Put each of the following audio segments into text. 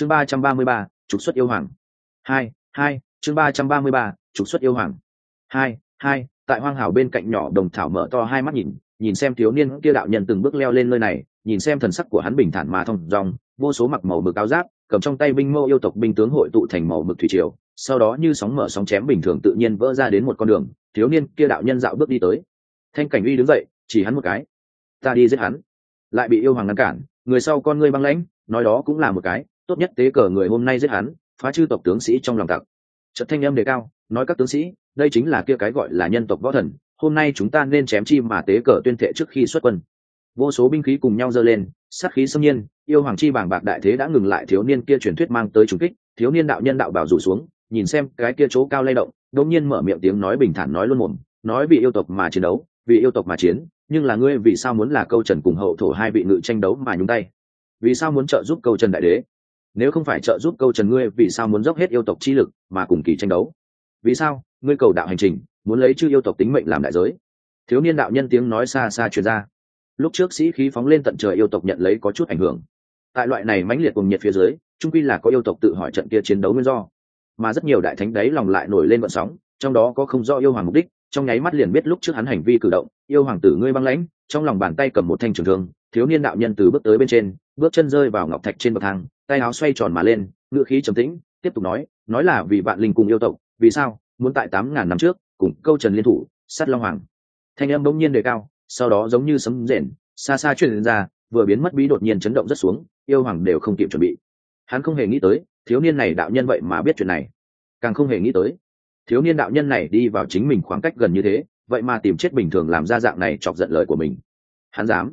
chương ba trăm ba mươi ba, trục xuất yêu hoàng. Hai hai, chương ba trăm ba mươi ba, trục xuất yêu hoàng. Hai hai, tại hoang hảo bên cạnh nhỏ đồng thảo mở to hai mắt nhìn nhìn xem thiếu niên kia đạo nhân từng bước leo lên nơi này, nhìn xem thần sắc của hắn bình thản mà thông dòng vô số mặc màu mực áo giáp, cầm trong tay binh mô yêu tộc binh tướng hội tụ thành màu mực thủy triều, sau đó như sóng mở sóng chém bình thường tự nhiên vỡ ra đến một con đường, thiếu niên kia đạo nhân dạo bước đi tới. Thanh cảnh uy đứng dậy, chỉ hắn một cái. Ta đi giết hắn. Lại bị yêu hoàng ngăn cản, người sau con ngươi băng lãnh, nói đó cũng là một cái tốt nhất tế cờ người hôm nay giết hắn, phá chư tộc tướng sĩ trong lòng tặc. Trận thanh âm đề cao, nói các tướng sĩ, đây chính là kia cái gọi là nhân tộc võ thần, hôm nay chúng ta nên chém chi mà tế cờ tuyên thệ trước khi xuất quân. Vô số binh khí cùng nhau dơ lên, sát khí xâm nhiên, yêu hoàng chi bảng bạc đại thế đã ngừng lại thiếu niên kia truyền thuyết mang tới trùng kích, thiếu niên đạo nhân đạo bảo rủ xuống, nhìn xem cái kia chỗ cao lay động, đột nhiên mở miệng tiếng nói bình thản nói luôn mồm, nói vì yêu tộc mà chiến đấu, vì yêu tộc mà chiến, nhưng là ngươi vì sao muốn là câu trần cùng hậu thổ hai vị ngự tranh đấu mà nhúng tay? Vì sao muốn trợ giúp câu trần đại đế? Nếu không phải trợ giúp câu trần ngươi, vì sao muốn dốc hết yêu tộc chi lực mà cùng kỳ tranh đấu? Vì sao? Ngươi cầu đạo hành trình, muốn lấy chư yêu tộc tính mệnh làm đại giới. Thiếu niên đạo nhân tiếng nói xa xa truyền ra. Lúc trước sĩ khí phóng lên tận trời yêu tộc nhận lấy có chút ảnh hưởng. Tại loại này mãnh liệt cùng nhiệt phía dưới trung quy là có yêu tộc tự hỏi trận kia chiến đấu nguyên do. Mà rất nhiều đại thánh đấy lòng lại nổi lên vận sóng, trong đó có không do yêu hoàng mục đích, trong nháy mắt liền biết lúc trước hắn hành vi cử động, yêu hoàng tử ngươi băng lãnh, trong lòng bàn tay cầm một thanh trường thương, thiếu niên đạo nhân từ bước tới bên trên, bước chân rơi vào ngọc thạch trên bậc thang tay áo xoay tròn mà lên, ngựa khí trầm tĩnh, tiếp tục nói nói là vì vạn linh cùng yêu tộc, vì sao, muốn tại tám ngàn năm trước, cùng câu trần liên thủ, sát long hoàng. Thanh âm bỗng nhiên đề cao, sau đó giống như sấm rền, xa xa truyền ra, vừa biến mất bí đột nhiên chấn động rất xuống, yêu hoàng đều không kịp chuẩn bị. Hắn không hề nghĩ tới, thiếu niên này đạo nhân vậy mà biết chuyện này. Càng không hề nghĩ tới, thiếu niên đạo nhân này đi vào chính mình khoảng cách gần như thế, vậy mà tìm chết bình thường làm ra dạng này chọc giận lời của mình. Hắn dám.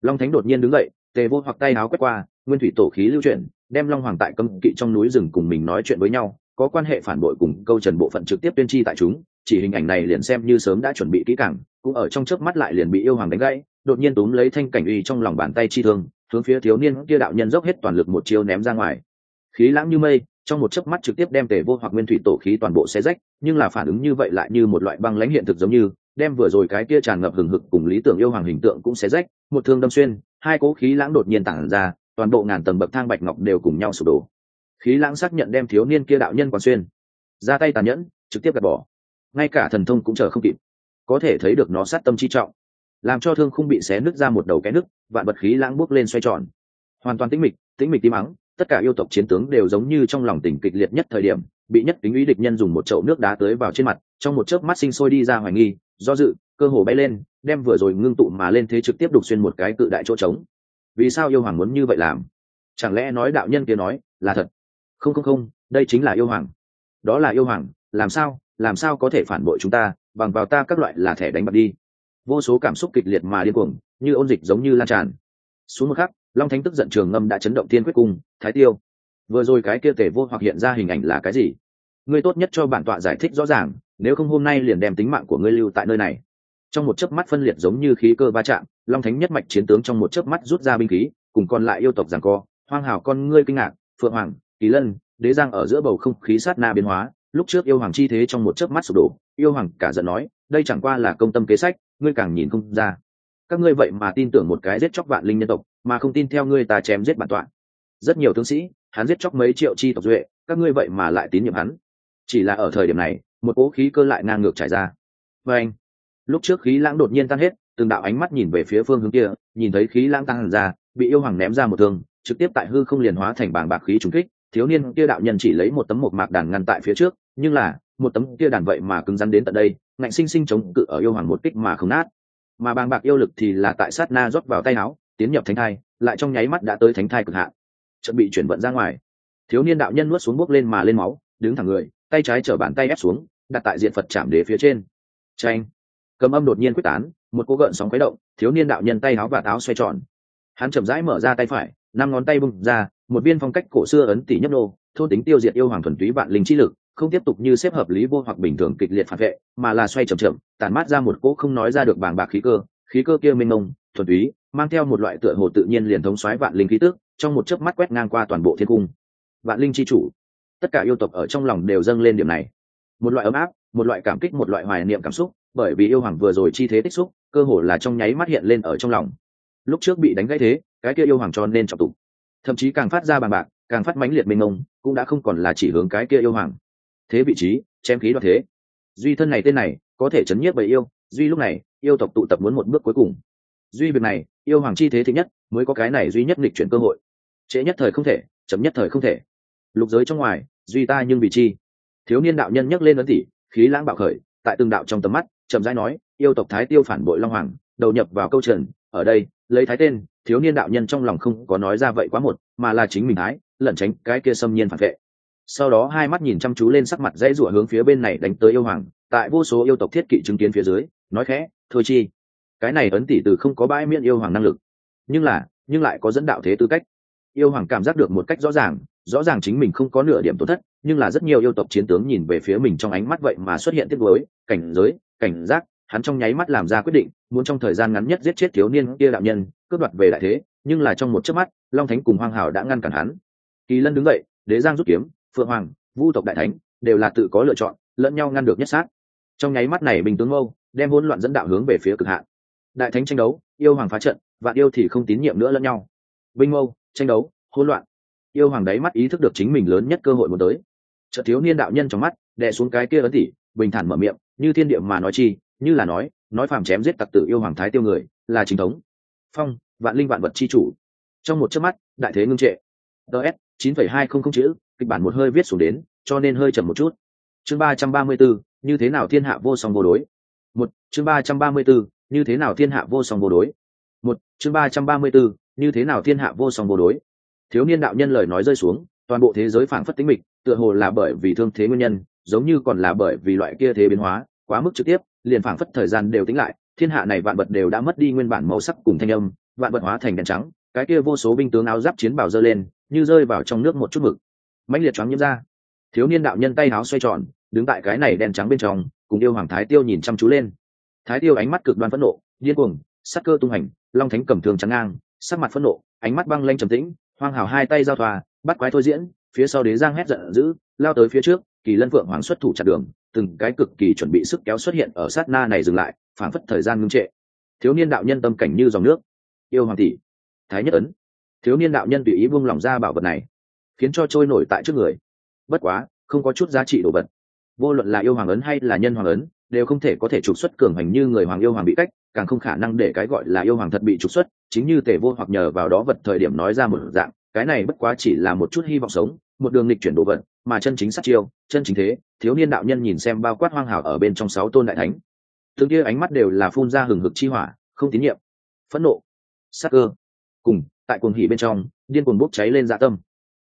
Long thánh đột nhiên đứng dậy, tề vô hoặc tay áo quét qua nguyên thủy tổ khí lưu chuyển, đem long hoàng tại cấm kỵ trong núi rừng cùng mình nói chuyện với nhau, có quan hệ phản bội cùng câu trần bộ phận trực tiếp tuyên tri tại chúng, chỉ hình ảnh này liền xem như sớm đã chuẩn bị kỹ càng, cũng ở trong chớp mắt lại liền bị yêu hoàng đánh gãy, đột nhiên túm lấy thanh cảnh uy trong lòng bàn tay chi thương, hướng phía thiếu niên kia đạo nhân dốc hết toàn lực một chiêu ném ra ngoài. Khí lãng như mây, trong một chớp mắt trực tiếp đem tề vô hoặc nguyên thủy tổ khí toàn bộ xe rách, nhưng là phản ứng như vậy lại như một loại băng lãnh hiện thực giống như, đem vừa rồi cái kia tràn ngập hừng hực cùng lý tưởng yêu hoàng hình tượng cũng xé rách, một thương đâm xuyên, hai cố khí lãng đột nhiên tản ra toàn bộ ngàn tầng bậc thang bạch ngọc đều cùng nhau sụp đổ. Khí lãng xác nhận đem thiếu niên kia đạo nhân quan xuyên. Ra tay tàn nhẫn, trực tiếp gạt bỏ. Ngay cả thần thông cũng chờ không kịp. Có thể thấy được nó sát tâm chi trọng. Làm cho thương không bị xé nứt ra một đầu cái nứt, vạn bật khí lãng bước lên xoay tròn. Hoàn toàn tĩnh mịch tĩnh mịch tím mắng tất cả yêu tộc chiến tướng đều giống như trong lòng tỉnh kịch liệt nhất thời điểm, bị nhất tính ý địch nhân dùng một chậu nước đá tới vào trên mặt, trong một chớp mắt sinh sôi đi ra hoài nghi, do dự, cơ hồ bay lên, đem vừa rồi ngưng tụ mà lên thế trực tiếp đục xuyên một cái cự đại chỗ trống vì sao yêu hoàng muốn như vậy làm? Chẳng lẽ nói đạo nhân kia nói là thật? Không không không, đây chính là yêu hoàng. Đó là yêu hoàng, làm sao làm sao có thể phản bội chúng ta, bằng vào ta các loại là thẻ đánh bạc đi. Vô số cảm xúc kịch liệt mà điên cuồng, như ôn dịch giống như lan tràn. Xuống một khắc, long thánh tức giận trường ngâm đã chấn động thiên quyết cung, thái tiêu. Vừa rồi cái kia tể vô hoặc hiện ra hình ảnh là cái gì? Ngươi tốt nhất cho bản tọa giải thích rõ ràng, nếu không hôm nay liền đem tính mạng của ngươi lưu tại nơi này. Trong một chớp mắt phân liệt giống như khí cơ va chạm long thánh nhất mạch chiến tướng trong một chớp mắt rút ra binh khí, cùng còn lại yêu tộc giằng co, hoang hào con ngươi kinh ngạc, phượng hoàng, kỳ lân, đế giang ở giữa bầu không khí sát na biến hóa, lúc trước yêu hoàng chi thế trong một chớp mắt sụp đổ, yêu hoàng cả giận nói, đây chẳng qua là công tâm kế sách, ngươi càng nhìn không ra. Các ngươi vậy mà tin tưởng một cái giết chóc vạn linh nhân tộc, mà không tin theo ngươi ta chém giết bản tọa. Rất nhiều tướng sĩ, hắn giết chóc mấy triệu chi tộc duệ, các ngươi vậy mà lại tín nhiệm hắn. Chỉ là ở thời điểm này, một cố khí cơ lại ngang ngược trải ra. Và anh lúc trước khí lãng đột nhiên tan hết từng đạo ánh mắt nhìn về phía phương hướng kia, nhìn thấy khí lãng tăng ra, bị yêu hoàng ném ra một thương, trực tiếp tại hư không liền hóa thành bảng bạc khí trúng kích, thiếu niên kia đạo nhân chỉ lấy một tấm một mạc đàn ngăn tại phía trước, nhưng là, một tấm kia đàn vậy mà cứng rắn đến tận đây, ngạnh sinh sinh chống cự ở yêu hoàng một kích mà không nát. Mà bàng bạc yêu lực thì là tại sát na rót vào tay áo, tiến nhập thánh thai, lại trong nháy mắt đã tới thánh thai cực hạn. Chuẩn bị chuyển vận ra ngoài. Thiếu niên đạo nhân nuốt xuống bước lên mà lên máu, đứng thẳng người, tay trái chở bàn tay ép xuống, đặt tại diện phật chạm đế phía trên. Tranh cầm âm đột nhiên quyết tán, một cô gợn sóng khuấy động, thiếu niên đạo nhân tay áo và áo xoay tròn. Hắn chậm rãi mở ra tay phải, năm ngón tay bung ra, một viên phong cách cổ xưa ấn tỷ nhấp nô, thôn tính tiêu diệt yêu hoàng thuần túy vạn linh chi lực, không tiếp tục như xếp hợp lý vô hoặc bình thường kịch liệt phản vệ, mà là xoay chậm chậm, tản mát ra một cỗ không nói ra được bàng bạc khí cơ khí cơ kia mênh mông, thuần túy, mang theo một loại tựa hồ tự nhiên liền thống xoáy vạn linh khí tức, trong một chớp mắt quét ngang qua toàn bộ thiên cung. Vạn linh chi chủ, tất cả yêu tộc ở trong lòng đều dâng lên điểm này. Một loại ấm áp, một loại cảm kích, một loại hoài niệm cảm xúc bởi vì yêu hoàng vừa rồi chi thế tích xúc, cơ hồ là trong nháy mắt hiện lên ở trong lòng. Lúc trước bị đánh gãy thế, cái kia yêu hoàng cho nên trọng tụng thậm chí càng phát ra bằng bạc, càng phát mãnh liệt mênh mông, cũng đã không còn là chỉ hướng cái kia yêu hoàng. Thế vị trí, chém khí đoạt thế. Duy thân này tên này, có thể chấn nhiếp bởi yêu, duy lúc này, yêu tộc tụ tập muốn một bước cuối cùng. Duy việc này, yêu hoàng chi thế thứ nhất, mới có cái này duy nhất lịch chuyển cơ hội. Trễ nhất thời không thể chấm nhất thời không thể. Lục giới trong ngoài, duy ta nhưng vì chi. Thiếu niên đạo nhân nhấc lên ấn tỷ khí lãng bạo khởi, tại từng đạo trong tầm mắt chậm rãi nói, yêu tộc thái tiêu phản bội long hoàng, đầu nhập vào câu trần, ở đây, lấy thái tên, thiếu niên đạo nhân trong lòng không có nói ra vậy quá một mà là chính mình thái lẩn tránh cái kia xâm nhiên phản vệ. Sau đó hai mắt nhìn chăm chú lên sắc mặt dãy rủa hướng phía bên này đánh tới yêu hoàng, tại vô số yêu tộc thiết kỵ chứng kiến phía dưới, nói khẽ, thôi chi, cái này ấn tỷ từ không có bãi miễn yêu hoàng năng lực. Nhưng là, nhưng lại có dẫn đạo thế tư cách. Yêu hoàng cảm giác được một cách rõ ràng rõ ràng chính mình không có nửa điểm tổn thất, nhưng là rất nhiều yêu tộc chiến tướng nhìn về phía mình trong ánh mắt vậy mà xuất hiện tiếc nuối, cảnh giới cảnh giác, hắn trong nháy mắt làm ra quyết định, muốn trong thời gian ngắn nhất giết chết thiếu niên kia đạo nhân, cướp đoạt về đại thế, nhưng là trong một chớp mắt, long thánh cùng hoang hảo đã ngăn cản hắn. Kỳ lân đứng dậy, đế giang rút kiếm, phượng hoàng, vu tộc đại thánh, đều là tự có lựa chọn, lẫn nhau ngăn được nhất sát. Trong nháy mắt này bình tướng mâu đem hỗn loạn dẫn đạo hướng về phía cực hạn. Đại thánh tranh đấu, yêu hoàng phá trận, vạn yêu thì không tín nhiệm nữa lẫn nhau. Binh mâu, tranh đấu, hỗn loạn. Yêu hoàng đáy mắt ý thức được chính mình lớn nhất cơ hội muốn tới. Chợt thiếu niên đạo nhân trong mắt đè xuống cái kia ấn tỉ bình thản mở miệng, như thiên địa mà nói chi, như là nói nói phàm chém giết tặc tử yêu hoàng thái tiêu người, là chính thống. Phong, vạn linh vạn vật chi chủ. Trong một chớp mắt, đại thế ngưng trệ. Ts chín phẩy hai không không chữ, kịch bản một hơi viết xuống đến, cho nên hơi chậm một chút. Chương ba trăm ba mươi bốn như thế nào thiên hạ vô song vô đối? Một, chương ba trăm ba mươi bốn như thế nào thiên hạ vô song vô đối? Một, chương ba trăm ba mươi bốn như thế nào thiên hạ vô song vô đối? Thiếu niên đạo nhân lời nói rơi xuống, toàn bộ thế giới phảng phất tính mịch, tựa hồ là bởi vì thương thế nguyên nhân giống như còn là bởi vì loại kia thế biến hóa, quá mức trực tiếp, liền phảng phất thời gian đều tính lại, thiên hạ này vạn vật đều đã mất đi nguyên bản màu sắc cùng thanh âm, vạn vật hóa thành đèn trắng, cái kia vô số binh tướng áo giáp chiến bào dơ lên, như rơi vào trong nước một chút mực. Mãnh liệt choáng nhiễm ra. Thiếu niên đạo nhân tay áo xoay tròn, đứng tại cái này đen trắng bên trong, cùng yêu hoàng thái tiêu nhìn chăm chú lên. Thái tiêu ánh mắt cực đoan phẫn nộ, điên cuồng, sắc cơ tung hành, long thánh cầm thường trắng ngang, sắc mặt phẫn nộ, ánh mắt băng lanh trầm tĩnh, hoang hào hai tay giao thoa, bắt quái thôi diễn, phía sau đế giang hét giận dữ, lao tới phía trước kỳ lân phượng hoàng xuất thủ chặt đường, từng cái cực kỳ chuẩn bị sức kéo xuất hiện ở sát na này dừng lại phản phất thời gian ngưng trệ. Thiếu niên đạo nhân tâm cảnh như dòng nước. Yêu hoàng tỷ, thái nhất ấn. Thiếu niên đạo nhân tùy ý buông lỏng ra bảo vật này, khiến cho trôi nổi tại trước người. Bất quá, không có chút giá trị đồ vật. Vô luận là yêu hoàng ấn hay là nhân hoàng ấn, đều không thể có thể trục xuất cường hành như người hoàng yêu hoàng bị cách, càng không khả năng để cái gọi là yêu hoàng thật bị trục xuất, chính như tề vô hoặc nhờ vào đó vật thời điểm nói ra một dạng, cái này bất quá chỉ là một chút hy vọng sống, một đường lịch chuyển đồ vật mà chân chính sát chiêu, chân chính thế, thiếu niên đạo nhân nhìn xem bao quát hoang hảo ở bên trong sáu tôn đại thánh. Từng kia ánh mắt đều là phun ra hừng hực chi hỏa, không tín nhiệm. Phẫn nộ sắc cơ. Cùng, tại cuồng hỉ bên trong, điên cuồng bốc cháy lên dạ tâm.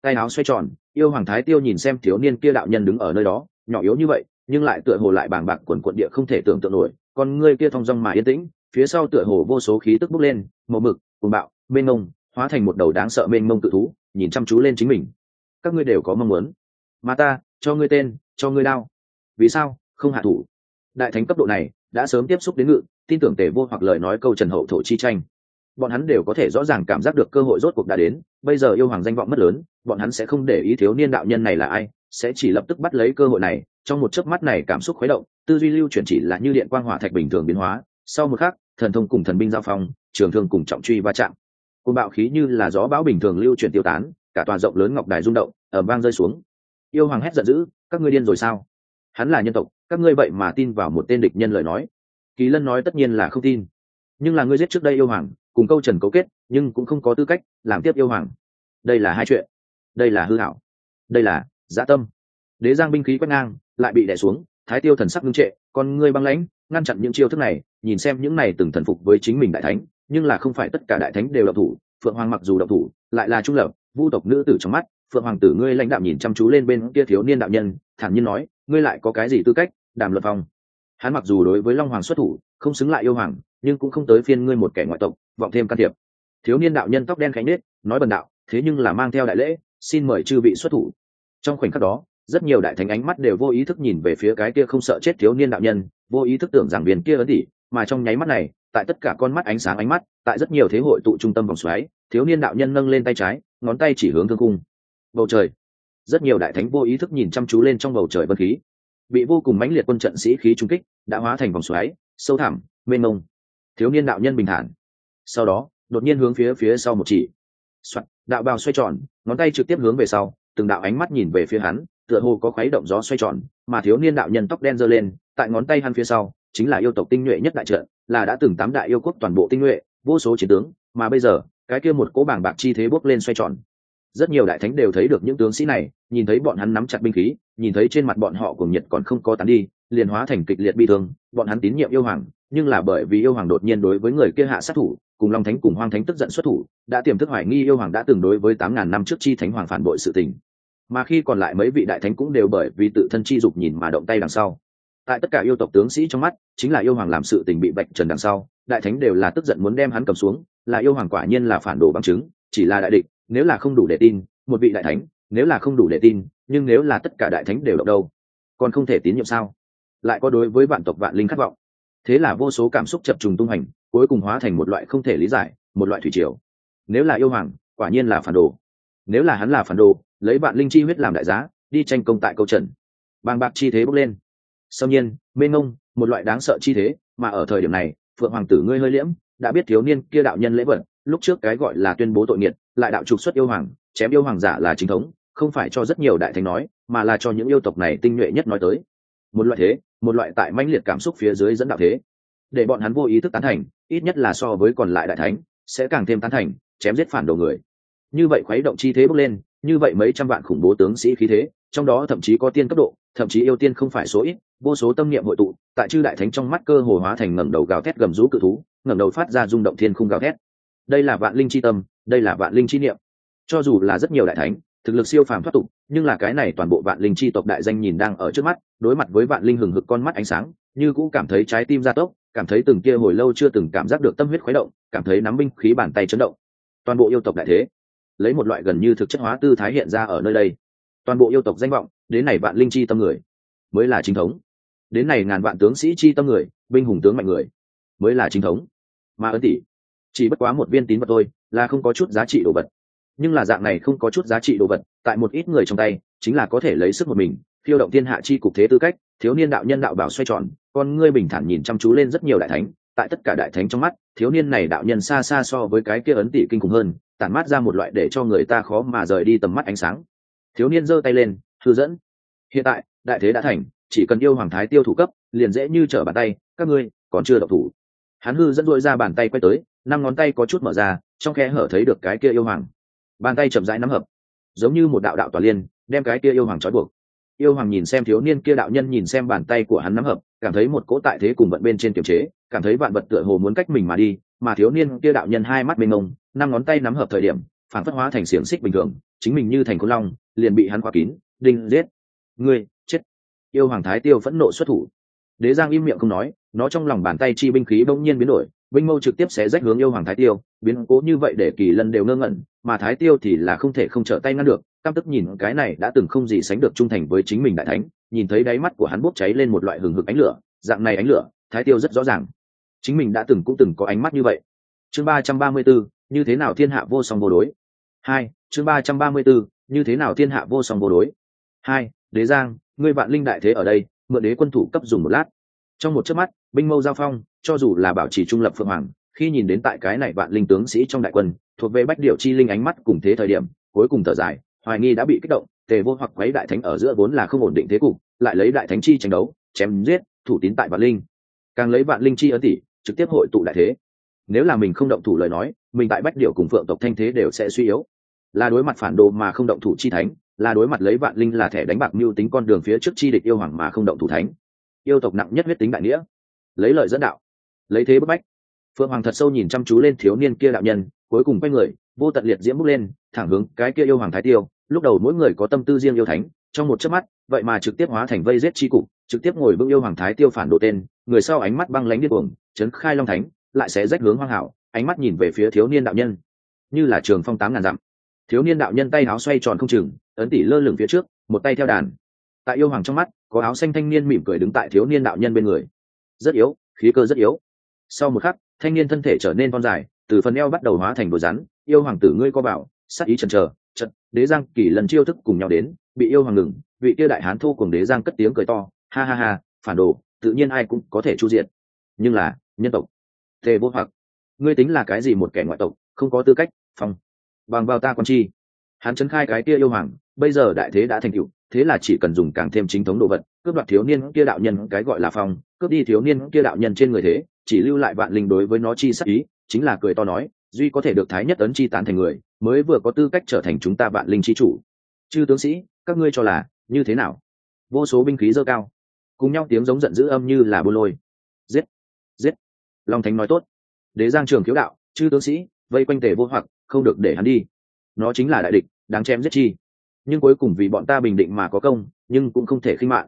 Tay áo xoay tròn, yêu hoàng thái tiêu nhìn xem thiếu niên kia đạo nhân đứng ở nơi đó, nhỏ yếu như vậy, nhưng lại tựa hồ lại bàng bạc quần quận địa không thể tưởng tượng nổi. Con ngươi kia thong dong mà yên tĩnh, phía sau tựa hồ vô số khí tức bốc lên, màu mực, cuồng bạo, mênh mông, hóa thành một đầu đáng sợ mênh mông tự thú, nhìn chăm chú lên chính mình. Các ngươi đều có mong muốn mà ta, cho ngươi tên, cho ngươi đao. Vì sao? Không hạ thủ. Đại thánh cấp độ này, đã sớm tiếp xúc đến ngự, tin tưởng tề vô hoặc lời nói câu trần hậu thổ chi tranh. Bọn hắn đều có thể rõ ràng cảm giác được cơ hội rốt cuộc đã đến, bây giờ yêu hoàng danh vọng mất lớn, bọn hắn sẽ không để ý thiếu niên đạo nhân này là ai, sẽ chỉ lập tức bắt lấy cơ hội này, trong một chớp mắt này cảm xúc khuấy động, tư duy lưu chuyển chỉ là như điện quang hỏa thạch bình thường biến hóa. Sau một khắc, thần thông cùng thần binh giao phong, trường thương cùng trọng truy va chạm. Côn bạo khí như là gió bão bình thường lưu chuyển tiêu tán, cả tòa rộng lớn ngọc đài rung động ở vang rơi xuống yêu hoàng hét giận dữ, các ngươi điên rồi sao? Hắn là nhân tộc, các ngươi vậy mà tin vào một tên địch nhân lời nói. Kỳ lân nói, tất nhiên là không tin. Nhưng là ngươi giết trước đây yêu hoàng, cùng câu trần cấu kết, nhưng cũng không có tư cách làm tiếp yêu hoàng. Đây là hai chuyện. Đây là hư hảo. Đây là dã tâm. Đế giang binh khí quét ngang, lại bị đè xuống, thái tiêu thần sắc ngưng trệ còn ngươi băng lãnh, ngăn chặn những chiêu thức này, nhìn xem những này từng thần phục với chính mình đại thánh, nhưng là không phải tất cả đại thánh đều độc thủ, phượng hoàng mặc dù độc thủ, lại là trung lập, vu tộc nữ tử trong mắt phượng hoàng tử ngươi lãnh đạo nhìn chăm chú lên bên kia thiếu niên đạo nhân, thản nhiên nói, ngươi lại có cái gì tư cách, đàm luật phong? Hắn mặc dù đối với long hoàng xuất thủ, không xứng lại yêu hoàng, nhưng cũng không tới phiên ngươi một kẻ ngoại tộc, vọng thêm can thiệp. Thiếu niên đạo nhân tóc đen khánh nết nói bần đạo, thế nhưng là mang theo đại lễ, xin mời chư vị xuất thủ. Trong khoảnh khắc đó, rất nhiều đại thánh ánh mắt đều vô ý thức nhìn về phía cái kia không sợ chết thiếu niên đạo nhân, vô ý thức tưởng rằng viên kia ấn tỉ, mà trong nháy mắt này, tại tất cả con mắt ánh sáng ánh mắt, tại rất nhiều thế hội tụ trung tâm vòng xoáy, thiếu niên đạo nhân nâng lên tay trái, ngón tay chỉ hướng thương cung bầu trời. Rất nhiều đại thánh vô ý thức nhìn chăm chú lên trong bầu trời vân khí. Bị vô cùng mãnh liệt quân trận sĩ khí trung kích đã hóa thành vòng xoáy sâu thẳm mênh mông. Thiếu niên đạo nhân bình thản. Sau đó đột nhiên hướng phía phía sau một chỉ. Soạn, đạo bào xoay tròn ngón tay trực tiếp hướng về sau từng đạo ánh mắt nhìn về phía hắn tựa hồ có khuấy động gió xoay tròn mà thiếu niên đạo nhân tóc đen giơ lên tại ngón tay hắn phía sau chính là yêu tộc tinh nhuệ nhất đại trận là đã từng tám đại yêu quốc toàn bộ tinh nhuệ vô số chiến tướng mà bây giờ cái kia một cỗ bảng bạc chi thế bốc lên xoay tròn rất nhiều đại thánh đều thấy được những tướng sĩ này, nhìn thấy bọn hắn nắm chặt binh khí, nhìn thấy trên mặt bọn họ cùng nhiệt còn không có tán đi, liền hóa thành kịch liệt bi thương, bọn hắn tín nhiệm yêu hoàng, nhưng là bởi vì yêu hoàng đột nhiên đối với người kia hạ sát thủ, cùng long thánh cùng hoang thánh tức giận xuất thủ, đã tiềm thức hoài nghi yêu hoàng đã từng đối với tám ngàn năm trước chi thánh hoàng phản bội sự tình. Mà khi còn lại mấy vị đại thánh cũng đều bởi vì tự thân chi dục nhìn mà động tay đằng sau. Tại tất cả yêu tộc tướng sĩ trong mắt, chính là yêu hoàng làm sự tình bị bệnh trần đằng sau, đại thánh đều là tức giận muốn đem hắn cầm xuống, là yêu hoàng quả nhiên là phản đồ bằng chứng, chỉ là đại địch nếu là không đủ để tin, một vị đại thánh, nếu là không đủ để tin, nhưng nếu là tất cả đại thánh đều động đâu, còn không thể tín nhiệm sao? Lại có đối với vạn tộc vạn linh khát vọng. Thế là vô số cảm xúc chập trùng tung hành, cuối cùng hóa thành một loại không thể lý giải, một loại thủy triều. Nếu là yêu hoàng, quả nhiên là phản đồ. Nếu là hắn là phản đồ, lấy vạn linh chi huyết làm đại giá, đi tranh công tại câu trần. Bàng bạc chi thế bốc lên. Sâm nhiên mê ngông một loại đáng sợ chi thế, mà ở thời điểm này, phượng hoàng tử ngươi hơi liễm, đã biết thiếu niên kia đạo nhân lễ vật, lúc trước cái gọi là tuyên bố tội nghiệt lại đạo trục xuất yêu hoàng, chém yêu hoàng giả là chính thống, không phải cho rất nhiều đại thánh nói, mà là cho những yêu tộc này tinh nhuệ nhất nói tới. Một loại thế, một loại tại mãnh liệt cảm xúc phía dưới dẫn đạo thế. Để bọn hắn vô ý thức tán thành, ít nhất là so với còn lại đại thánh, sẽ càng thêm tán thành, chém giết phản đồ người. Như vậy khuấy động chi thế bước lên, như vậy mấy trăm vạn khủng bố tướng sĩ khí thế, trong đó thậm chí có tiên cấp độ, thậm chí yêu tiên không phải số ít, vô số tâm niệm hội tụ, tại chư đại thánh trong mắt cơ hồ hóa thành ngẩng đầu gào thét gầm rú cự thú, ngẩng đầu phát ra rung động thiên khung gào thét. Đây là vạn linh chi tâm đây là vạn linh chi niệm. Cho dù là rất nhiều đại thánh, thực lực siêu phàm thoát tục, nhưng là cái này toàn bộ vạn linh chi tộc đại danh nhìn đang ở trước mắt, đối mặt với vạn linh hừng hực con mắt ánh sáng, như cũng cảm thấy trái tim gia tốc, cảm thấy từng kia hồi lâu chưa từng cảm giác được tâm huyết khuấy động, cảm thấy nắm binh khí bàn tay chấn động. Toàn bộ yêu tộc đại thế, lấy một loại gần như thực chất hóa tư thái hiện ra ở nơi đây. Toàn bộ yêu tộc danh vọng, đến này vạn linh chi tâm người, mới là chính thống. Đến này ngàn vạn tướng sĩ chi tâm người, binh hùng tướng mạnh người, mới là chính thống. Mà ấn tỷ chỉ bất quá một viên tín vật thôi, là không có chút giá trị đồ vật. Nhưng là dạng này không có chút giá trị đồ vật, tại một ít người trong tay, chính là có thể lấy sức một mình, khiêu động thiên hạ chi cục thế tư cách, thiếu niên đạo nhân đạo bảo xoay tròn, con ngươi bình thản nhìn chăm chú lên rất nhiều đại thánh, tại tất cả đại thánh trong mắt, thiếu niên này đạo nhân xa xa so với cái kia ấn tỷ kinh khủng hơn, tản mát ra một loại để cho người ta khó mà rời đi tầm mắt ánh sáng. Thiếu niên giơ tay lên, thư dẫn. Hiện tại, đại thế đã thành, chỉ cần yêu hoàng thái tiêu thủ cấp, liền dễ như trở bàn tay, các ngươi còn chưa độc thủ. Hắn hư dẫn dội ra bàn tay quay tới năm ngón tay có chút mở ra, trong khe hở thấy được cái kia yêu hoàng. Bàn tay chậm rãi nắm hợp, giống như một đạo đạo tòa liên, đem cái kia yêu hoàng trói buộc. Yêu hoàng nhìn xem thiếu niên kia đạo nhân nhìn xem bàn tay của hắn nắm hợp, cảm thấy một cỗ tại thế cùng vận bên trên kiềm chế, cảm thấy vạn vật tựa hồ muốn cách mình mà đi, mà thiếu niên kia đạo nhân hai mắt mênh mông, năm ngón tay nắm hợp thời điểm, phản phất hóa thành xiềng xích bình thường, chính mình như thành khôn long, liền bị hắn khóa kín, đinh, giết. Ngươi, chết. Yêu hoàng thái tiêu phẫn nộ xuất thủ. Đế giang im miệng không nói, nó trong lòng bàn tay chi binh khí bỗng nhiên biến đổi binh mâu trực tiếp sẽ rách hướng yêu hoàng thái tiêu, biến cố như vậy để kỳ lân đều ngơ ngẩn, mà thái tiêu thì là không thể không trở tay ngăn được, căm tức nhìn cái này đã từng không gì sánh được trung thành với chính mình đại thánh, nhìn thấy đáy mắt của hắn bốc cháy lên một loại hừng hực ánh lửa, dạng này ánh lửa, thái tiêu rất rõ ràng. Chính mình đã từng cũng từng có ánh mắt như vậy. Chương ba trăm ba mươi bốn, như thế nào thiên hạ vô song vô đối? Hai, chương ba trăm ba mươi bốn, như thế nào thiên hạ vô song vô đối? Hai, đế giang, ngươi vạn linh đại thế ở đây, mượn đế quân thủ cấp dùng một lát. Trong một chớp mắt binh mâu giao phong, cho dù là bảo trì trung lập phượng hoàng, khi nhìn đến tại cái này vạn linh tướng sĩ trong đại quân, thuộc về bách điệu chi linh ánh mắt cùng thế thời điểm, cuối cùng thở dài, hoài nghi đã bị kích động, tề vô hoặc quấy đại thánh ở giữa vốn là không ổn định thế cục, lại lấy đại thánh chi tranh đấu, chém giết, thủ tín tại vạn linh. Càng lấy vạn linh chi ấn tỷ, trực tiếp hội tụ đại thế. Nếu là mình không động thủ lời nói, mình tại bách điệu cùng phượng tộc thanh thế đều sẽ suy yếu. Là đối mặt phản đồ mà không động thủ chi thánh, là đối mặt lấy vạn linh là thẻ đánh bạc mưu tính con đường phía trước chi địch yêu hoàng mà không động thủ thánh. Yêu tộc nặng nhất huyết tính đại nghĩa lấy lợi dẫn đạo. Lấy thế bức bách. Phượng hoàng thật sâu nhìn chăm chú lên thiếu niên kia đạo nhân, cuối cùng quay người, vô tận liệt diễm bước lên, thẳng hướng cái kia yêu hoàng thái tiêu. Lúc đầu mỗi người có tâm tư riêng yêu thánh, trong một chớp mắt, vậy mà trực tiếp hóa thành vây giết chi cục, trực tiếp ngồi vững yêu hoàng thái tiêu phản độ tên, người sau ánh mắt băng lánh điên cuồng, chấn khai long thánh, lại sẽ rách hướng hoang hảo, ánh mắt nhìn về phía thiếu niên đạo nhân. Như là trường phong tám ngàn dặm. Thiếu niên đạo nhân tay áo xoay tròn không chừng, ấn tỷ lơ lửng phía trước, một tay theo đàn. Tại yêu hoàng trong mắt, có áo xanh thanh niên mỉm cười đứng tại thiếu niên đạo nhân bên người rất yếu, khí cơ rất yếu. Sau một khắc, thanh niên thân thể trở nên con dài, từ phần eo bắt đầu hóa thành đồ rắn. Yêu hoàng tử ngươi có bảo sắc ý chần chờ, trận, đế giang kỳ lần chiêu thức cùng nhau đến, bị yêu hoàng ngừng, vị kia đại hán thu cùng đế giang cất tiếng cười to, ha ha ha, phản đồ, tự nhiên ai cũng có thể chu diện. Nhưng là, nhân tộc, tề vô hoặc, ngươi tính là cái gì một kẻ ngoại tộc, không có tư cách, phong, bằng vào ta con chi. Hắn trấn khai cái kia yêu hoàng, bây giờ đại thế đã thành cựu thế là chỉ cần dùng càng thêm chính thống đồ vật cướp đoạt thiếu niên kia đạo nhân, cái gọi là phong, cướp đi thiếu niên kia đạo nhân trên người thế, chỉ lưu lại vạn linh đối với nó chi sắc ý, chính là cười to nói, duy có thể được thái nhất ấn chi tán thành người, mới vừa có tư cách trở thành chúng ta vạn linh chi chủ. Chư tướng sĩ, các ngươi cho là như thế nào? Vô số binh khí dơ cao, cùng nhau tiếng giống giận dữ âm như là bô lôi. Giết giết. Long thánh nói tốt. Đế giang trường khiếu đạo, chư tướng sĩ, vây quanh tề vô hoặc, không được để hắn đi. Nó chính là đại địch, đáng chém giết chi. Nhưng cuối cùng vì bọn ta bình định mà có công, nhưng cũng không thể khinh mạng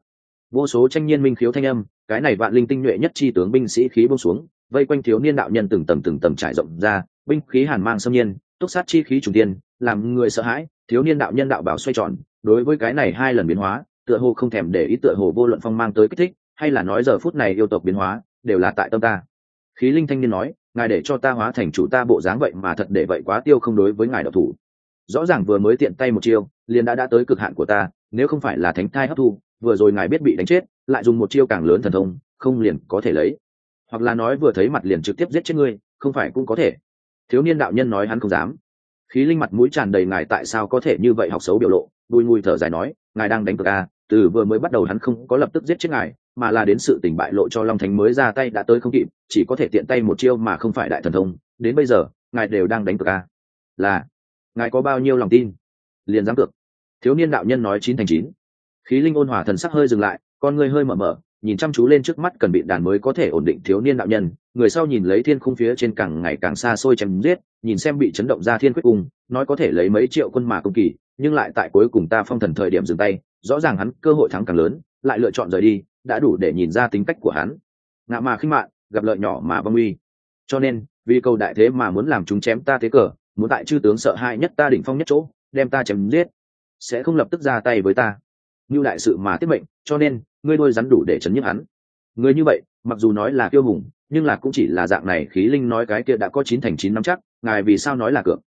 vô số tranh nhiên minh khiếu thanh âm, cái này vạn linh tinh nhuệ nhất chi tướng binh sĩ khí bông xuống, vây quanh thiếu niên đạo nhân từng tầm từng tầm trải rộng ra, binh khí hàn mang xâm nhiên, túc sát chi khí trùng tiên, làm người sợ hãi, thiếu niên đạo nhân đạo bảo xoay tròn, đối với cái này hai lần biến hóa, tựa hồ không thèm để ý tựa hồ vô luận phong mang tới kích thích, hay là nói giờ phút này yêu tộc biến hóa, đều là tại tâm ta. Khí linh thanh niên nói, ngài để cho ta hóa thành chủ ta bộ dáng vậy mà thật để vậy quá tiêu không đối với ngài đạo thủ. Rõ ràng vừa mới tiện tay một chiêu, liền đã đã tới cực hạn của ta, nếu không phải là thánh thai hấp thu vừa rồi ngài biết bị đánh chết, lại dùng một chiêu càng lớn thần thông, không liền có thể lấy. Hoặc là nói vừa thấy mặt liền trực tiếp giết chết ngươi, không phải cũng có thể. Thiếu niên đạo nhân nói hắn không dám. Khí linh mặt mũi tràn đầy ngài tại sao có thể như vậy học xấu biểu lộ đùi ngùi thở dài nói, ngài đang đánh cược a từ vừa mới bắt đầu hắn không có lập tức giết chết ngài, mà là đến sự tình bại lộ cho long thánh mới ra tay đã tới không kịp, chỉ có thể tiện tay một chiêu mà không phải đại thần thông, đến bây giờ, ngài đều đang đánh cược a là, ngài có bao nhiêu lòng tin? Liền dám cược. Thiếu niên đạo nhân nói chín thành chín khí linh ôn hòa thần sắc hơi dừng lại, con người hơi mở mở, nhìn chăm chú lên trước mắt cần bị đàn mới có thể ổn định thiếu niên đạo nhân, người sau nhìn lấy thiên khung phía trên càng ngày càng xa xôi chém giết, nhìn xem bị chấn động ra thiên quyết cung, nói có thể lấy mấy triệu quân mà công kỳ, nhưng lại tại cuối cùng ta phong thần thời điểm dừng tay, rõ ràng hắn cơ hội thắng càng lớn, lại lựa chọn rời đi, đã đủ để nhìn ra tính cách của hắn. Ngạ mà khinh mạn, gặp lợi nhỏ mà băng uy. Cho nên, vì cầu đại thế mà muốn làm chúng chém ta thế cờ, muốn tại chư tướng sợ hãi nhất ta đỉnh phong nhất chỗ, đem ta chém giết, sẽ không lập tức ra tay với ta như đại sự mà tiếp mệnh, cho nên, ngươi đôi rắn đủ để chấn nhức hắn. Người như vậy, mặc dù nói là kiêu hùng, nhưng là cũng chỉ là dạng này, khí linh nói cái kia đã có chín thành chín năm chắc, ngài vì sao nói là cược?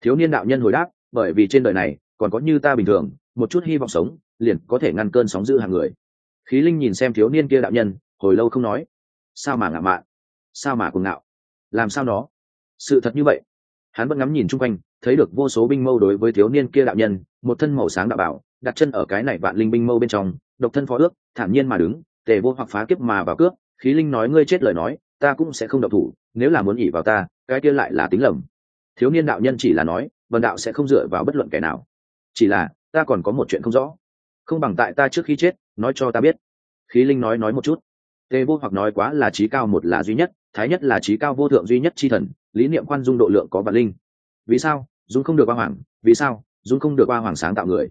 Thiếu niên đạo nhân hồi đáp, bởi vì trên đời này, còn có như ta bình thường, một chút hy vọng sống, liền có thể ngăn cơn sóng dữ hàng người. Khí linh nhìn xem thiếu niên kia đạo nhân, hồi lâu không nói. Sao mà ngạo mạn? Sao mà cuồng ngạo? Làm sao nó? Sự thật như vậy. Hắn vẫn ngắm nhìn chung quanh, thấy được vô số binh mâu đối với thiếu niên kia đạo nhân, một thân màu sáng đạo bảo đặt chân ở cái này vạn linh binh mâu bên trong, độc thân phó ước, thản nhiên mà đứng, tề vô hoặc phá kiếp mà vào cướp, khí linh nói ngươi chết lời nói, ta cũng sẽ không độc thủ, nếu là muốn ỉ vào ta, cái kia lại là tính lầm. Thiếu niên đạo nhân chỉ là nói vần đạo sẽ không dựa vào bất luận kẻ nào. Chỉ là, ta còn có một chuyện không rõ. Không bằng tại ta trước khi chết, nói cho ta biết. Khí linh nói nói một chút. Tề vô hoặc nói quá là trí cao một là duy nhất, thái nhất là trí cao vô thượng duy nhất chi thần, lý niệm khoan dung độ lượng có vạn linh. Vì sao? Dung không được ba hoàng. Vì sao? Dung không được ba hoàng sáng tạo người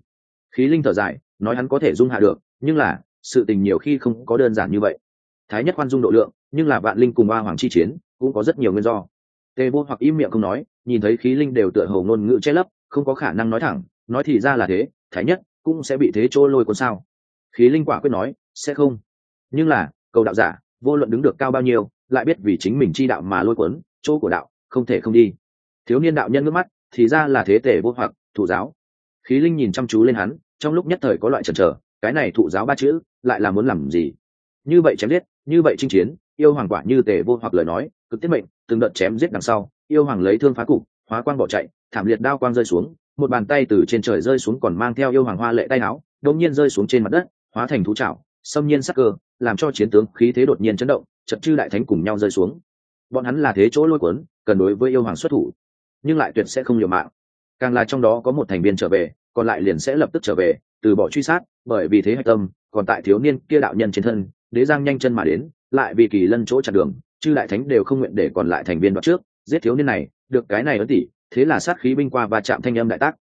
khí linh thở dài, nói hắn có thể dung hạ được, nhưng là, sự tình nhiều khi không có đơn giản như vậy. Thái nhất khoan dung độ lượng, nhưng là vạn linh cùng ba hoàng chi chiến, cũng có rất nhiều nguyên do. Tề vô hoặc im miệng không nói, nhìn thấy khí linh đều tựa hồ ngôn ngữ che lấp, không có khả năng nói thẳng, nói thì ra là thế, thái nhất cũng sẽ bị thế trôi lôi cuốn sao? Khí linh quả quyết nói, sẽ không. Nhưng là, cầu đạo giả, vô luận đứng được cao bao nhiêu, lại biết vì chính mình chi đạo mà lôi cuốn, chỗ của đạo, không thể không đi. Thiếu niên đạo nhân nước mắt, thì ra là thế tể vô hoặc, thủ giáo. Khí linh nhìn chăm chú lên hắn trong lúc nhất thời có loại chần chờ, cái này thụ giáo ba chữ lại là muốn làm gì? Như vậy chém giết, như vậy chinh chiến, yêu hoàng quả như tề vô hoặc lời nói, cực tiết mệnh, từng đợt chém giết đằng sau, yêu hoàng lấy thương phá cục, hóa quang bỏ chạy, thảm liệt đao quang rơi xuống, một bàn tay từ trên trời rơi xuống còn mang theo yêu hoàng hoa lệ tay áo, đột nhiên rơi xuống trên mặt đất, hóa thành thú trảo, xâm nhiên sắc cơ, làm cho chiến tướng khí thế đột nhiên chấn động chật chư đại thánh cùng nhau rơi xuống. Bọn hắn là thế chỗ lôi cuốn, cần đối với yêu hoàng xuất thủ, nhưng lại tuyệt sẽ không liều mạng càng là trong đó có một thành viên trở về, còn lại liền sẽ lập tức trở về, từ bỏ truy sát, bởi vì thế hạch tâm, còn tại thiếu niên kia đạo nhân trên thân, đế giang nhanh chân mà đến, lại vì kỳ lân chỗ chặn đường, chư đại thánh đều không nguyện để còn lại thành viên đoạn trước, giết thiếu niên này, được cái này ấn tỷ, thế là sát khí binh qua và chạm thanh âm đại tác.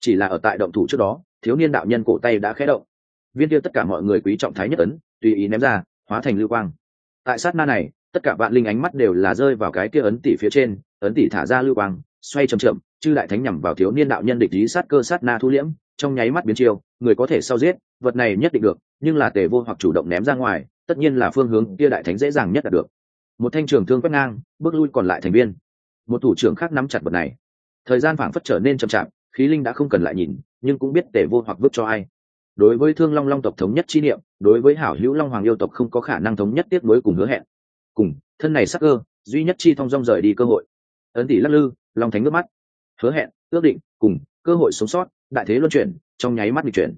Chỉ là ở tại động thủ trước đó, thiếu niên đạo nhân cổ tay đã khé động. Viên tiêu tất cả mọi người quý trọng thái nhất ấn, tùy ý ném ra, hóa thành lưu quang. Tại sát na này, tất cả vạn linh ánh mắt đều là rơi vào cái kia ấn tỷ phía trên, ấn tỷ thả ra lưu quang, xoay chậm chậm chư đại thánh nhằm vào thiếu niên đạo nhân địch lý sát cơ sát na thu liễm, trong nháy mắt biến chiêu, người có thể sau giết, vật này nhất định được, nhưng là tề vô hoặc chủ động ném ra ngoài, tất nhiên là phương hướng kia đại thánh dễ dàng nhất đạt được. Một thanh trường thương quét ngang, bước lui còn lại thành viên. Một thủ trưởng khác nắm chặt vật này. Thời gian phảng phất trở nên chậm chạp, khí linh đã không cần lại nhìn, nhưng cũng biết tề vô hoặc vứt cho ai. Đối với thương long long tộc thống nhất chi niệm, đối với hảo hữu long hoàng yêu tộc không có khả năng thống nhất tiếp nối cùng hứa hẹn. Cùng, thân này sắc cơ, duy nhất chi thong dong rời đi cơ hội. Ấn tỷ lắc lư, long thánh nước mắt hứa hẹn, ước định, cùng, cơ hội sống sót, đại thế luân chuyển, trong nháy mắt bị chuyển.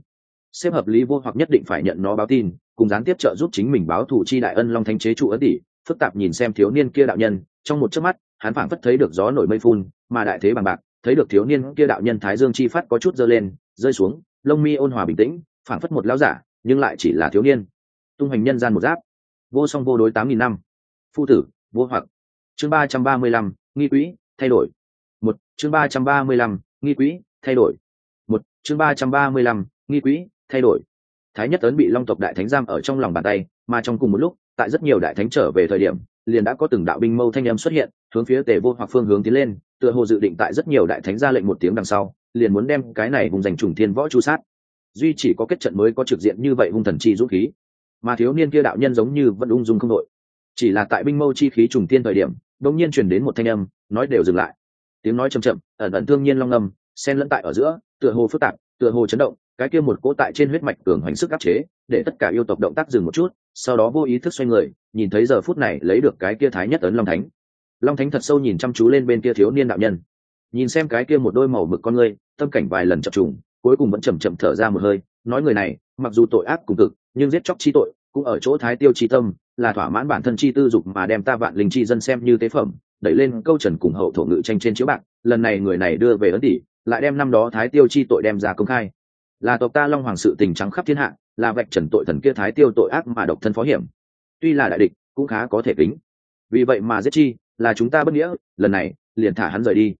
Xếp hợp lý vô hoặc nhất định phải nhận nó báo tin, cùng gián tiếp trợ giúp chính mình báo thủ chi đại ân long thanh chế trụ ấn tỷ, phức tạp nhìn xem thiếu niên kia đạo nhân, trong một chớp mắt, hắn phảng phất thấy được gió nổi mây phun, mà đại thế bằng bạc, thấy được thiếu niên kia đạo nhân thái dương chi phát có chút dơ lên, rơi xuống, lông mi ôn hòa bình tĩnh, phảng phất một lão giả, nhưng lại chỉ là thiếu niên. Tung hành nhân gian một giáp. Vô song vô đối tám nghìn năm. Phu tử, vô hoặc. Chương ba trăm ba mươi lăm, nghi quỹ, thay đổi một, chương ba trăm ba mươi lăm, nghi quỹ, thay đổi. Một, chương ba trăm ba mươi lăm, nghi quỹ, thay đổi. Thái nhất ấn bị long tộc đại thánh giam ở trong lòng bàn tay, mà trong cùng một lúc, tại rất nhiều đại thánh trở về thời điểm, liền đã có từng đạo binh mâu thanh âm xuất hiện, hướng phía tề vô hoặc phương hướng tiến lên, tựa hồ dự định tại rất nhiều đại thánh ra lệnh một tiếng đằng sau, liền muốn đem cái này vùng giành trùng thiên võ chu sát. Duy chỉ có kết trận mới có trực diện như vậy hung thần chi dũng khí. Mà thiếu niên kia đạo nhân giống như vẫn ung dung không đội chỉ là tại binh mâu chi khí trùng tiên thời điểm, đột nhiên truyền đến một thanh âm, nói đều dừng lại tiếng nói chậm chậm ẩn ẩn thương nhiên long ngầm, xen lẫn tại ở giữa tựa hồ phức tạp tựa hồ chấn động cái kia một cỗ tại trên huyết mạch cường hoành sức áp chế để tất cả yêu tộc động tác dừng một chút sau đó vô ý thức xoay người nhìn thấy giờ phút này lấy được cái kia thái nhất ấn long thánh. Long thánh thật sâu nhìn chăm chú lên bên kia thiếu niên đạo nhân nhìn xem cái kia một đôi màu mực con ngươi tâm cảnh vài lần chập trùng cuối cùng vẫn chầm chậm thở ra một hơi nói người này mặc dù tội ác cùng cực nhưng giết chóc chi tội cũng ở chỗ thái tiêu chi tâm là thỏa mãn bản thân chi tư dục mà đem ta vạn linh chi dân xem như tế phẩm đẩy lên câu trần cùng hậu thổ ngự tranh trên chiếu bạc, lần này người này đưa về ấn tỷ, lại đem năm đó thái tiêu chi tội đem ra công khai. Là tộc ta long hoàng sự tình trắng khắp thiên hạ, là vạch trần tội thần kia thái tiêu tội ác mà độc thân phó hiểm. Tuy là đại địch, cũng khá có thể kính. Vì vậy mà giết chi, là chúng ta bất nghĩa, lần này, liền thả hắn rời đi.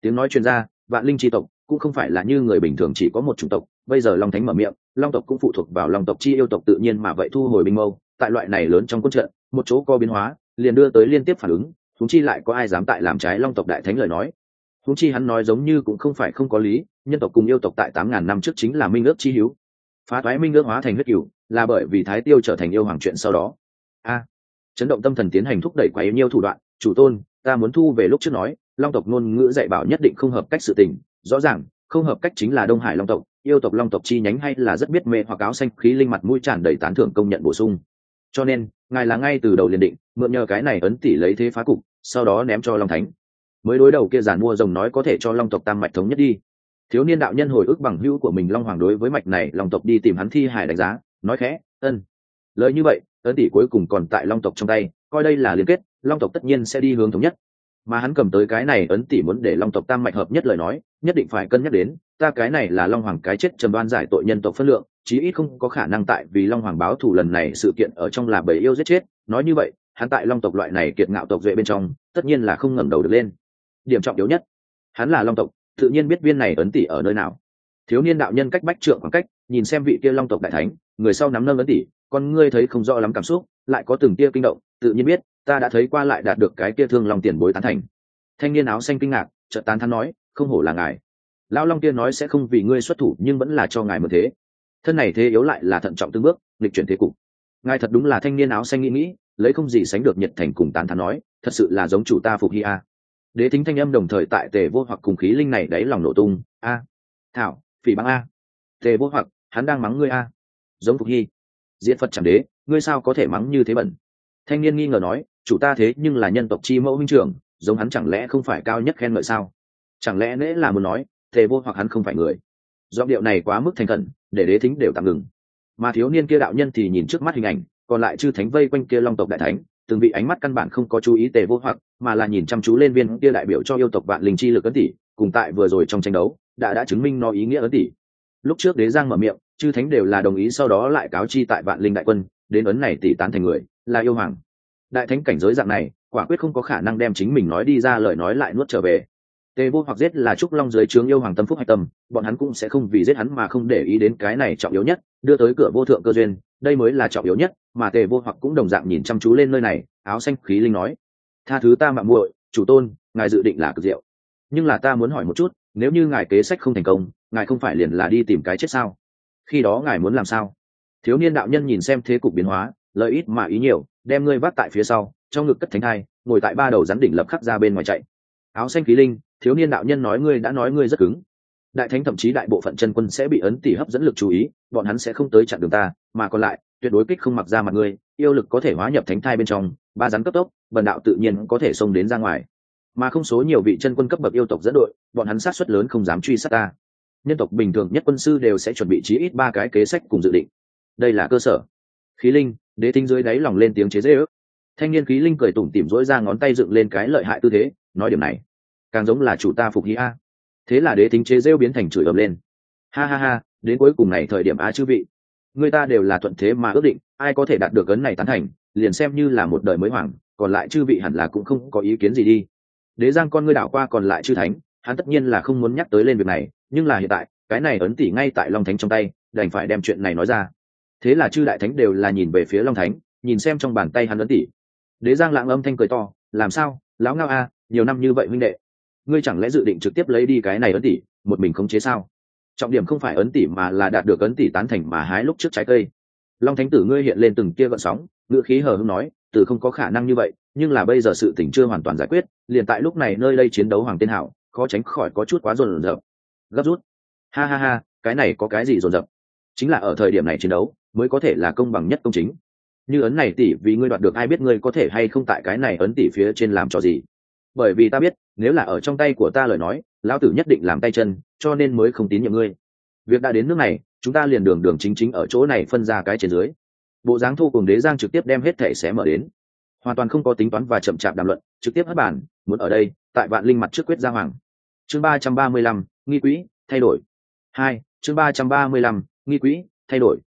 Tiếng nói chuyên gia vạn linh chi tộc, cũng không phải là như người bình thường chỉ có một chủng tộc, bây giờ long thánh mở miệng, long tộc cũng phụ thuộc vào long tộc chi yêu tộc tự nhiên mà vậy thu hồi binh mâu, tại loại này lớn trong quân trận, một chỗ co biến hóa, liền đưa tới liên tiếp phản ứng húng chi lại có ai dám tại làm trái long tộc đại thánh lời nói? Húng chi hắn nói giống như cũng không phải không có lý, nhân tộc cùng yêu tộc tại tám ngàn năm trước chính là minh ước chi hữu. Phá thoái minh ước hóa thành huyết cựu là bởi vì thái tiêu trở thành yêu hoàng chuyện sau đó. A! Chấn động tâm thần tiến hành thúc đẩy quá yêu nhiêu thủ đoạn. Chủ tôn, ta muốn thu về lúc trước nói, long tộc ngôn ngữ dạy bảo nhất định không hợp cách sự tình. Rõ ràng, không hợp cách chính là đông hải long tộc, yêu tộc long tộc chi nhánh hay là rất biết mê hoặc áo xanh, khí linh mặt mũi tràn đầy tán thưởng công nhận bổ sung. Cho nên ngài là ngay từ đầu liền định, mượn nhờ cái này ấn tỷ lấy thế phá cục, sau đó ném cho long thánh. Mới đối đầu kia giản mua rồng nói có thể cho long tộc tam mạch thống nhất đi. Thiếu niên đạo nhân hồi ức bằng hữu của mình long hoàng đối với mạch này long tộc đi tìm hắn thi hài đánh giá, nói khẽ, ân, lời như vậy, ấn tỷ cuối cùng còn tại long tộc trong tay, coi đây là liên kết, long tộc tất nhiên sẽ đi hướng thống nhất. Mà hắn cầm tới cái này ấn tỷ muốn để long tộc tam mạch hợp nhất lời nói, nhất định phải cân nhắc đến, ta cái này là long hoàng cái chết trầm đoan giải tội nhân tộc phân lượng chí ít không có khả năng tại vì long hoàng báo thù lần này sự kiện ở trong là bầy yêu giết chết. Nói như vậy, hắn tại long tộc loại này kiệt ngạo tộc duệ bên trong, tất nhiên là không ngẩng đầu được lên. Điểm trọng yếu nhất, hắn là long tộc, tự nhiên biết viên này ấn tỷ ở nơi nào. Thiếu niên đạo nhân cách bách trượng khoảng cách, nhìn xem vị kia long tộc đại thánh, người sau nắm nâng ấn tỷ, con ngươi thấy không rõ lắm cảm xúc, lại có từng tia kinh động, tự nhiên biết, ta đã thấy qua lại đạt được cái kia thương lòng tiền bối tán thành. Thanh niên áo xanh kinh ngạc trợ tán thắn nói, không hổ là ngài. Lão long tiên nói sẽ không vì ngươi xuất thủ, nhưng vẫn là cho ngài một thế thân này thế yếu lại là thận trọng từng bước lịch chuyển thế cục. Ngài thật đúng là thanh niên áo xanh nghĩ nghĩ, lấy không gì sánh được nhiệt thành cùng tán thắn nói, thật sự là giống chủ ta phục hy a. Đế thính thanh âm đồng thời tại tề vô hoặc cùng khí linh này đáy lòng nổ tung, a. Thảo, phỉ băng a. Tề vô hoặc, hắn đang mắng ngươi a. Giống phục hy. Diễn phật chẳng đế, ngươi sao có thể mắng như thế bẩn? Thanh niên nghi ngờ nói, chủ ta thế nhưng là nhân tộc chi mẫu minh trưởng, giống hắn chẳng lẽ không phải cao nhất khen ngợi sao? Chẳng lẽ nễ là muốn nói, tề vô hoặc hắn không phải người? Giọng điệu này quá mức thành khẩn để đế thính đều tạm ngừng. Mà thiếu niên kia đạo nhân thì nhìn trước mắt hình ảnh, còn lại chư thánh vây quanh kia long tộc đại thánh, từng vị ánh mắt căn bản không có chú ý tề vô hoặc, mà là nhìn chăm chú lên viên kia đại biểu cho yêu tộc vạn linh chi lực ấn tỷ, cùng tại vừa rồi trong tranh đấu, đã đã chứng minh nó ý nghĩa ấn tỷ. Lúc trước đế giang mở miệng, chư thánh đều là đồng ý sau đó lại cáo chi tại vạn linh đại quân, đến ấn này tỷ tán thành người, là yêu hoàng. Đại thánh cảnh giới dạng này, quả quyết không có khả năng đem chính mình nói đi ra lời nói lại nuốt trở về tề vô hoặc giết là trúc long dưới trướng yêu hoàng tâm phúc hạch tâm, bọn hắn cũng sẽ không vì giết hắn mà không để ý đến cái này trọng yếu nhất, đưa tới cửa vô thượng cơ duyên, đây mới là trọng yếu nhất, mà tề vô hoặc cũng đồng dạng nhìn chăm chú lên nơi này, áo xanh khí linh nói, tha thứ ta mạng muội, chủ tôn, ngài dự định là cực diệu. Nhưng là ta muốn hỏi một chút, nếu như ngài kế sách không thành công, ngài không phải liền là đi tìm cái chết sao? Khi đó ngài muốn làm sao? Thiếu niên đạo nhân nhìn xem thế cục biến hóa, lợi ít mà ý nhiều, đem ngươi vác tại phía sau, trong ngực cất thánh hai ngồi tại ba đầu rắn đỉnh lập khắc ra bên ngoài chạy áo xanh khí linh, thiếu niên đạo nhân nói ngươi đã nói ngươi rất cứng. Đại thánh thậm chí đại bộ phận chân quân sẽ bị ấn tỷ hấp dẫn lực chú ý, bọn hắn sẽ không tới chặn đường ta, mà còn lại, tuyệt đối kích không mặc ra mặt ngươi, yêu lực có thể hóa nhập thánh thai bên trong, ba rắn cấp tốc, bần đạo tự nhiên có thể xông đến ra ngoài. Mà không số nhiều vị chân quân cấp bậc yêu tộc dẫn đội, bọn hắn sát xuất lớn không dám truy sát ta. Nhân tộc bình thường nhất quân sư đều sẽ chuẩn bị chí ít ba cái kế sách cùng dự định. Đây là cơ sở. Khí linh, đế tinh dưới đáy lòng lên tiếng chế dễ ước thanh niên khí linh cười tủm tỉm rỗi ra ngón tay dựng lên cái lợi hại tư thế nói điểm này. Càng giống là chủ ta phục hí a. Thế là đế tính chế rêu biến thành chửi ầm lên. Ha ha ha, đến cuối cùng này thời điểm a chư vị. Người ta đều là thuận thế mà ước định, ai có thể đạt được ấn này tán thành, liền xem như là một đời mới hoàng, còn lại chư vị hẳn là cũng không có ý kiến gì đi. Đế giang con ngươi đảo qua còn lại chư thánh, hắn tất nhiên là không muốn nhắc tới lên việc này, nhưng là hiện tại, cái này ấn tỷ ngay tại long thánh trong tay, đành phải đem chuyện này nói ra. Thế là chư đại thánh đều là nhìn về phía long thánh, nhìn xem trong bàn tay hắn ấn tỷ đế giang lạng âm thanh cười to, làm sao, lão ngao a nhiều năm như vậy huynh đệ, ngươi chẳng lẽ dự định trực tiếp lấy đi cái này ấn tỷ một mình khống chế sao? Trọng điểm không phải ấn tỷ mà là đạt được ấn tỷ tán thành mà hái lúc trước trái cây. Long thánh tử ngươi hiện lên từng kia gợn sóng ngựa khí hờ hưng nói, từ không có khả năng như vậy, nhưng là bây giờ sự tình chưa hoàn toàn giải quyết, liền tại lúc này nơi đây chiến đấu hoàng tiên hảo, khó tránh khỏi có chút quá rồn rập gấp rút. Ha ha ha, cái này có cái gì rồn rập chính là ở thời điểm này chiến đấu, mới có thể là công bằng nhất công chính. Như ấn này tỷ vì ngươi đoạt được ai biết ngươi có thể hay không tại cái này ấn tỷ phía trên làm trò gì? Bởi vì ta biết, nếu là ở trong tay của ta lời nói, lão tử nhất định làm tay chân, cho nên mới không tín nhiệm ngươi. Việc đã đến nước này, chúng ta liền đường đường chính chính ở chỗ này phân ra cái trên dưới. Bộ dáng thu cùng đế giang trực tiếp đem hết thể sẽ mở đến. Hoàn toàn không có tính toán và chậm chạp đàm luận, trực tiếp hất bản muốn ở đây, tại vạn linh mặt trước quyết gia hoàng. Chương ba trăm ba mươi lăm, nghi quỹ, thay đổi. Hai, chương ba trăm ba mươi lăm, nghi quỹ, thay đổi.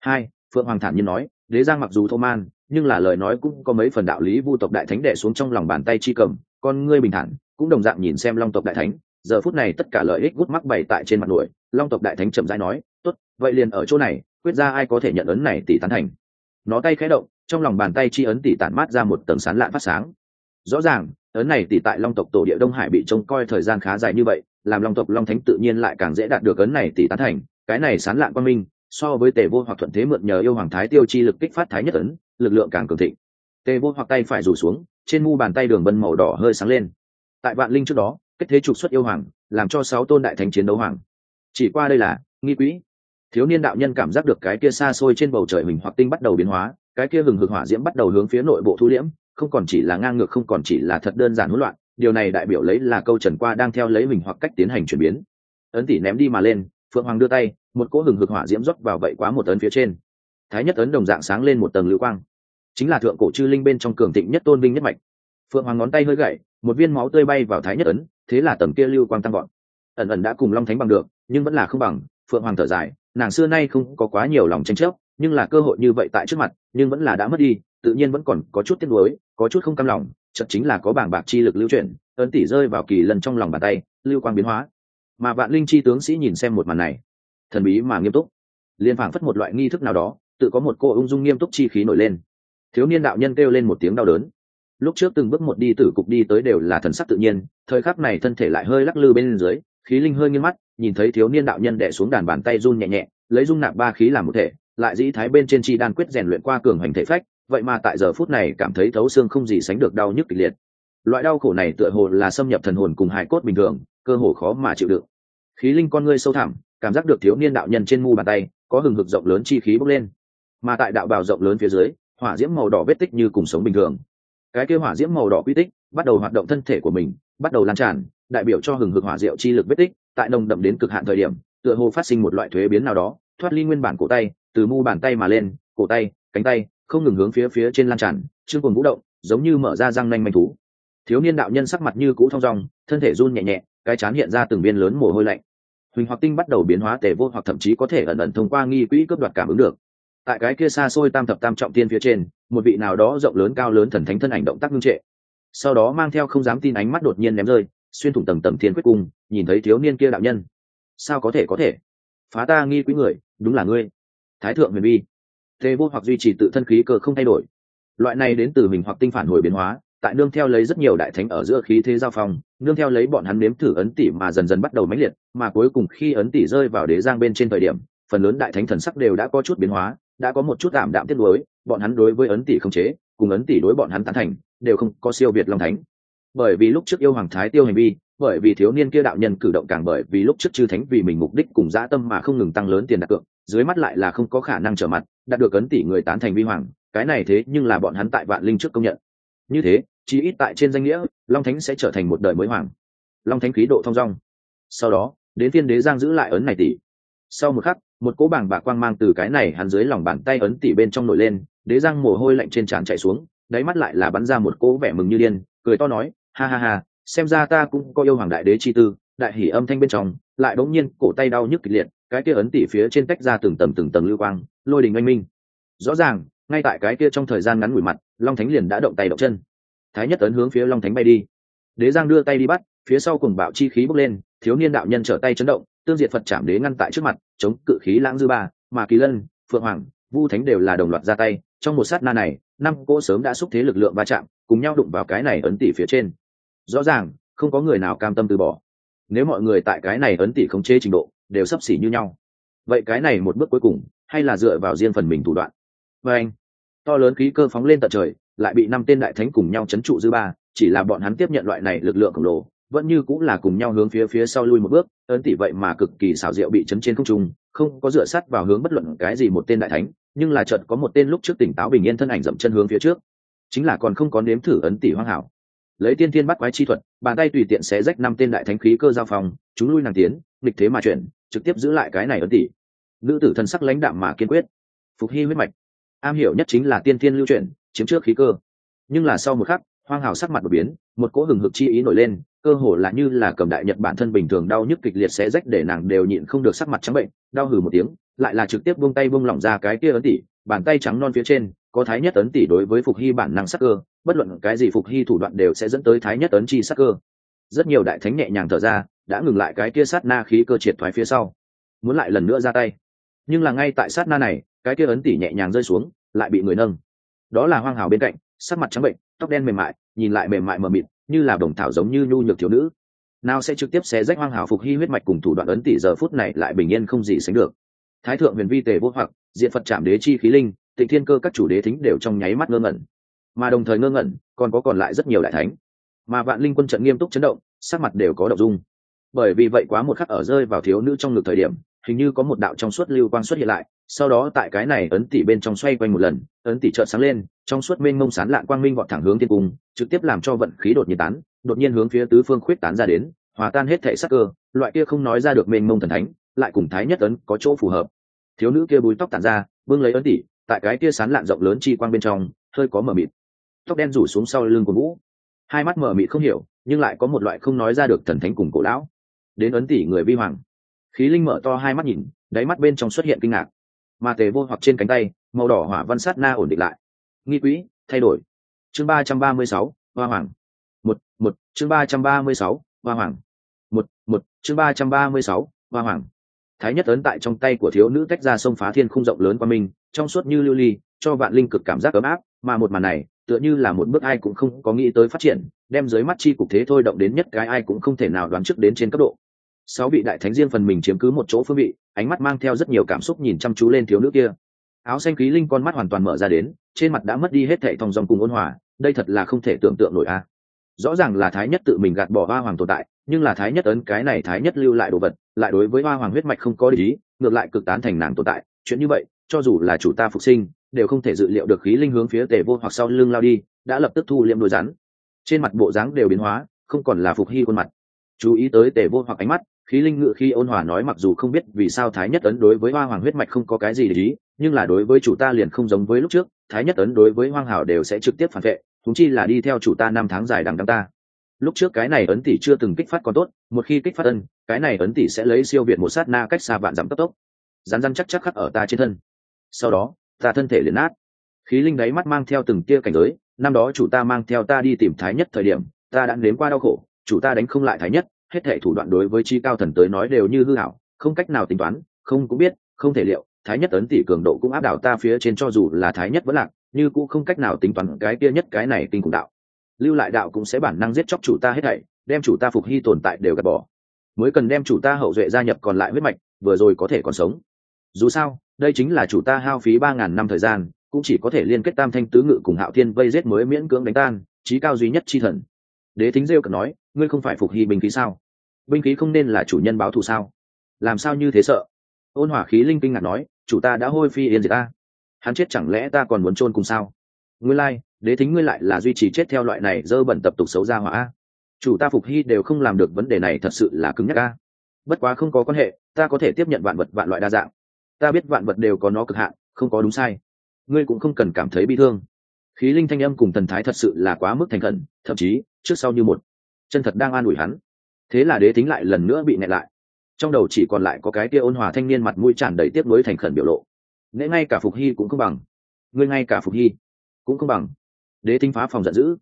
Hai, phượng hoàng thản nhiên nói, đế giang mặc dù thô man, nhưng là lời nói cũng có mấy phần đạo lý vu tộc đại thánh đệ xuống trong lòng bàn tay chi cầm con ngươi bình thản, cũng đồng dạng nhìn xem long tộc đại thánh. Giờ phút này tất cả lợi ích gút mắc bày tại trên mặt nổi, long tộc đại thánh chậm rãi nói, tốt, vậy liền ở chỗ này, quyết ra ai có thể nhận ấn này tỷ tán thành. Nó tay khẽ động, trong lòng bàn tay chi ấn tỷ tản mát ra một tầng sán lạn phát sáng. Rõ ràng, ấn này tỷ tại long tộc tổ địa đông hải bị trông coi thời gian khá dài như vậy, làm long tộc long thánh tự nhiên lại càng dễ đạt được ấn này tỷ tán thành. Cái này sán lạn quan minh, so với tề vô hoặc thuận thế mượn nhờ yêu hoàng thái tiêu chi lực kích phát thái nhất ấn, lực lượng càng cường thịnh. Tề vô hoặc tay phải rủ xuống trên mu bàn tay đường vân màu đỏ hơi sáng lên. Tại vạn linh trước đó, kết thế trục xuất yêu hoàng, làm cho sáu tôn đại thánh chiến đấu hoàng. Chỉ qua đây là, nghi quỹ. Thiếu niên đạo nhân cảm giác được cái kia xa xôi trên bầu trời mình hoặc tinh bắt đầu biến hóa, cái kia hừng hực hỏa diễm bắt đầu hướng phía nội bộ thu liễm, không còn chỉ là ngang ngược, không còn chỉ là thật đơn giản hỗn loạn, điều này đại biểu lấy là câu trần qua đang theo lấy mình hoặc cách tiến hành chuyển biến. Ấn tỷ ném đi mà lên, phượng hoàng đưa tay, một cỗ hừng hực hỏa diễm rót vào vậy quá một ấn phía trên. Thái nhất ấn đồng dạng sáng lên một tầng lưu quang chính là thượng cổ chư linh bên trong cường thịnh nhất tôn vinh nhất mạch. Phượng hoàng ngón tay hơi gậy, một viên máu tươi bay vào thái nhất ấn, thế là tầm kia lưu quang tăng gọn ẩn ẩn đã cùng long thánh bằng được, nhưng vẫn là không bằng, phượng hoàng thở dài, nàng xưa nay không có quá nhiều lòng tranh chấp, nhưng là cơ hội như vậy tại trước mặt, nhưng vẫn là đã mất đi, tự nhiên vẫn còn có chút tiếc nuối, có chút không cam lòng chật chính là có bảng bạc chi lực lưu chuyển, ấn tỷ rơi vào kỳ lần trong lòng bàn tay, lưu quang biến hóa. Mà vạn linh chi tướng sĩ nhìn xem một màn này, thần bí mà nghiêm túc. Liên phảng phất một loại nghi thức nào đó, tự có một cô ung dung nghiêm túc chi khí nổi lên thiếu niên đạo nhân kêu lên một tiếng đau đớn. Lúc trước từng bước một đi tử cục đi tới đều là thần sắc tự nhiên, thời khắc này thân thể lại hơi lắc lư bên dưới, khí linh hơi nghiêng mắt, nhìn thấy thiếu niên đạo nhân đẻ xuống đàn bàn tay run nhẹ nhẹ, lấy dung nạp ba khí làm một thể, lại dĩ thái bên trên chi đan quyết rèn luyện qua cường hành thể phách, vậy mà tại giờ phút này cảm thấy thấu xương không gì sánh được đau nhức kịch liệt. Loại đau khổ này tựa hồ là xâm nhập thần hồn cùng hài cốt bình thường, cơ hồ khó mà chịu đựng. Khí linh con ngươi sâu thẳm, cảm giác được thiếu niên đạo nhân trên mu bàn tay, có hừng hực rộng lớn chi khí bốc lên. Mà tại đạo bào rộng lớn phía dưới hỏa diễm màu đỏ vết tích như cùng sống bình thường. Cái kia hỏa diễm màu đỏ quy tích bắt đầu hoạt động thân thể của mình, bắt đầu lan tràn, đại biểu cho hừng hực hỏa diệu chi lực vết tích, tại nồng đậm đến cực hạn thời điểm, tựa hồ phát sinh một loại thuế biến nào đó, thoát ly nguyên bản cổ tay, từ mu bàn tay mà lên, cổ tay, cánh tay, không ngừng hướng phía phía trên lan tràn, chương cùng vũ động, giống như mở ra răng nanh manh thú. Thiếu niên đạo nhân sắc mặt như cũ thong dong, thân thể run nhẹ nhẹ, cái chán hiện ra từng viên lớn mồ hôi lạnh. Huỳnh hoặc tinh bắt đầu biến hóa tề vô hoặc thậm chí có thể ẩn ẩn thông qua nghi quỹ cướp đoạt cảm ứng được tại cái kia xa xôi tam thập tam trọng tiên phía trên, một vị nào đó rộng lớn cao lớn thần thánh thân ảnh động tác ngưng trệ. Sau đó mang theo không dám tin ánh mắt đột nhiên ném rơi, xuyên thủng tầng tầng thiên quyết cung, nhìn thấy thiếu niên kia đạo nhân. Sao có thể có thể? Phá ta nghi quý người, đúng là ngươi. Thái thượng huyền vi. Tê vô hoặc duy trì tự thân khí cơ không thay đổi. Loại này đến từ mình hoặc tinh phản hồi biến hóa, tại nương theo lấy rất nhiều đại thánh ở giữa khí thế giao phong, nương theo lấy bọn hắn nếm thử ấn tỷ mà dần dần bắt đầu mãnh liệt, mà cuối cùng khi ấn tỷ rơi vào đế giang bên trên thời điểm, phần lớn đại thánh thần sắc đều đã có chút biến hóa đã có một chút ảm đạm tiếc đối bọn hắn đối với ấn tỷ không chế, cùng ấn tỷ đối bọn hắn tán thành, đều không có siêu việt long thánh. Bởi vì lúc trước yêu hoàng thái tiêu hành vi, bởi vì thiếu niên kia đạo nhân cử động càng bởi vì lúc trước chư thánh vì mình mục đích cùng dã tâm mà không ngừng tăng lớn tiền đặt cược, dưới mắt lại là không có khả năng trở mặt, đạt được ấn tỷ người tán thành vi hoàng, cái này thế nhưng là bọn hắn tại vạn linh trước công nhận. Như thế, chí ít tại trên danh nghĩa, long thánh sẽ trở thành một đời mới hoàng. Long thánh khí độ thông dong. Sau đó, đến tiên đế giang giữ lại ấn này tỷ. Sau một khắc một cỗ bảng bạc quang mang từ cái này hắn dưới lòng bàn tay ấn tỉ bên trong nổi lên, đế răng mồ hôi lạnh trên trán chạy xuống, đáy mắt lại là bắn ra một cỗ vẻ mừng như điên, cười to nói, ha ha ha, xem ra ta cũng có yêu hoàng đại đế chi tư. Đại hỉ âm thanh bên trong, lại đống nhiên cổ tay đau nhức kịch liệt, cái kia ấn tỉ phía trên tách ra từng tầng từng tầng lưu quang, lôi đình oanh minh. Rõ ràng, ngay tại cái kia trong thời gian ngắn ngủi mặt, long thánh liền đã động tay động chân. Thái nhất ấn hướng phía long thánh bay đi đế giang đưa tay đi bắt, phía sau cùng bạo chi khí bốc lên, thiếu niên đạo nhân trở tay chấn động, tương diệt phật chạm đế ngăn tại trước mặt, chống cự khí lãng dư ba, mà kỳ lân, phượng hoàng, vu thánh đều là đồng loạt ra tay, trong một sát na này, năm cô sớm đã xúc thế lực lượng va chạm, cùng nhau đụng vào cái này ấn tỷ phía trên. Rõ ràng, không có người nào cam tâm từ bỏ. Nếu mọi người tại cái này ấn tỷ khống chế trình độ, đều sắp xỉ như nhau. Vậy cái này một bước cuối cùng, hay là dựa vào riêng phần mình thủ đoạn? Và anh, to lớn khí cơ phóng lên tận trời, lại bị năm tên đại thánh cùng nhau chấn trụ dư ba chỉ là bọn hắn tiếp nhận loại này lực lượng khổng lồ, vẫn như cũng là cùng nhau hướng phía phía sau lui một bước ấn tỷ vậy mà cực kỳ xảo diệu bị chấn trên không trung, không có dựa sát vào hướng bất luận cái gì một tên đại thánh, nhưng là chợt có một tên lúc trước tỉnh táo bình yên thân ảnh dậm chân hướng phía trước. Chính là còn không có nếm thử ấn tỷ hoang hảo. Lấy tiên tiên bắt quái chi thuật, bàn tay tùy tiện xé rách năm tên đại thánh khí cơ giao phòng chúng lui nàng tiến, nghịch thế mà chuyển, trực tiếp giữ lại cái này ấn tỷ. Nữ tử thân sắc lãnh đạm mà kiên quyết. Phục hy huyết mạch. Am hiểu nhất chính là tiên tiên lưu chuyển, chiếm trước khí cơ. Nhưng là sau một khắc hoang hào sắc mặt đột biến, một cỗ hừng hực chi ý nổi lên, cơ hồ là như là cầm đại nhật bản thân bình thường đau nhức kịch liệt xé rách để nàng đều nhịn không được sắc mặt trắng bệnh, đau hừ một tiếng, lại là trực tiếp buông tay buông lỏng ra cái kia ấn tỷ bàn tay trắng non phía trên, có thái nhất ấn tỷ đối với phục hy bản năng sắc cơ, bất luận cái gì phục hy thủ đoạn đều sẽ dẫn tới thái nhất ấn chi sắc cơ. Rất nhiều đại thánh nhẹ nhàng thở ra, đã ngừng lại cái kia sát na khí cơ triệt thoái phía sau. Muốn lại lần nữa ra tay. Nhưng là ngay tại sát na này, cái kia ấn tỷ nhẹ nhàng rơi xuống, lại bị người nâng. Đó là hoang hào bên cạnh, sắc mặt trắng bệnh tóc đen mềm mại, nhìn lại mềm mại mờ mịt, như là đồng thảo giống như nhu nhược thiếu nữ. Nào sẽ trực tiếp xé rách hoang hảo phục hy huyết mạch cùng thủ đoạn ấn tỷ giờ phút này lại bình yên không gì sánh được. Thái thượng huyền vi tề vô hoặc, diện phật chạm đế chi khí linh, tịnh thiên cơ các chủ đế thính đều trong nháy mắt ngơ ngẩn. Mà đồng thời ngơ ngẩn, còn có còn lại rất nhiều đại thánh. Mà vạn linh quân trận nghiêm túc chấn động, sắc mặt đều có động dung. Bởi vì vậy quá một khắc ở rơi vào thiếu nữ trong ngực thời điểm hình như có một đạo trong suốt lưu quang xuất hiện lại, sau đó tại cái này ấn tỷ bên trong xoay quanh một lần, ấn tỷ trợn sáng lên, trong suốt mênh mông sán lạn quang minh vọt thẳng hướng thiên cung, trực tiếp làm cho vận khí đột nhiên tán, đột nhiên hướng phía tứ phương khuyết tán ra đến, hòa tan hết thể sắc cơ, loại kia không nói ra được mênh mông thần thánh, lại cùng thái nhất ấn có chỗ phù hợp. Thiếu nữ kia búi tóc tản ra bưng lấy ấn tỷ tại cái kia sán lạn rộng lớn chi quang bên trong, hơi có mờ mịt. Tóc đen rủ xuống sau lưng của vũ. Hai mắt mờ mịt không hiểu, nhưng lại có một loại không nói ra được thần thánh cùng cổ lão. Đến ấn tỷ người vi hoàng khí linh mở to hai mắt nhìn, đáy mắt bên trong xuất hiện kinh ngạc. Mà tề vô hoặc trên cánh tay, màu đỏ hỏa văn sát na ổn định lại. Nghi quỹ, thay đổi. Chương ba trăm ba mươi sáu, hoa hoàng. Một một, chương ba trăm ba mươi sáu, hoa hoàng. Một một, chương ba trăm ba mươi sáu, hoa hoàng. Thái nhất ấn tại trong tay của thiếu nữ tách ra sông phá thiên khung rộng lớn qua mình, trong suốt như lưu ly, cho vạn linh cực cảm giác ấm áp, mà một màn này, tựa như là một bước ai cũng không có nghĩ tới phát triển, đem dưới mắt chi cục thế thôi động đến nhất cái ai cũng không thể nào đoán trước đến trên cấp độ sáu vị đại thánh riêng phần mình chiếm cứ một chỗ phương vị, ánh mắt mang theo rất nhiều cảm xúc nhìn chăm chú lên thiếu nữ kia. Áo xanh khí linh con mắt hoàn toàn mở ra đến, trên mặt đã mất đi hết thệ thòng dòng cùng ôn hòa, đây thật là không thể tưởng tượng nổi a. Rõ ràng là thái nhất tự mình gạt bỏ hoa hoàng tồn tại, nhưng là thái nhất ấn cái này thái nhất lưu lại đồ vật, lại đối với hoa hoàng huyết mạch không có lý ngược lại cực tán thành nàng tồn tại. Chuyện như vậy, cho dù là chủ ta phục sinh, đều không thể dự liệu được khí linh hướng phía tề vô hoặc sau lưng lao đi, đã lập tức thu liệm đôi rắn. Trên mặt bộ dáng đều biến hóa, không còn là phục hy khuôn mặt. Chú ý tới tề vô hoặc ánh mắt khí linh ngự khi ôn hòa nói mặc dù không biết vì sao thái nhất ấn đối với hoa hoàng huyết mạch không có cái gì để ý, nhưng là đối với chủ ta liền không giống với lúc trước, thái nhất ấn đối với hoang hảo đều sẽ trực tiếp phản vệ thúng chi là đi theo chủ ta năm tháng dài đằng đằng ta. Lúc trước cái này ấn tỷ chưa từng kích phát còn tốt, một khi kích phát ân, cái này ấn tỷ sẽ lấy siêu việt một sát na cách xa vạn dặm tốc tốc. Rán răn chắc chắc khắc ở ta trên thân. Sau đó, ta thân thể liền nát. Khí linh đáy mắt mang theo từng tia cảnh giới, năm đó chủ ta mang theo ta đi tìm thái nhất thời điểm, ta đã nếm qua đau khổ, chủ ta đánh không lại thái nhất hết thể thủ đoạn đối với chi cao thần tới nói đều như hư hảo không cách nào tính toán, không cũng biết, không thể liệu. Thái nhất ấn tỷ cường độ cũng áp đảo ta phía trên cho dù là thái nhất vẫn lạc, như cũng không cách nào tính toán cái kia nhất cái này kinh cùng đạo. Lưu lại đạo cũng sẽ bản năng giết chóc chủ ta hết thảy, đem chủ ta phục hy tồn tại đều gạt bỏ. Mới cần đem chủ ta hậu duệ gia nhập còn lại huyết mạch, vừa rồi có thể còn sống. Dù sao, đây chính là chủ ta hao phí ba ngàn năm thời gian, cũng chỉ có thể liên kết tam thanh tứ ngự cùng hạo thiên vây giết mới miễn cưỡng đánh tan trí cao duy nhất chi thần. Đế thính rêu cần nói ngươi không phải phục hy binh khí sao? Binh khí không nên là chủ nhân báo thù sao? Làm sao như thế sợ? Ôn hỏa khí linh kinh ngạc nói, chủ ta đã hôi phi yên diệt ta. Hắn chết chẳng lẽ ta còn muốn chôn cùng sao? Ngươi lai, đế thính ngươi lại là duy trì chết theo loại này dơ bẩn tập tục xấu ra hỏa chủ ta phục hy đều không làm được vấn đề này thật sự là cứng nhắc a. Bất quá không có quan hệ, ta có thể tiếp nhận vạn vật vạn loại đa dạng. Ta biết vạn vật đều có nó cực hạn, không có đúng sai. Ngươi cũng không cần cảm thấy bi thương. Khí linh thanh âm cùng thần thái thật sự là quá mức thành khẩn, thậm chí, trước sau như một chân thật đang an ủi hắn. Thế là đế tính lại lần nữa bị nẹt lại. Trong đầu chỉ còn lại có cái kia ôn hòa thanh niên mặt mũi tràn đầy tiếp nối thành khẩn biểu lộ. Nễ ngay cả phục hy cũng không bằng. Ngươi ngay cả phục hy cũng không bằng. Đế tính phá phòng giận dữ.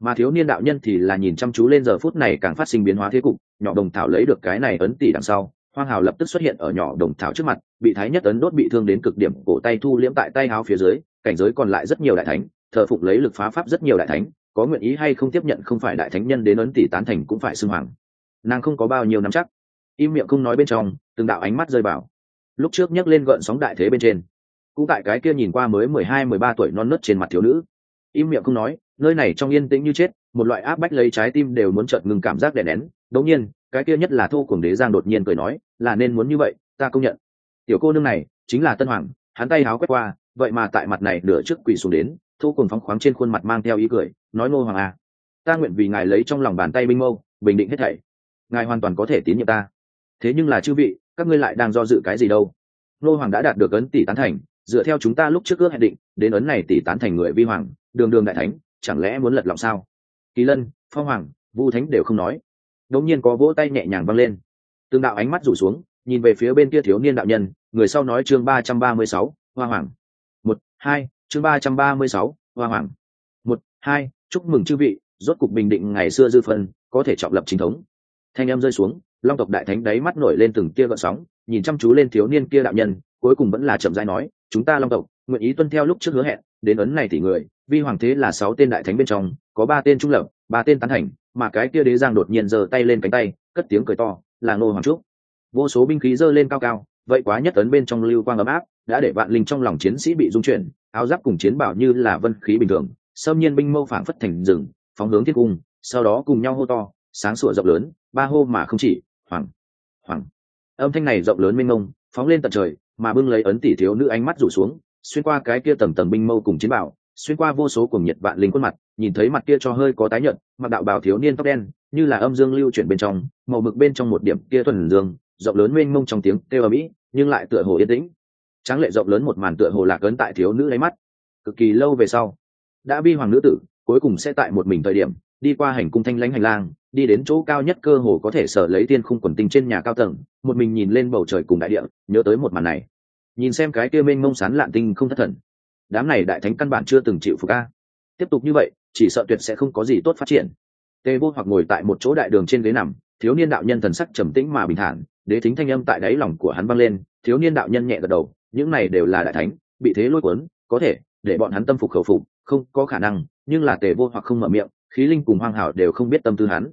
Mà thiếu niên đạo nhân thì là nhìn chăm chú lên giờ phút này càng phát sinh biến hóa thế cục, nhỏ đồng thảo lấy được cái này ấn tỷ đằng sau, hoang hào lập tức xuất hiện ở nhỏ đồng thảo trước mặt, bị thái nhất ấn đốt bị thương đến cực điểm, cổ tay thu liễm tại tay háo phía dưới, cảnh giới còn lại rất nhiều đại thánh, thờ phục lấy lực phá pháp rất nhiều đại thánh có nguyện ý hay không tiếp nhận không phải đại thánh nhân đến ấn tỷ tán thành cũng phải xưng hoàng. Nàng không có bao nhiêu năm chắc. Im miệng không nói bên trong, từng đạo ánh mắt rơi vào. Lúc trước nhấc lên gợn sóng đại thế bên trên, cũng tại cái kia nhìn qua mới mười hai, mười ba tuổi non nớt trên mặt thiếu nữ. Im miệng không nói, nơi này trong yên tĩnh như chết, một loại áp bách lấy trái tim đều muốn chợt ngừng cảm giác đè nén. Đống nhiên, cái kia nhất là thu cùng đế giang đột nhiên cười nói, là nên muốn như vậy, ta công nhận. Tiểu cô nương này, chính là tân hoàng, hắn tay háo quét qua, vậy mà tại mặt này nửa trước quỳ xuống đến thu cùng phóng khoáng trên khuôn mặt mang theo ý cười nói ngô hoàng à ta nguyện vì ngài lấy trong lòng bàn tay binh mâu, bình định hết thảy. Ngài hoàn toàn có thể tín nhiệm ta. Thế nhưng là chư vị, các ngươi lại đang do dự cái gì đâu? Ngô hoàng đã đạt được ấn tỷ tán thành, dựa theo chúng ta lúc trước ước hẹn định, đến ấn này tỷ tán thành người vi hoàng, đường đường đại thánh, chẳng lẽ muốn lật lòng sao? Kỳ lân, phong hoàng, vu thánh đều không nói. Đống nhiên có vỗ tay nhẹ nhàng văng lên. Tương đạo ánh mắt rủ xuống, nhìn về phía bên kia thiếu niên đạo nhân, người sau nói chương ba trăm ba mươi sáu, hoa hoàng. Một, hai, chương ba trăm ba mươi sáu, hoa hoàng. Một, hai chúc mừng chư vị, rốt cục bình định ngày xưa dư phân, có thể trọng lập chính thống. Thanh em rơi xuống, long tộc đại thánh đáy mắt nổi lên từng tia gợn sóng, nhìn chăm chú lên thiếu niên kia đạo nhân, cuối cùng vẫn là chậm rãi nói, chúng ta long tộc, nguyện ý tuân theo lúc trước hứa hẹn, đến ấn này thì người, vi hoàng thế là sáu tên đại thánh bên trong, có ba tên trung lập, ba tên tán thành, mà cái kia đế giang đột nhiên giơ tay lên cánh tay, cất tiếng cười to, là ngô hoàng trúc. Vô số binh khí giơ lên cao cao, vậy quá nhất ấn bên trong lưu quang ấm áp, đã để vạn linh trong lòng chiến sĩ bị dung chuyển, áo giáp cùng chiến bảo như là vân khí bình thường xâm nhiên binh mâu phảng phất thành rừng, phóng hướng thiết cung, sau đó cùng nhau hô to, sáng sủa rộng lớn, ba hô mà không chỉ hoàng hoàng âm thanh này rộng lớn mênh mông, phóng lên tận trời, mà bưng lấy ấn tỷ thiếu nữ ánh mắt rủ xuống, xuyên qua cái kia tầng tầng binh mâu cùng chiến bảo xuyên qua vô số cùng nhiệt vạn linh khuôn mặt, nhìn thấy mặt kia cho hơi có tái nhợt, mặc đạo bào thiếu niên tóc đen, như là âm dương lưu chuyển bên trong, màu mực bên trong một điểm kia thuần dương, rộng lớn mênh mông trong tiếng kêu ở mỹ nhưng lại tựa hồ yên tĩnh. Tráng lệ rộng lớn một màn tựa hồ lạc ấn tại thiếu nữ lấy mắt. Cực kỳ lâu về sau đã vi hoàng nữ tử, cuối cùng sẽ tại một mình thời điểm, đi qua hành cung thanh lãnh hành lang, đi đến chỗ cao nhất cơ hồ có thể sở lấy tiên khung quần tinh trên nhà cao tầng, một mình nhìn lên bầu trời cùng đại địa, nhớ tới một màn này. Nhìn xem cái kia mênh mông sán lạn tinh không thất thần. Đám này đại thánh căn bản chưa từng chịu phục a. Tiếp tục như vậy, chỉ sợ tuyệt sẽ không có gì tốt phát triển. Tê vô hoặc ngồi tại một chỗ đại đường trên ghế nằm, thiếu niên đạo nhân thần sắc trầm tĩnh mà bình thản, đế thính thanh âm tại đáy lòng của hắn vang lên, thiếu niên đạo nhân nhẹ gật đầu, những này đều là đại thánh, bị thế lôi cuốn, có thể để bọn hắn tâm phục khẩu phục không có khả năng, nhưng là tề vô hoặc không mở miệng, khí linh cùng hoang hảo đều không biết tâm tư hắn.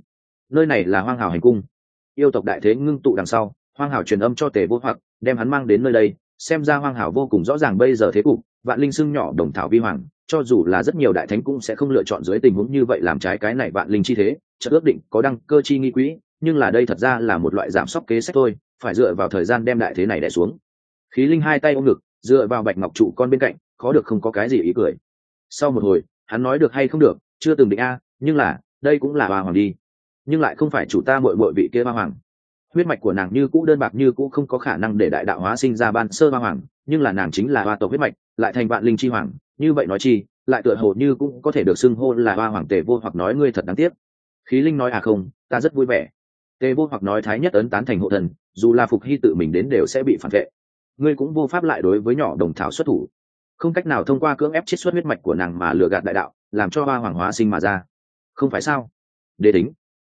Nơi này là hoang hảo hành cung. Yêu tộc đại thế ngưng tụ đằng sau, hoang hảo truyền âm cho tề vô hoặc, đem hắn mang đến nơi đây, xem ra hoang hảo vô cùng rõ ràng bây giờ thế cục, vạn linh xưng nhỏ đồng thảo vi hoàng, cho dù là rất nhiều đại thánh cũng sẽ không lựa chọn dưới tình huống như vậy làm trái cái này vạn linh chi thế chợ ước định có đăng cơ chi nghi quỹ, nhưng là đây thật ra là một loại giảm sóc kế sách thôi, phải dựa vào thời gian đem đại thế này đẻ xuống. Khí linh hai tay ôm ngực, dựa vào bạch ngọc trụ con bên cạnh, khó được không có cái gì ý cười sau một hồi, hắn nói được hay không được, chưa từng định a, nhưng là, đây cũng là hoa hoàng đi. Nhưng lại không phải chủ ta mội mội vị kia hoa hoàng. Huyết mạch của nàng như cũ đơn bạc như cũ không có khả năng để đại đạo hóa sinh ra ban sơ hoa hoàng, nhưng là nàng chính là hoa tộc huyết mạch, lại thành vạn linh chi hoàng, như vậy nói chi, lại tựa hồ như cũng có thể được xưng hô là hoa hoàng tề vô hoặc nói ngươi thật đáng tiếc. Khí linh nói à không, ta rất vui vẻ. Tề vô hoặc nói, thái nhất ấn tán thành hộ thần, dù là phục hy tự mình đến đều sẽ bị phản vệ. Ngươi cũng vô pháp lại đối với nhỏ đồng thảo xuất thủ không cách nào thông qua cưỡng ép chiết xuất huyết mạch của nàng mà lừa gạt đại đạo làm cho hoa hoàng hóa sinh mà ra. Không phải sao? Đế tính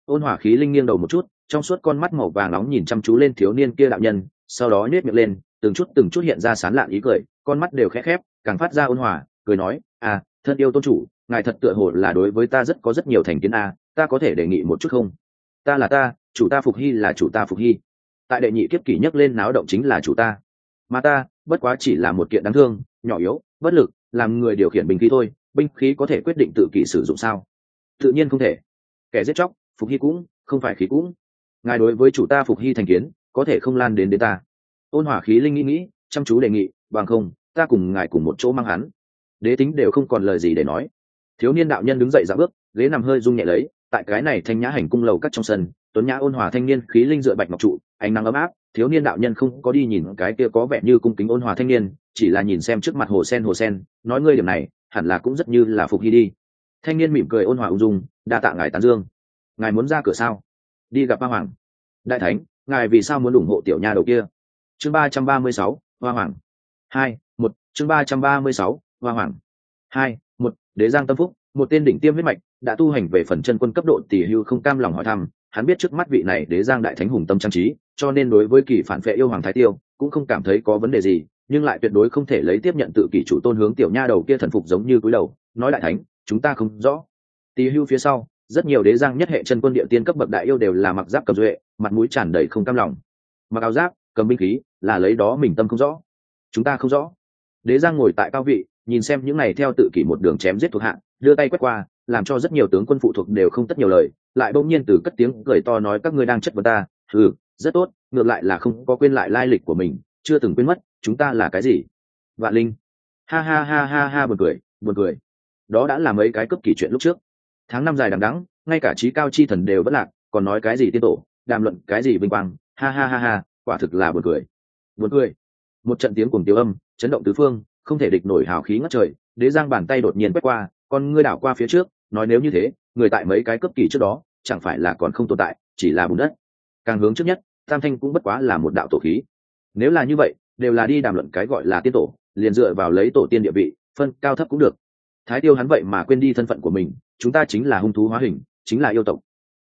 ôn hỏa khí linh nghiêng đầu một chút trong suốt con mắt màu vàng nóng nhìn chăm chú lên thiếu niên kia đạo nhân sau đó nhét miệng lên từng chút từng chút hiện ra sán lạn ý cười con mắt đều khẽ khép càng phát ra ôn hòa cười nói à thân yêu tôn chủ ngài thật tựa hồ là đối với ta rất có rất nhiều thành kiến a à, ta có thể đề nghị một chút không? Ta là ta chủ ta phục hy là chủ ta phục hy. Tại đệ nhị kiếp kỷ nhấc lên náo động chính là chủ ta. Mà ta bất quá chỉ là một kiện đáng thương nhỏ yếu, bất lực, làm người điều khiển binh khí thôi, binh khí có thể quyết định tự kỷ sử dụng sao? Tự nhiên không thể. Kẻ giết chóc, phục hy cũng, không phải khí cũng. Ngài đối với chủ ta phục hy thành kiến, có thể không lan đến đến ta. Ôn hỏa khí linh nghĩ nghĩ, chăm chú đề nghị, bằng không, ta cùng ngài cùng một chỗ mang hắn. Đế tính đều không còn lời gì để nói. Thiếu niên đạo nhân đứng dậy dạo bước, ghế nằm hơi rung nhẹ lấy, tại cái này thanh nhã hành cung lầu cắt trong sân, tuấn nhã ôn hòa thanh niên khí linh dựa bạch ngọc trụ, ánh nắng ấm áp thiếu niên đạo nhân không có đi nhìn cái kia có vẻ như cung kính ôn hòa thanh niên, chỉ là nhìn xem trước mặt hồ sen hồ sen, nói ngươi điểm này, hẳn là cũng rất như là phục hy đi. Thanh niên mỉm cười ôn hòa ung dung, đa tạ ngài tán dương. Ngài muốn ra cửa sao? Đi gặp ba hoàng. Đại thánh, ngài vì sao muốn ủng hộ tiểu nha đầu kia? Chương ba trăm ba mươi sáu, hoa hoàng. Hai, một, chương ba trăm ba mươi sáu, hoa hoàng. Hai, một, đế giang tâm phúc, một tên đỉnh tiêm huyết mạch, đã tu hành về phần chân quân cấp độ tỷ hưu không cam lòng hỏi thăm, hắn biết trước mắt vị này đế giang đại thánh hùng tâm trang trí cho nên đối với kỳ phản vệ yêu hoàng thái tiêu, cũng không cảm thấy có vấn đề gì, nhưng lại tuyệt đối không thể lấy tiếp nhận tự kỷ chủ tôn hướng tiểu nha đầu kia thần phục giống như cúi đầu, nói đại thánh, chúng ta không rõ. Tì hưu phía sau, rất nhiều đế giang nhất hệ chân quân địa tiên cấp bậc đại yêu đều là mặc giáp cầm duệ, mặt mũi tràn đầy không cam lòng. Mặc áo giáp, cầm binh khí, là lấy đó mình tâm không rõ. Chúng ta không rõ. Đế giang ngồi tại cao vị, nhìn xem những này theo tự kỷ một đường chém giết thuộc hạng đưa tay quét qua, làm cho rất nhiều tướng quân phụ thuộc đều không tất nhiều lời, lại bỗng nhiên từ cất tiếng cười to nói các ngươi đang chất vấn ta ừ rất tốt, ngược lại là không có quên lại lai lịch của mình, chưa từng quên mất, chúng ta là cái gì? Vạn linh. Ha ha ha ha ha, buồn cười buồn cười. Đó đã là mấy cái cấp kỷ chuyện lúc trước. Tháng năm dài đằng đắng ngay cả trí cao chi thần đều vẫn lạc, còn nói cái gì tiên tổ, đàm luận cái gì vinh quang, ha ha ha ha, quả thực là buồn cười. Buồn cười. Một trận tiếng cùng tiêu âm, chấn động tứ phương, không thể địch nổi hào khí ngất trời, đế giang bàn tay đột nhiên quét qua, con ngươi đảo qua phía trước, nói nếu như thế, người tại mấy cái cấp kỳ trước đó, chẳng phải là còn không tồn tại, chỉ là bùn đất càng hướng trước nhất, tam thanh cũng bất quá là một đạo tổ khí. Nếu là như vậy, đều là đi đàm luận cái gọi là tiên tổ, liền dựa vào lấy tổ tiên địa vị, phân cao thấp cũng được. Thái tiêu hắn vậy mà quên đi thân phận của mình, chúng ta chính là hung thú hóa hình, chính là yêu tộc.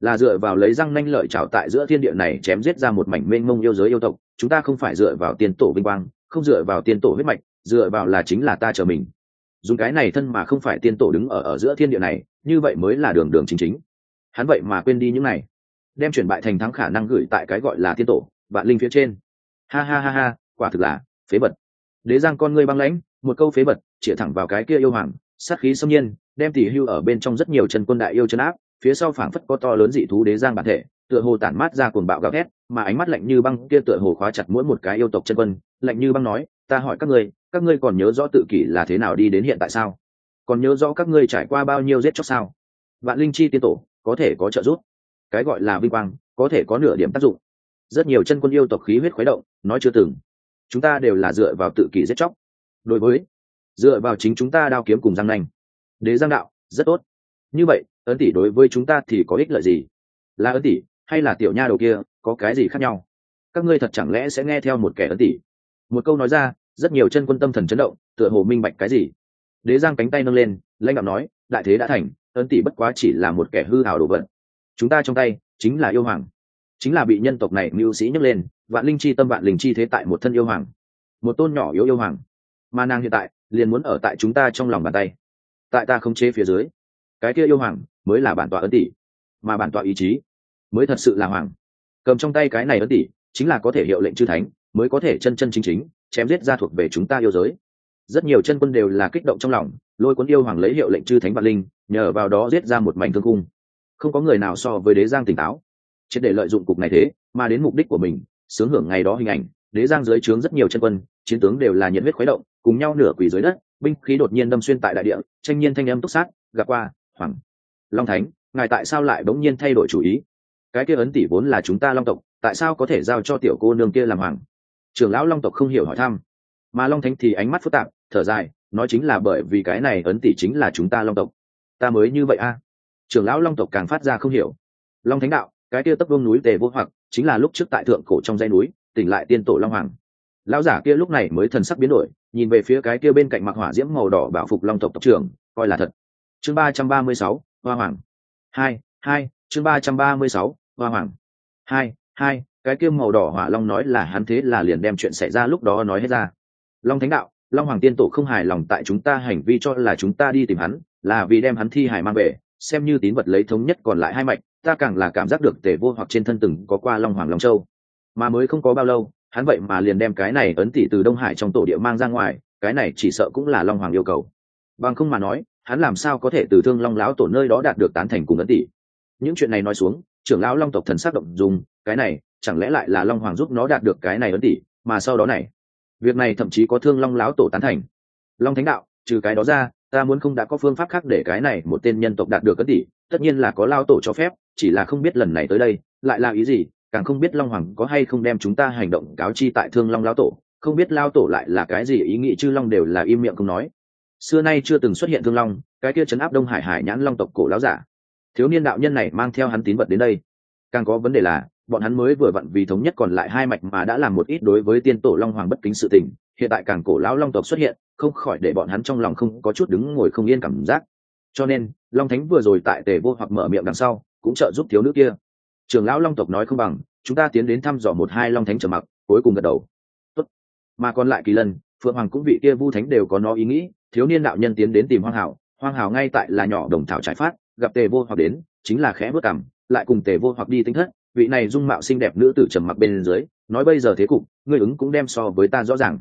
Là dựa vào lấy răng nanh lợi trào tại giữa thiên địa này chém giết ra một mảnh mênh mông yêu giới yêu tộc, chúng ta không phải dựa vào tiên tổ vinh quang, không dựa vào tiên tổ huyết mạch, dựa vào là chính là ta chờ mình. Dùng cái này thân mà không phải tiên tổ đứng ở ở giữa thiên địa này, như vậy mới là đường đường chính chính. Hắn vậy mà quên đi những này đem chuyển bại thành thắng khả năng gửi tại cái gọi là thiên tổ vạn linh phía trên. Ha ha ha ha quả thực là phế vật. đế giang con ngươi băng lãnh một câu phế vật, chĩa thẳng vào cái kia yêu hoàng sát khí xâm nhiên đem tỷ hưu ở bên trong rất nhiều chân quân đại yêu chân áp phía sau phảng phất có to lớn dị thú đế giang bản thể tựa hồ tản mát ra cuồng bạo gào thét mà ánh mắt lạnh như băng kia tựa hồ khóa chặt mỗi một cái yêu tộc chân quân lạnh như băng nói ta hỏi các ngươi các ngươi còn nhớ rõ tự kỷ là thế nào đi đến hiện tại sao? Còn nhớ rõ các ngươi trải qua bao nhiêu giết chóc sao? Vạn linh chi tiên tổ có thể có trợ giúp cái gọi là vinh quang, có thể có nửa điểm tác dụng. Rất nhiều chân quân yêu tộc khí huyết khuấy động, nói chưa từng. Chúng ta đều là dựa vào tự kỷ giết chóc. Đối với, dựa vào chính chúng ta đao kiếm cùng giang nanh. Đế giang đạo, rất tốt. Như vậy, ấn tỷ đối với chúng ta thì có ích lợi gì? Là ấn tỷ, hay là tiểu nha đầu kia, có cái gì khác nhau? Các ngươi thật chẳng lẽ sẽ nghe theo một kẻ ấn tỷ? Một câu nói ra, rất nhiều chân quân tâm thần chấn động, tựa hồ minh bạch cái gì. Đế giang cánh tay nâng lên, lãnh đạo nói, đại thế đã thành, ấn tỷ bất quá chỉ là một kẻ hư hào đồ vật chúng ta trong tay chính là yêu hoàng. Chính là bị nhân tộc này mưu sĩ nhấc lên, vạn linh chi tâm vạn linh chi thế tại một thân yêu hoàng. Một tôn nhỏ yếu yêu hoàng. Mà nàng hiện tại, liền muốn ở tại chúng ta trong lòng bàn tay. Tại ta không chế phía dưới, cái kia yêu hoàng mới là bản tọa ấn tỷ. Mà bản tọa ý chí mới thật sự là hoàng. Cầm trong tay cái này ấn tỷ, chính là có thể hiệu lệnh chư thánh, mới có thể chân chân chính chính chém giết ra thuộc về chúng ta yêu giới. Rất nhiều chân quân đều là kích động trong lòng, lôi cuốn yêu hoàng lấy hiệu lệnh chư thánh vạn linh, nhờ vào đó giết ra một mảnh thương cung không có người nào so với đế giang tỉnh táo. Triệt để lợi dụng cục này thế, mà đến mục đích của mình, sướng hưởng ngày đó hình ảnh, đế giang dưới trướng rất nhiều chân quân, chiến tướng đều là nhiệt huyết khuấy động, cùng nhau nửa quỷ dưới đất, binh khí đột nhiên đâm xuyên tại đại địa, tranh nhiên thanh âm túc sát, gặp qua hoàng long thánh, ngài tại sao lại bỗng nhiên thay đổi chủ ý? Cái kia ấn tỷ vốn là chúng ta long tộc, tại sao có thể giao cho tiểu cô nương kia làm hoàng trưởng lão long tộc không hiểu hỏi thăm. Mà long thánh thì ánh mắt phức tạp, thở dài, nói chính là bởi vì cái này ấn tỷ chính là chúng ta long tộc. Ta mới như vậy a. à? Trưởng lão long tộc càng phát ra không hiểu. Long thánh đạo, cái kia tấp vương núi tề vô hoặc, chính là lúc trước tại thượng cổ trong dây núi, tỉnh lại tiên tổ long hoàng. Lão giả kia lúc này mới thần sắc biến đổi, nhìn về phía cái kia bên cạnh mặc hỏa diễm màu đỏ bảo phục long tộc tộc trưởng, coi là thật. Chương ba trăm ba mươi sáu, hoa hoàng. Hai hai, chương ba trăm ba mươi sáu, hoa hoàng. Hai hai, cái kia màu đỏ hỏa long nói là hắn thế là liền đem chuyện xảy ra lúc đó nói hết ra. Long thánh đạo, long hoàng tiên tổ không hài lòng tại chúng ta hành vi cho là chúng ta đi tìm hắn, là vì đem hắn thi hài mang về xem như tín vật lấy thống nhất còn lại hai mạch, ta càng là cảm giác được tề vô hoặc trên thân từng có qua long hoàng long châu. Mà mới không có bao lâu, hắn vậy mà liền đem cái này ấn tỷ từ đông hải trong tổ địa mang ra ngoài, cái này chỉ sợ cũng là long hoàng yêu cầu. Bằng không mà nói, hắn làm sao có thể từ thương long lão tổ nơi đó đạt được tán thành cùng ấn tỷ? Những chuyện này nói xuống, trưởng lão long tộc thần sắc động dùng cái này, chẳng lẽ lại là long hoàng giúp nó đạt được cái này ấn tỷ, mà sau đó này? Việc này thậm chí có thương long lão tổ tán thành. Long thánh đạo, trừ cái đó ra ta muốn không đã có phương pháp khác để cái này một tên nhân tộc đạt được cất tỷ tất nhiên là có lao tổ cho phép, chỉ là không biết lần này tới đây, lại là ý gì, càng không biết long hoàng có hay không đem chúng ta hành động cáo chi tại thương long lao tổ, không biết lao tổ lại là cái gì ý nghĩ chư long đều là im miệng không nói. Xưa nay chưa từng xuất hiện thương long, cái kia chấn áp đông hải hải nhãn long tộc cổ láo giả. Thiếu niên đạo nhân này mang theo hắn tín vật đến đây. Càng có vấn đề là bọn hắn mới vừa vặn vì thống nhất còn lại hai mạch mà đã làm một ít đối với tiên tổ long hoàng bất kính sự tình, hiện tại càng cổ lão long tộc xuất hiện, không khỏi để bọn hắn trong lòng không có chút đứng ngồi không yên cảm giác. Cho nên, long thánh vừa rồi tại tề vô hoặc mở miệng đằng sau, cũng trợ giúp thiếu nữ kia. Trường lão long tộc nói không bằng, chúng ta tiến đến thăm dò một hai long thánh trở mặc, cuối cùng gật đầu. Tốt. mà còn lại kỳ lân, phượng hoàng cũng vị kia vu thánh đều có nó ý nghĩ, thiếu niên đạo nhân tiến đến tìm hoang hảo hoang hảo ngay tại là nhỏ đồng thảo trải phát, gặp tề vô hoặc đến, chính là khẽ bước cảm lại cùng tề vô hoặc đi tính thất vị này dung mạo xinh đẹp nữ tử trầm mặc bên dưới, nói bây giờ thế cục, ngươi ứng cũng đem so với ta rõ ràng.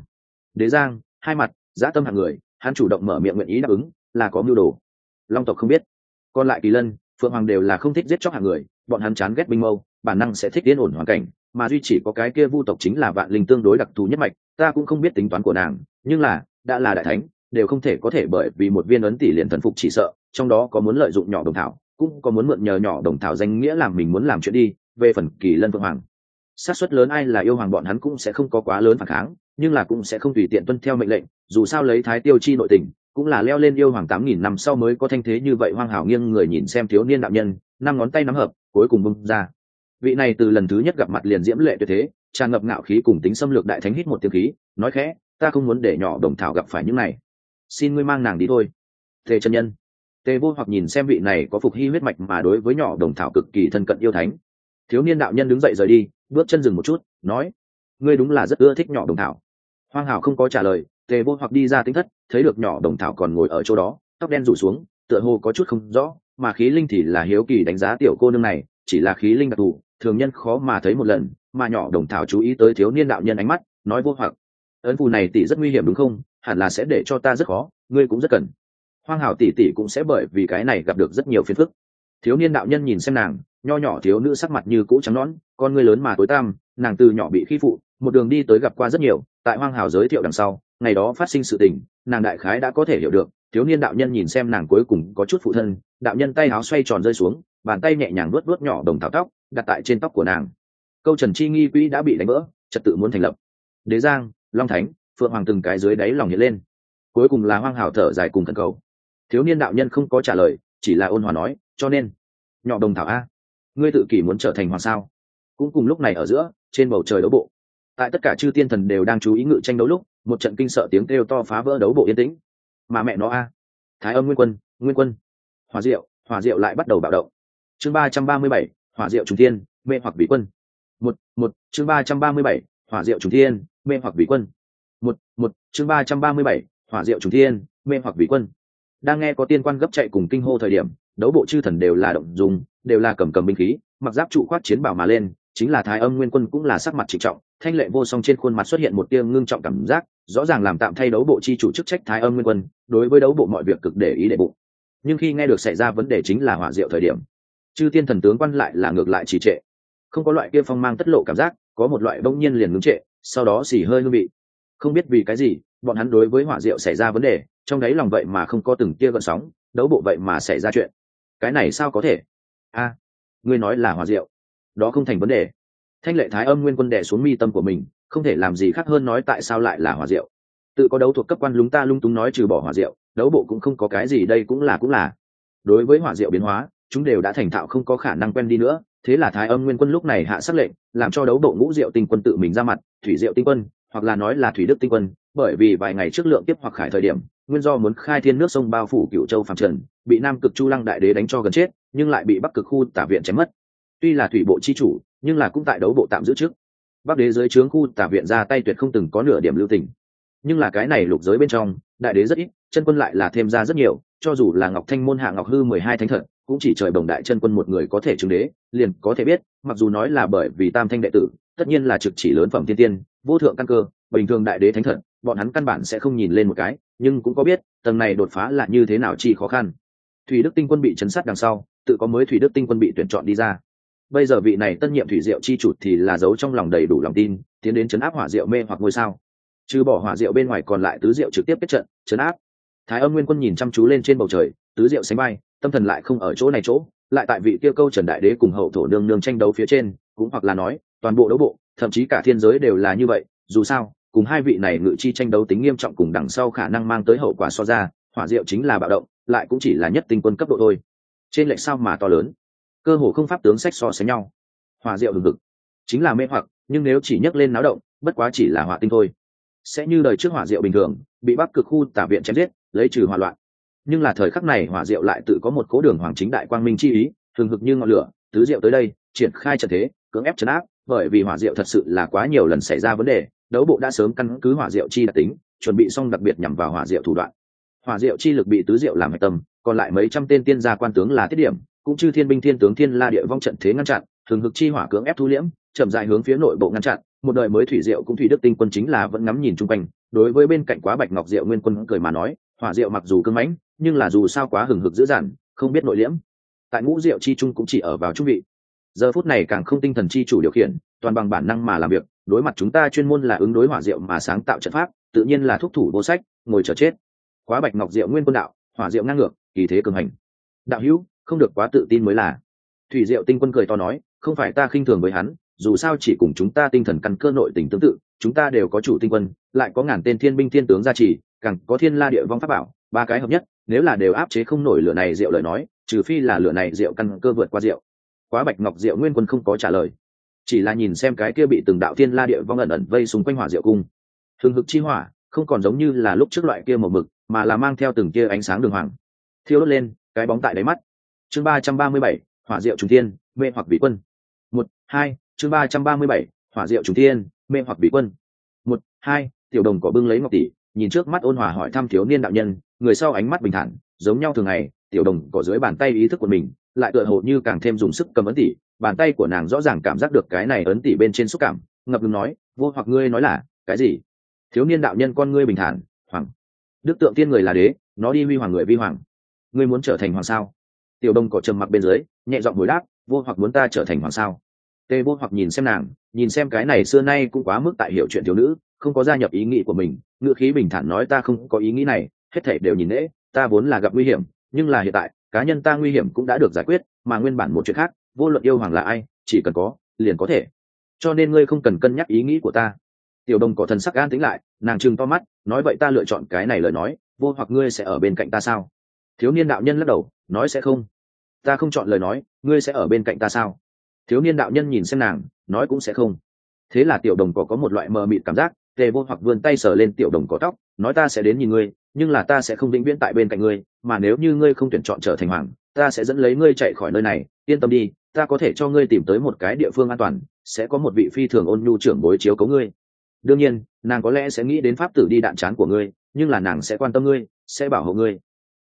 Đế giang, hai mặt, giã tâm hạng người, hắn chủ động mở miệng nguyện ý đáp ứng, là có mưu đồ. Long tộc không biết. Còn lại kỳ lân, phượng hoàng đều là không thích giết chóc hạng người, bọn hắn chán ghét binh mâu, bản năng sẽ thích yên ổn hoàn cảnh, mà duy chỉ có cái kia vu tộc chính là vạn linh tương đối đặc thù nhất mạch, ta cũng không biết tính toán của nàng, nhưng là, đã là đại thánh, đều không thể có thể bởi vì một viên ấn tỷ liền thần phục chỉ sợ, trong đó có muốn lợi dụng nhỏ đồng thảo, cũng có muốn mượn nhờ nhỏ đồng thảo danh nghĩa làm mình muốn làm chuyện đi về phần kỳ lân phượng hoàng. Xác suất lớn ai là yêu hoàng bọn hắn cũng sẽ không có quá lớn phản kháng, nhưng là cũng sẽ không tùy tiện tuân theo mệnh lệnh, dù sao lấy thái tiêu chi nội tình, cũng là leo lên yêu hoàng tám nghìn năm sau mới có thanh thế như vậy hoang hảo nghiêng người nhìn xem thiếu niên đạo nhân, năm ngón tay nắm hợp, cuối cùng bung ra. Vị này từ lần thứ nhất gặp mặt liền diễm lệ tuyệt thế, tràn ngập ngạo khí cùng tính xâm lược đại thánh hít một tiếng khí, nói khẽ, ta không muốn để nhỏ đồng thảo gặp phải những này. Xin ngươi mang nàng đi thôi. Tề chân nhân. Tề vô hoặc nhìn xem vị này có phục hy huyết mạch mà đối với nhỏ đồng thảo cực kỳ thân cận yêu thánh thiếu niên đạo nhân đứng dậy rời đi, bước chân dừng một chút, nói, ngươi đúng là rất ưa thích nhỏ đồng thảo. Hoang hảo không có trả lời, tề vô hoặc đi ra tính thất, thấy được nhỏ đồng thảo còn ngồi ở chỗ đó, tóc đen rủ xuống, tựa hồ có chút không rõ, mà khí linh thì là hiếu kỳ đánh giá tiểu cô nương này, chỉ là khí linh đặc thù, thường nhân khó mà thấy một lần, mà nhỏ đồng thảo chú ý tới thiếu niên đạo nhân ánh mắt, nói vô hoặc, ấn phù này tỷ rất nguy hiểm đúng không? Hẳn là sẽ để cho ta rất khó, ngươi cũng rất cần. Hoang hảo tỷ tỷ cũng sẽ bởi vì cái này gặp được rất nhiều phiền phức. Thiếu niên đạo nhân nhìn xem nàng nho nhỏ thiếu nữ sắc mặt như cũ trắng nõn, con người lớn mà tối tăm, nàng từ nhỏ bị khi phụ, một đường đi tới gặp qua rất nhiều, tại hoang hào giới thiệu đằng sau, ngày đó phát sinh sự tình, nàng đại khái đã có thể hiểu được, thiếu niên đạo nhân nhìn xem nàng cuối cùng có chút phụ thân, đạo nhân tay áo xoay tròn rơi xuống, bàn tay nhẹ nhàng luốt luốt nhỏ đồng thảo tóc, đặt tại trên tóc của nàng. Câu trần chi nghi quỹ đã bị đánh vỡ, trật tự muốn thành lập. Đế giang, long thánh, phượng hoàng từng cái dưới đáy lòng hiện lên. Cuối cùng là hoang hào thở dài cùng thần cầu. Thiếu niên đạo nhân không có trả lời, chỉ là ôn hòa nói, cho nên, nhỏ đồng thảo a ngươi tự kỷ muốn trở thành hoàng sao? Cũng cùng lúc này ở giữa, trên bầu trời đấu bộ. Tại tất cả chư tiên thần đều đang chú ý ngự tranh đấu lúc, một trận kinh sợ tiếng kêu to phá vỡ đấu bộ yên tĩnh. Mà mẹ nó a. Thái âm nguyên quân nguyên quân. Hòa diệu hòa diệu lại bắt đầu bạo động. Chương ba trăm ba mươi bảy, hỏa diệu trùng thiên, mê hoặc vị quân. Một một, chương ba trăm ba mươi bảy, hỏa diệu trùng thiên, mê hoặc vị quân. Một một, chương ba trăm ba mươi bảy, hỏa diệu trùng thiên, mê hoặc vị quân. Đang nghe có tiên quan gấp chạy cùng kinh hô thời điểm, đấu bộ chư thần đều là động dùng đều là cầm cầm binh khí, mặc giáp trụ khoác chiến bảo mà lên, chính là thái âm nguyên quân cũng là sắc mặt trịnh trọng, thanh lệ vô song trên khuôn mặt xuất hiện một tia ngưng trọng cảm giác, rõ ràng làm tạm thay đấu bộ chi chủ chức trách thái âm nguyên quân, đối với đấu bộ mọi việc cực để ý đệ bụng. Nhưng khi nghe được xảy ra vấn đề chính là hỏa diệu thời điểm, chư tiên thần tướng quan lại là ngược lại trì trệ. Không có loại kia phong mang tất lộ cảm giác, có một loại bỗng nhiên liền ngưng trệ, sau đó xỉ hơi hương vị. Không biết vì cái gì, bọn hắn đối với hỏa diệu xảy ra vấn đề, trong đấy lòng vậy mà không có từng tia gợn sóng, đấu bộ vậy mà xảy ra chuyện. Cái này sao có thể? A, ngươi nói là hỏa diệu. Đó không thành vấn đề. Thanh lệ thái âm nguyên quân đẻ xuống mi tâm của mình, không thể làm gì khác hơn nói tại sao lại là hỏa diệu. Tự có đấu thuộc cấp quan lúng ta lung túng nói trừ bỏ hỏa diệu, đấu bộ cũng không có cái gì đây cũng là cũng là. Đối với hỏa diệu biến hóa, chúng đều đã thành thạo không có khả năng quen đi nữa, thế là thái âm nguyên quân lúc này hạ sắc lệnh, làm cho đấu bộ ngũ diệu tinh quân tự mình ra mặt, thủy diệu tinh quân, hoặc là nói là thủy đức tinh quân, bởi vì vài ngày trước lượng tiếp hoặc khải thời điểm, nguyên do muốn khai thiên nước sông bao phủ cựu châu phạm trần, bị nam cực chu lăng đại đế đánh cho gần chết nhưng lại bị bắc cực khu tả viện chém mất. Tuy là thủy bộ chi chủ, nhưng là cũng tại đấu bộ tạm giữ trước. Bắc đế dưới trướng khu tả viện ra tay tuyệt không từng có nửa điểm lưu tình. Nhưng là cái này lục giới bên trong, đại đế rất ít, chân quân lại là thêm ra rất nhiều, cho dù là ngọc thanh môn hạ ngọc hư mười hai thánh thật cũng chỉ trời bồng đại chân quân một người có thể chứng đế, liền có thể biết, mặc dù nói là bởi vì tam thanh đệ tử, tất nhiên là trực chỉ lớn phẩm thiên tiên, vô thượng căn cơ, bình thường đại đế thánh thật bọn hắn căn bản sẽ không nhìn lên một cái, nhưng cũng có biết, tầng này đột phá là như thế nào chi khó khăn. Thủy đức tinh quân bị chấn sát đằng sau tự có mới thủy đức tinh quân bị tuyển chọn đi ra. Bây giờ vị này tân nhiệm thủy diệu chi chủ thì là giấu trong lòng đầy đủ lòng tin, tiến đến chấn áp hỏa diệu mê hoặc ngôi sao. Trừ bỏ hỏa diệu bên ngoài còn lại tứ diệu trực tiếp kết trận, chấn áp. Thái âm nguyên quân nhìn chăm chú lên trên bầu trời, tứ diệu sánh bay tâm thần lại không ở chỗ này chỗ, lại tại vị kia câu trần đại đế cùng hậu thổ nương nương tranh đấu phía trên, cũng hoặc là nói, toàn bộ đấu bộ, thậm chí cả thiên giới đều là như vậy, dù sao, cùng hai vị này ngự chi tranh đấu tính nghiêm trọng cùng đằng sau khả năng mang tới hậu quả so ra, hỏa diệu chính là bạo động, lại cũng chỉ là nhất tinh quân cấp độ thôi trên lệch sao mà to lớn? Cơ hồ không pháp tướng sách so sánh nhau. Hòa diệu hừng hực. Chính là mê hoặc, nhưng nếu chỉ nhắc lên náo động, bất quá chỉ là hỏa tinh thôi. Sẽ như đời trước hỏa diệu bình thường, bị bắc cực khu tả viện chém giết, lấy trừ hỏa loạn. Nhưng là thời khắc này hỏa diệu lại tự có một cố đường hoàng chính đại quang minh chi ý thường hực như ngọn lửa, tứ diệu tới đây, triển khai trận thế, cưỡng ép trấn áp, bởi vì hỏa diệu thật sự là quá nhiều lần xảy ra vấn đề, đấu bộ đã sớm căn cứ hỏa diệu chi đặc tính, chuẩn bị xong đặc biệt nhằm vào hỏa diệu thủ đoạn. Hỏa diệu chi lực bị tứ diệu làm hạch tâm còn lại mấy trăm tên tiên gia quan tướng là tiết điểm, cũng chư thiên binh thiên tướng thiên la địa vong trận thế ngăn chặn, thường hực chi hỏa cưỡng ép thu liễm, chậm dài hướng phía nội bộ ngăn chặn. Một đời mới thủy diệu cũng thủy đức tinh quân chính là vẫn ngắm nhìn chung quanh. Đối với bên cạnh quá bạch ngọc diệu nguyên quân cười mà nói, hỏa diệu mặc dù cưng mãnh, nhưng là dù sao quá hừng hực dữ dằn, không biết nội liễm. Tại ngũ diệu chi trung cũng chỉ ở vào trung vị. Giờ phút này càng không tinh thần chi chủ điều khiển, toàn bằng bản năng mà làm việc, đối mặt chúng ta chuyên môn là ứng đối hỏa diệu mà sáng tạo trận pháp, tự nhiên là thúc thủ vô sách, ngồi chờ chết. Quá bạch ngọc diệu nguyên quân đạo, hỏa diệu ngang ngược kỳ thế cường hành. Đạo hữu, không được quá tự tin mới là. Thủy diệu tinh quân cười to nói, không phải ta khinh thường với hắn, dù sao chỉ cùng chúng ta tinh thần căn cơ nội tình tương tự, chúng ta đều có chủ tinh quân, lại có ngàn tên thiên binh thiên tướng gia trì, càng có thiên la địa vong pháp bảo, ba cái hợp nhất, nếu là đều áp chế không nổi lửa này rượu lời nói, trừ phi là lửa này rượu căn cơ vượt qua rượu. Quá bạch ngọc diệu nguyên quân không có trả lời. Chỉ là nhìn xem cái kia bị từng đạo thiên la địa vong ẩn ẩn vây xung quanh hỏa diệu cung. Hừng hực chi hỏa, không còn giống như là lúc trước loại kia màu mực, mà là mang theo từng kia ánh sáng đường hoàng thiêu đốt lên, cái bóng tại đáy mắt. Chương ba trăm ba mươi bảy, hỏa diệu trùng thiên, mê hoặc vị quân. Một, hai, chương ba trăm ba mươi bảy, hỏa diệu trùng thiên, mê hoặc vị quân. Một, hai, tiểu đồng cỏ bưng lấy ngọc tỷ, nhìn trước mắt ôn hòa hỏi thăm thiếu niên đạo nhân, người sau ánh mắt bình thản, giống nhau thường ngày, tiểu đồng cỏ dưới bàn tay ý thức của mình, lại tựa hồ như càng thêm dùng sức cầm ấn tỷ, bàn tay của nàng rõ ràng cảm giác được cái này ấn tỷ bên trên xúc cảm, ngập ngừng nói, vô hoặc ngươi nói là, cái gì? Thiếu niên đạo nhân con ngươi bình thản, hoàng, đức tượng tiên người là đế, nó đi huy hoàng người vi hoàng ngươi muốn trở thành hoàng sao? Tiểu Đông cỏ trầm mặc bên dưới, nhẹ giọng hồi đáp, vô hoặc muốn ta trở thành hoàng sao? Tê vô hoặc nhìn xem nàng, nhìn xem cái này xưa nay cũng quá mức tại hiểu chuyện thiếu nữ, không có gia nhập ý nghĩ của mình ngữ khí bình thản nói, ta không có ý nghĩ này, hết thảy đều nhìn lễ ta vốn là gặp nguy hiểm, nhưng là hiện tại, cá nhân ta nguy hiểm cũng đã được giải quyết, mà nguyên bản một chuyện khác, vô luận yêu hoàng là ai, chỉ cần có, liền có thể. Cho nên ngươi không cần cân nhắc ý nghĩ của ta. Tiểu đồng có thần sắc an tính lại, nàng trừng to mắt, nói vậy ta lựa chọn cái này lời nói, vô hoặc ngươi sẽ ở bên cạnh ta sao? Thiếu niên đạo nhân lắc đầu, nói sẽ không. Ta không chọn lời nói, ngươi sẽ ở bên cạnh ta sao? Thiếu niên đạo nhân nhìn xem nàng, nói cũng sẽ không. Thế là tiểu đồng có có một loại mờ mịt cảm giác, tề vô hoặc vươn tay sờ lên tiểu đồng có tóc, nói ta sẽ đến nhìn ngươi, nhưng là ta sẽ không vĩnh viễn tại bên cạnh ngươi, mà nếu như ngươi không tuyển chọn trở thành hoàng, ta sẽ dẫn lấy ngươi chạy khỏi nơi này, yên tâm đi, ta có thể cho ngươi tìm tới một cái địa phương an toàn, sẽ có một vị phi thường ôn nhu trưởng bối chiếu cấu ngươi. Đương nhiên, nàng có lẽ sẽ nghĩ đến pháp tử đi đạn chán của ngươi, nhưng là nàng sẽ quan tâm ngươi, sẽ bảo hộ ngươi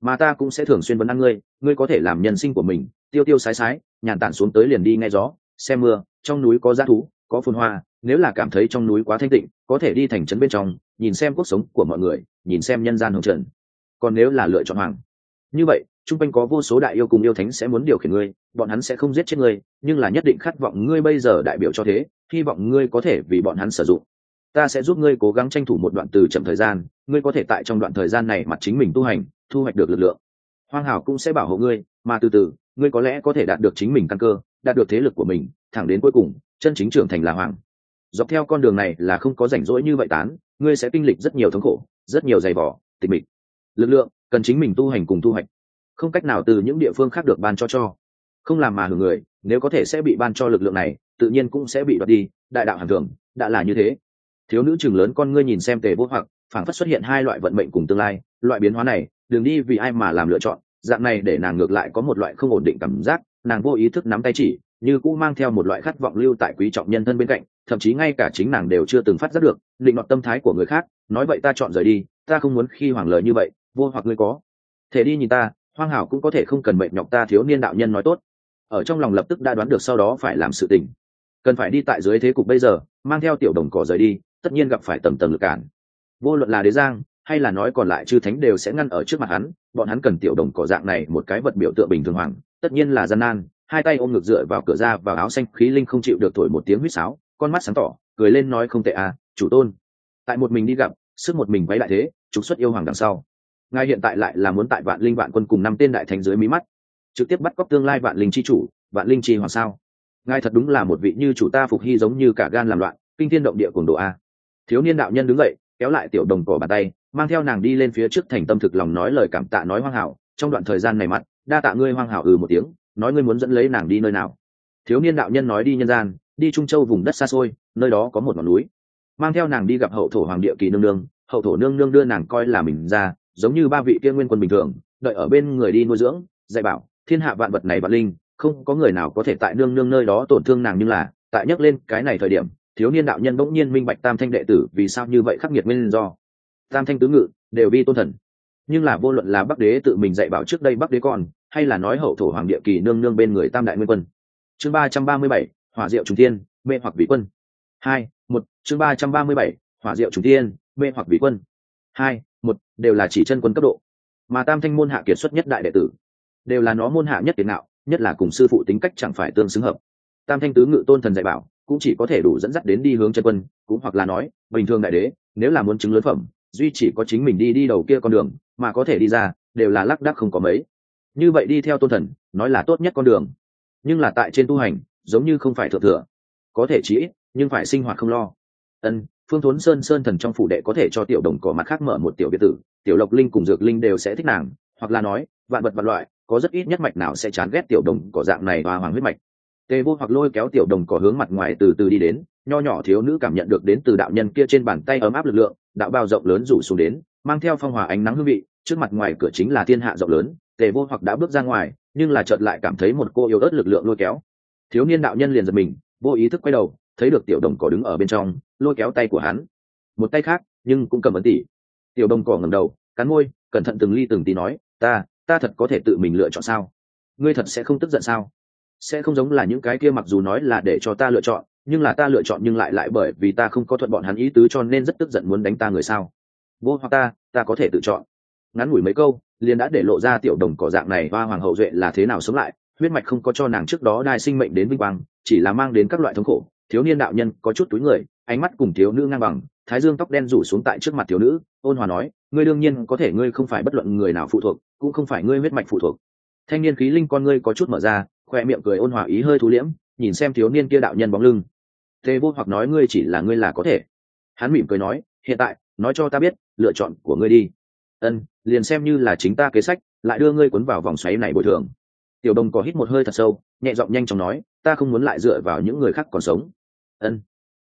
mà ta cũng sẽ thường xuyên vấn ăn ngươi ngươi có thể làm nhân sinh của mình, tiêu tiêu sái sái, nhàn tản xuống tới liền đi nghe gió xem mưa, trong núi có g thú, có phun hoa, nếu là cảm thấy trong núi quá thanh tịnh, có thể đi thành trấn bên trong, nhìn xem cuộc sống của mọi người, nhìn xem nhân gian hồng trần. Còn nếu là lựa chọn hoàng. Như vậy, chung quanh có vô số đại yêu cùng yêu thánh sẽ muốn điều khiển ngươi, bọn hắn sẽ không giết chết ngươi, nhưng là nhất định khát vọng ngươi bây giờ đại biểu cho thế, hy vọng ngươi có thể vì bọn hắn sử dụng ta sẽ giúp ngươi cố gắng tranh thủ một đoạn từ chậm thời gian, ngươi có thể tại trong đoạn thời gian này mặt chính mình tu hành, thu hoạch được lực lượng. Hoang hảo cũng sẽ bảo hộ ngươi, mà từ từ, ngươi có lẽ có thể đạt được chính mình căn cơ, đạt được thế lực của mình, thẳng đến cuối cùng, chân chính trưởng thành là hoàng. Dọc theo con đường này là không có rảnh rỗi như vậy tán, ngươi sẽ kinh lịch rất nhiều thống khổ, rất nhiều giày vỏ tịch mịch. Lực lượng, cần chính mình tu hành cùng thu hoạch. Không cách nào từ những địa phương khác được ban cho cho. Không làm mà hưởng người, nếu có thể sẽ bị ban cho lực lượng này, tự nhiên cũng sẽ bị đoạt đi, đại đạo hàng thường, đã là như thế thiếu nữ chừng lớn con ngươi nhìn xem tề vô hoặc, phảng phất xuất hiện hai loại vận mệnh cùng tương lai. Loại biến hóa này đường đi vì ai mà làm lựa chọn. Dạng này để nàng ngược lại có một loại không ổn định cảm giác. Nàng vô ý thức nắm tay chỉ, như cũng mang theo một loại khát vọng lưu tại quý trọng nhân thân bên cạnh. Thậm chí ngay cả chính nàng đều chưa từng phát giác được, định đoạt tâm thái của người khác. Nói vậy ta chọn rời đi, ta không muốn khi hoàng lời như vậy, vô hoặc ngươi có. Thể đi nhìn ta, hoang hảo cũng có thể không cần mệnh nhọc ta thiếu niên đạo nhân nói tốt. Ở trong lòng lập tức đã đoán được sau đó phải làm sự tình. Cần phải đi tại dưới thế cục bây giờ, mang theo tiểu đồng cỏ rời đi tất nhiên gặp phải tầm tầm lực cản. Vô luận là đế giang, hay là nói còn lại chư thánh đều sẽ ngăn ở trước mặt hắn, bọn hắn cần tiểu đồng cỏ dạng này một cái vật biểu tượng bình thường hoàng, tất nhiên là gian nan, hai tay ôm ngực dựa vào cửa ra và áo xanh khí linh không chịu được thổi một tiếng huýt sáo, con mắt sáng tỏ, cười lên nói không tệ à chủ tôn. Tại một mình đi gặp, sức một mình quay lại thế, trục xuất yêu hoàng đằng sau. Ngài hiện tại lại là muốn tại vạn linh vạn quân cùng năm tên đại thánh dưới mí mắt, trực tiếp bắt cóc tương lai vạn linh chi chủ, vạn linh chi hoàng sao? Ngài thật đúng là một vị như chủ ta phục hy giống như cả gan làm loạn, kinh thiên động địa cùng độ a thiếu niên đạo nhân đứng dậy, kéo lại tiểu đồng cỏ bàn tay, mang theo nàng đi lên phía trước thành tâm thực lòng nói lời cảm tạ nói hoang hảo. Trong đoạn thời gian này mặt, đa tạ ngươi hoang hảo ừ một tiếng, nói ngươi muốn dẫn lấy nàng đi nơi nào. Thiếu niên đạo nhân nói đi nhân gian, đi trung châu vùng đất xa xôi, nơi đó có một ngọn núi. Mang theo nàng đi gặp hậu thổ hoàng địa kỳ nương nương, hậu thổ nương nương đưa nàng coi là mình ra, giống như ba vị kia nguyên quân bình thường, đợi ở bên người đi nuôi dưỡng, dạy bảo, thiên hạ vạn vật này vạn linh, không có người nào có thể tại nương nương nơi đó tổn thương nàng nhưng là, tại nhắc lên cái này thời điểm thiếu niên đạo nhân bỗng nhiên minh bạch tam thanh đệ tử vì sao như vậy khắc nghiệt nguyên do. Tam thanh tứ ngự đều vi tôn thần. Nhưng là vô luận là bắc đế tự mình dạy bảo trước đây bắc đế còn hay là nói hậu thổ hoàng địa kỳ nương nương bên người tam đại nguyên quân. Chương ba trăm ba mươi bảy, hỏa diệu trung tiên mê hoặc vị quân. Hai, một, chương ba trăm ba mươi bảy, hỏa diệu trung tiên mê hoặc vị quân. Hai, một, đều là chỉ chân quân cấp độ. Mà tam thanh môn hạ kiệt xuất nhất đại đệ tử, đều là nó môn hạ nhất tiền nạo nhất là cùng sư phụ tính cách chẳng phải tương xứng hợp. Tam thanh tứ ngự tôn thần dạy bảo cũng chỉ có thể đủ dẫn dắt đến đi hướng chân quân, cũng hoặc là nói, bình thường đại đế, nếu là muốn chứng lớn phẩm, duy chỉ có chính mình đi đi đầu kia con đường, mà có thể đi ra, đều là lác đác không có mấy. Như vậy đi theo tôn thần, nói là tốt nhất con đường. Nhưng là tại trên tu hành, giống như không phải thượng thừa. Có thể chỉ ít, nhưng phải sinh hoạt không lo. Ân, phương thốn sơn sơn thần trong phủ đệ có thể cho tiểu đồng cỏ mặt khác mở một tiểu biệt tử, tiểu lộc linh cùng dược linh đều sẽ thích nàng, hoặc là nói, vạn vật vạn loại, có rất ít nhất mạch nào sẽ chán ghét tiểu đồng cỏ dạng này và hoàng huyết mạch tề vô hoặc lôi kéo tiểu đồng cỏ hướng mặt ngoài từ từ đi đến, nho nhỏ thiếu nữ cảm nhận được đến từ đạo nhân kia trên bàn tay ấm áp lực lượng, đạo bao rộng lớn rủ xuống đến, mang theo phong hòa ánh nắng hương vị, trước mặt ngoài cửa chính là thiên hạ rộng lớn tề vô hoặc đã bước ra ngoài, nhưng là chợt lại cảm thấy một cô yếu ớt lực lượng lôi kéo. Thiếu niên đạo nhân liền giật mình, vô ý thức quay đầu, thấy được tiểu đồng cỏ đứng ở bên trong, lôi kéo tay của hắn. Một tay khác, nhưng cũng cầm ấn tỉ. Tiểu đồng cỏ ngầm đầu, cắn môi, cẩn thận từng ly từng tí nói, ta ta thật có thể tự mình lựa chọn sao? Ngươi thật sẽ không tức giận sao? Sẽ không giống là những cái kia mặc dù nói là để cho ta lựa chọn, nhưng là ta lựa chọn nhưng lại lại bởi vì ta không có thuận bọn hắn ý tứ cho nên rất tức giận muốn đánh ta người sao. Vô hoặc ta ta có thể tự chọn. Ngắn ngủi mấy câu, liền đã để lộ ra tiểu đồng cỏ dạng này và hoàng hậu duệ là thế nào sống lại, huyết mạch không có cho nàng trước đó đai sinh mệnh đến vinh quang, chỉ là mang đến các loại thống khổ. Thiếu niên đạo nhân có chút túi người, ánh mắt cùng thiếu nữ ngang bằng, thái dương tóc đen rủ xuống tại trước mặt thiếu nữ, ôn hòa nói, ngươi đương nhiên có thể, ngươi không phải bất luận người nào phụ thuộc, cũng không phải ngươi huyết mạch phụ thuộc. Thanh niên khí linh con ngươi có chút mở ra khoe miệng cười ôn hòa ý hơi thú liễm, nhìn xem thiếu niên kia đạo nhân bóng lưng. Tê vô hoặc nói, ngươi chỉ là, ngươi là có thể. Hắn mỉm cười nói, hiện tại, nói cho ta biết, lựa chọn của ngươi đi. Ân, liền xem như là chính ta kế sách, lại đưa ngươi cuốn vào vòng xoáy này bồi thường. Tiểu đồng có hít một hơi thật sâu, nhẹ giọng nhanh chóng nói, ta không muốn lại dựa vào những người khác còn sống. Ân.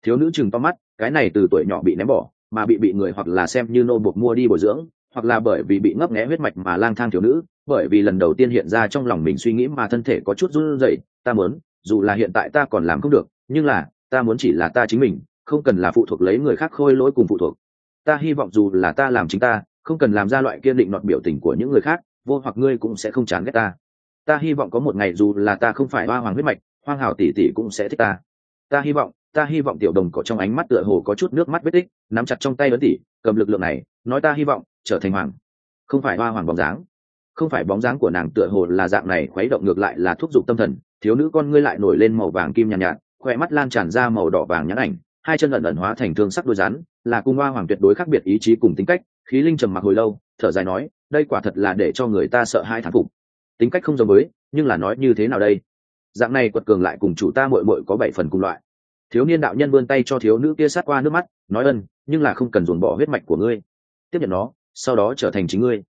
Thiếu nữ chừng to mắt, cái này từ tuổi nhỏ bị ném bỏ, mà bị bị người hoặc là xem như nô buộc mua đi bồi dưỡng hoặc là bởi vì bị ngấp nghé huyết mạch mà lang thang thiếu nữ, bởi vì lần đầu tiên hiện ra trong lòng mình suy nghĩ mà thân thể có chút run rẩy, ta muốn, dù là hiện tại ta còn làm không được, nhưng là, ta muốn chỉ là ta chính mình, không cần là phụ thuộc lấy người khác khôi lỗi cùng phụ thuộc. Ta hy vọng dù là ta làm chính ta, không cần làm ra loại kiên định nọt biểu tình của những người khác, vô hoặc ngươi cũng sẽ không chán ghét ta. Ta hy vọng có một ngày dù là ta không phải hoa hoàng huyết mạch, hoang hào tỷ tỷ cũng sẽ thích ta. Ta hy vọng, ta hy vọng tiểu đồng có trong ánh mắt tựa hồ có chút nước mắt vết tích, nắm chặt trong tay ấn tỷ, cầm lực lượng này, nói ta hy vọng trở thành hoàng. Không phải hoa hoàng bóng dáng. Không phải bóng dáng của nàng tựa hồ là dạng này khuấy động ngược lại là thúc giục tâm thần. Thiếu nữ con ngươi lại nổi lên màu vàng kim nhàn nhạt, nhạt khoe mắt lan tràn ra màu đỏ vàng nhãn ảnh hai chân ẩn ẩn hóa thành thương sắc đôi rắn là cung hoa hoàng tuyệt đối khác biệt ý chí cùng tính cách. Khí linh trầm mặc hồi lâu thở dài nói đây quả thật là để cho người ta sợ hai thán phục. Tính cách không giống với nhưng là nói như thế nào đây? Dạng này quật cường lại cùng chủ ta mội mội có bảy phần cùng loại. Thiếu niên đạo nhân vươn tay cho thiếu nữ kia sát qua nước mắt nói ân nhưng là không cần dồn bỏ huyết mạch của ngươi. Tiếp nhận nó sau đó trở thành chính ngươi.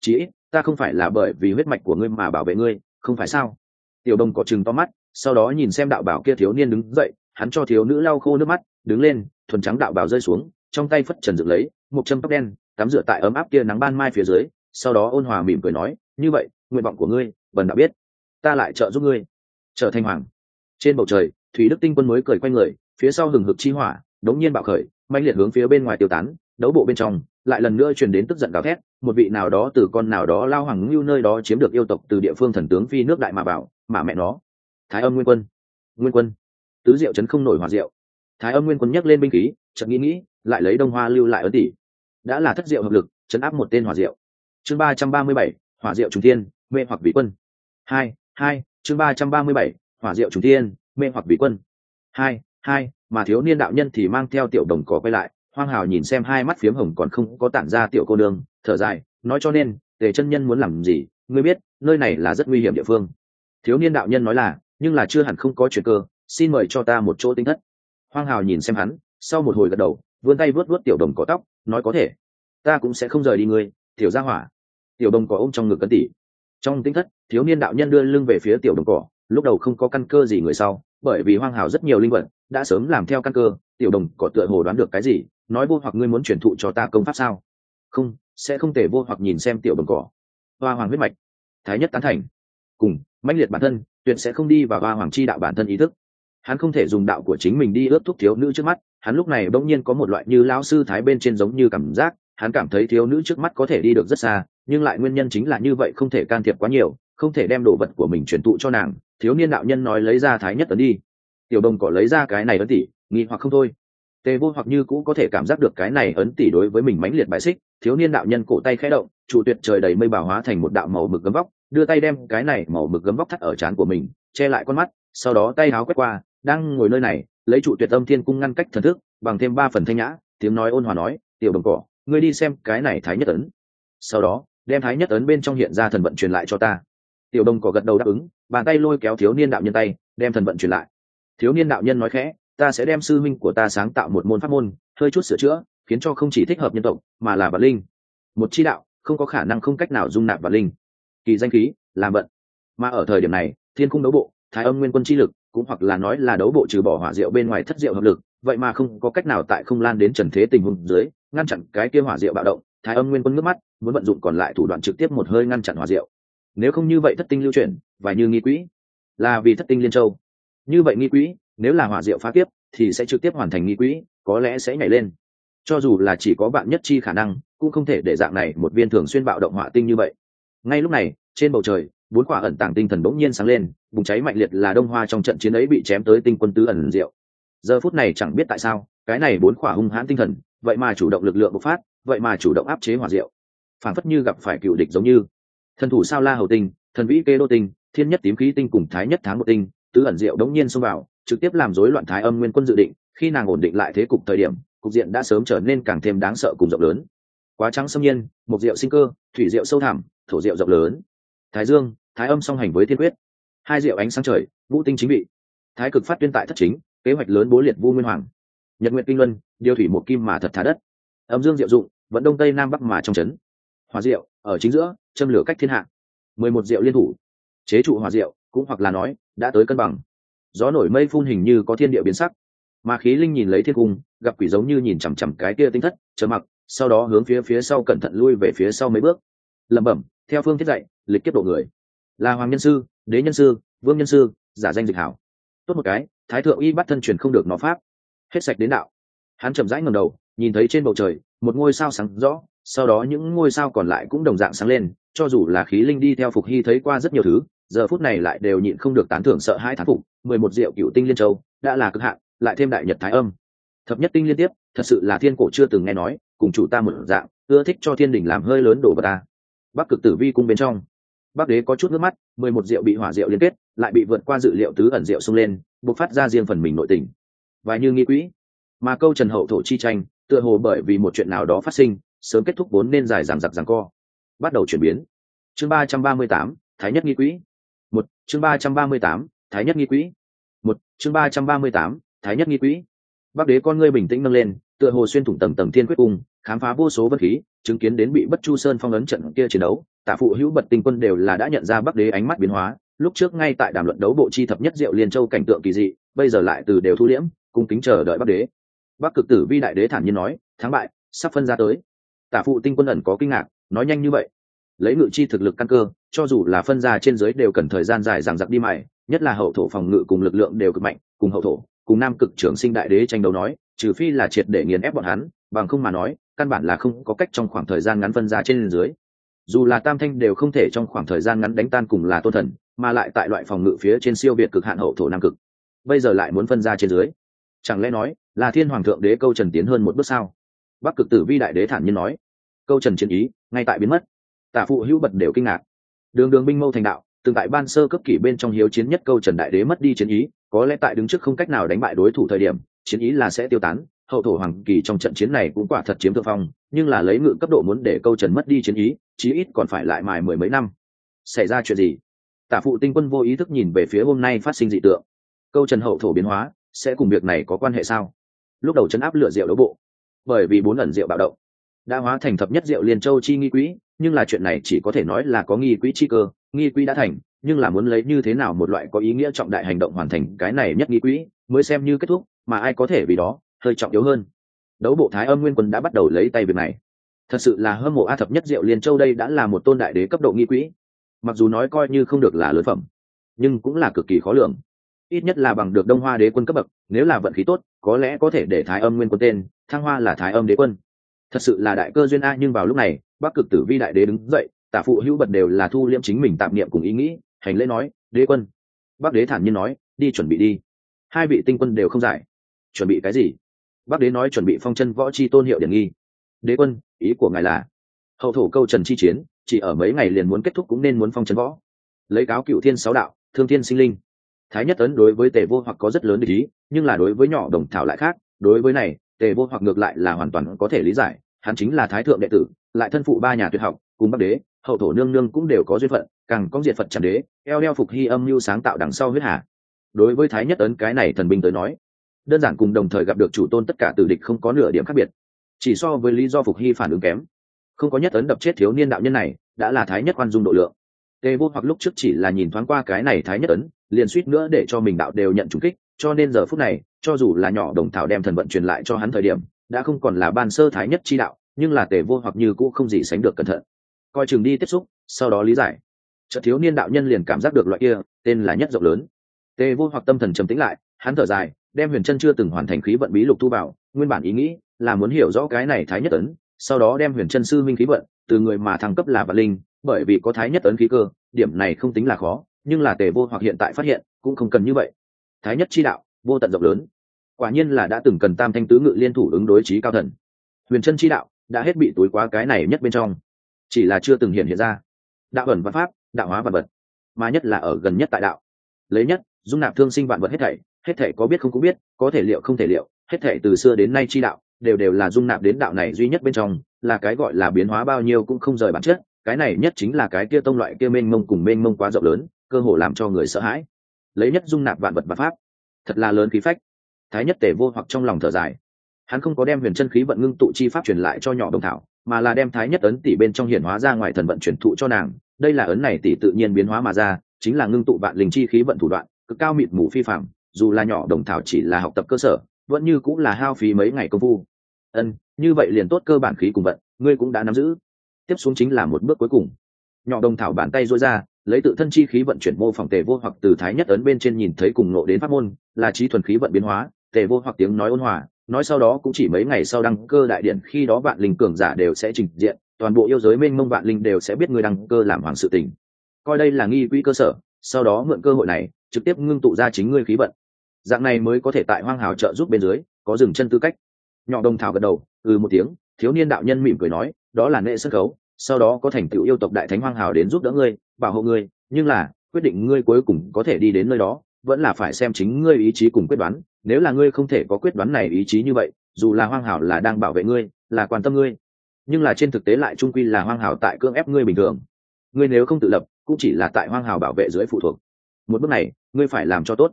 Chí ít, ta không phải là bởi vì huyết mạch của ngươi mà bảo vệ ngươi, không phải sao? Tiểu đông có chừng to mắt, sau đó nhìn xem đạo bảo kia thiếu niên đứng dậy, hắn cho thiếu nữ lau khô nước mắt, đứng lên, thuần trắng đạo bảo rơi xuống, trong tay phất trần dựng lấy, một châm tóc đen, tắm rửa tại ấm áp kia nắng ban mai phía dưới, sau đó ôn hòa mỉm cười nói, như vậy, nguyện vọng của ngươi, bần đã biết, ta lại trợ giúp ngươi. Trở thành hoàng. Trên bầu trời, thủy đức tinh quân mới cười quay người, phía sau hừng hực chi hỏa, đống nhiên bạo khởi mạnh liệt hướng phía bên ngoài tiêu tán, đấu bộ bên trong lại lần nữa truyền đến tức giận gào thét, một vị nào đó từ con nào đó lao hoàng ngưu nơi đó chiếm được yêu tộc từ địa phương thần tướng phi nước đại mà bảo, mà mẹ nó. Thái âm nguyên quân. Nguyên quân. Tứ diệu chấn không nổi hòa diệu. Thái âm nguyên quân nhấc lên binh khí chậm nghĩ nghĩ, lại lấy đông hoa lưu lại ấn tỷ. Đã là thất diệu hợp lực, chấn áp một tên hỏa diệu. Chương ba trăm ba mươi bảy, hỏa diệu trùng thiên, mê hoặc vị quân. Hai hai, chương ba trăm ba mươi bảy, hỏa diệu trùng thiên, mê hoặc vị quân. Hai hai, mà thiếu niên đạo nhân thì mang theo tiểu đồng cỏ quay lại hoang hào nhìn xem hai mắt phiếm hồng còn không có tản ra tiểu cô đường thở dài, nói cho nên, tề chân nhân muốn làm gì, ngươi biết, nơi này là rất nguy hiểm địa phương. Thiếu niên đạo nhân nói là, nhưng là chưa hẳn không có chuyện cơ, xin mời cho ta một chỗ tinh thất. Hoang hào nhìn xem hắn, sau một hồi gật đầu, vươn tay vớt vớt tiểu đồng có tóc, nói có thể, ta cũng sẽ không rời đi ngươi, tiểu gia hỏa. Tiểu đồng cỏ ôm trong ngực cân tỉ. Trong tinh thất, thiếu niên đạo nhân đưa lưng về phía tiểu đồng cỏ, lúc đầu không có căn cơ gì người sau, bởi vì hoang hào rất nhiều linh vật, đã sớm làm theo căn cơ, tiểu đồng cỏ tựa hồ đoán được cái gì nói vô hoặc ngươi muốn truyền thụ cho ta công pháp sao? Không, sẽ không thể vô hoặc nhìn xem tiểu đồng cỏ. Hoa hoàng huyết mạch. Thái nhất tán thành. Cùng, mãnh liệt bản thân, tuyệt sẽ không đi vào hoa hoàng chi đạo bản thân ý thức. Hắn không thể dùng đạo của chính mình đi ướt thuốc thiếu nữ trước mắt. Hắn lúc này bỗng nhiên có một loại như lão sư thái bên trên giống như cảm giác. Hắn cảm thấy thiếu nữ trước mắt có thể đi được rất xa, nhưng lại nguyên nhân chính là như vậy không thể can thiệp quá nhiều, không thể đem đồ vật của mình truyền tụ cho nàng. Thiếu niên đạo nhân nói lấy ra thái nhất tấn đi. Tiểu đồng cỏ lấy ra cái này ấn tỷ nghi hoặc không thôi tề vô hoặc như cũ có thể cảm giác được cái này ấn tỷ đối với mình mãnh liệt bại xích, thiếu niên đạo nhân cổ tay khẽ động, trụ tuyệt trời đầy mây bảo hóa thành một đạo màu mực gấm vóc, đưa tay đem cái này màu mực gấm vóc thắt ở trán của mình, che lại con mắt, sau đó tay háo quét qua, đang ngồi nơi này, lấy trụ tuyệt âm thiên cung ngăn cách thần thức, bằng thêm ba phần thanh nhã, tiếng nói ôn hòa nói, tiểu đồng cỏ, ngươi đi xem cái này thái nhất ấn. Sau đó, đem thái nhất ấn bên trong hiện ra thần vận truyền lại cho ta. Tiểu đồng cỏ gật đầu đáp ứng, bàn tay lôi kéo thiếu niên đạo nhân tay, đem thần vận truyền lại. Thiếu niên đạo nhân nói khẽ ta sẽ đem sư minh của ta sáng tạo một môn pháp môn, hơi chút sửa chữa, khiến cho không chỉ thích hợp nhân tộc, mà là vật linh. Một chi đạo, không có khả năng không cách nào dung nạp vật linh. Kỳ danh khí, làm vận. Mà ở thời điểm này, thiên cung đấu bộ, thái âm nguyên quân chi lực, cũng hoặc là nói là đấu bộ trừ bỏ hỏa diệu bên ngoài thất diệu hợp lực, vậy mà không có cách nào tại không lan đến trần thế tình huống dưới, ngăn chặn cái kia hỏa diệu bạo động, thái âm nguyên quân nước mắt, muốn vận dụng còn lại thủ đoạn trực tiếp một hơi ngăn chặn hỏa diệu. Nếu không như vậy thất tinh lưu chuyển và như nghi quỹ. Là vì thất tinh liên châu. Như vậy nghi quỹ nếu là hỏa diệu phá kiếp, thì sẽ trực tiếp hoàn thành nghi quỹ, có lẽ sẽ nhảy lên. Cho dù là chỉ có bạn nhất chi khả năng, cũng không thể để dạng này một viên thường xuyên bạo động hỏa tinh như vậy. Ngay lúc này, trên bầu trời, bốn quả ẩn tàng tinh thần bỗng nhiên sáng lên, bùng cháy mạnh liệt là đông hoa trong trận chiến ấy bị chém tới tinh quân tứ ẩn diệu. Giờ phút này chẳng biết tại sao, cái này bốn quả hung hãn tinh thần, vậy mà chủ động lực lượng bộc phát, vậy mà chủ động áp chế hỏa diệu. Phản phất như gặp phải cựu địch giống như. Thần thủ sao la hầu tinh, thần vĩ kê đô tinh, thiên nhất tím khí tinh cùng thái nhất tháng một tinh, tứ ẩn diệu đống nhiên xông vào trực tiếp làm rối loạn thái âm nguyên quân dự định, khi nàng ổn định lại thế cục thời điểm, cục diện đã sớm trở nên càng thêm đáng sợ cùng rộng lớn. Quá trắng xâm nhiên mục rượu sinh cơ, thủy rượu sâu thẳm, thổ rượu rộng lớn. Thái dương, thái âm song hành với thiên quyết. Hai rượu ánh sáng trời vũ tinh chính vị thái cực phát tuyên tại thất chính, kế hoạch lớn bố liệt vu nguyên hoàng. Nhật nguyện kinh luân, điều thủy một kim mà thật thả đất. Âm dương diệu dụng vẫn đông tây nam bắc mà trong trấn hòa diệu ở chính giữa, châm lửa cách thiên hạ. Mười một diệu liên thủ. Chế trụ hòa diệu cũng hoặc là nói, đã tới cân bằng gió nổi mây phun hình như có thiên địa biến sắc. Mà khí linh nhìn lấy thiên cung, gặp quỷ giống như nhìn chằm chằm cái kia tinh thất chờ mặc, sau đó hướng phía phía sau cẩn thận lui về phía sau mấy bước. Lẩm bẩm, theo phương thiết dạy, lịch kiếp độ người. Là hoàng nhân sư, đế nhân sư, vương nhân sư, giả danh dịch hảo. Tốt một cái, thái thượng y bắt thân truyền không được nó pháp. Hết sạch đến đạo. Hắn chậm rãi ngầm đầu, nhìn thấy trên bầu trời, một ngôi sao sáng rõ, sau đó những ngôi sao còn lại cũng đồng dạng sáng lên, cho dù là khí linh đi theo phục hy thấy qua rất nhiều thứ giờ phút này lại đều nhịn không được tán thưởng sợ hai thán phục, mười một diệu cựu tinh liên châu, đã là cực hạn, lại thêm đại nhật thái âm. Thập nhất tinh liên tiếp, thật sự là thiên cổ chưa từng nghe nói, cùng chủ ta một dạng, ưa thích cho thiên đình làm hơi lớn đổ vào ta. Bắc cực tử vi cung bên trong, bắc đế có chút nước mắt, mười một rượu bị hỏa rượu liên kết, lại bị vượt qua dự liệu tứ ẩn rượu xông lên buộc phát ra riêng phần mình nội tình. Và như nghi quỹ, mà câu trần hậu thổ chi tranh, tựa hồ bởi vì một chuyện nào đó phát sinh, sớm kết thúc vốn nên dài dằng giặc rằng co. Bắt đầu chuyển biến. Chương ba trăm ba mươi tám, thái nhất nghi quỹ một, chương ba trăm ba mươi tám, thái nhất nghi quỹ. Một, chương ba trăm ba mươi tám, thái nhất nghi quỹ. Bắc đế con ngươi bình tĩnh nâng lên, tựa hồ xuyên thủng tầng tầng thiên quyết cung, khám phá vô số vật khí, chứng kiến đến bị bất chu sơn phong ấn trận kia chiến đấu, tả phụ hữu bật tinh quân đều là đã nhận ra bắc đế ánh mắt biến hóa, lúc trước ngay tại đàm luận đấu bộ chi thập nhất diệu liên châu cảnh tượng kỳ dị, bây giờ lại từ đều thu liễm, cung kính chờ đợi bắc đế. Bắc cực tử vi đại đế thản nhiên nói, thắng bại, sắp phân ra tới. Tả phụ tinh quân ẩn có kinh ngạc, nói nhanh như vậy lấy ngự chi thực lực căn cơ, cho dù là phân ra trên dưới đều cần thời gian dài rằng giặc đi mày nhất là hậu thổ phòng ngự cùng lực lượng đều cực mạnh, cùng hậu thổ, cùng nam cực trưởng sinh đại đế tranh đấu nói, trừ phi là triệt để nghiền ép bọn hắn, bằng không mà nói, căn bản là không có cách trong khoảng thời gian ngắn phân ra trên dưới. Dù là tam thanh đều không thể trong khoảng thời gian ngắn đánh tan cùng là tôn thần, mà lại tại loại phòng ngự phía trên siêu việt cực hạn hậu thổ nam cực. Bây giờ lại muốn phân ra trên dưới. Chẳng lẽ nói, là thiên hoàng thượng đế câu trần tiến hơn một bước sao? Bắc cực tử vi đại đế thản nhiên nói. Câu trần chiến ý, ngay tại biến mất tả phụ hữu bật đều kinh ngạc. Đường đường binh mâu thành đạo, từng tại ban sơ cấp kỷ bên trong hiếu chiến nhất câu trần đại đế mất đi chiến ý, có lẽ tại đứng trước không cách nào đánh bại đối thủ thời điểm, chiến ý là sẽ tiêu tán, hậu thổ hoàng kỳ trong trận chiến này cũng quả thật chiếm thượng phong, nhưng là lấy ngự cấp độ muốn để câu trần mất đi chiến ý, chí ít còn phải lại mài mười mấy năm. Xảy ra chuyện gì? Tả phụ tinh quân vô ý thức nhìn về phía hôm nay phát sinh dị tượng. Câu trần hậu thổ biến hóa, sẽ cùng việc này có quan hệ sao? Lúc đầu chấn áp lựa rượu đấu bộ, bởi vì bốn ẩn rượu bạo động, đã hóa thành thập nhất rượu liên châu chi nghi quỹ nhưng là chuyện này chỉ có thể nói là có nghi quỹ chi cơ, nghi quỹ đã thành, nhưng là muốn lấy như thế nào một loại có ý nghĩa trọng đại hành động hoàn thành cái này nhất nghi quỹ, mới xem như kết thúc, mà ai có thể vì đó, hơi trọng yếu hơn. Đấu bộ thái âm nguyên quân đã bắt đầu lấy tay việc này. Thật sự là hâm mộ a thập nhất diệu liên châu đây đã là một tôn đại đế cấp độ nghi quỹ. Mặc dù nói coi như không được là lớn phẩm, nhưng cũng là cực kỳ khó lường. Ít nhất là bằng được đông hoa đế quân cấp bậc, nếu là vận khí tốt, có lẽ có thể để thái âm nguyên quân tên, thăng hoa là thái âm đế quân. Thật sự là đại cơ duyên a nhưng vào lúc này bắc cực tử vi đại đế đứng dậy, tả phụ hữu bật đều là thu liễm chính mình tạm niệm cùng ý nghĩ, hành lễ nói, đế quân. Bắc đế thản nhiên nói, đi chuẩn bị đi. Hai vị tinh quân đều không giải. Chuẩn bị cái gì? Bắc đế nói, chuẩn bị phong chân võ chi tôn hiệu điển nghi. Đế quân, ý của ngài là? Hậu thổ câu trần chi chiến, chỉ ở mấy ngày liền muốn kết thúc cũng nên muốn phong chân võ. Lấy cáo cựu thiên sáu đạo, thương thiên sinh linh. Thái nhất ấn đối với tề vô hoặc có rất lớn ý, nhưng là đối với nhỏ đồng thảo lại khác. Đối với này, tề vô hoặc ngược lại là hoàn toàn có thể lý giải, hắn chính là thái thượng đệ tử lại thân phụ ba nhà tuyệt học, cùng bắc đế, hậu thổ nương nương cũng đều có duyên phận, càng có diệt phật trần đế, eo đeo phục hy âm mưu sáng tạo đằng sau huyết hà. Đối với thái nhất ấn cái này thần binh tới nói, đơn giản cùng đồng thời gặp được chủ tôn tất cả tử địch không có nửa điểm khác biệt. Chỉ so với lý do phục hy phản ứng kém, không có nhất ấn đập chết thiếu niên đạo nhân này, đã là thái nhất quan dung độ lượng. Tề vô hoặc lúc trước chỉ là nhìn thoáng qua cái này thái nhất ấn, liền suýt nữa để cho mình đạo đều nhận trúng kích, cho nên giờ phút này, cho dù là nhỏ đồng thảo đem thần vận truyền lại cho hắn thời điểm, đã không còn là ban sơ thái nhất chi đạo nhưng là tề vô hoặc như cũng không gì sánh được cẩn thận. Coi chừng đi tiếp xúc, sau đó lý giải. Chợt thiếu niên đạo nhân liền cảm giác được loại kia, tên là nhất rộng lớn. Tề vô hoặc tâm thần trầm tĩnh lại, hắn thở dài, đem huyền chân chưa từng hoàn thành khí vận bí lục thu vào, nguyên bản ý nghĩ là muốn hiểu rõ cái này thái nhất ấn, sau đó đem huyền chân sư minh khí vận từ người mà thăng cấp là vạn linh, bởi vì có thái nhất ấn khí cơ, điểm này không tính là khó, nhưng là tề vô hoặc hiện tại phát hiện cũng không cần như vậy. Thái nhất chi đạo, vô tận rộng lớn. Quả nhiên là đã từng cần tam thanh tứ ngự liên thủ ứng đối trí cao thần. Huyền chân chi đạo đã hết bị túi quá cái này nhất bên trong. Chỉ là chưa từng hiện hiện ra. Đạo ẩn văn pháp, đạo hóa vật vật. Mà nhất là ở gần nhất tại đạo. Lấy nhất, dung nạp thương sinh vạn vật hết thảy hết thảy có biết không cũng biết, có thể liệu không thể liệu, hết thảy từ xưa đến nay chi đạo, đều đều là dung nạp đến đạo này duy nhất bên trong, là cái gọi là biến hóa bao nhiêu cũng không rời bản chất, cái này nhất chính là cái kia tông loại kia mênh mông cùng mênh mông quá rộng lớn, cơ hồ làm cho người sợ hãi. Lấy nhất dung nạp vạn vật và pháp. Thật là lớn khí phách. Thái nhất tể vô hoặc trong lòng thở dài hắn không có đem huyền chân khí vận ngưng tụ chi pháp truyền lại cho nhỏ đồng thảo, mà là đem thái nhất ấn tỷ bên trong hiển hóa ra ngoài thần vận truyền thụ cho nàng. Đây là ấn này tỷ tự nhiên biến hóa mà ra, chính là ngưng tụ vạn linh chi khí vận thủ đoạn, cực cao mịt mù phi phạm, dù là nhỏ đồng thảo chỉ là học tập cơ sở, vẫn như cũng là hao phí mấy ngày công phu. Ân, như vậy liền tốt cơ bản khí cùng vận, ngươi cũng đã nắm giữ. Tiếp xuống chính là một bước cuối cùng. Nhỏ đồng thảo bàn tay dối ra, lấy tự thân chi khí vận chuyển mô phỏng tề vô hoặc từ thái nhất ấn bên trên nhìn thấy cùng nộ đến pháp môn, là trí thuần khí vận biến hóa, tề vô hoặc tiếng nói ôn hòa nói sau đó cũng chỉ mấy ngày sau đăng cơ đại điện khi đó vạn linh cường giả đều sẽ trình diện, toàn bộ yêu giới mênh mông vạn linh đều sẽ biết người đăng cơ làm hoàng sự tình. Coi đây là nghi quỹ cơ sở, sau đó mượn cơ hội này, trực tiếp ngưng tụ ra chính ngươi khí vận. Dạng này mới có thể tại hoang hào trợ giúp bên dưới, có dừng chân tư cách. Nhỏ đồng thảo gật đầu ừ một tiếng, thiếu niên đạo nhân mỉm cười nói, đó là nệ sân khấu, sau đó có thành tựu yêu tộc đại thánh hoang hào đến giúp đỡ ngươi, bảo hộ ngươi, nhưng là, quyết định ngươi cuối cùng có thể đi đến nơi đó, vẫn là phải xem chính ngươi ý chí cùng quyết đoán nếu là ngươi không thể có quyết đoán này ý chí như vậy, dù là hoang hảo là đang bảo vệ ngươi, là quan tâm ngươi, nhưng là trên thực tế lại trung quy là hoang hảo tại cưỡng ép ngươi bình thường. Ngươi nếu không tự lập, cũng chỉ là tại hoang hảo bảo vệ dưới phụ thuộc. Một bước này, ngươi phải làm cho tốt.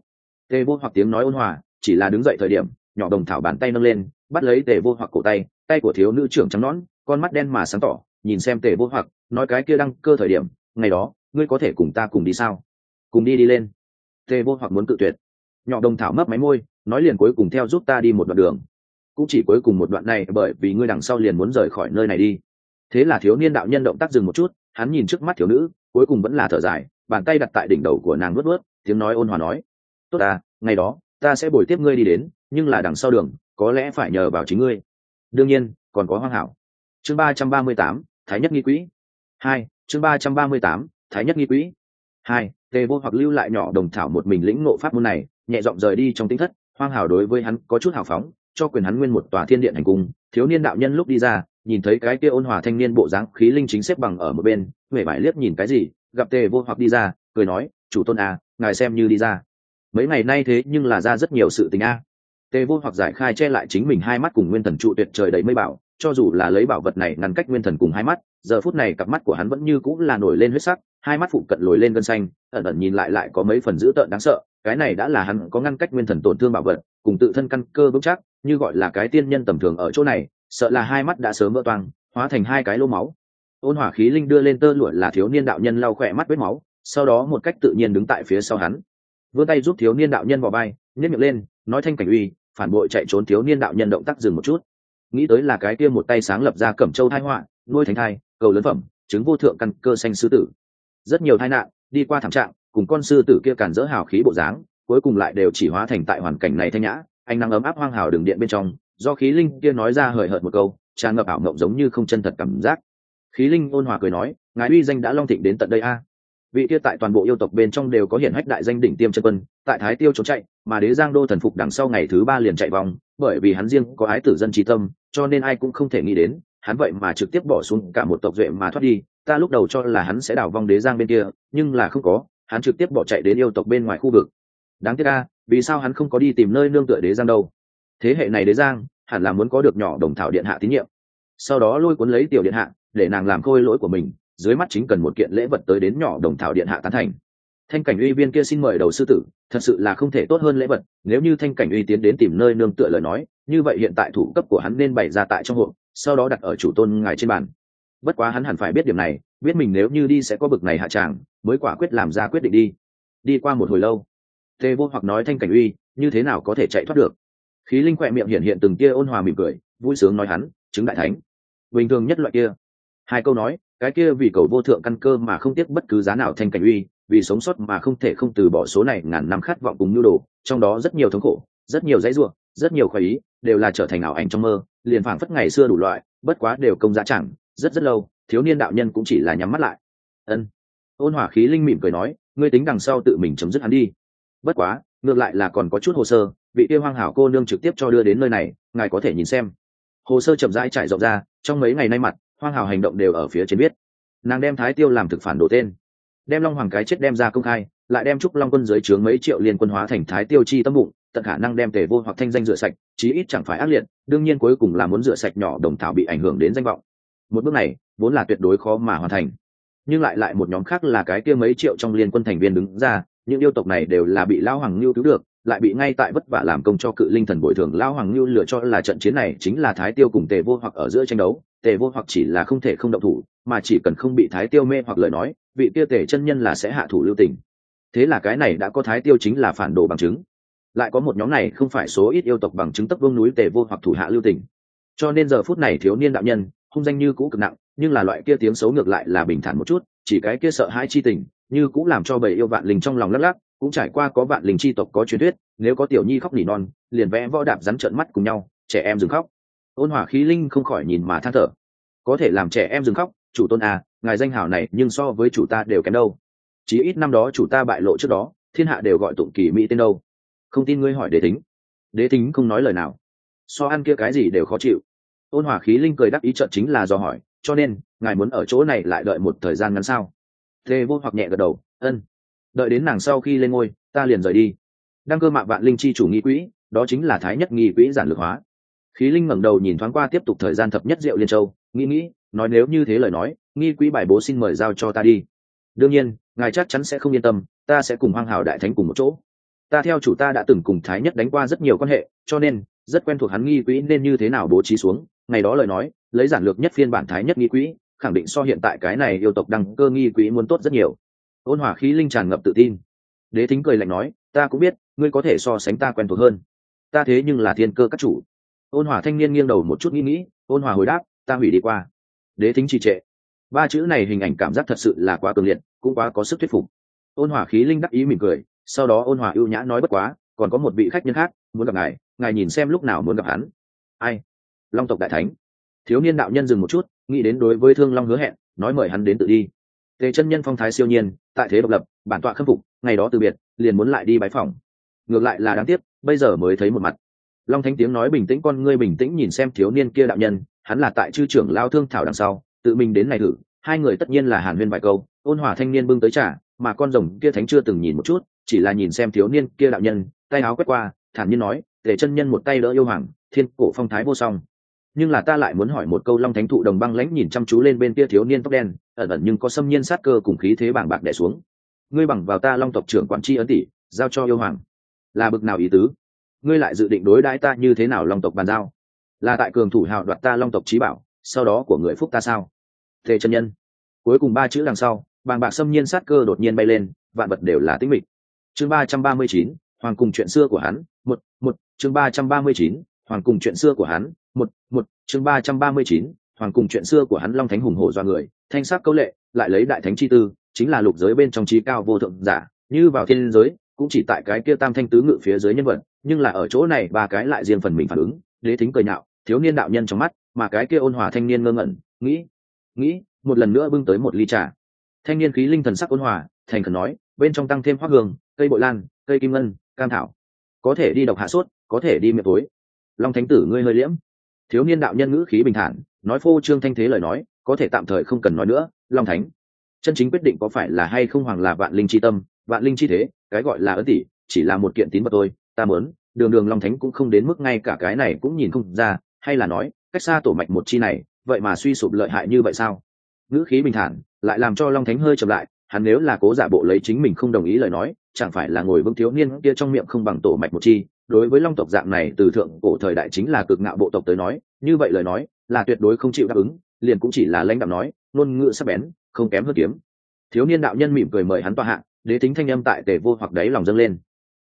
Tề vô hoặc tiếng nói ôn hòa, chỉ là đứng dậy thời điểm, nhỏ đồng thảo bàn tay nâng lên, bắt lấy tề vô hoặc cổ tay tay của thiếu nữ trưởng trắng nõn, con mắt đen mà sáng tỏ, nhìn xem tề vô hoặc, nói cái kia đăng cơ thời điểm, ngày đó, ngươi có thể cùng ta cùng đi sao? Cùng đi đi lên. Tề vô hoặc muốn cự tuyệt. Nhỏ đồng thảo mấp máy môi nói liền cuối cùng theo giúp ta đi một đoạn đường. Cũng chỉ cuối cùng một đoạn này, bởi vì ngươi đằng sau liền muốn rời khỏi nơi này đi. Thế là thiếu niên đạo nhân động tác dừng một chút, hắn nhìn trước mắt thiếu nữ, cuối cùng vẫn là thở dài, bàn tay đặt tại đỉnh đầu của nàng vớt vớt tiếng nói ôn hòa nói, tốt à ngày đó, ta sẽ bồi tiếp ngươi đi đến, nhưng là đằng sau đường, có lẽ phải nhờ vào chính ngươi. Đương nhiên, còn có hoang hảo. Chương ba trăm ba mươi tám, thái nhất nghi quỹ. Hai, chương ba trăm ba mươi tám, thái nhất nghi quỹ. Hai, tề vô hoặc lưu lại nhỏ đồng thảo một mình lĩnh ngộ pháp môn này, nhẹ giọng rời đi trong tính thất hoang hảo đối với hắn có chút hào phóng, cho quyền hắn nguyên một tòa thiên điện hành cung. Thiếu niên đạo nhân lúc đi ra, nhìn thấy cái kia ôn hòa thanh niên bộ dáng khí linh chính xếp bằng ở một bên huệ vải liếc nhìn cái gì, gặp tề vô hoặc đi ra, cười nói, chủ tôn à ngài xem như đi ra. Mấy ngày nay thế nhưng là ra rất nhiều sự tình a. Tề vô hoặc giải khai che lại chính mình hai mắt cùng nguyên thần trụ tuyệt trời đầy mây bảo, cho dù là lấy bảo vật này ngăn cách nguyên thần cùng hai mắt, giờ phút này cặp mắt của hắn vẫn như cũng là nổi lên huyết sắc, hai mắt phụ cận lồi lên gân xanh, ẩn ẩn nhìn lại lại có mấy phần dữ tợn đáng sợ cái này đã là hắn có ngăn cách nguyên thần tổn thương bảo vật, cùng tự thân căn cơ vững chắc, như gọi là cái tiên nhân tầm thường ở chỗ này, sợ là hai mắt đã sớm vỡ toang, hóa thành hai cái lô máu. Ôn hỏa khí linh đưa lên tơ lụa là thiếu niên đạo nhân lau khỏe mắt vết máu, sau đó một cách tự nhiên đứng tại phía sau hắn. Vươn tay giúp thiếu niên đạo nhân vào bay nhét miệng lên, nói thanh cảnh uy, phản bội chạy trốn thiếu niên đạo nhân động tác dừng một chút. Nghĩ tới là cái kia một tay sáng lập ra cẩm châu thai họa, nuôi thành thai, cầu lớn phẩm, chứng vô thượng căn cơ xanh sư tử. Rất nhiều tai nạn, đi qua thảm trạng cùng con sư tử kia cản dỡ hào khí bộ dáng, cuối cùng lại đều chỉ hóa thành tại hoàn cảnh này thanh nhã anh nắng ấm áp hoang hào đường điện bên trong, do khí linh kia nói ra hời hợt một câu, tràn ngập ảo mộng giống như không chân thật cảm giác. Khí linh ôn hòa cười nói, ngài uy danh đã long thịnh đến tận đây a. Vị kia tại toàn bộ yêu tộc bên trong đều có hiển hách đại danh đỉnh tiêm chân quân, tại thái tiêu trốn chạy, mà đế giang đô thần phục đằng sau ngày thứ ba liền chạy vòng, bởi vì hắn riêng có ái tử dân trí tâm, cho nên ai cũng không thể nghĩ đến, hắn vậy mà trực tiếp bỏ xuống cả một tộc duệ mà thoát đi, ta lúc đầu cho là hắn sẽ đào vong đế giang bên kia, nhưng là không có hắn trực tiếp bỏ chạy đến yêu tộc bên ngoài khu vực. Đáng tiếc a, vì sao hắn không có đi tìm nơi nương tựa đế giang đâu? Thế hệ này đế giang, hẳn là muốn có được nhỏ đồng thảo điện hạ tín nhiệm. Sau đó lôi cuốn lấy tiểu điện hạ, để nàng làm khôi lỗi của mình, dưới mắt chính cần một kiện lễ vật tới đến nhỏ đồng thảo điện hạ tán thành. Thanh cảnh uy viên kia xin mời đầu sư tử, thật sự là không thể tốt hơn lễ vật, nếu như thanh cảnh uy tiến đến tìm nơi nương tựa lời nói, như vậy hiện tại thủ cấp của hắn nên bày ra tại trong hộ, sau đó đặt ở chủ tôn ngài trên bàn. Bất quá hắn hẳn phải biết điểm này, biết mình nếu như đi sẽ có bực này hạ tràng mới quả quyết làm ra quyết định đi. Đi qua một hồi lâu, tê vô hoặc nói thanh cảnh uy, như thế nào có thể chạy thoát được? Khí linh khỏe miệng hiện hiện từng kia ôn hòa mỉm cười, vui sướng nói hắn, chứng đại thánh. Bình thường nhất loại kia. Hai câu nói, cái kia vì cầu vô thượng căn cơ mà không tiếc bất cứ giá nào thanh cảnh uy, vì sống sót mà không thể không từ bỏ số này ngàn năm khát vọng cùng nhu đồ, trong đó rất nhiều thống khổ, rất nhiều dãy ruộng, rất nhiều khoái ý, đều là trở thành ảo ảnh trong mơ, liền phảng phất ngày xưa đủ loại, bất quá đều công giá chẳng, rất rất lâu, thiếu niên đạo nhân cũng chỉ là nhắm mắt lại. Ân ôn hỏa khí linh mỉm cười nói, ngươi tính đằng sau tự mình chấm dứt hắn đi. Bất quá, ngược lại là còn có chút hồ sơ, vị tiêu hoang hảo cô nương trực tiếp cho đưa đến nơi này, ngài có thể nhìn xem. Hồ sơ chậm rãi trải rộng ra, trong mấy ngày nay mặt, hoang hảo hành động đều ở phía trên biết nàng đem thái tiêu làm thực phản đổ tên. Đem long hoàng cái chết đem ra công khai, lại đem trúc long quân dưới trướng mấy triệu liên quân hóa thành thái tiêu chi tâm bụng, tận khả năng đem tề vô hoặc thanh danh rửa sạch, chí ít chẳng phải ác liệt, đương nhiên cuối cùng là muốn rửa sạch nhỏ đồng thảo bị ảnh hưởng đến danh vọng. Một bước này, vốn là tuyệt đối khó mà hoàn thành nhưng lại lại một nhóm khác là cái kia mấy triệu trong liên quân thành viên đứng ra, những yêu tộc này đều là bị lão hoàng lưu cứu được, lại bị ngay tại vất vả làm công cho cự linh thần bồi thường. Lão hoàng lưu lựa cho là trận chiến này chính là thái tiêu cùng tề vô hoặc ở giữa tranh đấu. Tề vô hoặc chỉ là không thể không động thủ, mà chỉ cần không bị thái tiêu mê hoặc lời nói, vị tiêu tề chân nhân là sẽ hạ thủ lưu tình. Thế là cái này đã có thái tiêu chính là phản đồ bằng chứng. Lại có một nhóm này không phải số ít yêu tộc bằng chứng tấp vương núi tề vô hoặc thủ hạ lưu tình. Cho nên giờ phút này thiếu niên đạo nhân, hung danh như cũ cực nặng nhưng là loại kia tiếng xấu ngược lại là bình thản một chút, chỉ cái kia sợ hãi chi tình, như cũng làm cho bầy yêu vạn linh trong lòng lắc lắc, cũng trải qua có vạn linh chi tộc có truyền thuyết, nếu có tiểu nhi khóc nỉ non, liền vẽ võ đạp rắn trợn mắt cùng nhau, trẻ em dừng khóc. Ôn hỏa khí linh không khỏi nhìn mà than thở. Có thể làm trẻ em dừng khóc, chủ tôn à ngài danh hảo này nhưng so với chủ ta đều kém đâu. Chỉ ít năm đó chủ ta bại lộ trước đó, thiên hạ đều gọi tụng kỳ mỹ tên đâu. Không tin ngươi hỏi đế tính đế tính không nói lời nào. So ăn kia cái gì đều khó chịu. Ôn hỏa khí linh cười đắc ý trận chính là do hỏi cho nên, ngài muốn ở chỗ này lại đợi một thời gian ngắn sao? Tề vô hoặc nhẹ gật đầu, ân, đợi đến nàng sau khi lên ngôi, ta liền rời đi. Đăng cơ mạng vạn linh chi chủ nghi quỹ, đó chính là thái nhất nghi quỹ giản lược hóa. Khí linh ngẩng đầu nhìn thoáng qua tiếp tục thời gian thập nhất diệu liên châu, nghĩ nghĩ, nói nếu như thế lời nói, nghi quỹ bài bố xin mời giao cho ta đi. Đương nhiên, ngài chắc chắn sẽ không yên tâm, ta sẽ cùng hoang hào đại thánh cùng một chỗ. Ta theo chủ ta đã từng cùng thái nhất đánh qua rất nhiều quan hệ, cho nên, rất quen thuộc hắn nghi quỹ nên như thế nào bố trí xuống ngày đó lời nói, lấy giản lược nhất phiên bản thái nhất nghi quỹ, khẳng định so hiện tại cái này yêu tộc đăng cơ nghi quỹ muốn tốt rất nhiều. Ôn hỏa khí linh tràn ngập tự tin. Đế thính cười lạnh nói, ta cũng biết, ngươi có thể so sánh ta quen thuộc hơn. Ta thế nhưng là thiên cơ các chủ. Ôn hỏa thanh niên nghiêng đầu một chút nghĩ nghĩ, ôn hỏa hồi đáp, ta hủy đi qua. Đế thính trì trệ. Ba chữ này hình ảnh cảm giác thật sự là quá cường liệt, cũng quá có sức thuyết phục. Ôn hỏa khí linh đắc ý mỉm cười, sau đó ôn hỏa ưu nhã nói bất quá, còn có một vị khách nhân khác, muốn gặp ngài ngài nhìn xem lúc nào muốn gặp hắn. Ai? Long tộc đại thánh. Thiếu niên đạo nhân dừng một chút, nghĩ đến đối với thương long hứa hẹn, nói mời hắn đến tự đi. Tề chân nhân phong thái siêu nhiên, tại thế độc lập, bản tọa khâm phục, ngày đó từ biệt, liền muốn lại đi bái phòng ngược lại là đáng tiếc, bây giờ mới thấy một mặt. Long thánh tiếng nói bình tĩnh con ngươi bình tĩnh nhìn xem thiếu niên kia đạo nhân, hắn là tại chư trưởng lao thương thảo đằng sau, tự mình đến này thử, hai người tất nhiên là hàn huyên vài câu, ôn hòa thanh niên bưng tới trả mà con rồng kia thánh chưa từng nhìn một chút, chỉ là nhìn xem thiếu niên kia đạo nhân, tay áo quét qua, thản nhiên nói, Tề chân nhân một tay đỡ yêu hoàng, thiên cổ phong thái vô song nhưng là ta lại muốn hỏi một câu long thánh thụ đồng băng lãnh nhìn chăm chú lên bên kia thiếu niên tóc đen, ẩn ẩn nhưng có xâm nhiên sát cơ cùng khí thế bảng bạc đẻ xuống. Ngươi bằng vào ta long tộc trưởng quản tri ấn tỷ, giao cho yêu hoàng. Là bực nào ý tứ? Ngươi lại dự định đối đãi ta như thế nào long tộc bàn giao? Là tại cường thủ hào đoạt ta long tộc trí bảo, sau đó của người phúc ta sao? Thế chân nhân. Cuối cùng ba chữ đằng sau, bàng bạc xâm nhiên sát cơ đột nhiên bay lên, vạn vật đều là tĩnh mịch. Chương ba trăm ba mươi chín, hoàng cùng chuyện xưa của hắn. Một một, chương ba trăm ba mươi chín hoàng cùng chuyện xưa của hắn, một một, chương ba trăm ba mươi chín, hoàng cùng chuyện xưa của hắn long thánh hùng hổ do người, thanh sắc câu lệ, lại lấy đại thánh chi tư, chính là lục giới bên trong trí cao vô thượng giả, như vào thiên giới, cũng chỉ tại cái kia tam thanh tứ ngự phía dưới nhân vật, nhưng là ở chỗ này ba cái lại riêng phần mình phản ứng, đế thính cười nhạo, thiếu niên đạo nhân trong mắt, mà cái kia ôn hòa thanh niên ngơ ngẩn, nghĩ nghĩ, một lần nữa bưng tới một ly trà. Thanh niên khí linh thần sắc ôn hòa, thành khẩn nói, bên trong tăng thêm hoa hương, cây bội lan, cây kim ngân, cam thảo. Có thể đi độc hạ sốt, có thể đi miệng tối long thánh tử ngươi hơi liễm. Thiếu niên đạo nhân ngữ khí bình thản, nói phô trương thanh thế lời nói, có thể tạm thời không cần nói nữa, long thánh. Chân chính quyết định có phải là hay không hoàng là vạn linh chi tâm, vạn linh chi thế, cái gọi là ấn tỷ, chỉ là một kiện tín vật tôi ta mớn đường đường long thánh cũng không đến mức ngay cả cái này cũng nhìn không ra, hay là nói, cách xa tổ mạch một chi này, vậy mà suy sụp lợi hại như vậy sao? Ngữ khí bình thản, lại làm cho long thánh hơi chậm lại, hắn nếu là cố giả bộ lấy chính mình không đồng ý lời nói, chẳng phải là ngồi vững thiếu niên kia trong miệng không bằng tổ mạch một chi đối với long tộc dạng này, từ thượng cổ thời đại chính là cực ngạo bộ tộc tới nói, như vậy lời nói, là tuyệt đối không chịu đáp ứng, liền cũng chỉ là lãnh đạo nói, ngôn ngữ sắc bén, không kém hơn kiếm. Thiếu niên đạo nhân mỉm cười mời hắn tọa hạ, đế tính thanh âm tại tề vô hoặc đáy lòng dâng lên.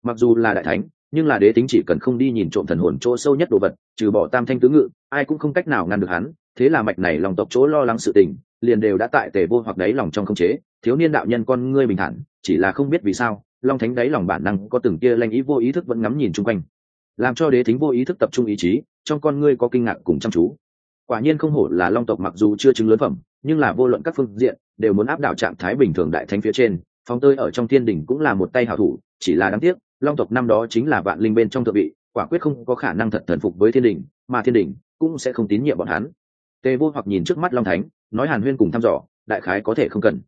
Mặc dù là đại thánh, nhưng là đế tính chỉ cần không đi nhìn trộm thần hồn chỗ sâu nhất đồ vật, trừ bỏ tam thanh tứ ngự, ai cũng không cách nào ngăn được hắn, thế là mạch này lòng tộc chỗ lo lắng sự tình, liền đều đã tại tề vô hoặc đáy lòng trong không chế. Thiếu niên đạo nhân con ngươi bình thản, chỉ là không biết vì sao long thánh đáy lòng bản năng có từng kia lanh ý vô ý thức vẫn ngắm nhìn chung quanh. Làm cho đế thính vô ý thức tập trung ý chí, trong con ngươi có kinh ngạc cùng chăm chú. Quả nhiên không hổ là long tộc mặc dù chưa chứng lớn phẩm, nhưng là vô luận các phương diện đều muốn áp đảo trạng thái bình thường đại thánh phía trên phong tơi ở trong thiên đỉnh cũng là một tay hảo thủ, chỉ là đáng tiếc, long tộc năm đó chính là vạn linh bên trong thượng vị, quả quyết không có khả năng thật thần phục với thiên đỉnh, mà thiên đỉnh cũng sẽ không tín nhiệm bọn hắn. Tề vô hoặc nhìn trước mắt long thánh, nói hàn huyên cùng thăm dò, đại khái có thể không cần.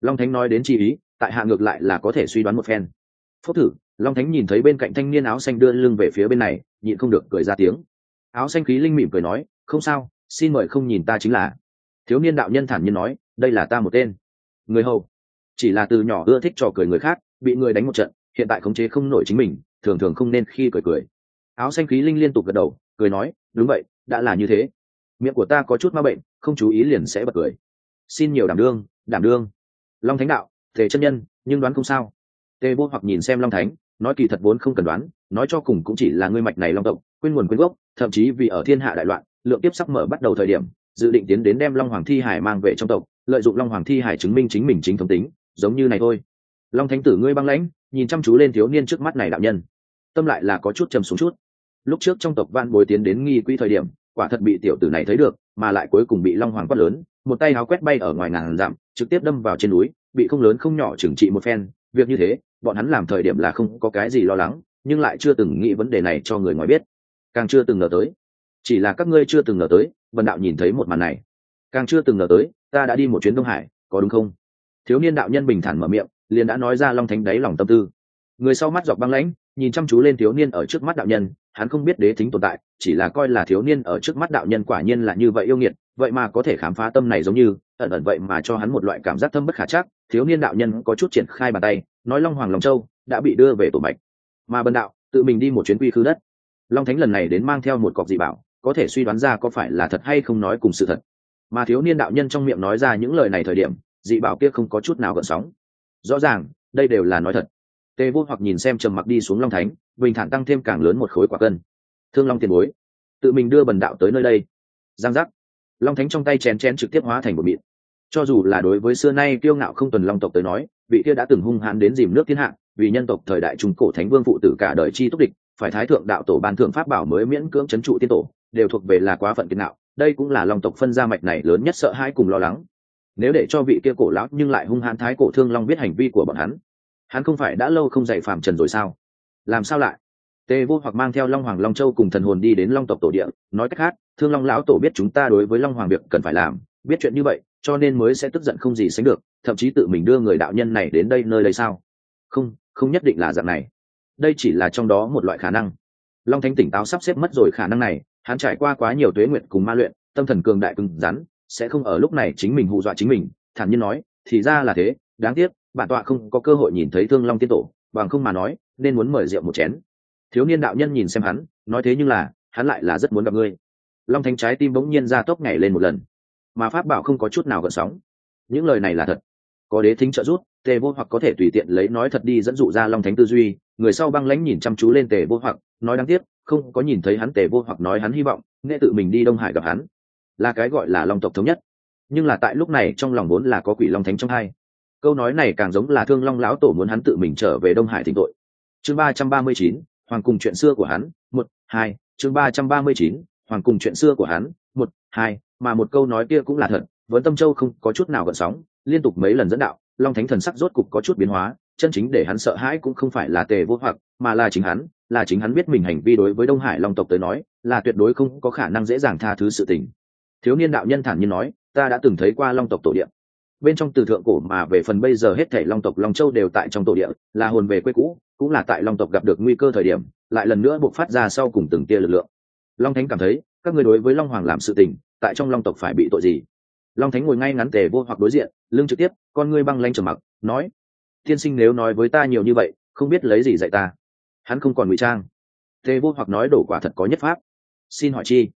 Long thánh nói đến chi ý tại hạ ngược lại là có thể suy đoán một phen. Phúc thử, long thánh nhìn thấy bên cạnh thanh niên áo xanh đưa lưng về phía bên này, nhịn không được cười ra tiếng. Áo xanh khí linh mỉm cười nói, không sao, xin mời không nhìn ta chính là. Thiếu niên đạo nhân thản nhiên nói, đây là ta một tên. Người hầu, chỉ là từ nhỏ ưa thích trò cười người khác, bị người đánh một trận, hiện tại khống chế không nổi chính mình, thường thường không nên khi cười cười. Áo xanh khí linh liên tục gật đầu, cười nói, đúng vậy, đã là như thế. Miệng của ta có chút ma bệnh, không chú ý liền sẽ bật cười. Xin nhiều đảm đương đảm đương. Long thánh đạo thể chân nhân, nhưng đoán không sao. Tề vô hoặc nhìn xem long thánh, nói kỳ thật vốn không cần đoán, nói cho cùng cũng chỉ là ngươi mạch này long tộc, quên nguồn quên gốc, thậm chí vì ở thiên hạ đại loạn, lượng tiếp sắp mở bắt đầu thời điểm, dự định tiến đến đem long hoàng thi hải mang về trong tộc, lợi dụng long hoàng thi hải chứng minh chính mình chính thống tính, giống như này thôi. Long thánh tử ngươi băng lãnh, nhìn chăm chú lên thiếu niên trước mắt này đạo nhân. Tâm lại là có chút trầm xuống chút. Lúc trước trong tộc van bồi tiến đến nghi quỹ thời điểm, quả thật bị tiểu tử này thấy được, mà lại cuối cùng bị long hoàng quát lớn, một tay háo quét bay ở ngoài ngàn dặm trực tiếp đâm vào trên núi, bị không lớn không nhỏ trừng trị một phen. Việc như thế, bọn hắn làm thời điểm là không có cái gì lo lắng, nhưng lại chưa từng nghĩ vấn đề này cho người ngoài biết. Càng chưa từng ngờ tới, chỉ là các ngươi chưa từng ngờ tới vần đạo nhìn thấy một màn này. Càng chưa từng ngờ tới, ta đã đi một chuyến đông hải, có đúng không? Thiếu niên đạo nhân bình thản mở miệng, liền đã nói ra long thánh đáy lòng tâm tư. Người sau mắt dọc băng lãnh, nhìn chăm chú lên thiếu niên ở trước mắt đạo nhân, hắn không biết đế thính tồn tại, chỉ là coi là thiếu niên ở trước mắt đạo nhân quả nhiên là như vậy yêu nghiệt, vậy mà có thể khám phá tâm này giống như ẩn ẩn vậy mà cho hắn một loại cảm giác thâm bất khả chắc, thiếu niên đạo nhân có chút triển khai bàn tay, nói long hoàng lòng châu đã bị đưa về tổ mạch. Mà bần đạo tự mình đi một chuyến quy khư đất. Long thánh lần này đến mang theo một cọc dị bảo, có thể suy đoán ra có phải là thật hay không nói cùng sự thật. Mà thiếu niên đạo nhân trong miệng nói ra những lời này thời điểm, dị bảo kia không có chút nào gợn sóng. Rõ ràng, đây đều là nói thật. Tề vô hoặc nhìn xem trầm mặc đi xuống long thánh, bình thản tăng thêm càng lớn một khối quả cân. Thương long tiền bối, tự mình đưa bần đạo tới nơi đây. Giang giác. Long thánh trong tay chén chén trực tiếp hóa thành một mịn cho dù là đối với xưa nay kiêu ngạo không tuần long tộc tới nói, vị kia đã từng hung hãn đến dìm nước thiên hạ, vì nhân tộc thời đại trung cổ thánh vương phụ tử cả đời chi túc địch, phải thái thượng đạo tổ ban thượng pháp bảo mới miễn cưỡng chấn trụ tiên tổ, đều thuộc về là quá phận kiên nạo đây cũng là long tộc phân gia mạch này lớn nhất sợ hãi cùng lo lắng. Nếu để cho vị kia cổ lão nhưng lại hung hãn thái cổ thương long biết hành vi của bọn hắn hắn không phải đã lâu không dạy phàm trần rồi sao? Làm sao lại? Tề vô hoặc mang theo long hoàng long châu cùng thần hồn đi đến long tộc tổ địa, nói cách khác, thương long lão tổ biết chúng ta đối với long hoàng việc cần phải làm, biết chuyện như vậy cho nên mới sẽ tức giận không gì sánh được, thậm chí tự mình đưa người đạo nhân này đến đây nơi đây sao? Không không nhất định là dạng này. Đây chỉ là trong đó một loại khả năng. Long thánh tỉnh táo sắp xếp mất rồi khả năng này, hắn trải qua quá nhiều tuế nguyện cùng ma luyện, tâm thần cường đại cứng rắn, sẽ không ở lúc này chính mình hù dọa chính mình, thản nhiên nói, thì ra là thế, đáng tiếc, bản tọa không có cơ hội nhìn thấy thương long tiên tổ, bằng không mà nói, nên muốn mời rượu một chén. Thiếu niên đạo nhân nhìn xem hắn, nói thế nhưng là, hắn lại là rất muốn gặp ngươi. Long thánh trái tim bỗng nhiên ra tốc nhảy lên một lần mà pháp bảo không có chút nào gợn sóng. Những lời này là thật. Có đế thính trợ giúp, tề vô hoặc có thể tùy tiện lấy nói thật đi dẫn dụ ra long thánh tư duy. Người sau băng lãnh nhìn chăm chú lên tề vô hoặc, nói đáng tiếc, không có nhìn thấy hắn. Tề vô hoặc nói hắn hy vọng, nghe tự mình đi đông hải gặp hắn. Là cái gọi là long tộc thống nhất. Nhưng là tại lúc này trong lòng vốn là có quỷ long thánh trong hai. Câu nói này càng giống là thương long lão tổ muốn hắn tự mình trở về đông hải thỉnh tội. Chương ba trăm ba mươi chín, hoàng cùng chuyện xưa của hắn, một, hai, chương ba trăm ba mươi chín, hoàng cùng chuyện xưa của hắn hai, mà một câu nói kia cũng là thật vẫn tâm châu không có chút nào gợn sóng, liên tục mấy lần dẫn đạo, long thánh thần sắc rốt cục có chút biến hóa, chân chính để hắn sợ hãi cũng không phải là tề vô hoặc, mà là chính hắn, là chính hắn biết mình hành vi đối với đông hải long tộc tới nói, là tuyệt đối không có khả năng dễ dàng tha thứ sự tình. Thiếu niên đạo nhân thản nhiên nói, ta đã từng thấy qua long tộc tổ địa. Bên trong từ thượng cổ mà về phần bây giờ hết thảy long tộc long châu đều tại trong tổ địa, là hồn về quê cũ, cũng là tại long tộc gặp được nguy cơ thời điểm, lại lần nữa buộc phát ra sau cùng từng tia lực lượng. Long thánh cảm thấy, các người đối với long hoàng làm sự tình tại trong long tộc phải bị tội gì? Long thánh ngồi ngay ngắn tề vô hoặc đối diện, lưng trực tiếp, con ngươi băng lanh trầm mặc, nói, tiên sinh nếu nói với ta nhiều như vậy, không biết lấy gì dạy ta? Hắn không còn ngụy trang. Tề vô hoặc nói đổ quả thật có nhất pháp. Xin hỏi chi?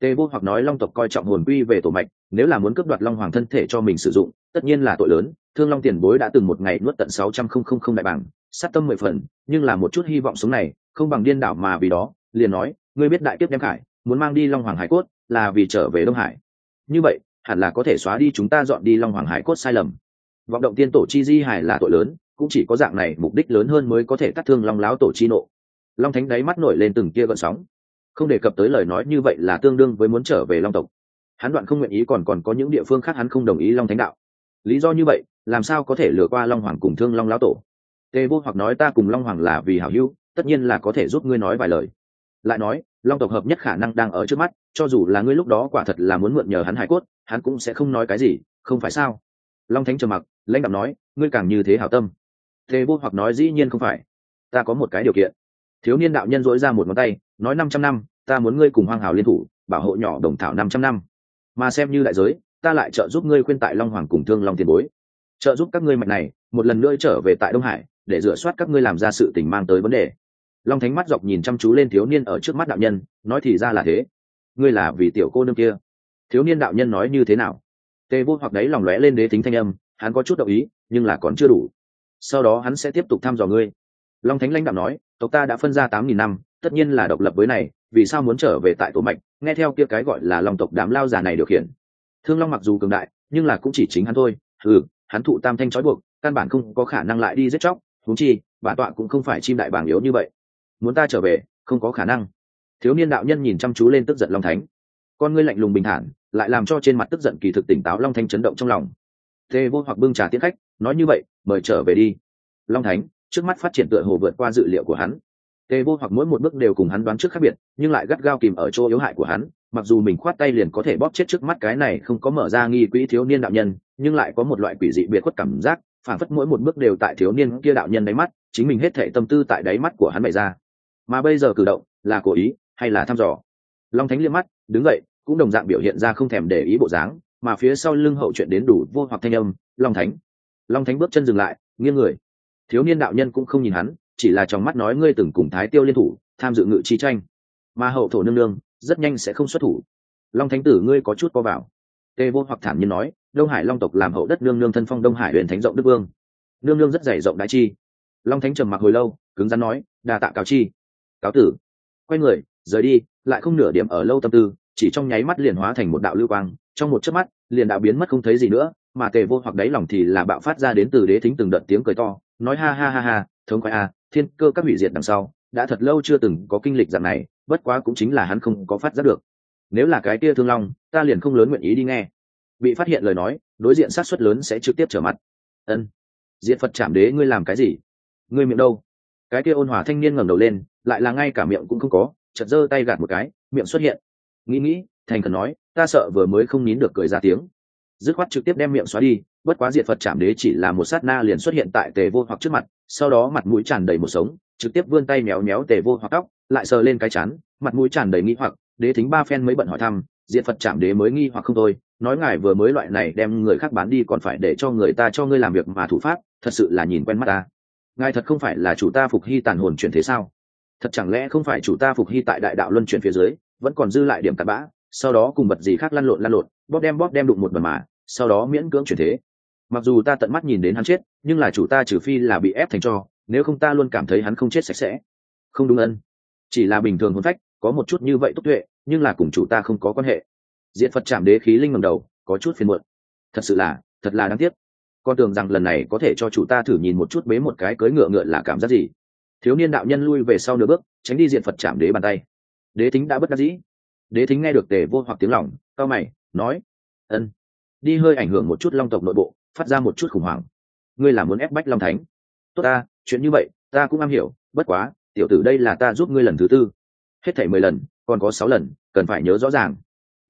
Tề vô hoặc nói long tộc coi trọng hồn quy về tổ mạch, nếu là muốn cướp đoạt long hoàng thân thể cho mình sử dụng, tất nhiên là tội lớn. Thương long tiền bối đã từng một ngày nuốt tận sáu trăm không không không đại bảng, sát tâm mười phần, nhưng là một chút hy vọng sống này, không bằng điên đảo mà vì đó, liền nói, ngươi biết đại kiếp đem khải, muốn mang đi long hoàng hải cốt là vì trở về đông hải. Như vậy, hẳn là có thể xóa đi chúng ta dọn đi long hoàng hải cốt sai lầm. Vọng động tiên tổ chi di hải là tội lớn, cũng chỉ có dạng này mục đích lớn hơn mới có thể cắt thương long láo tổ chi nộ. Long thánh đáy mắt nổi lên từng kia gợn sóng. Không đề cập tới lời nói như vậy là tương đương với muốn trở về long tộc. Hắn đoạn không nguyện ý còn còn có những địa phương khác hắn không đồng ý long thánh đạo. Lý do như vậy, làm sao có thể lừa qua long hoàng cùng thương long lão tổ? Tề vô hoặc nói ta cùng long hoàng là vì hảo hữu, tất nhiên là có thể giúp ngươi nói vài lời. Lại nói, long tộc hợp nhất khả năng đang ở trước mắt cho dù là ngươi lúc đó quả thật là muốn mượn nhờ hắn hải cốt, hắn cũng sẽ không nói cái gì, không phải sao? Long thánh trầm mặc, lãnh đạo nói, ngươi càng như thế hảo tâm. Thế vô hoặc nói dĩ nhiên không phải. Ta có một cái điều kiện. Thiếu niên đạo nhân dỗi ra một ngón tay, nói năm trăm năm, ta muốn ngươi cùng hoang hào liên thủ, bảo hộ nhỏ đồng thảo năm trăm năm. Mà xem như đại giới, ta lại trợ giúp ngươi khuyên tại long hoàng cùng thương long tiền bối. Trợ giúp các ngươi mạnh này, một lần nữa trở về tại đông hải, để rửa soát các ngươi làm ra sự tình mang tới vấn đề. Long thánh mắt dọc nhìn chăm chú lên thiếu niên ở trước mắt đạo nhân, nói thì ra là thế ngươi là vì tiểu cô nương kia. Thiếu niên đạo nhân nói như thế nào? Tề vô hoặc đấy lòng lóe lên đế tính thanh âm, hắn có chút đồng ý, nhưng là còn chưa đủ. Sau đó hắn sẽ tiếp tục thăm dò ngươi. Long thánh lãnh đạo nói, tộc ta đã phân ra tám nghìn năm, tất nhiên là độc lập với này, vì sao muốn trở về tại tổ mạch? Nghe theo kia cái gọi là long tộc đám lao già này điều khiển. Thương long mặc dù cường đại, nhưng là cũng chỉ chính hắn thôi. Ừ hắn thụ tam thanh trói buộc, căn bản không có khả năng lại đi giết chóc. Thú chi, bản tọa cũng không phải chim đại bảng yếu như vậy. Muốn ta trở về, không có khả năng thiếu niên đạo nhân nhìn chăm chú lên tức giận long thánh. Con ngươi lạnh lùng bình thản, lại làm cho trên mặt tức giận kỳ thực tỉnh táo long thanh chấn động trong lòng. Tê vô hoặc bưng trà tiến khách, nói như vậy, mời trở về đi. Long thánh, trước mắt phát triển tựa hồ vượt qua dự liệu của hắn. Tê vô hoặc mỗi một bước đều cùng hắn đoán trước khác biệt, nhưng lại gắt gao kìm ở chỗ yếu hại của hắn, mặc dù mình khoát tay liền có thể bóp chết trước mắt cái này không có mở ra nghi quỹ thiếu niên đạo nhân, nhưng lại có một loại quỷ dị biệt khuất cảm giác phản phất mỗi một bước đều tại thiếu niên kia đạo nhân đáy mắt, chính mình hết thể tâm tư tại đáy mắt của hắn bày ra. Mà bây giờ cử động, là cố ý hay là thăm dò. Long thánh liếc mắt, đứng dậy, cũng đồng dạng biểu hiện ra không thèm để ý bộ dáng, mà phía sau lưng hậu chuyện đến đủ vô hoặc thanh âm, long thánh. Long thánh bước chân dừng lại, nghiêng người. Thiếu niên đạo nhân cũng không nhìn hắn, chỉ là trong mắt nói ngươi từng cùng thái tiêu liên thủ, tham dự ngự chi tranh. Mà hậu thổ nương nương, rất nhanh sẽ không xuất thủ. Long thánh tử ngươi có chút co vào. Tê vô hoặc thản nhiên nói, đông hải long tộc làm hậu đất nương nương thân phong đông hải huyện thánh rộng đức vương. Nương nương rất dày rộng đại chi. Long thánh trầm mặc hồi lâu, cứng rắn nói, đa tạ cáo chi. Cáo tử quay người, rời đi, lại không nửa điểm ở lâu tâm tư, chỉ trong nháy mắt liền hóa thành một đạo lưu quang. Trong một chớp mắt, liền đã biến mất không thấy gì nữa, mà tề vô hoặc đáy lòng thì là bạo phát ra đến từ đế thính từng đợt tiếng cười to, nói ha ha ha ha, thống khoái a thiên cơ các hủy diệt đằng sau, đã thật lâu chưa từng có kinh lịch dạng này, bất quá cũng chính là hắn không có phát giác được. Nếu là cái kia thương long, ta liền không lớn nguyện ý đi nghe. Bị phát hiện lời nói, đối diện sát xuất lớn sẽ trực tiếp trở mặt. Ân diện phật chạm đế ngươi làm cái gì? Ngươi miệng đâu? Cái kia ôn hòa thanh niên ngẩng đầu lên, lại là ngay cả miệng cũng không có chật giơ tay gạt một cái, miệng xuất hiện. Nghĩ nghĩ, thành khẩn nói, ta sợ vừa mới không nín được cười ra tiếng. Dứt khoát trực tiếp đem miệng xóa đi, bất quá diệt phật chạm đế chỉ là một sát na liền xuất hiện tại tề vô hoặc trước mặt, sau đó mặt mũi tràn đầy một sống, trực tiếp vươn tay méo méo tề vô hoặc tóc, lại sờ lên cái chán, mặt mũi tràn đầy nghi hoặc, đế thính ba phen mới bận hỏi thăm, diệt phật chạm đế mới nghi hoặc không thôi, nói ngài vừa mới loại này đem người khác bán đi còn phải để cho người ta cho ngươi làm việc mà thủ pháp, thật sự là nhìn quen mắt ta ngài thật không phải là chủ ta phục hy tàn hồn chuyển thế sao? Thật chẳng lẽ không phải chủ ta phục hy tại đại đạo luân chuyển phía dưới, vẫn còn dư lại điểm cặn bã, sau đó cùng vật gì khác lăn lộn lăn lộn, bóp đem bóp đem đụng một bần mà, sau đó miễn cưỡng chuyển thế. Mặc dù ta tận mắt nhìn đến hắn chết, nhưng là chủ ta trừ phi là bị ép thành cho, nếu không ta luôn cảm thấy hắn không chết sạch sẽ. Không đúng ân. Chỉ là bình thường hôn phách, có một chút như vậy tốt tuệ, nhưng là cùng chủ ta không có quan hệ. Diện phật chạm đế khí linh ngầm đầu, có chút phiền muộn. Thật sự là, thật là đáng tiếc con tưởng rằng lần này có thể cho chủ ta thử nhìn một chút bế một cái cưới ngựa ngựa là cảm giác gì. Thiếu niên đạo nhân lui về sau nửa bước, tránh đi diện phật chạm đế bàn tay. Đế thính đã bất đắc dĩ. Đế thính nghe được tề vô hoặc tiếng lòng cao mày, nói, ân. Đi hơi ảnh hưởng một chút long tộc nội bộ, phát ra một chút khủng hoảng. Ngươi là muốn ép bách long thánh? Tốt ta, chuyện như vậy, ta cũng am hiểu, bất quá, tiểu tử đây là ta giúp ngươi lần thứ tư. Hết thảy mười lần, còn có sáu lần, cần phải nhớ rõ ràng.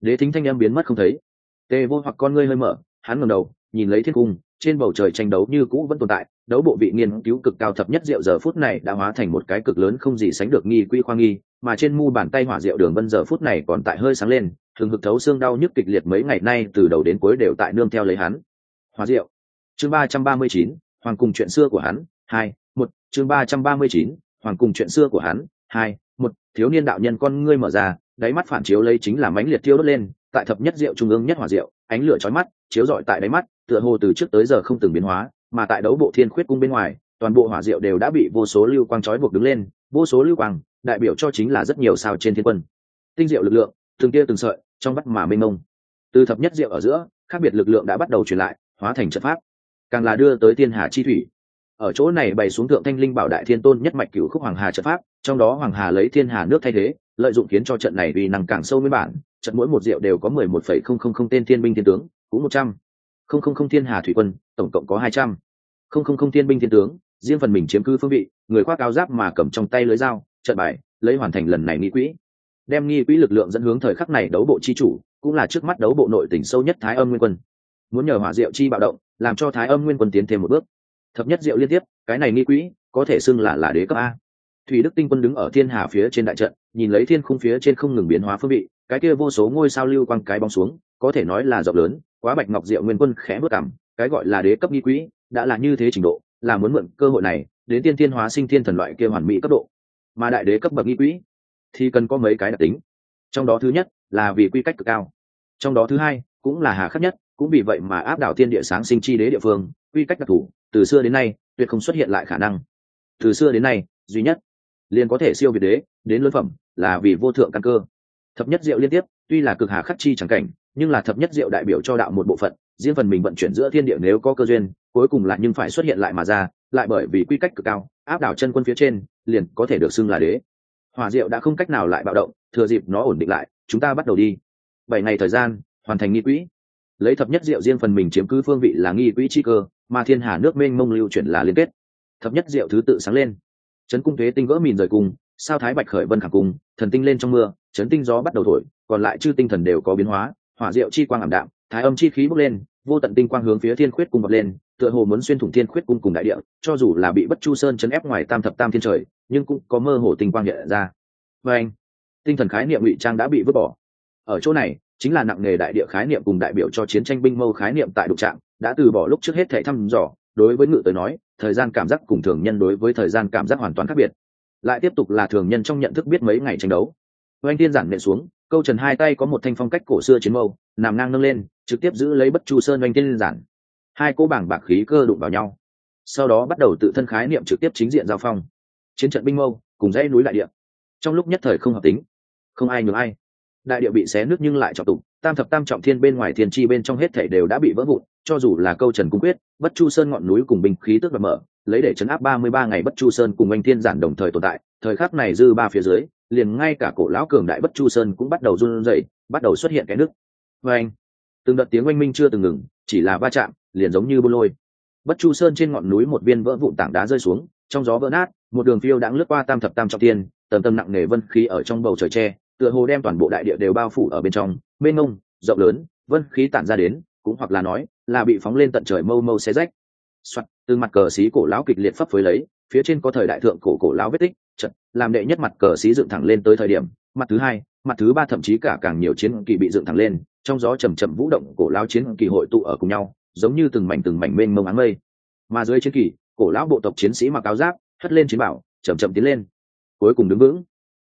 Đế thính thanh em biến mất không thấy. Tề vô hoặc con ngươi hơi mở, hắn ngẩng đầu, nhìn lấy thiên cung trên bầu trời tranh đấu như cũ vẫn tồn tại, đấu bộ vị nghiên cứu cực cao thập nhất rượu giờ phút này đã hóa thành một cái cực lớn không gì sánh được nghi quy khoa nghi, mà trên mu bàn tay hỏa rượu đường vân giờ phút này còn tại hơi sáng lên, thường hực thấu xương đau nhức kịch liệt mấy ngày nay từ đầu đến cuối đều tại nương theo lấy hắn. Hỏa rượu. Chương ba trăm ba mươi chín, hoàng cùng chuyện xưa của hắn, hai, một, chương ba trăm ba mươi chín, hoàng cùng chuyện xưa của hắn, hai, một, thiếu niên đạo nhân con ngươi mở ra, đáy mắt phản chiếu lấy chính là mánh liệt thiêu đốt lên, tại thập nhất rượu trung ương nhất hỏa rượu, ánh lửa chói mắt, chiếu rọi tại đáy mắt tựa hồ từ trước tới giờ không từng biến hóa, mà tại đấu bộ thiên khuyết cung bên ngoài, toàn bộ hỏa diệu đều đã bị vô số lưu quang trói buộc đứng lên, vô số lưu quang đại biểu cho chính là rất nhiều sao trên thiên quân. Tinh diệu lực lượng, từng tia từng sợi, trong vắt mà mênh mông. Từ thập nhất diệu ở giữa, khác biệt lực lượng đã bắt đầu truyền lại, hóa thành trận pháp, càng là đưa tới thiên hà chi thủy. Ở chỗ này bày xuống thượng thanh linh bảo đại thiên tôn nhất mạch cửu khúc hoàng hà trận pháp, trong đó hoàng hà lấy thiên hà nước thay thế, lợi dụng khiến cho trận này vì năng càng sâu nguyên bản, trận mỗi một diệu đều có mười một phẩy không không không tên thiên binh thiên tướng, cũng một trăm không không không thiên hà thủy quân, tổng cộng có hai trăm. Không không không thiên binh thiên tướng, riêng phần mình chiếm cứ phương vị, người khoác áo giáp mà cầm trong tay lưới dao, trận bài, lấy hoàn thành lần này nghi quỹ. Đem nghi quỹ lực lượng dẫn hướng thời khắc này đấu bộ chi chủ, cũng là trước mắt đấu bộ nội tỉnh sâu nhất thái âm nguyên quân. Muốn nhờ hỏa diệu chi bạo động, làm cho thái âm nguyên quân tiến thêm một bước. Thập nhất diệu liên tiếp, cái này nghi quỹ, có thể xưng là là đế cấp a. Thủy đức tinh quân đứng ở thiên hà phía trên đại trận, nhìn lấy thiên khung phía trên không ngừng biến hóa phương vị, cái kia vô số ngôi sao lưu quang cái bóng xuống, có thể nói là rộng lớn quá bạch ngọc diệu nguyên quân khẽ bước cảm, cái gọi là đế cấp nghi quỹ, đã là như thế trình độ, là muốn mượn cơ hội này, đến tiên thiên hóa sinh thiên thần loại kia hoàn mỹ cấp độ. Mà đại đế cấp bậc nghi quỹ, thì cần có mấy cái đặc tính. Trong đó thứ nhất là vì quy cách cực cao. Trong đó thứ hai cũng là hà khắc nhất, cũng vì vậy mà áp đảo thiên địa sáng sinh chi đế địa phương, quy cách đặc thù từ xưa đến nay, tuyệt không xuất hiện lại khả năng. Từ xưa đến nay, duy nhất liền có thể siêu việt đế, đến lớn phẩm, là vì vô thượng căn cơ. Thập nhất diệu liên tiếp, tuy là cực hà khắc chi chẳng cảnh nhưng là thập nhất diệu đại biểu cho đạo một bộ phận, riêng phần mình vận chuyển giữa thiên địa nếu có cơ duyên, cuối cùng là nhưng phải xuất hiện lại mà ra, lại bởi vì quy cách cực cao, áp đảo chân quân phía trên, liền có thể được xưng là đế. Hỏa diệu đã không cách nào lại bạo động, thừa dịp nó ổn định lại, chúng ta bắt đầu đi. Bảy ngày thời gian, hoàn thành nghi quỹ. Lấy thập nhất diệu riêng phần mình chiếm cứ phương vị là nghi quỹ chi cơ, mà thiên hà nước mênh mông lưu chuyển là liên kết. Thập nhất diệu thứ tự sáng lên. Trấn cung thuế tinh vỡ mìn rời cung, sao thái bạch khởi vân khả cung, thần tinh lên trong mưa trấn tinh gió bắt đầu thổi, còn lại chư tinh thần đều có biến hóa hỏa diệu chi quang ảm đạm, thái âm chi khí bốc lên, vô tận tinh quang hướng phía thiên khuyết cung bật lên, tựa hồ muốn xuyên thủng thiên khuyết cung cùng đại địa, cho dù là bị bất chu sơn chấn ép ngoài tam thập tam thiên trời, nhưng cũng có mơ hồ tinh quang hiện ra. Và anh, tinh thần khái niệm ngụy trang đã bị vứt bỏ. Ở chỗ này, chính là nặng nghề đại địa khái niệm cùng đại biểu cho chiến tranh binh mâu khái niệm tại đục trạng đã từ bỏ lúc trước hết thể thăm dò, đối với ngự tới nói, thời gian cảm giác cùng thường nhân đối với thời gian cảm giác hoàn toàn khác biệt. Lại tiếp tục là thường nhân trong nhận thức biết mấy ngày tranh đấu. Oanh tiên giản nện xuống câu trần hai tay có một thanh phong cách cổ xưa chiến mâu, nằm ngang nâng lên, trực tiếp giữ lấy bất chu sơn oanh tiên giản. Hai cỗ bảng bạc khí cơ đụng vào nhau. Sau đó bắt đầu tự thân khái niệm trực tiếp chính diện giao phong. Chiến trận binh mâu, cùng dãy núi đại địa. Trong lúc nhất thời không hợp tính, không ai nhường ai. Đại địa bị xé nước nhưng lại trọng tục tam thập tam trọng thiên bên ngoài thiên tri bên trong hết thể đều đã bị vỡ vụn, cho dù là câu trần cung quyết, bất chu sơn ngọn núi cùng binh khí tức và mở, lấy để chấn áp ba mươi ba ngày bất chu sơn cùng anh thiên giản đồng thời tồn tại, thời khắc này dư ba phía dưới liền ngay cả cổ lão cường đại bất chu sơn cũng bắt đầu run rẩy bắt đầu xuất hiện cái nước. Và anh từng đợt tiếng oanh minh chưa từng ngừng chỉ là va chạm liền giống như bô lôi. Bất chu sơn trên ngọn núi một viên vỡ vụn tảng đá rơi xuống trong gió vỡ nát một đường phiêu đang lướt qua tam thập tam trọng tiên tầm tầm nặng nề vân khí ở trong bầu trời tre tựa hồ đem toàn bộ đại địa đều bao phủ ở bên trong mênh ngông rộng lớn vân khí tản ra đến cũng hoặc là nói là bị phóng lên tận trời mâu mâu xé rách. Soạn, từ mặt cờ xí cổ lão kịch liệt phấp phới lấy phía trên có thời đại thượng cổ cổ lão vết tích trận, làm đệ nhất mặt cờ xí dựng thẳng lên tới thời điểm, mặt thứ hai, mặt thứ ba thậm chí cả càng nhiều chiến kỳ bị dựng thẳng lên, trong gió chầm chậm vũ động, cổ lao chiến kỳ hội tụ ở cùng nhau, giống như từng mảnh từng mảnh mênh mông áng mây. Mà dưới chiến kỳ, cổ lão bộ tộc chiến sĩ mặc áo giáp, hất lên chiến bảo, chậm chậm tiến lên. Cuối cùng đứng vững.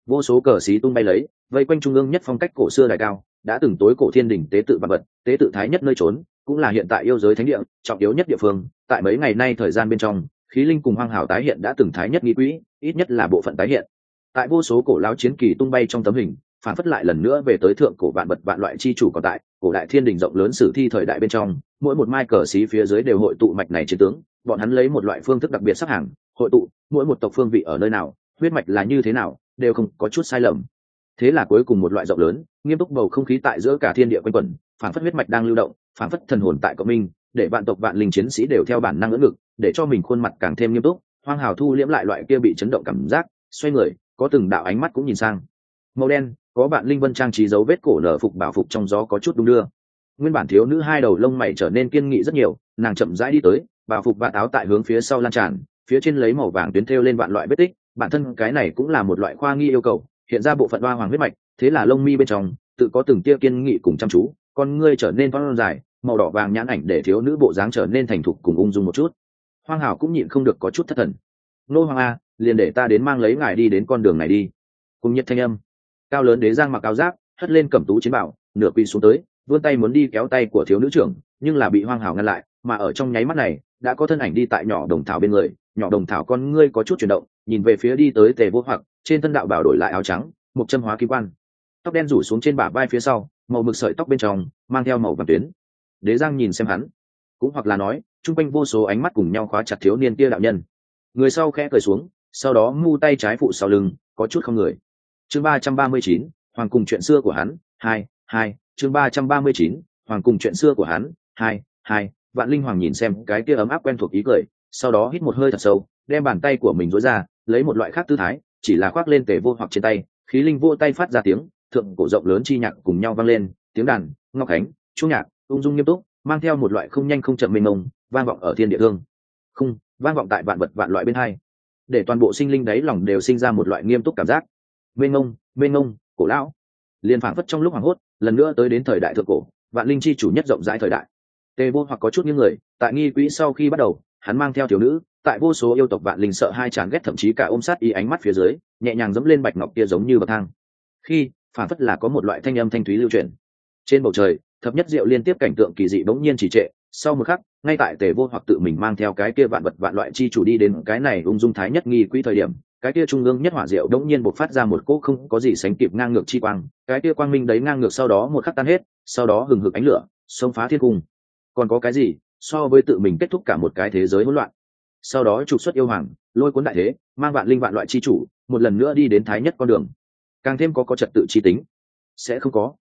Vô số cờ xí tung bay lấy, vây quanh trung ương nhất phong cách cổ xưa đại cao, đã từng tối cổ thiên đỉnh tế tự vật vật, tế tự thái nhất nơi trốn, cũng là hiện tại yêu giới thánh địa, trọng yếu nhất địa phương, tại mấy ngày nay thời gian bên trong khí linh cùng hoang hảo tái hiện đã từng thái nhất nghi quỹ, ít nhất là bộ phận tái hiện. Tại vô số cổ lao chiến kỳ tung bay trong tấm hình, phản phất lại lần nữa về tới thượng cổ vạn vật vạn loại chi chủ còn tại, cổ đại thiên đình rộng lớn sử thi thời đại bên trong, mỗi một mai cờ xí phía dưới đều hội tụ mạch này chiến tướng, bọn hắn lấy một loại phương thức đặc biệt sắp hàng, hội tụ, mỗi một tộc phương vị ở nơi nào, huyết mạch là như thế nào, đều không có chút sai lầm. Thế là cuối cùng một loại rộng lớn, nghiêm túc bầu không khí tại giữa cả thiên địa quanh quẩn, phản phất huyết mạch đang lưu động, phản phất thần hồn tại cộng minh để vạn tộc vạn linh chiến sĩ đều theo bản năng ngỡ ngực, để cho mình khuôn mặt càng thêm nghiêm túc, hoang hào thu liễm lại loại kia bị chấn động cảm giác, xoay người, có từng đạo ánh mắt cũng nhìn sang. Màu đen, có bạn linh vân trang trí dấu vết cổ nở phục bảo phục trong gió có chút đung đưa. Nguyên bản thiếu nữ hai đầu lông mày trở nên kiên nghị rất nhiều, nàng chậm rãi đi tới, bảo phục vạt áo tại hướng phía sau lan tràn, phía trên lấy màu vàng tuyến thêu lên vạn loại vết tích, bản thân cái này cũng là một loại khoa nghi yêu cầu, hiện ra bộ phận hoa hoàng huyết mạch, thế là lông mi bên trong, tự có từng tia kiên nghị cùng chăm chú, con ngươi trở nên phong dài màu đỏ vàng nhãn ảnh để thiếu nữ bộ dáng trở nên thành thục cùng ung dung một chút. Hoang hảo cũng nhịn không được có chút thất thần. Nô hoàng a, liền để ta đến mang lấy ngài đi đến con đường này đi. Cùng nhiệt thanh âm. Cao lớn đế giang mặc áo giáp, hất lên cẩm tú chiến bảo, nửa quy xuống tới, vươn tay muốn đi kéo tay của thiếu nữ trưởng, nhưng là bị hoang hảo ngăn lại, mà ở trong nháy mắt này, đã có thân ảnh đi tại nhỏ đồng thảo bên người. Nhỏ đồng thảo con ngươi có chút chuyển động, nhìn về phía đi tới tề vô hoặc, trên thân đạo bảo đổi lại áo trắng, một châm hóa kim quan. Tóc đen rủ xuống trên bả vai phía sau, màu mực sợi tóc bên trong, mang theo màu vàng tuyến đế giang nhìn xem hắn, cũng hoặc là nói, chung quanh vô số ánh mắt cùng nhau khóa chặt thiếu niên kia đạo nhân. Người sau khẽ cười xuống, sau đó mu tay trái phụ sau lưng, có chút không người. Chương ba trăm ba mươi chín, hoàng cùng chuyện xưa của hắn, hai hai, chương ba trăm ba mươi chín, hoàng cùng chuyện xưa của hắn, hai hai. Vạn linh hoàng nhìn xem cái kia ấm áp quen thuộc ý cười, sau đó hít một hơi thật sâu, đem bàn tay của mình dối ra, lấy một loại khác tư thái, chỉ là khoác lên tể vô hoặc trên tay, khí linh vô tay phát ra tiếng, thượng cổ rộng lớn chi nhạc cùng nhau vang lên, tiếng đàn, ngọc khánh trung nhạc ung dung nghiêm túc, mang theo một loại không nhanh không chậm mênh mông, vang vọng ở thiên địa thương. Không, vang vọng tại vạn vật vạn loại bên hai. Để toàn bộ sinh linh đáy lòng đều sinh ra một loại nghiêm túc cảm giác. Mênh mông mênh mông, cổ lão. Liền phảng phất trong lúc hoảng hốt, lần nữa tới đến thời đại thượng cổ, vạn linh chi chủ nhất rộng rãi thời đại. Tề vô hoặc có chút những người, tại nghi quỹ sau khi bắt đầu, hắn mang theo thiếu nữ, tại vô số yêu tộc vạn linh sợ hai chán ghét thậm chí cả ôm sát y ánh mắt phía dưới, nhẹ nhàng dẫm lên bạch ngọc kia giống như bậc thang. Khi phản phất là có một loại thanh âm thanh thúy lưu truyền. Trên bầu trời thập nhất diệu liên tiếp cảnh tượng kỳ dị bỗng nhiên chỉ trệ. Sau một khắc, ngay tại tề vô hoặc tự mình mang theo cái kia vạn vật vạn loại chi chủ đi đến cái này ung dung thái nhất nghi quỹ thời điểm, cái kia trung ương nhất hỏa diệu đống nhiên bộc phát ra một cỗ không có gì sánh kịp ngang ngược chi quang. Cái kia quang minh đấy ngang ngược sau đó một khắc tan hết, sau đó hừng hực ánh lửa, xông phá thiên cung. Còn có cái gì? So với tự mình kết thúc cả một cái thế giới hỗn loạn. Sau đó trục xuất yêu hoàng, lôi cuốn đại thế, mang vạn linh vạn loại chi chủ, một lần nữa đi đến thái nhất con đường. Càng thêm có có trật tự chi tính. Sẽ không có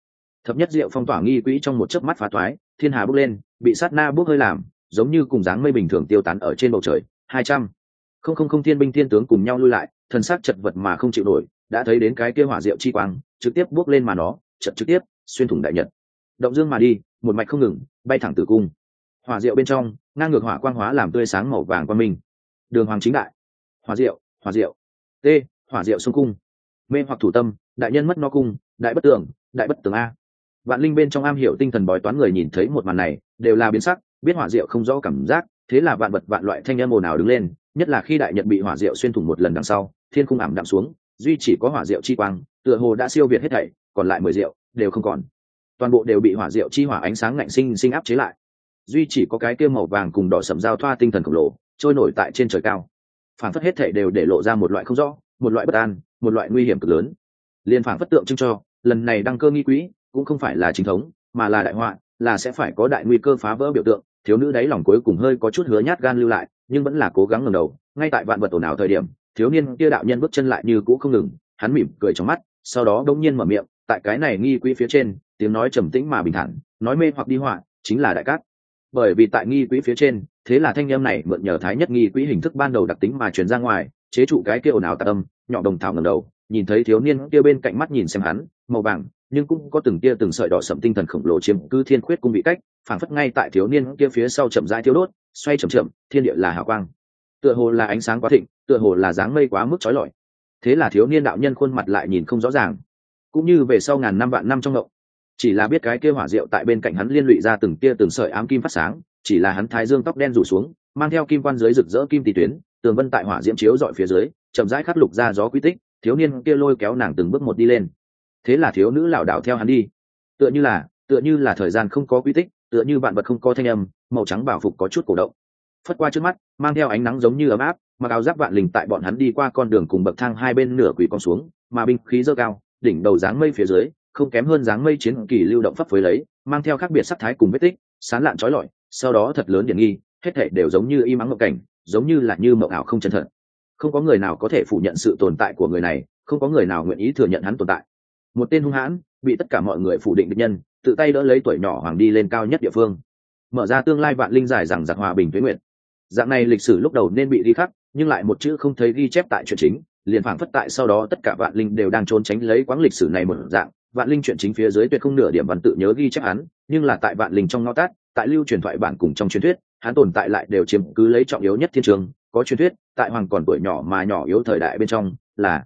thập nhất diệu phong tỏa nghi quỹ trong một chớp mắt phá thoái, thiên hà bước lên, bị sát na bước hơi làm, giống như cùng dáng mây bình thường tiêu tán ở trên bầu trời, hai trăm. Không không không thiên binh thiên tướng cùng nhau lui lại, thần sắc chật vật mà không chịu nổi, đã thấy đến cái kia hỏa diệu chi quang, trực tiếp bước lên mà nó chật trực tiếp, xuyên thủng đại nhật. Động dương mà đi, một mạch không ngừng, bay thẳng tử cung. Hỏa diệu bên trong, ngang ngược hỏa quang hóa làm tươi sáng màu vàng quang minh. Đường hoàng chính đại. Hỏa diệu hỏa diệu. T hỏa diệu sông cung. Mê hoặc thủ tâm, đại nhân mất no cung, đại bất tường, đại bất tường a vạn linh bên trong am hiểu tinh thần bói toán người nhìn thấy một màn này, đều là biến sắc, biết hỏa diệu không rõ cảm giác, thế là vạn vật vạn loại thanh âm ồn ào đứng lên, nhất là khi đại nhật bị hỏa diệu xuyên thủng một lần đằng sau, thiên khung ảm đạm xuống, duy chỉ có hỏa diệu chi quang, tựa hồ đã siêu việt hết thảy, còn lại mười diệu đều không còn. Toàn bộ đều bị hỏa diệu chi hỏa ánh sáng ngạnh sinh sinh áp chế lại. Duy chỉ có cái kia màu vàng cùng đỏ sầm giao thoa tinh thần khổng lồ, trôi nổi tại trên trời cao. Phản phất hết thảy đều để lộ ra một loại không rõ, một loại bất an, một loại nguy hiểm cực lớn. Liên phản phất tượng trưng cho, lần này đăng cơ nghi quỹ cũng không phải là chính thống, mà là đại họa, là sẽ phải có đại nguy cơ phá vỡ biểu tượng. Thiếu nữ đáy lòng cuối cùng hơi có chút hứa nhát gan lưu lại, nhưng vẫn là cố gắng ngẩng đầu. Ngay tại vạn vật ồn ào thời điểm, thiếu niên kia đạo nhân bước chân lại như cũ không ngừng, hắn mỉm cười trong mắt, sau đó đông nhiên mở miệng, tại cái này nghi quỹ phía trên, tiếng nói trầm tĩnh mà bình thản, nói mê hoặc đi họa, chính là đại cát. Bởi vì tại nghi quỹ phía trên, thế là thanh em này mượn nhờ thái nhất nghi quỹ hình thức ban đầu đặc tính mà truyền ra ngoài, chế trụ cái kia ồn ào tạ tâm nhỏ đồng thảo ngầm đầu, nhìn thấy thiếu niên kia bên cạnh mắt nhìn xem hắn, màu vàng nhưng cũng có từng tia từng sợi đỏ sậm tinh thần khổng lồ chiếm cứ thiên khuyết cung vị cách, phảng phất ngay tại thiếu niên kia phía sau chậm rãi thiếu đốt, xoay chậm chậm, thiên địa là hào quang. Tựa hồ là ánh sáng quá thịnh, tựa hồ là dáng mây quá mức trói lọi. Thế là thiếu niên đạo nhân khuôn mặt lại nhìn không rõ ràng. Cũng như về sau ngàn năm vạn năm trong ngậu chỉ là biết cái kia hỏa diệu tại bên cạnh hắn liên lụy ra từng tia từng sợi ám kim phát sáng, chỉ là hắn thái dương tóc đen rủ xuống, mang theo kim quan dưới rực rỡ kim tỷ tuyến, tường vân tại hỏa diễm chiếu dọi phía dưới, chậm rãi khắc lục ra gió quy tích, thiếu niên kia lôi kéo nàng từng bước một đi lên thế là thiếu nữ lảo đảo theo hắn đi. Tựa như là, tựa như là thời gian không có quy tích, tựa như vạn vật không có thanh âm, màu trắng bảo phục có chút cổ động. Phất qua trước mắt, mang theo ánh nắng giống như ấm áp, mặc áo giáp vạn linh tại bọn hắn đi qua con đường cùng bậc thang hai bên nửa quỷ con xuống, mà binh khí dơ cao, đỉnh đầu dáng mây phía dưới, không kém hơn dáng mây chiến kỳ lưu động pháp phới lấy, mang theo khác biệt sắc thái cùng vết tích, sán lạn trói lọi, sau đó thật lớn điển nghi, hết thể đều giống như y mắng mộng cảnh, giống như là như mộng ảo không chân thật. Không có người nào có thể phủ nhận sự tồn tại của người này, không có người nào nguyện ý thừa nhận hắn tồn tại một tên hung hãn, bị tất cả mọi người phủ định địch nhân, tự tay đỡ lấy tuổi nhỏ hoàng đi lên cao nhất địa phương. Mở ra tương lai vạn linh giải rằng giặc hòa bình tuyến nguyện dạng này lịch sử lúc đầu nên bị ghi khắc, nhưng lại một chữ không thấy ghi chép tại chuyện chính, liền phảng phất tại sau đó tất cả vạn linh đều đang trốn tránh lấy quãng lịch sử này một dạng. Vạn linh chuyện chính phía dưới tuyệt không nửa điểm văn tự nhớ ghi chép hắn, nhưng là tại vạn linh trong ngõ tát, tại lưu truyền thoại bản cùng trong truyền thuyết, hắn tồn tại lại đều chiếm cứ lấy trọng yếu nhất thiên trường, có truyền thuyết, tại hoàng còn tuổi nhỏ mà nhỏ yếu thời đại bên trong, là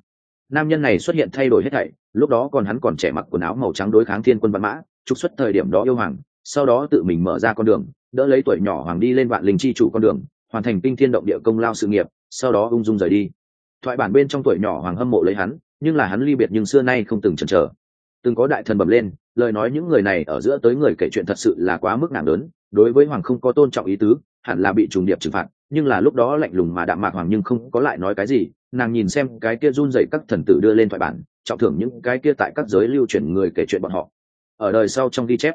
nam nhân này xuất hiện thay đổi hết thảy lúc đó còn hắn còn trẻ mặc quần áo màu trắng đối kháng thiên quân văn mã, trục xuất thời điểm đó yêu hoàng, sau đó tự mình mở ra con đường, đỡ lấy tuổi nhỏ hoàng đi lên vạn linh chi chủ con đường, hoàn thành kinh thiên động địa công lao sự nghiệp, sau đó ung dung rời đi. Thoại bản bên trong tuổi nhỏ hoàng hâm mộ lấy hắn, nhưng là hắn ly biệt nhưng xưa nay không từng chần chờ. Từng có đại thần bẩm lên, lời nói những người này ở giữa tới người kể chuyện thật sự là quá mức nặng lớn, đối với hoàng không có tôn trọng ý tứ, hẳn là bị trùng điệp trừng phạt, nhưng là lúc đó lạnh lùng mà đạm mạc hoàng nhưng không có lại nói cái gì, nàng nhìn xem cái kia run dậy các thần tử đưa lên thoại bản trọng thưởng những cái kia tại các giới lưu truyền người kể chuyện bọn họ. Ở đời sau trong ghi chép,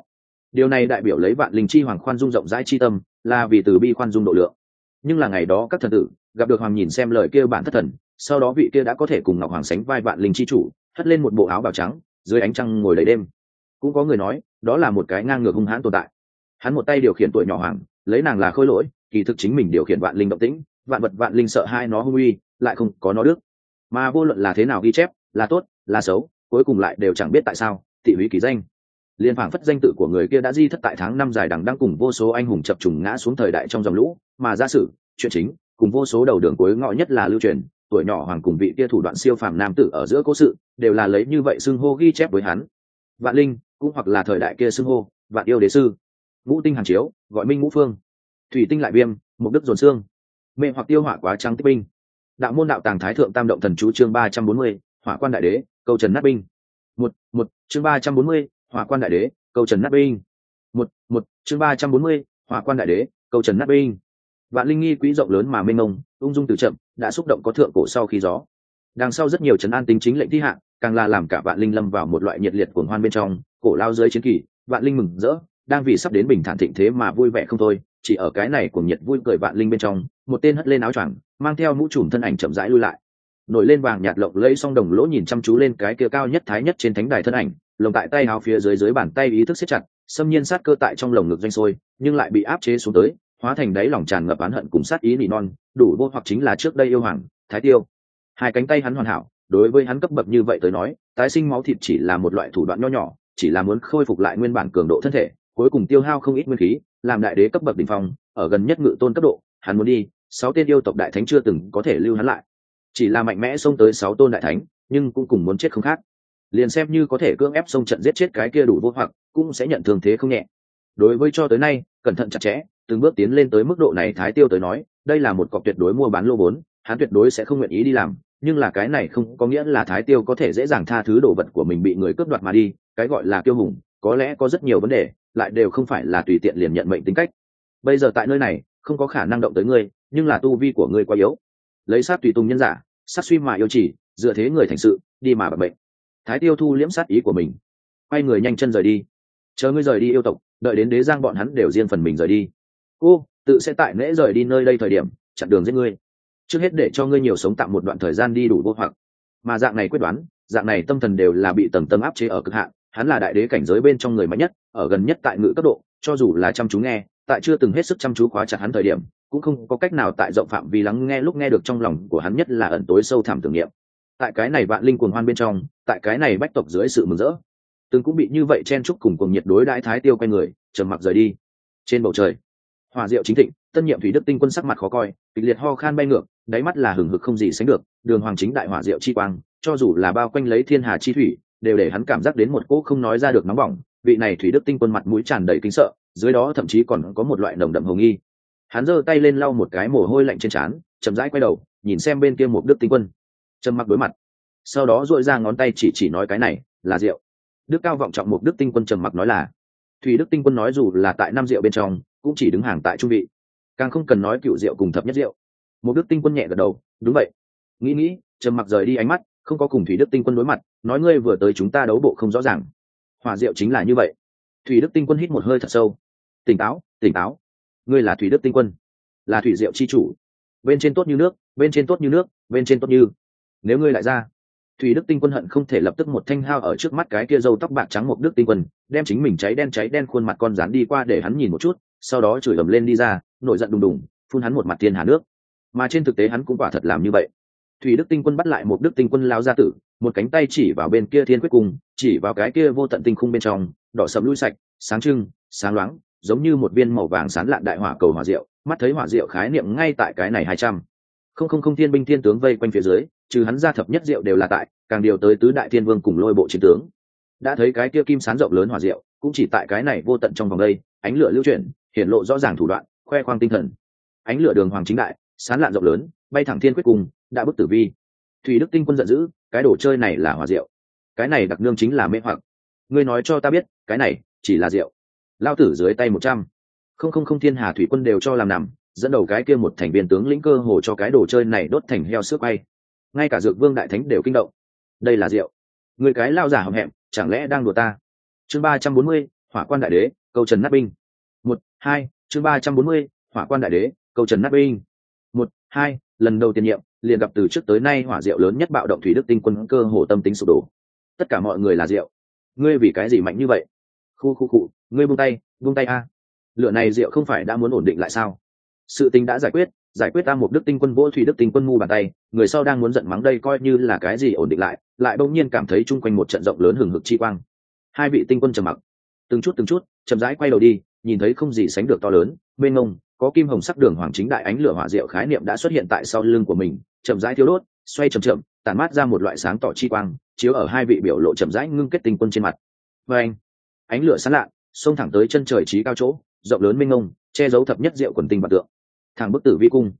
điều này đại biểu lấy vạn linh chi hoàng khoan dung rộng rãi chi tâm, là vì từ bi khoan dung độ lượng. Nhưng là ngày đó các thần tử gặp được hoàng nhìn xem lời kia bản thất thần, sau đó vị kia đã có thể cùng ngọc hoàng sánh vai vạn linh chi chủ, hất lên một bộ áo bào trắng, dưới ánh trăng ngồi đầy đêm. Cũng có người nói, đó là một cái ngang ngược hung hãn tồn tại. Hắn một tay điều khiển tuổi nhỏ hoàng, lấy nàng là khôi lỗi, kỳ thực chính mình điều khiển vạn linh động tĩnh, vạn vật vạn linh sợ hai nó hung uy, lại không có nó đức. Mà vô luận là thế nào ghi chép là tốt, là xấu, cuối cùng lại đều chẳng biết tại sao, thị húy kỳ danh. Liên phảng phất danh tự của người kia đã di thất tại tháng năm dài đằng đang cùng vô số anh hùng chập trùng ngã xuống thời đại trong dòng lũ, mà ra sự chuyện chính, cùng vô số đầu đường cuối ngõ nhất là lưu truyền, tuổi nhỏ hoàng cùng vị kia thủ đoạn siêu phàm nam tử ở giữa cố sự, đều là lấy như vậy xưng hô ghi chép với hắn. Vạn linh, cũng hoặc là thời đại kia xưng hô, vạn yêu đế sư. Ngũ tinh hàn chiếu, gọi minh ngũ phương. Thủy tinh lại viêm, mục đức dồn xương. Mê hoặc tiêu hỏa quá trắng tích binh. Đạo môn đạo tàng thái thượng tam động thần chú chương ba trăm bốn mươi hỏa quan đại đế, câu trần nát binh. Một một, chương ba trăm bốn mươi, hỏa quan đại đế, câu trần nát binh. Một một, chương ba trăm bốn mươi, hỏa quan đại đế, câu trần nát binh. Vạn linh nghi quỹ rộng lớn mà mênh mông, ung dung từ chậm, đã xúc động có thượng cổ sau khi gió. Đằng sau rất nhiều trấn an tính chính lệnh thi hạng, càng là làm cả vạn linh lâm vào một loại nhiệt liệt cuồng hoan bên trong, cổ lao dưới chiến kỳ, vạn linh mừng rỡ, đang vì sắp đến bình thản thịnh thế mà vui vẻ không thôi, chỉ ở cái này cuồng nhiệt vui cười vạn linh bên trong, một tên hất lên áo choàng, mang theo mũ trùm thân ảnh chậm rãi lui lại nổi lên vàng nhạt lộng lẫy song đồng lỗ nhìn chăm chú lên cái kia cao nhất thái nhất trên thánh đài thân ảnh, lồng tại tay áo phía dưới dưới bàn tay ý thức siết chặt, xâm nhiên sát cơ tại trong lồng ngực doanh sôi, nhưng lại bị áp chế xuống tới, hóa thành đáy lòng tràn ngập oán hận cùng sát ý nỉ non, đủ vô hoặc chính là trước đây yêu hoàng, thái tiêu. Hai cánh tay hắn hoàn hảo, đối với hắn cấp bậc như vậy tới nói, tái sinh máu thịt chỉ là một loại thủ đoạn nho nhỏ, chỉ là muốn khôi phục lại nguyên bản cường độ thân thể, cuối cùng tiêu hao không ít nguyên khí, làm đại đế cấp bậc đỉnh phong, ở gần nhất ngự tôn cấp độ, hắn muốn đi, sáu tên yêu tộc đại thánh chưa từng có thể lưu hắn lại chỉ là mạnh mẽ xông tới sáu tôn đại thánh, nhưng cũng cùng muốn chết không khác. Liền xem như có thể cưỡng ép xông trận giết chết cái kia đủ vô hoặc, cũng sẽ nhận thương thế không nhẹ. Đối với cho tới nay, cẩn thận chặt chẽ, từng bước tiến lên tới mức độ này thái tiêu tới nói, đây là một cọc tuyệt đối mua bán lô vốn hắn tuyệt đối sẽ không nguyện ý đi làm, nhưng là cái này không có nghĩa là thái tiêu có thể dễ dàng tha thứ đồ vật của mình bị người cướp đoạt mà đi, cái gọi là tiêu hùng, có lẽ có rất nhiều vấn đề, lại đều không phải là tùy tiện liền nhận mệnh tính cách. Bây giờ tại nơi này, không có khả năng động tới ngươi, nhưng là tu vi của ngươi quá yếu. Lấy sát tùy tùng nhân giả sát suy mà yêu chỉ, dựa thế người thành sự, đi mà bật bệnh. Thái tiêu thu liễm sát ý của mình. Quay người nhanh chân rời đi. Chờ ngươi rời đi yêu tộc, đợi đến đế giang bọn hắn đều riêng phần mình rời đi. Cô, tự sẽ tại lễ rời đi nơi đây thời điểm, chặn đường giết ngươi. Trước hết để cho ngươi nhiều sống tạm một đoạn thời gian đi đủ vô hoặc. Mà dạng này quyết đoán, dạng này tâm thần đều là bị tầng tâm áp chế ở cực hạn, hắn là đại đế cảnh giới bên trong người mạnh nhất, ở gần nhất tại ngự cấp độ, cho dù là chăm chú nghe, tại chưa từng hết sức chăm chú khóa chặt hắn thời điểm cũng không có cách nào tại rộng phạm vi lắng nghe lúc nghe được trong lòng của hắn nhất là ẩn tối sâu thẳm tưởng niệm. Tại cái này vạn linh cuồng hoan bên trong, tại cái này bách tộc dưới sự mừng rỡ, từng cũng bị như vậy chen chúc cùng cùng nhiệt đối đãi thái tiêu quay người, trầm mặc rời đi. Trên bầu trời hòa diệu chính thịnh, tân nhiệm thủy đức tinh quân sắc mặt khó coi, kịch liệt ho khan bay ngược, đáy mắt là hừng hực không gì sánh được, đường hoàng chính đại hỏa diệu chi quang, cho dù là bao quanh lấy thiên hà chi thủy, đều để hắn cảm giác đến một cỗ không nói ra được nóng bỏng, vị này thủy đức tinh quân mặt mũi tràn đầy kính sợ, dưới đó thậm chí còn có một loại nồng đậm hồng nghi hắn giơ tay lên lau một cái mồ hôi lạnh trên trán, chậm rãi quay đầu, nhìn xem bên kia một đức tinh quân. Trầm mặc đối mặt. Sau đó dội ra ngón tay chỉ chỉ nói cái này, là rượu. Đức cao vọng trọng một đức tinh quân trầm mặc nói là, thủy đức tinh quân nói dù là tại năm rượu bên trong, cũng chỉ đứng hàng tại trung vị. Càng không cần nói cựu rượu cùng thập nhất rượu. Một đức tinh quân nhẹ gật đầu, đúng vậy. Nghĩ nghĩ, trầm mặc rời đi ánh mắt, không có cùng thủy đức tinh quân đối mặt, nói ngươi vừa tới chúng ta đấu bộ không rõ ràng. Hòa diệu chính là như vậy. Thủy đức tinh quân hít một hơi thật sâu. Tỉnh táo tỉnh táo ngươi là thủy đức tinh quân, là thủy diệu chi chủ. Bên trên tốt như nước, bên trên tốt như nước, bên trên tốt như. Nếu ngươi lại ra, thủy đức tinh quân hận không thể lập tức một thanh hao ở trước mắt cái kia râu tóc bạc trắng một đức tinh quân, đem chính mình cháy đen cháy đen khuôn mặt con rán đi qua để hắn nhìn một chút, sau đó chửi ầm lên đi ra, nổi giận đùng đùng, phun hắn một mặt thiên hà nước. Mà trên thực tế hắn cũng quả thật làm như vậy. Thủy đức tinh quân bắt lại một đức tinh quân lao ra tử, một cánh tay chỉ vào bên kia thiên quyết cung, chỉ vào cái kia vô tận tinh khung bên trong, đỏ sầm lui sạch, sáng trưng, sáng loáng giống như một viên màu vàng sán lạn đại hỏa cầu hỏa diệu, mắt thấy hỏa diệu khái niệm ngay tại cái này hai trăm. Không không không thiên binh thiên tướng vây quanh phía dưới, trừ hắn ra thập nhất diệu đều là tại, càng điều tới tứ đại thiên vương cùng lôi bộ chiến tướng. Đã thấy cái kia kim sán rộng lớn hỏa diệu, cũng chỉ tại cái này vô tận trong vòng đây, ánh lửa lưu chuyển, hiển lộ rõ ràng thủ đoạn, khoe khoang tinh thần. Ánh lửa đường hoàng chính đại, sán lạn rộng lớn, bay thẳng thiên quyết cùng, đã bức tử vi. Thủy đức tinh quân giận dữ, cái đồ chơi này là hỏa diệu. Cái này đặc nương chính là mê hoặc. Ngươi nói cho ta biết, cái này chỉ là rượu lao tử dưới tay một trăm. Không không không, thiên hà thủy quân đều cho làm nằm, dẫn đầu cái kia một thành viên tướng lĩnh cơ hồ cho cái đồ chơi này đốt thành heo sức bay. Ngay cả dược vương đại thánh đều kinh động. Đây là rượu. Người cái lao giả hậm hẹm, chẳng lẽ đang đùa ta? Chương ba trăm bốn mươi, hỏa quan đại đế, câu trần nát binh. Một, hai, chương ba trăm bốn mươi, hỏa quan đại đế, câu trần nát binh. Một, hai, lần đầu tiên nhiệm, liền gặp từ trước tới nay hỏa diệu lớn nhất bạo động thủy đức tinh quân cơ hồ tâm tính sụp đổ. Tất cả mọi người là rượu. Ngươi vì cái gì mạnh như vậy? Khu khu cụ ngươi buông tay buông tay a. Lựa này rượu không phải đã muốn ổn định lại sao? Sự tình đã giải quyết giải quyết ta một đức tinh quân vỗ thủy đức tinh quân ngu bàn tay, người sau đang muốn giận mắng đây coi như là cái gì ổn định lại lại bỗng nhiên cảm thấy chung quanh một trận rộng lớn hừng hực chi quang. Hai vị tinh quân trầm mặc. Từng chút từng chút, chậm rãi quay đầu đi, nhìn thấy không gì sánh được to lớn bên ngông có kim hồng sắc đường hoàng chính đại ánh lửa hỏa diệu khái niệm đã xuất hiện tại sau lưng của mình, chậm rãi thiếu đốt, xoay chậm chậm, tản mát ra một loại sáng tỏ chi quang, chiếu ở hai vị biểu lộ chậm rãi ngưng kết tinh quân trên mặt. Và anh, ánh lửa sáng lạ xông thẳng tới chân trời trí cao chỗ, rộng lớn minh ngông che giấu thập nhất diệu quần tinh bạc tượng. Thẳng bức tử vi cung.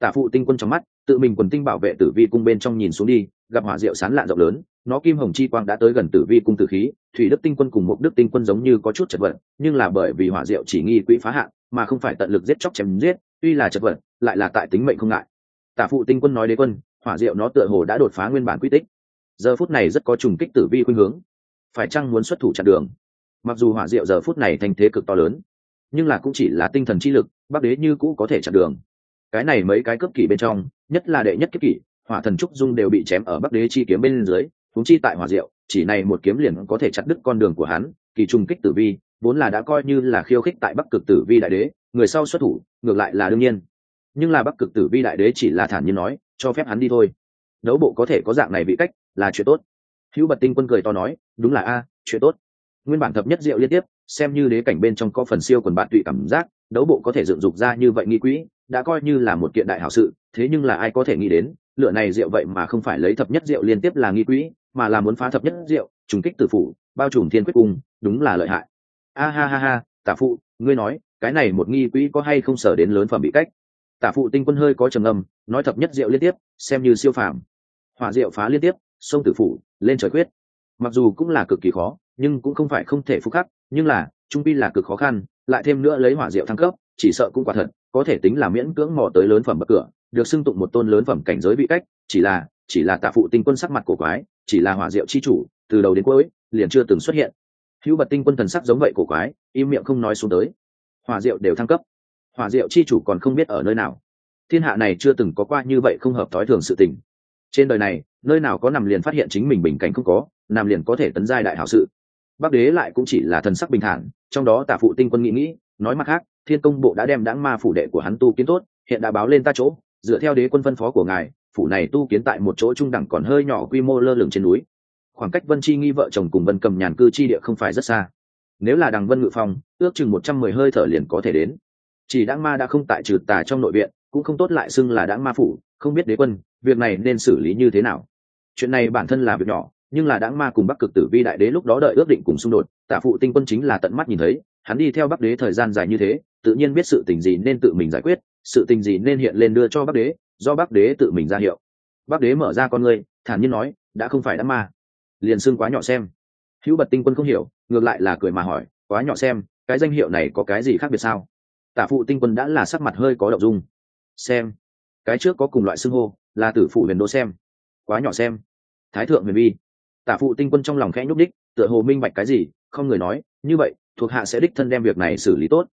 Tả phụ tinh quân trong mắt, tự mình quần tinh bảo vệ tử vi cung bên trong nhìn xuống đi, gặp hỏa diệu sán lạn rộng lớn, nó kim hồng chi quang đã tới gần tử vi cung tử khí, thủy đức tinh quân cùng một đức tinh quân giống như có chút chật vật, nhưng là bởi vì hỏa diệu chỉ nghi quỹ phá hạn, mà không phải tận lực giết chóc chém giết, tuy là chật vật, lại là tại tính mệnh không ngại. Tả phụ tinh quân nói đế quân, hỏa diệu nó tựa hồ đã đột phá nguyên bản quy tích. Giờ phút này rất có trùng kích tử vi khuynh hướng. Phải chăng muốn xuất thủ chặn đường? Mặc dù hỏa diệu giờ phút này thành thế cực to lớn, nhưng là cũng chỉ là tinh thần chi lực, bắc đế như cũ có thể chặn đường. Cái này mấy cái cấp kỷ bên trong, nhất là đệ nhất kiếp kỷ, hỏa thần trúc dung đều bị chém ở bắc đế chi kiếm bên dưới thúng chi tại hỏa diệu, chỉ này một kiếm liền có thể chặt đứt con đường của hắn, kỳ trung kích tử vi, vốn là đã coi như là khiêu khích tại bắc cực tử vi đại đế, người sau xuất thủ, ngược lại là đương nhiên. Nhưng là bắc cực tử vi đại đế chỉ là thản nhiên nói, cho phép hắn đi thôi. Đấu bộ có thể có dạng này bị cách, là chuyện tốt. Hữu bật tinh quân cười to nói, đúng là a, chuyện tốt nguyên bản thập nhất diệu liên tiếp xem như đế cảnh bên trong có phần siêu quần bạn tụy cảm giác đấu bộ có thể dựng dục ra như vậy nghi quỹ đã coi như là một kiện đại hảo sự thế nhưng là ai có thể nghĩ đến lựa này diệu vậy mà không phải lấy thập nhất diệu liên tiếp là nghi quỹ mà là muốn phá thập nhất diệu, trùng kích tử phủ bao trùm thiên quyết cung đúng là lợi hại. A ha ha ha tả phụ ngươi nói cái này một nghi quỹ có hay không sở đến lớn phẩm bị cách? Tả phụ tinh quân hơi có trầm âm nói thập nhất diệu liên tiếp xem như siêu phàm. Hỏa diệu phá liên tiếp sông tử phủ lên trời quyết. Mặc dù cũng là cực kỳ khó nhưng cũng không phải không thể phục khắc, nhưng là, trung pi là cực khó khăn, lại thêm nữa lấy hỏa diệu thăng cấp, chỉ sợ cũng quả thật, có thể tính là miễn cưỡng mò tới lớn phẩm bậc cửa, được xưng tụng một tôn lớn phẩm cảnh giới bị cách, chỉ là chỉ là tạ phụ tinh quân sắc mặt cổ quái, chỉ là hỏa diệu chi chủ, từ đầu đến cuối, liền chưa từng xuất hiện. Hữu bật tinh quân thần sắc giống vậy cổ quái, im miệng không nói xuống tới. Hỏa diệu đều thăng cấp. Hỏa diệu chi chủ còn không biết ở nơi nào. Thiên hạ này chưa từng có qua như vậy không hợp thói thường sự tình. Trên đời này, nơi nào có nằm liền phát hiện chính mình bình cảnh không có, nằm liền có thể tấn giai đại hảo sự bắc đế lại cũng chỉ là thần sắc bình thản, trong đó tả phụ tinh quân nghĩ nghĩ, nói mặt khác, thiên công bộ đã đem đáng ma phủ đệ của hắn tu kiến tốt, hiện đã báo lên ta chỗ, dựa theo đế quân phân phó của ngài, phủ này tu kiến tại một chỗ trung đẳng còn hơi nhỏ quy mô lơ lửng trên núi. Khoảng cách vân chi nghi vợ chồng cùng vân cầm nhàn cư chi địa không phải rất xa. Nếu là đằng vân ngự phong, ước chừng một trăm mười hơi thở liền có thể đến. Chỉ đáng ma đã không tại trừ tà trong nội viện, cũng không tốt lại xưng là đáng ma phủ, không biết đế quân, việc này nên xử lý như thế nào. Chuyện này bản thân là việc nhỏ nhưng là đáng ma cùng bắc cực tử vi đại đế lúc đó đợi ước định cùng xung đột tả phụ tinh quân chính là tận mắt nhìn thấy, hắn đi theo bắc đế thời gian dài như thế, tự nhiên biết sự tình gì nên tự mình giải quyết, sự tình gì nên hiện lên đưa cho bắc đế, do bắc đế tự mình ra hiệu. Bắc đế mở ra con người thản nhiên nói, đã không phải đã ma. Liền xương quá nhỏ xem. Hữu bật tinh quân không hiểu, ngược lại là cười mà hỏi, quá nhỏ xem, cái danh hiệu này có cái gì khác biệt sao? Tả phụ tinh quân đã là sắc mặt hơi có đậu dung. Xem, cái trước có cùng loại xưng hô, là tử phụ huyền đô xem. Quá nhỏ xem. Thái thượng huyền vi tả phụ tinh quân trong lòng khẽ nhúc đích tựa hồ minh bạch cái gì, không người nói, như vậy, thuộc hạ sẽ đích thân đem việc này xử lý tốt.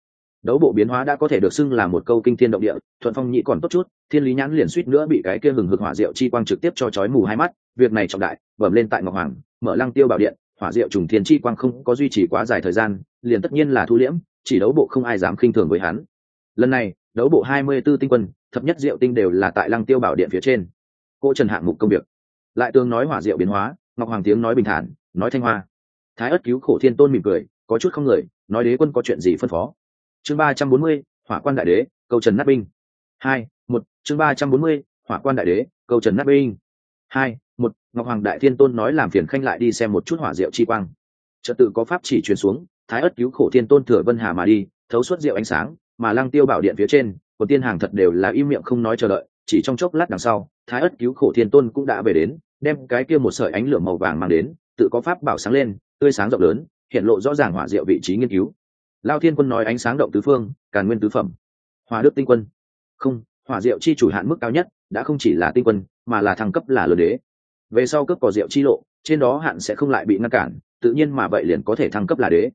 Đấu bộ biến hóa đã có thể được xưng là một câu kinh thiên động địa, thuận phong nhị còn tốt chút, thiên lý nhãn liền suýt nữa bị cái kia hừng hực hỏa diệu chi quang trực tiếp cho chói mù hai mắt, việc này trọng đại, bẩm lên tại ngọc hoàng, mở lăng tiêu bảo điện, hỏa diệu trùng thiên chi quang không có duy trì quá dài thời gian, liền tất nhiên là thu liễm, chỉ đấu bộ không ai dám khinh thường với hắn. Lần này, đấu bộ hai mươi 24 tinh quân, thập nhất diệu tinh đều là tại lăng tiêu bảo điện phía trên. Cô trần hạng mục công việc. Lại tương nói hỏa diệu biến hóa ngọc hoàng tiếng nói bình thản, nói thanh hoa. Thái ất cứu khổ thiên tôn mỉm cười, có chút không người, nói đế quân có chuyện gì phân phó. Chương ba trăm bốn mươi, hỏa quan đại đế câu trần nát binh. Hai, một, chương ba trăm bốn mươi, hỏa quan đại đế câu trần nát binh. Hai, một, ngọc hoàng đại thiên tôn nói làm phiền khanh lại đi xem một chút hỏa diệu chi quang. Trật tự có pháp chỉ truyền xuống, thái ất cứu khổ thiên tôn thừa vân hà mà đi, thấu suốt diệu ánh sáng, mà lăng tiêu bảo điện phía trên, của tiên hàng thật đều là im miệng không nói chờ đợi, chỉ trong chốc lát đằng sau, thái ất cứu khổ thiên tôn cũng đã về đến đem cái kia một sợi ánh lửa màu vàng mang đến, tự có pháp bảo sáng lên, tươi sáng rộng lớn, hiện lộ rõ ràng hỏa diệu vị trí nghiên cứu. Lao thiên quân nói ánh sáng động tứ phương, càn nguyên tứ phẩm. Hòa đức tinh quân. Không, hỏa diệu chi chủ hạn mức cao nhất, đã không chỉ là tinh quân, mà là thăng cấp là lớn đế. Về sau cấp cỏ diệu chi lộ, trên đó hạn sẽ không lại bị ngăn cản, tự nhiên mà vậy liền có thể thăng cấp là đế.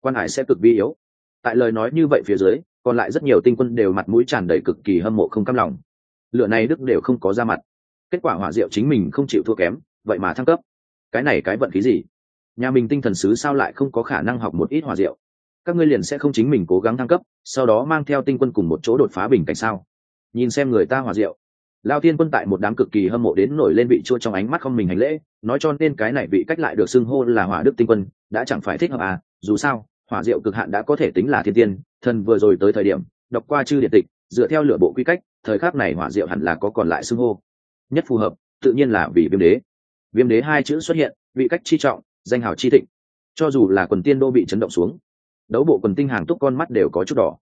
Quan hải sẽ cực vi yếu. Tại lời nói như vậy phía dưới, còn lại rất nhiều tinh quân đều mặt mũi tràn đầy cực kỳ hâm mộ không cam lòng. Lựa này đức đều không có ra mặt kết quả hỏa diệu chính mình không chịu thua kém, vậy mà thăng cấp. Cái này cái vận khí gì? Nhà mình tinh thần sứ sao lại không có khả năng học một ít hỏa diệu? Các ngươi liền sẽ không chính mình cố gắng thăng cấp, sau đó mang theo tinh quân cùng một chỗ đột phá bình cảnh sao? Nhìn xem người ta hỏa diệu. Lao thiên quân tại một đám cực kỳ hâm mộ đến nổi lên vị chua trong ánh mắt không mình hành lễ, nói cho nên cái này vị cách lại được xưng hô là hỏa đức tinh quân, đã chẳng phải thích hợp à dù sao, hỏa diệu cực hạn đã có thể tính là thiên tiên, thần vừa rồi tới thời điểm, đọc qua chư điện tịch, dựa theo lựa bộ quy cách, thời khắc này hỏa diệu hẳn là có còn lại xưng hô nhất phù hợp, tự nhiên là vì viêm đế. Viêm đế hai chữ xuất hiện, vị cách chi trọng, danh hào chi thịnh. Cho dù là quần tiên đô bị chấn động xuống, đấu bộ quần tinh hàng túc con mắt đều có chút đỏ.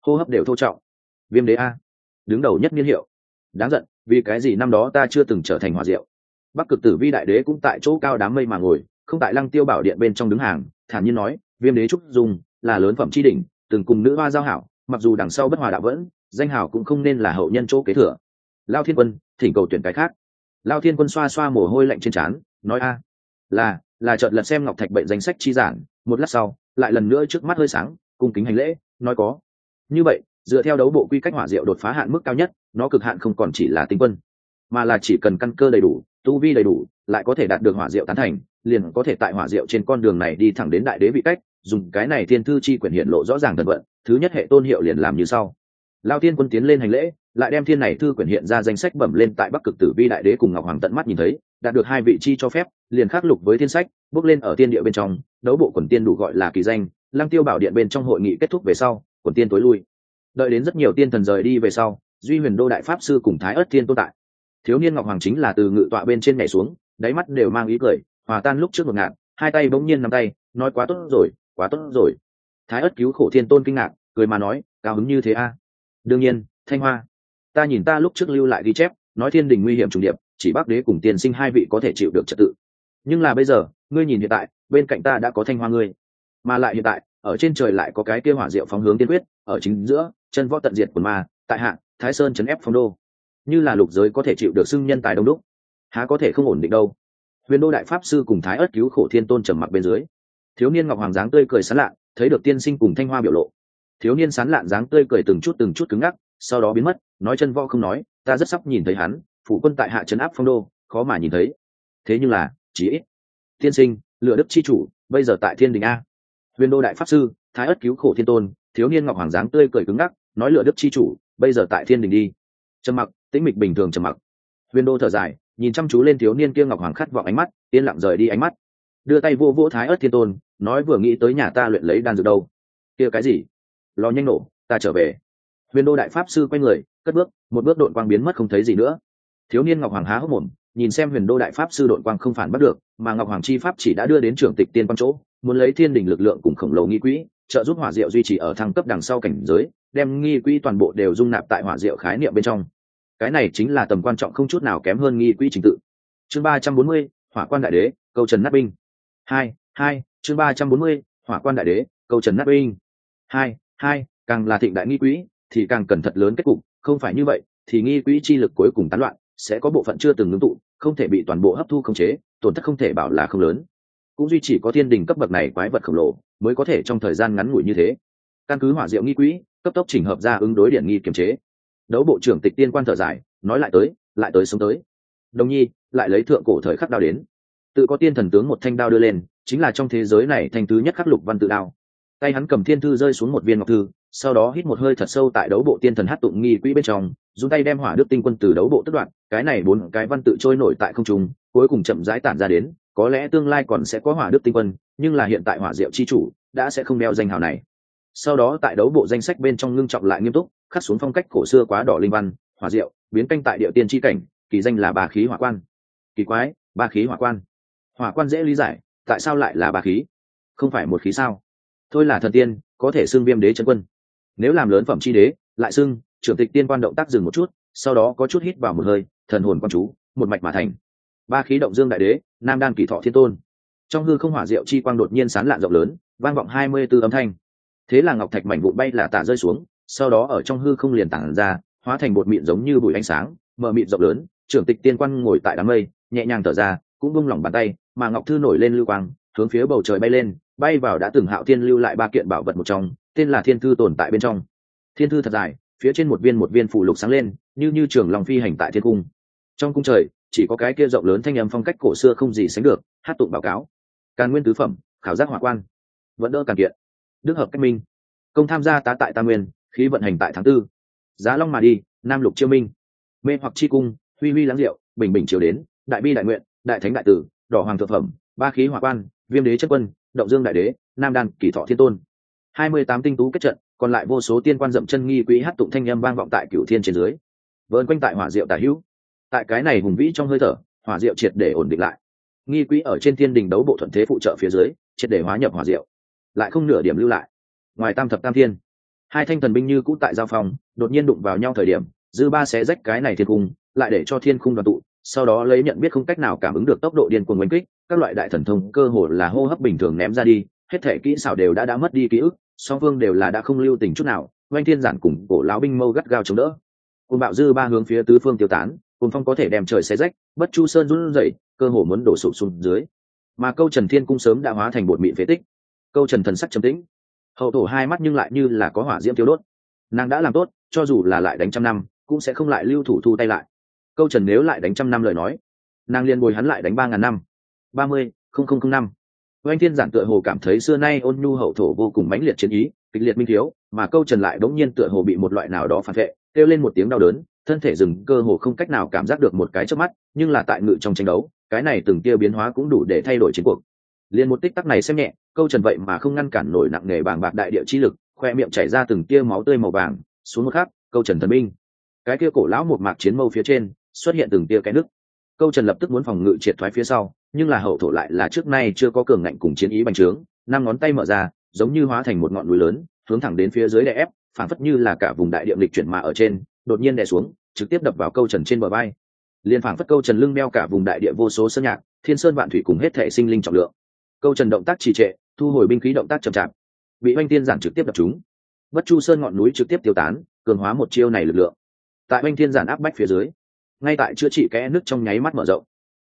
Hô hấp đều thô trọng. Viêm đế a. Đứng đầu nhất niên hiệu. Đáng giận, vì cái gì năm đó ta chưa từng trở thành hòa diệu? Bắc cực tử vi đại đế cũng tại chỗ cao đám mây mà ngồi, không tại lăng tiêu bảo điện bên trong đứng hàng, thản nhiên nói, viêm đế trúc dung, là lớn phẩm chi đỉnh, từng cùng nữ hoa giao hảo, mặc dù đằng sau bất hòa đạo vẫn, danh hảo cũng không nên là hậu nhân chỗ kế thừa. Lao thiên quân thỉnh cầu tuyển cái khác. Lao thiên quân xoa xoa mồ hôi lạnh trên trán, nói a, là là chợt lật xem ngọc thạch bệnh danh sách chi giản một lát sau, lại lần nữa trước mắt hơi sáng, cung kính hành lễ, nói có. Như vậy, dựa theo đấu bộ quy cách hỏa diệu đột phá hạn mức cao nhất, nó cực hạn không còn chỉ là tinh quân, mà là chỉ cần căn cơ đầy đủ, tu vi đầy đủ, lại có thể đạt được hỏa diệu tán thành, liền có thể tại hỏa diệu trên con đường này đi thẳng đến đại đế vị cách, dùng cái này thiên thư chi quyển hiện lộ rõ ràng thần vận, thứ nhất hệ tôn hiệu liền làm như sau. Lao tiên quân tiến lên hành lễ lại đem thiên này thư quyển hiện ra danh sách bẩm lên tại bắc cực tử vi đại đế cùng ngọc hoàng tận mắt nhìn thấy, đạt được hai vị chi cho phép, liền khắc lục với thiên sách, bước lên ở tiên địa bên trong, đấu bộ quần tiên đủ gọi là kỳ danh, lăng tiêu bảo điện bên trong hội nghị kết thúc về sau, quần tiên tối lui. Đợi đến rất nhiều tiên thần rời đi về sau, duy huyền đô đại pháp sư cùng thái ớt thiên tồn tại. Thiếu niên ngọc hoàng chính là từ ngự tọa bên trên nhảy xuống, đáy mắt đều mang ý cười, hòa tan lúc trước một ngạn, hai tay bỗng nhiên nắm tay, nói quá tốt rồi, quá tốt rồi. Thái ớt cứu khổ thiên tôn kinh ngạc, cười mà nói, cao hứng như thế a. Đương nhiên, thanh hoa ta nhìn ta lúc trước lưu lại ghi chép, nói thiên đình nguy hiểm trùng điệp, chỉ bắc đế cùng tiên sinh hai vị có thể chịu được trật tự. Nhưng là bây giờ, ngươi nhìn hiện tại, bên cạnh ta đã có thanh hoa ngươi. Mà lại hiện tại, ở trên trời lại có cái kia hỏa diệu phóng hướng tiên quyết, ở chính giữa, chân võ tận diệt của ma, tại hạ, thái sơn chấn ép phong đô. Như là lục giới có thể chịu được xưng nhân tài đông đúc. Há có thể không ổn định đâu. Huyền đô đại pháp sư cùng thái ất cứu khổ thiên tôn trầm mặc bên dưới. Thiếu niên ngọc hoàng dáng tươi cười sán lạ thấy được tiên sinh cùng thanh hoa biểu lộ. Thiếu niên sán lạn dáng tươi cười từng chút từng chút cứng ngắc, sau đó biến mất nói chân võ không nói, ta rất sắp nhìn thấy hắn, phủ quân tại hạ trấn áp phong đô, khó mà nhìn thấy. Thế nhưng là, chí ít. Tiên sinh, lựa đức chi chủ, bây giờ tại thiên đình a. Huyền đô đại pháp sư, thái ất cứu khổ thiên tôn, thiếu niên ngọc hoàng dáng tươi cười cứng ngắc, nói lựa đức chi chủ, bây giờ tại thiên đình đi. Trầm mặc, tĩnh mịch bình thường trầm mặc. Huyền đô thở dài, nhìn chăm chú lên thiếu niên kia ngọc hoàng khát vọng ánh mắt, yên lặng rời đi ánh mắt. Đưa tay vô vỗ thái ất thiên tôn, nói vừa nghĩ tới nhà ta luyện lấy đan dược đâu. Kia cái gì? Lo nhanh nổ, ta trở về. Huyền đô đại pháp sư quay người cất bước, một bước đội quang biến mất không thấy gì nữa. Thiếu niên ngọc hoàng há hốc mồm, nhìn xem huyền đô đại pháp sư đội quang không phản bắt được, mà ngọc hoàng chi pháp chỉ đã đưa đến trưởng tịch tiên quang chỗ, muốn lấy thiên đình lực lượng cùng khổng lồ nghi quỹ, trợ giúp hỏa diệu duy trì ở thăng cấp đằng sau cảnh giới, đem nghi quỹ toàn bộ đều dung nạp tại hỏa diệu khái niệm bên trong. Cái này chính là tầm quan trọng không chút nào kém hơn nghi quỹ trình tự. Chương ba trăm bốn mươi, hỏa quan đại đế, câu trần nát binh. Hai hai, chương ba trăm bốn mươi, hỏa quan đại đế, câu trần nát binh. Hai hai, càng là thịnh đại nghi quỹ, thì càng cần thật lớn kết cục không phải như vậy, thì nghi quỹ chi lực cuối cùng tán loạn, sẽ có bộ phận chưa từng ngưng tụ, không thể bị toàn bộ hấp thu khống chế, tổn thất không thể bảo là không lớn. Cũng duy chỉ có thiên đình cấp bậc này quái vật khổng lồ, mới có thể trong thời gian ngắn ngủi như thế. Căn cứ hỏa diệu nghi quỹ, cấp tốc chỉnh hợp ra ứng đối điện nghi kiềm chế. Đấu bộ trưởng tịch tiên quan thở dài, nói lại tới lại tới sống tới. Đồng nhi, lại lấy thượng cổ thời khắc đao đến. Tự có tiên thần tướng một thanh đao đưa lên, chính là trong thế giới này thanh thứ nhất khắc lục văn tự đao tay hắn cầm thiên thư rơi xuống một viên ngọc thư, sau đó hít một hơi thật sâu tại đấu bộ tiên thần hát tụng nghi quỹ bên trong, dùng tay đem hỏa đức tinh quân từ đấu bộ tức đoạn, cái này bốn cái văn tự trôi nổi tại không trung, cuối cùng chậm rãi tản ra đến, có lẽ tương lai còn sẽ có hỏa đức tinh quân, nhưng là hiện tại hỏa diệu chi chủ đã sẽ không đeo danh hào này. Sau đó tại đấu bộ danh sách bên trong ngưng trọng lại nghiêm túc, khắc xuống phong cách cổ xưa quá đỏ linh văn, hỏa diệu, biến canh tại địa tiên tri cảnh, kỳ danh là bà khí hỏa quan. Kỳ quái, ba khí hỏa quan. Hỏa quan dễ lý giải, tại sao lại là ba khí? Không phải một khí sao? Thôi là thần tiên, có thể xưng viêm đế chân quân. Nếu làm lớn phẩm chi đế, lại xưng trưởng tịch tiên quan động tác dừng một chút, sau đó có chút hít vào một hơi, thần hồn quan chú, một mạch mà thành. Ba khí động dương đại đế, nam đan kỳ thọ thiên tôn. Trong hư không hỏa diệu chi quang đột nhiên sán lạn rộng lớn, vang vọng hai mươi b ố âm thanh. Thế là ngọc thạch mảnh vụn bay là tả rơi xuống, sau đó ở trong hư không liền tản ra, hóa thành bột mịn giống như bụi ánh sáng mờ mịn rộng lớn, trưởng tịch tiên quan ngồi tại đám mây, nhẹ nhàng thở ra, cũng bung lỏng bàn tay, mà ngọc thư nổi lên lưu quang, hướng phía bầu trời bay lên bay vào đã từng hạo thiên lưu lại ba kiện bảo vật một trong, tên là thiên thư tồn tại bên trong. Thiên thư thật dài, phía trên một viên một viên phủ lục sáng lên, như như trường lòng phi hành tại thiên cung. Trong cung trời, chỉ có cái kia rộng lớn thanh âm phong cách cổ xưa không gì sánh được, hát tụng báo cáo. Càn nguyên tứ phẩm, khảo giác hỏa quan. Vẫn đỡ càn kiện. Đức hợp cách minh. Công tham gia tá tại tam nguyên, khí vận hành tại tháng tư. Giá long mà đi, nam lục chiêu minh. Mê hoặc chi cung, huy huy lắng diệu, bình bình chiều đến, đại bi đại nguyện, đại thánh đại tử, đỏ hoàng thượng phẩm, ba khí hỏa quan viêm đế chất quân, động dương đại đế, nam đan, kỳ thọ thiên tôn. Hai mươi tám tinh tú kết trận, còn lại vô số tiên quan dậm chân nghi quỹ hát tụng thanh â m vang vọng tại cửu thiên trên dưới. Vơn quanh tại hỏa diệu tả hữu. Tại cái này hùng vĩ trong hơi thở, hỏa diệu triệt để ổn định lại. Nghi quỹ ở trên thiên đình đấu bộ thuận thế phụ trợ phía dưới, triệt để hóa nhập hỏa diệu. Lại không nửa điểm lưu lại. Ngoài tam thập tam thiên, hai thanh thần binh như cũ tại giao phòng, đột nhiên đụng vào nhau thời điểm, dư ba sẽ rách cái này thiên cung, lại để cho thiên cung đoàn tụ sau đó lấy nhận biết không cách nào cảm ứng được tốc độ điên cuồng oanh kích, các loại đại thần thông cơ hồ là hô hấp bình thường ném ra đi, hết thể kỹ xảo đều đã đã mất đi ký ức, song phương đều là đã không lưu tình chút nào, oanh thiên giản cùng cổ lão binh mâu gắt gao chống đỡ. Côn bạo dư ba hướng phía tứ phương tiêu tán côn phong có thể đem trời xé rách, bất chu sơn run rẩy, cơ hồ muốn đổ sụp xuống dưới. Mà câu trần thiên cung sớm đã hóa thành bột mịn phế tích. Câu trần thần sắc trầm tĩnh. Hậu thổ hai mắt nhưng lại như là có hỏa diễm tiêu đốt. Nàng đã làm tốt, cho dù là lại đánh trăm năm, cũng sẽ không lại lưu thủ thu tay lại câu trần nếu lại đánh trăm năm lời nói, nàng liền bồi hắn lại đánh ba ngàn năm. Ba mươi, không không không năm. Oanh thiên giản tựa hồ cảm thấy xưa nay ôn nhu hậu thổ vô cùng mãnh liệt chiến ý, kịch liệt minh thiếu, mà câu trần lại đống nhiên tựa hồ bị một loại nào đó phản vệ, kêu lên một tiếng đau đớn, thân thể dừng cơ hồ không cách nào cảm giác được một cái trước mắt, nhưng là tại ngự trong tranh đấu, cái này từng tia biến hóa cũng đủ để thay đổi chiến cuộc. Liền một tích tắc này xem nhẹ, câu trần vậy mà không ngăn cản nổi nặng nề bàng bạc đại địa chi lực, khoe miệng chảy ra từng tia máu tươi màu vàng, xuống một khắc, câu trần thần minh cái kia cổ lão một mạc chiến mâu phía trên xuất hiện từng tia cái nước. Câu trần lập tức muốn phòng ngự triệt thoái phía sau, nhưng là hậu thổ lại là trước nay chưa có cường ngạnh cùng chiến ý bành trướng, năm ngón tay mở ra, giống như hóa thành một ngọn núi lớn, hướng thẳng đến phía dưới đè ép, phản phất như là cả vùng đại địa lịch chuyển mà ở trên, đột nhiên đè xuống, trực tiếp đập vào câu trần trên bờ bay liên phản phất câu trần lưng đeo cả vùng đại địa vô số sơn nhạc, thiên sơn vạn thủy cùng hết thể sinh linh trọng lượng. Câu trần động tác trì trệ, thu hồi binh khí động tác chậm chạp. Bị oanh Thiên giản trực tiếp đập chúng bất chu sơn ngọn núi trực tiếp tiêu tán, cường hóa một chiêu này lực lượng. Tại oanh thiên giản áp bách phía dưới ngay tại chữa trị kẽ nước trong nháy mắt mở rộng.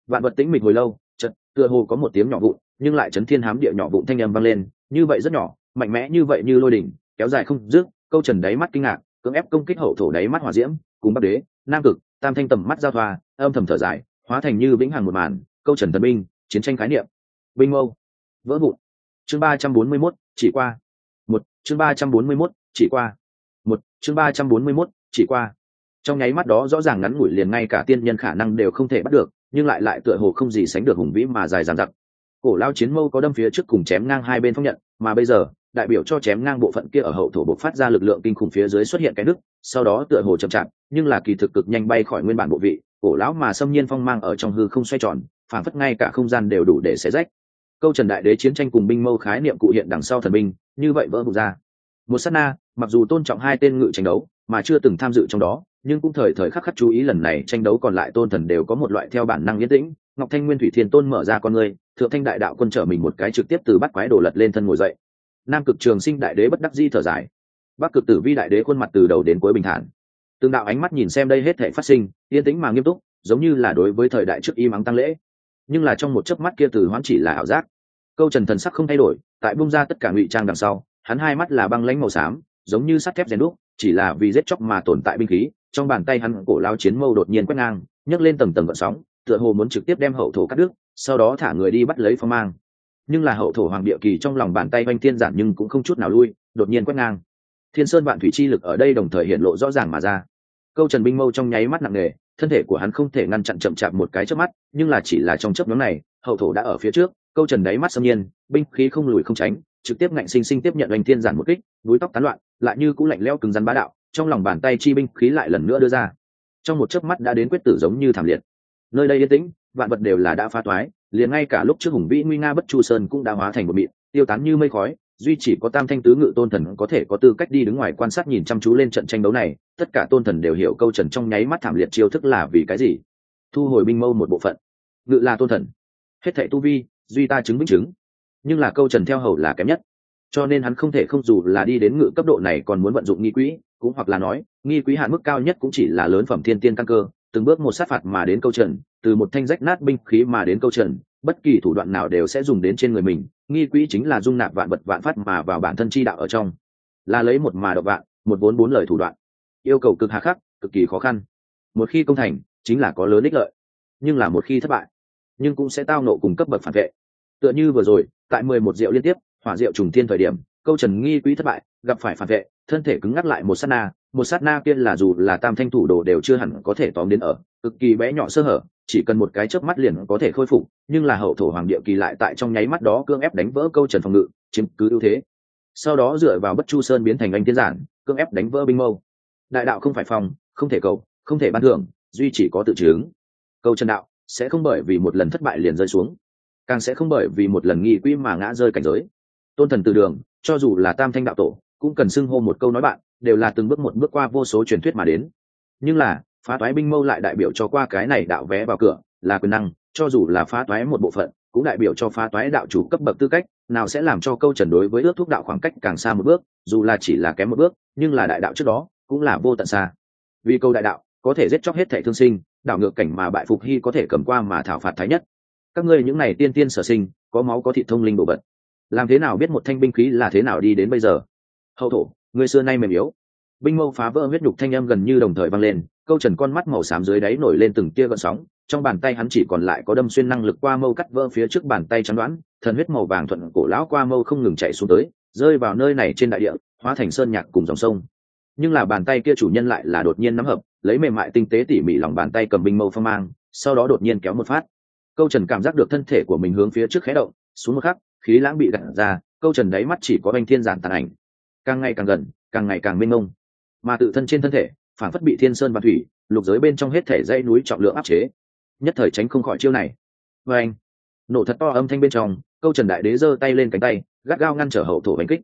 Vạn vật tĩnh mịch hồi lâu chật tựa hồ có một tiếng nhỏ vụn, nhưng lại chấn thiên hám địa nhỏ vụn thanh âm vang lên, như vậy rất nhỏ, mạnh mẽ như vậy như lôi đỉnh, kéo dài không dứt, câu trần đáy mắt kinh ngạc, cưỡng ép công kích hậu thổ đáy mắt hỏa diễm, cùng bắc đế, nam cực, tam thanh tầm mắt giao thoa, âm thầm thở dài, hóa thành như vĩnh hằng một màn, câu trần thần binh, chiến tranh khái niệm. Binh mâu, vỡ vụn. Chương ba trăm bốn mươi mốt, chỉ qua. Một, chương ba trăm bốn mươi mốt, chỉ qua. Một, chương ba trăm bốn mươi mốt, chỉ qua trong nháy mắt đó rõ ràng ngắn ngủi liền ngay cả tiên nhân khả năng đều không thể bắt được, nhưng lại lại tựa hồ không gì sánh được hùng vĩ mà dài dằng dặc. Cổ lao chiến mâu có đâm phía trước cùng chém ngang hai bên phong nhận, mà bây giờ, đại biểu cho chém ngang bộ phận kia ở hậu thổ bộc phát ra lực lượng kinh khủng phía dưới xuất hiện cái nước sau đó tựa hồ chậm chạp, nhưng là kỳ thực cực nhanh bay khỏi nguyên bản bộ vị, cổ lão mà xâm nhiên phong mang ở trong hư không xoay tròn phản phất ngay cả không gian đều đủ để xé rách. Câu trần đại đế chiến tranh cùng binh mâu khái niệm cụ hiện đằng sau thần binh, như vậy vỡ vụt ra. Một sát na, mặc dù tôn trọng hai tên ngự tranh đấu mà chưa từng tham dự trong đó, nhưng cũng thời thời khắc khắc chú ý lần này tranh đấu còn lại tôn thần đều có một loại theo bản năng yên tĩnh. Ngọc thanh nguyên thủy thiên tôn mở ra con người thượng thanh đại đạo quân trở mình một cái trực tiếp từ bắt quái đổ lật lên thân ngồi dậy. Nam cực trường sinh đại đế bất đắc di thở dài. Bắc cực tử vi đại đế khuôn mặt từ đầu đến cuối bình thản. Tương đạo ánh mắt nhìn xem đây hết thể phát sinh, yên tĩnh mà nghiêm túc, giống như là đối với thời đại trước y mắng tăng lễ. Nhưng là trong một chớp mắt kia từ hoãn chỉ là ảo giác. Câu trần thần sắc không thay đổi, tại bung ra tất cả ngụy trang đằng sau, hắn hai mắt là băng lãnh màu xám, giống như sắt thép rèn đúc chỉ là vì giết chóc mà tồn tại binh khí, trong bàn tay hắn cổ lao chiến mâu đột nhiên quét ngang, nhấc lên tầng tầng gợn sóng, tựa hồ muốn trực tiếp đem hậu thổ cắt đứt, sau đó thả người đi bắt lấy phong mang. Nhưng là hậu thổ hoàng địa kỳ trong lòng bàn tay oanh thiên giản nhưng cũng không chút nào lui, đột nhiên quét ngang. Thiên sơn vạn thủy chi lực ở đây đồng thời hiện lộ rõ ràng mà ra. Câu trần binh mâu trong nháy mắt nặng nề, thân thể của hắn không thể ngăn chặn chậm chạp một cái trước mắt, nhưng là chỉ là trong chớp nhóm này, hậu thổ đã ở phía trước, câu trần đáy mắt xâm nhiên, binh khí không lùi không tránh, trực tiếp ngạnh sinh sinh tiếp nhận oanh thiên giản một kích, núi tóc tán loạn lại như cũng lạnh leo cứng rắn bá đạo, trong lòng bàn tay chi binh khí lại lần nữa đưa ra. Trong một chớp mắt đã đến quyết tử giống như thảm liệt. Nơi đây yên tĩnh, vạn vật đều là đã phá toái, liền ngay cả lúc trước hùng vĩ nguy nga bất chu sơn cũng đã hóa thành một mịn, tiêu tán như mây khói, duy chỉ có tam thanh tứ ngự tôn thần có thể có tư cách đi đứng ngoài quan sát nhìn chăm chú lên trận tranh đấu này, tất cả tôn thần đều hiểu câu trần trong nháy mắt thảm liệt chiêu thức là vì cái gì. Thu hồi binh mâu một bộ phận. Ngự là tôn thần. Hết thệ tu vi, duy ta chứng minh chứng. Nhưng là câu trần theo hầu là kém nhất cho nên hắn không thể không dù là đi đến ngự cấp độ này còn muốn vận dụng nghi quỹ, cũng hoặc là nói, nghi quỹ hạn mức cao nhất cũng chỉ là lớn phẩm thiên tiên căn cơ, từng bước một sát phạt mà đến câu trần, từ một thanh rách nát binh khí mà đến câu trần, bất kỳ thủ đoạn nào đều sẽ dùng đến trên người mình, nghi quỹ chính là dung nạp vạn vật vạn phát mà vào bản thân chi đạo ở trong. Là lấy một mà độc vạn, một vốn bốn lời thủ đoạn. Yêu cầu cực hà khắc, cực kỳ khó khăn. Một khi công thành, chính là có lớn ích lợi. Nhưng là một khi thất bại, nhưng cũng sẽ tao nộ cùng cấp bậc phản vệ. Tựa như vừa rồi, tại mười một rượu liên tiếp hỏa diệu trùng thiên thời điểm, câu trần nghi quỹ thất bại, gặp phải phản vệ, thân thể cứng ngắc lại một sát na, một sát na kia là dù là tam thanh thủ đồ đều chưa hẳn có thể tóm đến ở, cực kỳ bé nhỏ sơ hở, chỉ cần một cái chớp mắt liền có thể khôi phục, nhưng là hậu thổ hoàng địa kỳ lại tại trong nháy mắt đó cương ép đánh vỡ câu trần phòng ngự, chiếm cứ ưu thế. Sau đó dựa vào bất chu sơn biến thành anh tiên giản cương ép đánh vỡ binh mâu. Đại đạo không phải phòng, không thể cầu, không thể ban thưởng, duy chỉ có tự chứng. Câu trần đạo sẽ không bởi vì một lần thất bại liền rơi xuống, càng sẽ không bởi vì một lần nghi quỹ mà ngã rơi cảnh giới tôn thần từ đường, cho dù là tam thanh đạo tổ, cũng cần xưng hô một câu nói bạn, đều là từng bước một bước qua vô số truyền thuyết mà đến. Nhưng là, phá toái binh mâu lại đại biểu cho qua cái này đạo vé vào cửa, là quyền năng, cho dù là phá toái một bộ phận, cũng đại biểu cho phá toái đạo chủ cấp bậc tư cách, nào sẽ làm cho câu trần đối với ước thuốc đạo khoảng cách càng xa một bước, dù là chỉ là kém một bước, nhưng là đại đạo trước đó, cũng là vô tận xa. Vì câu đại đạo, có thể giết chóc hết thể thương sinh, đảo ngược cảnh mà bại phục hy có thể cầm qua mà thảo phạt thái nhất. Các ngươi những này tiên tiên sở sinh, có máu có thị thông linh đồ vật làm thế nào biết một thanh binh khí là thế nào đi đến bây giờ? Hậu thổ, người xưa nay mềm yếu. Binh mâu phá vỡ huyết nhục thanh âm gần như đồng thời vang lên, câu trần con mắt màu xám dưới đáy nổi lên từng tia gợn sóng, trong bàn tay hắn chỉ còn lại có đâm xuyên năng lực qua mâu cắt vỡ phía trước bàn tay chắn đoán, thần huyết màu vàng thuận cổ lão qua mâu không ngừng chạy xuống tới, rơi vào nơi này trên đại địa, hóa thành sơn nhạc cùng dòng sông. Nhưng là bàn tay kia chủ nhân lại là đột nhiên nắm hợp, lấy mềm mại tinh tế tỉ mỉ lòng bàn tay cầm binh mâu phong mang, sau đó đột nhiên kéo một phát. Câu trần cảm giác được thân thể của mình hướng phía trước khé động, xuống một khắc khí lãng bị gặt ra, câu trần đáy mắt chỉ có anh thiên giản tàn ảnh. Càng ngày càng gần, càng ngày càng mênh mông. Mà tự thân trên thân thể, phản phất bị thiên sơn và thủy, lục giới bên trong hết thể dãy núi trọng lượng áp chế. Nhất thời tránh không khỏi chiêu này. Và anh, nổ thật to âm thanh bên trong, câu trần đại đế giơ tay lên cánh tay, gắt gao ngăn trở hậu thổ bánh kích.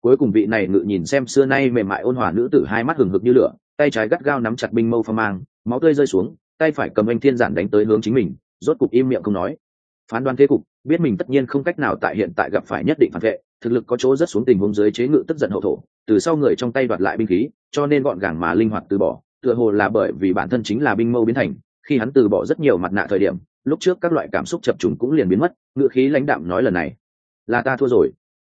Cuối cùng vị này ngự nhìn xem xưa nay mềm mại ôn hòa nữ tử hai mắt hừng hực như lửa, tay trái gắt gao nắm chặt binh mâu phong mang, máu tươi rơi xuống, tay phải cầm anh thiên giản đánh tới hướng chính mình, rốt cục im miệng không nói. Phán đoán thế cục biết mình tất nhiên không cách nào tại hiện tại gặp phải nhất định phản vệ, thực lực có chỗ rất xuống tình huống dưới chế ngự tức giận hậu thổ, từ sau người trong tay đoạt lại binh khí, cho nên gọn gàng mà linh hoạt từ bỏ, tựa hồ là bởi vì bản thân chính là binh mâu biến thành, khi hắn từ bỏ rất nhiều mặt nạ thời điểm, lúc trước các loại cảm xúc chập trùng cũng liền biến mất, ngự khí lãnh đạm nói lần này, là ta thua rồi.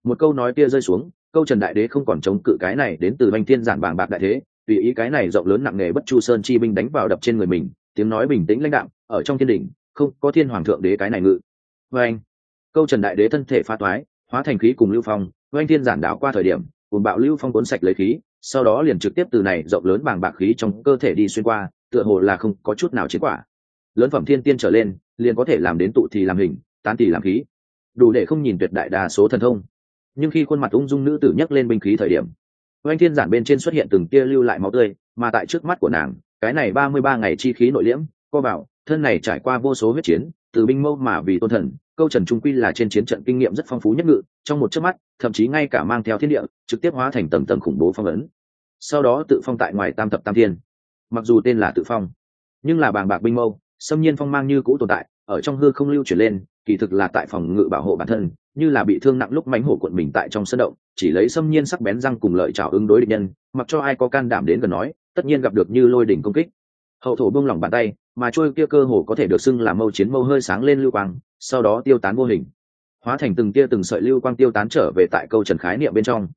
Một câu nói kia rơi xuống, câu trần đại đế không còn chống cự cái này đến từ banh thiên giản bàng bạc đại thế, tùy ý cái này rộng lớn nặng nề bất chu sơn chi binh đánh vào đập trên người mình, tiếng nói bình tĩnh lãnh đạm, ở trong thiên đỉnh, không có thiên hoàng thượng đế cái này ngự vê anh, câu trần đại đế thân thể pha toái, hóa thành khí cùng lưu phong oanh thiên giản đảo qua thời điểm cùng bạo lưu phong cuốn sạch lấy khí, sau đó liền trực tiếp từ này rộng lớn bàng bạc khí trong cơ thể đi xuyên qua, tựa hồ là không có chút nào chiến quả. Lớn phẩm thiên tiên trở lên, liền có thể làm đến tụ thì làm hình, tán thì làm khí. Đủ để không nhìn tuyệt đại đa số thần thông. Nhưng khi khuôn mặt ung dung nữ tử nhấc lên binh khí thời điểm, oanh thiên giản bên trên xuất hiện từng tia lưu lại máu tươi, mà tại trước mắt của nàng, cái này ba mươi ba ngày chi khí nội liễm, co bảo thân này trải qua vô số huyết chiến từ binh mâu mà vì tôn thần, câu trần trung quy là trên chiến trận kinh nghiệm rất phong phú nhất ngự, trong một chớp mắt, thậm chí ngay cả mang theo thiên địa, trực tiếp hóa thành tầng tầng khủng bố phong ấn. Sau đó tự phong tại ngoài tam thập tam thiên. Mặc dù tên là tự phong, nhưng là bàng bạc binh mâu, xâm nhiên phong mang như cũ tồn tại, ở trong hư không lưu chuyển lên, kỳ thực là tại phòng ngự bảo hộ bản thân, như là bị thương nặng lúc mánh hổ cuộn mình tại trong sân động, chỉ lấy xâm nhiên sắc bén răng cùng lợi trào ứng đối địch nhân, mặc cho ai có can đảm đến gần nói, tất nhiên gặp được như lôi đỉnh công kích. Hậu thổ buông lỏng bàn tay mà trôi kia cơ hồ có thể được xưng là mâu chiến mâu hơi sáng lên lưu quang, sau đó tiêu tán vô hình. Hóa thành từng tia từng sợi lưu quang tiêu tán trở về tại câu trần khái niệm bên trong.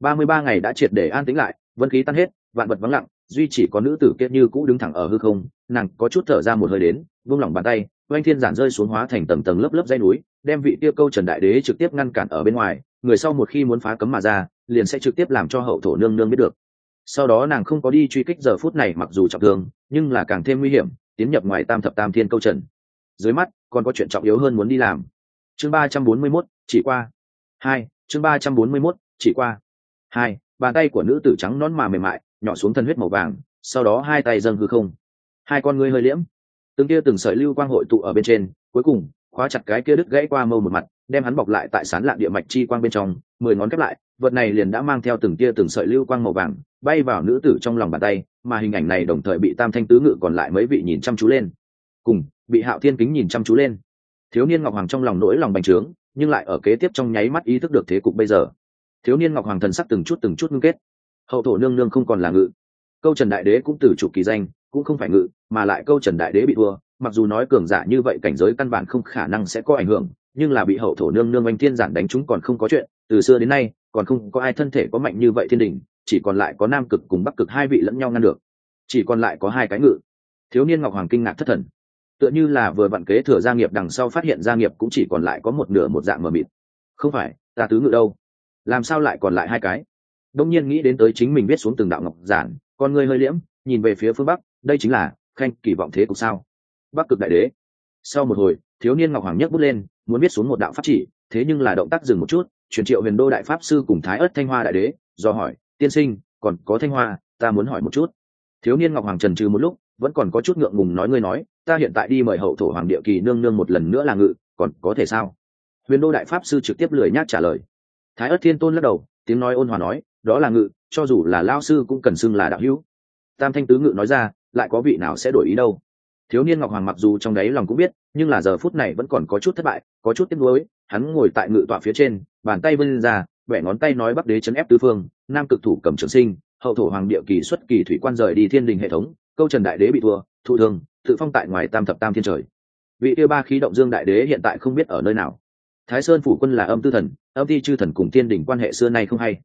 Ba mươi ba ngày đã triệt để an tĩnh lại, vân khí tan hết, vạn vật vắng lặng, duy chỉ có nữ tử kia như cũ đứng thẳng ở hư không, nàng có chút thở ra một hơi đến buông lỏng bàn tay, oanh thiên giản rơi xuống hóa thành tầng tầng lớp lớp dây núi, đem vị kia câu trần đại đế trực tiếp ngăn cản ở bên ngoài, người sau một khi muốn phá cấm mà ra, liền sẽ trực tiếp làm cho hậu thổ nương nương biết được. Sau đó nàng không có đi truy kích giờ phút này mặc dù trọng thương, nhưng là càng thêm nguy hiểm tiến nhập ngoài tam thập tam thiên câu trần. Dưới mắt, còn có chuyện trọng yếu hơn muốn đi làm. Chương ba trăm bốn mươi mốt, chỉ qua. Hai, chương ba trăm bốn mươi mốt, chỉ qua. Hai, bàn tay của nữ tử trắng nón mà mềm mại, nhỏ xuống thân huyết màu vàng, sau đó hai tay dâng hư không. Hai con ngươi hơi liễm. Từng kia từng sợi lưu quang hội tụ ở bên trên, cuối cùng, khóa chặt cái kia đứt gãy qua mâu một mặt, đem hắn bọc lại tại sán lạn địa mạch chi quang bên trong mười ngón kép lại, vật này liền đã mang theo từng tia từng sợi lưu quang màu vàng, bay vào nữ tử trong lòng bàn tay, mà hình ảnh này đồng thời bị tam thanh tứ ngự còn lại mấy vị nhìn chăm chú lên. Cùng, bị hạo thiên kính nhìn chăm chú lên. Thiếu niên ngọc hoàng trong lòng nỗi lòng bành trướng, nhưng lại ở kế tiếp trong nháy mắt ý thức được thế cục bây giờ. Thiếu niên ngọc hoàng thần sắc từng chút từng chút ngưng kết. Hậu thổ nương nương không còn là ngự. Câu trần đại đế cũng từ chủ kỳ danh, cũng không phải ngự, mà lại câu trần đại đế bị thua, mặc dù nói cường giả như vậy cảnh giới căn bản không khả năng sẽ có ảnh hưởng nhưng là bị hậu thổ nương nương anh thiên giản đánh chúng còn không có chuyện, từ xưa đến nay, còn không có ai thân thể có mạnh như vậy thiên đình, chỉ còn lại có nam cực cùng bắc cực hai vị lẫn nhau ngăn được. Chỉ còn lại có hai cái ngự. Thiếu niên ngọc hoàng kinh ngạc thất thần. Tựa như là vừa vặn kế thừa gia nghiệp đằng sau phát hiện gia nghiệp cũng chỉ còn lại có một nửa một dạng mờ mịt. Không phải, ta tứ ngự đâu? Làm sao lại còn lại hai cái? Đông nhiên nghĩ đến tới chính mình viết xuống từng đạo ngọc giản, con người hơi liễm, nhìn về phía phương bắc, đây chính là khanh kỳ vọng thế cục sao? Bắc cực đại đế. Sau một hồi thiếu niên ngọc hoàng nhấc bút lên, muốn viết xuống một đạo pháp chỉ, thế nhưng là động tác dừng một chút, truyền triệu huyền đô đại pháp sư cùng thái ớt thanh hoa đại đế, do hỏi, tiên sinh, còn có thanh hoa, ta muốn hỏi một chút. Thiếu niên ngọc hoàng trần trừ một lúc, vẫn còn có chút ngượng ngùng nói ngươi nói, ta hiện tại đi mời hậu thổ hoàng địa kỳ nương nương một lần nữa là ngự, còn có thể sao? Huyền đô đại pháp sư trực tiếp lười nhác trả lời. Thái ất thiên tôn lắc đầu, tiếng nói ôn hòa nói, đó là ngự, cho dù là lao sư cũng cần xưng là đạo hữu. Tam thanh tứ ngự nói ra, lại có vị nào sẽ đổi ý đâu? Thiếu niên ngọc hoàng mặc dù trong đáy lòng cũng biết nhưng là giờ phút này vẫn còn có chút thất bại, có chút tiếc nuối, hắn ngồi tại ngự tọa phía trên, bàn tay vươn ra vẻ ngón tay nói bắc đế chấn ép tứ phương, nam cực thủ cầm trường sinh, hậu thổ hoàng địa kỳ xuất kỳ thủy quan rời đi thiên đình hệ thống, câu trần đại đế bị thua, thụ thương, tự phong tại ngoài tam thập tam thiên trời. Vị tiêu ba khí động dương đại đế hiện tại không biết ở nơi nào. Thái sơn phủ quân là âm tư thần, âm ti chư thần cùng thiên đình quan hệ xưa nay không hay.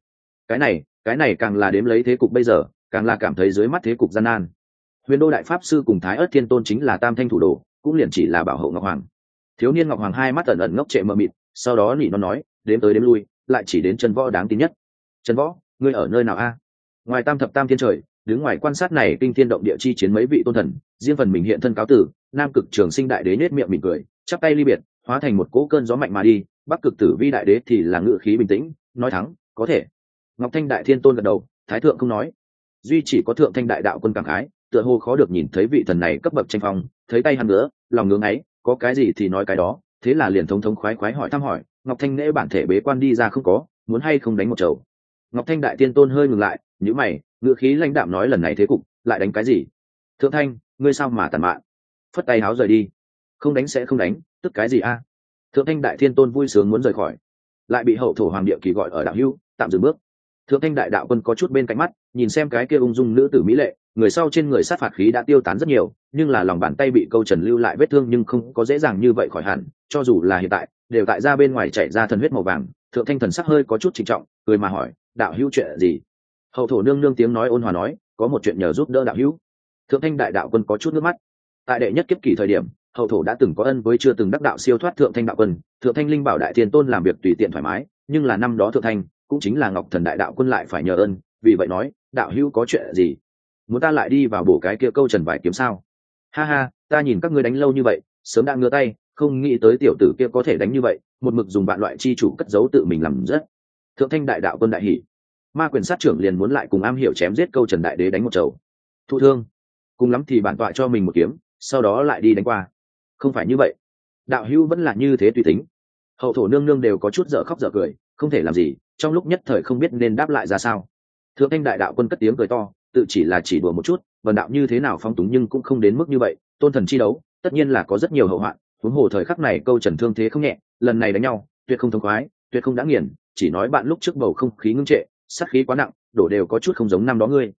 Cái này cái này càng là đếm lấy thế cục bây giờ, càng là cảm thấy dưới mắt thế cục gian nan. Huyền đô đại pháp sư cùng thái ớt thiên tôn chính là tam thanh thủ đồ cũng liền chỉ là bảo hộ ngọc hoàng. Thiếu niên ngọc hoàng hai mắt ẩn ẩn ngốc trệ mờ mịt, sau đó nỉ nó nói, đếm tới đếm lui, lại chỉ đến trần võ đáng tin nhất. Trần võ, ngươi ở nơi nào a? Ngoài tam thập tam thiên trời, đứng ngoài quan sát này kinh thiên động địa chi chiến mấy vị tôn thần, riêng phần mình hiện thân cáo tử, nam cực trường sinh đại đế nết miệng mỉm cười, chắp tay ly biệt, hóa thành một cỗ cơn gió mạnh mà đi, bắc cực tử vi đại đế thì là ngự khí bình tĩnh, nói thắng, có thể. Ngọc thanh đại thiên tôn gật đầu, thái thượng không nói. Duy chỉ có thượng thanh đại đạo quân cảm khái tựa hồ khó được nhìn thấy vị thần này cấp bậc tranh phong, thấy tay hắn nữa, lòng ngưỡng ấy, có cái gì thì nói cái đó, thế là liền thống thống khoái khoái hỏi thăm hỏi, ngọc thanh nễ bản thể bế quan đi ra không có, muốn hay không đánh một chầu. Ngọc thanh đại tiên tôn hơi ngừng lại nhữ mày ngựa khí lãnh đạm nói lần này thế cục, lại đánh cái gì? Thượng thanh, ngươi sao mà tàn mạn? Phất tay háo rời đi. Không đánh sẽ không đánh, tức cái gì a? Thượng thanh đại thiên tôn vui sướng muốn rời khỏi. Lại bị hậu thổ hoàng địa kỳ gọi ở đạo hưu, tạm dừng bước. Thượng thanh đại đạo quân có chút bên cạnh mắt, nhìn xem cái kia ung dung nữ tử mỹ lệ người sau trên người sát phạt khí đã tiêu tán rất nhiều, nhưng là lòng bàn tay bị câu trần lưu lại vết thương nhưng không có dễ dàng như vậy khỏi hẳn, cho dù là hiện tại, đều tại ra bên ngoài chạy ra thần huyết màu vàng, thượng thanh thần sắc hơi có chút trịnh trọng, cười mà hỏi, đạo hữu chuyện gì? Hậu thổ nương nương tiếng nói ôn hòa nói, có một chuyện nhờ giúp đỡ đạo hữu. Thượng thanh đại đạo quân có chút nước mắt. Tại đệ nhất kiếp kỳ thời điểm, hậu thổ đã từng có ân với chưa từng đắc đạo siêu thoát thượng thanh đạo quân, thượng thanh linh bảo đại thiên tôn làm việc tùy tiện thoải mái, nhưng là năm đó thượng thanh, cũng chính là ngọc thần đại đạo quân lại phải nhờ ơn vì vậy nói, đạo hữu có chuyện gì? Muốn ta lại đi vào bổ cái kia câu trần vải kiếm sao? Ha ha, ta nhìn các ngươi đánh lâu như vậy, sớm đã ngứa tay, không nghĩ tới tiểu tử kia có thể đánh như vậy, một mực dùng bạn loại chi chủ cất giấu tự mình làm rất. Thượng thanh đại đạo quân đại hỷ. Ma quyền sát trưởng liền muốn lại cùng am hiểu chém giết câu trần đại đế đánh một chầu. Thụ thương. Cùng lắm thì bản tọa cho mình một kiếm, sau đó lại đi đánh qua. Không phải như vậy. Đạo hữu vẫn là như thế tùy tính. Hậu thổ nương nương đều có chút dở khóc dở cười, không thể làm gì, trong lúc nhất thời không biết nên đáp lại ra sao. Thượng thanh đại đạo quân cất tiếng cười to tự chỉ là chỉ đùa một chút, vần đạo như thế nào phong túng nhưng cũng không đến mức như vậy, tôn thần chi đấu, tất nhiên là có rất nhiều hậu hoạn, huống hồ thời khắc này câu trần thương thế không nhẹ, lần này đánh nhau, tuyệt không thông khoái, tuyệt không đã nghiền, chỉ nói bạn lúc trước bầu không khí ngưng trệ, sát khí quá nặng, đổ đều có chút không giống năm đó ngươi.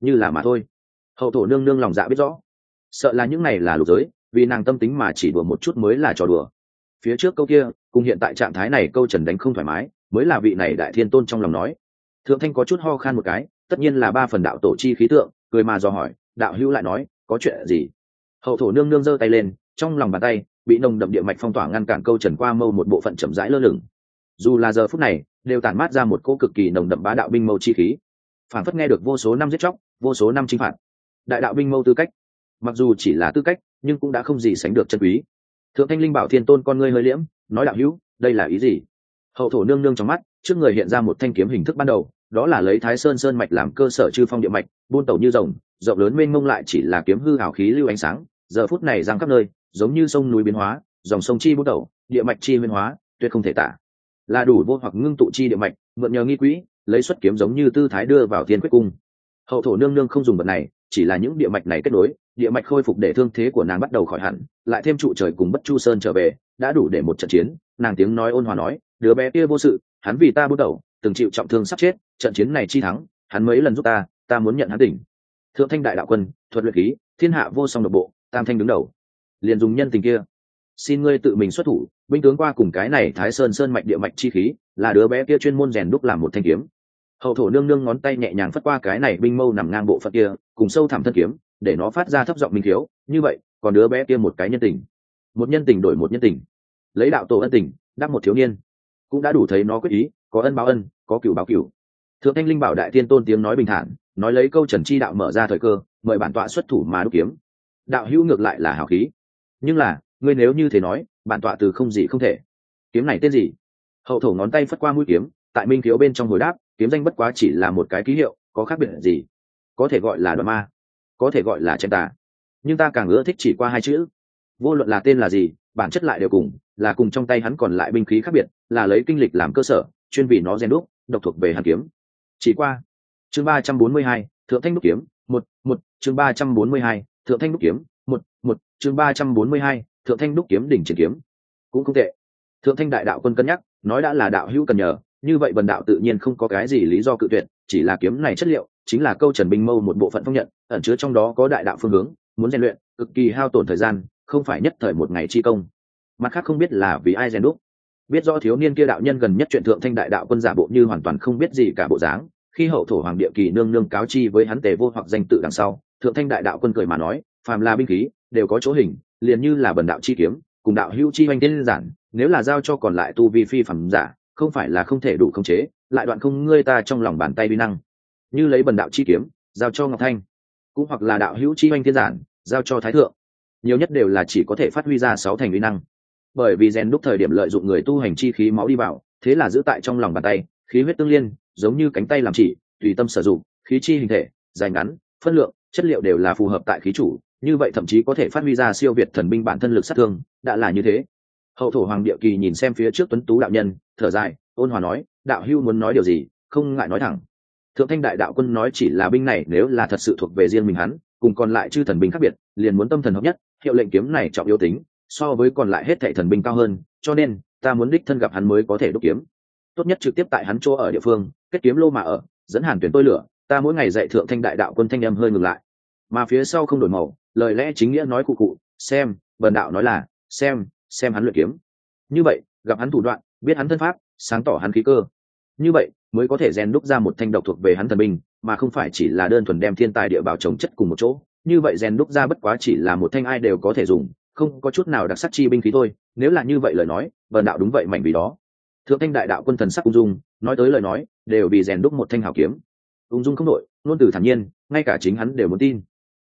Như là mà thôi. Hậu thổ nương nương lòng dạ biết rõ. Sợ là những này là lục giới, vì nàng tâm tính mà chỉ đùa một chút mới là trò đùa. Phía trước câu kia, cùng hiện tại trạng thái này câu trần đánh không thoải mái, mới là vị này đại thiên tôn trong lòng nói. Thượng thanh có chút ho khan một cái tất nhiên là ba phần đạo tổ chi khí tượng, cười mà dò hỏi, đạo hữu lại nói, có chuyện gì? Hậu thổ nương nương giơ tay lên, trong lòng bàn tay, bị nồng đậm địa mạch phong tỏa ngăn cản câu trần qua mâu một bộ phận chậm rãi lơ lửng. Dù là giờ phút này, đều tản mát ra một cỗ cực kỳ nồng đậm bá đạo binh mâu chi khí. Phản phất nghe được vô số năm giết chóc, vô số năm chinh phạt. Đại đạo binh mâu tư cách, mặc dù chỉ là tư cách, nhưng cũng đã không gì sánh được chân quý. Thượng thanh linh bảo thiên tôn con ngươi hơi liễm, nói đạo hữu, đây là ý gì? Hậu thổ nương nương trong mắt, trước người hiện ra một thanh kiếm hình thức ban đầu đó là lấy thái sơn sơn mạch làm cơ sở chư phong địa mạch, buôn tẩu như rồng, rộng lớn mênh mông lại chỉ là kiếm hư hào khí lưu ánh sáng. Giờ phút này giang khắp nơi, giống như sông núi biến hóa, dòng sông chi buôn tẩu địa mạch chi biến hóa, tuyệt không thể tả. Là đủ vô hoặc ngưng tụ chi địa mạch, mượn nhờ nghi quỹ, lấy xuất kiếm giống như tư thái đưa vào thiên quyết cung. Hậu thổ nương nương không dùng vật này, chỉ là những địa mạch này kết nối, địa mạch khôi phục để thương thế của nàng bắt đầu khỏi hẳn, lại thêm trụ trời cùng bất chu sơn trở về, đã đủ để một trận chiến, nàng tiếng nói ôn hòa nói, đứa bé kia vô sự, hắn vì ta bút đầu từng chịu trọng thương sắp chết, trận chiến này chi thắng, hắn mấy lần giúp ta ta muốn nhận hắn tỉnh thượng thanh đại đạo quân, thuật luyện khí, thiên hạ vô song độc bộ, tam thanh đứng đầu. Liền dùng nhân tình kia. Xin ngươi tự mình xuất thủ, binh tướng qua cùng cái này thái sơn sơn mạch địa mạch chi khí, là đứa bé kia chuyên môn rèn đúc làm một thanh kiếm. Hậu thổ nương nương ngón tay nhẹ nhàng phất qua cái này binh mâu nằm ngang bộ phận kia, cùng sâu thẳm thân kiếm, để nó phát ra thấp giọng minh thiếu. Như vậy, còn đứa bé kia một cái nhân tình. Một nhân tình đổi một nhân tình. Lấy đạo tổ ân tình đắc một thiếu niên. Cũng đã đủ thấy nó quyết ý có ân báo ân, có cửu báo cửu. Thượng thanh linh bảo đại tiên tôn tiếng nói bình thản, nói lấy câu trần chi đạo mở ra thời cơ, mời bản tọa xuất thủ mà đúc kiếm. Đạo hữu ngược lại là hào khí. Nhưng là, ngươi nếu như thế nói, bản tọa từ không gì không thể. Kiếm này tên gì? Hậu thổ ngón tay phất qua mũi kiếm, tại minh thiếu bên trong hồi đáp, kiếm danh bất quá chỉ là một cái ký hiệu, có khác biệt gì? Có thể gọi là đoạn ma, có thể gọi là chém tà. Nhưng ta càng ưa thích chỉ qua hai chữ. Vô luận là tên là gì, bản chất lại đều cùng, là cùng trong tay hắn còn lại binh khí khác biệt, là lấy kinh lịch làm cơ sở chuyên vì nó rèn đúc, độc thuộc về hàn kiếm. Chỉ qua, chương ba trăm bốn mươi hai, thượng thanh đúc kiếm, một một, chương ba trăm bốn mươi hai, thượng thanh đúc kiếm, một một, chương ba trăm bốn mươi hai, thượng thanh đúc kiếm đỉnh triển kiếm. Cũng không tệ. Thượng thanh đại đạo quân cân nhắc, nói đã là đạo hữu cần nhờ, như vậy bần đạo tự nhiên không có cái gì lý do cự tuyệt, chỉ là kiếm này chất liệu, chính là câu trần binh mâu một bộ phận phong nhận, ẩn chứa trong đó có đại đạo phương hướng, muốn rèn luyện, cực kỳ hao tổn thời gian, không phải nhất thời một ngày chi công. Mặt khác không biết là vì ai rèn đúc biết rõ thiếu niên kia đạo nhân gần nhất chuyện thượng thanh đại đạo quân giả bộ như hoàn toàn không biết gì cả bộ dáng, khi hậu thổ hoàng địa kỳ nương nương cáo chi với hắn tề vô hoặc danh tự đằng sau, thượng thanh đại đạo quân cười mà nói, phàm là binh khí, đều có chỗ hình, liền như là bần đạo chi kiếm, cùng đạo hữu chi oanh tiên giản, nếu là giao cho còn lại tu vi phi phẩm giả, không phải là không thể đủ khống chế, lại đoạn không ngươi ta trong lòng bàn tay vi năng. Như lấy bần đạo chi kiếm, giao cho ngọc thanh, cũng hoặc là đạo hữu chi oanh thiên giản, giao cho thái thượng. Nhiều nhất đều là chỉ có thể phát huy ra sáu thành vi năng bởi vì rèn đúc thời điểm lợi dụng người tu hành chi khí máu đi vào, thế là giữ tại trong lòng bàn tay, khí huyết tương liên, giống như cánh tay làm chỉ, tùy tâm sử dụng, khí chi hình thể, dài ngắn, phân lượng, chất liệu đều là phù hợp tại khí chủ, như vậy thậm chí có thể phát huy ra siêu việt thần binh bản thân lực sát thương, đã là như thế. Hậu thổ hoàng địa kỳ nhìn xem phía trước tuấn tú đạo nhân, thở dài, ôn hòa nói, đạo hưu muốn nói điều gì? Không ngại nói thẳng. Thượng thanh đại đạo quân nói chỉ là binh này nếu là thật sự thuộc về riêng mình hắn, cùng còn lại chư thần binh khác biệt, liền muốn tâm thần hợp nhất, hiệu lệnh kiếm này trọng yếu tính so với còn lại hết thệ thần binh cao hơn, cho nên, ta muốn đích thân gặp hắn mới có thể đúc kiếm. Tốt nhất trực tiếp tại hắn chỗ ở địa phương, kết kiếm lô mà ở, dẫn hàn tuyển tôi lửa, ta mỗi ngày dạy thượng thanh đại đạo quân thanh em hơi ngừng lại. Mà phía sau không đổi màu, lời lẽ chính nghĩa nói cụ cụ, xem bần đạo nói là, xem xem hắn luyện kiếm. Như vậy, gặp hắn thủ đoạn, biết hắn thân pháp, sáng tỏ hắn khí cơ. Như vậy, mới có thể rèn đúc ra một thanh độc thuộc về hắn thần binh, mà không phải chỉ là đơn thuần đem thiên tài địa bảo trồng chất cùng một chỗ. Như vậy rèn đúc ra bất quá chỉ là một thanh ai đều có thể dùng không có chút nào đặc sắc chi binh khí thôi, nếu là như vậy lời nói vần đạo đúng vậy mảnh vì đó. Thượng thanh đại đạo quân thần sắc ung dung, nói tới lời nói, đều bị rèn đúc một thanh hào kiếm. Ung dung không đội ngôn từ thản nhiên, ngay cả chính hắn đều muốn tin.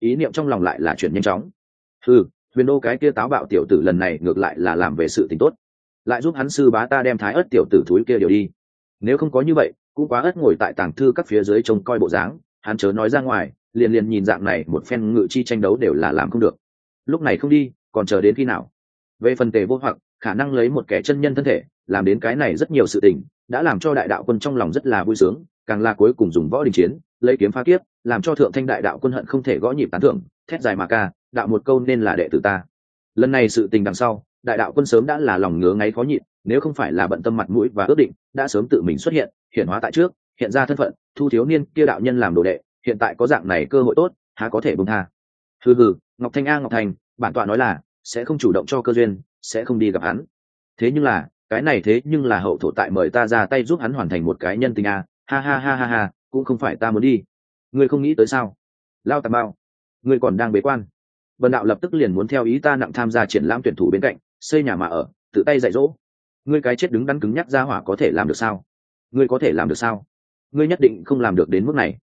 Ý niệm trong lòng lại là chuyện nhanh chóng. Ừ huyền đô cái kia táo bạo tiểu tử lần này ngược lại là làm về sự tình tốt. Lại giúp hắn sư bá ta đem thái ớt tiểu tử thúi kia điều đi. Nếu không có như vậy, cũng quá ớt ngồi tại tàng thư các phía dưới trông coi bộ dáng, hắn chớ nói ra ngoài, liền liền nhìn dạng này một phen ngự chi tranh đấu đều là làm không được. Lúc này không đi còn chờ đến khi nào? Về phần tề vô hoặc, khả năng lấy một kẻ chân nhân thân thể, làm đến cái này rất nhiều sự tình, đã làm cho đại đạo quân trong lòng rất là vui sướng, càng là cuối cùng dùng võ đình chiến, lấy kiếm phá kiếp, làm cho thượng thanh đại đạo quân hận không thể gõ nhịp tán thưởng, thét dài mà ca, đạo một câu nên là đệ tử ta. Lần này sự tình đằng sau, đại đạo quân sớm đã là lòng ngứa ngáy khó nhịn, nếu không phải là bận tâm mặt mũi và ước định, đã sớm tự mình xuất hiện hiện hóa tại trước, hiện ra thân phận, thu thiếu niên kia đạo nhân làm đồ đệ, hiện tại có dạng này cơ hội tốt, há có thể bông tha. Hừ hừ, ngọc thanh a, ngọc thành bản tọa nói là sẽ không chủ động cho cơ duyên, sẽ không đi gặp hắn. Thế nhưng là, cái này thế nhưng là hậu thổ tại mời ta ra tay giúp hắn hoàn thành một cái nhân tình a ha ha ha ha ha, cũng không phải ta muốn đi. Ngươi không nghĩ tới sao? Lao tà bao ngươi còn đang bế quan. Vân đạo lập tức liền muốn theo ý ta nặng tham gia triển lãm tuyển thủ bên cạnh, xây nhà mà ở, tự tay dạy dỗ. Ngươi cái chết đứng đắn cứng nhắc ra hỏa có thể làm được sao? Ngươi có thể làm được sao? Ngươi nhất định không làm được đến mức này.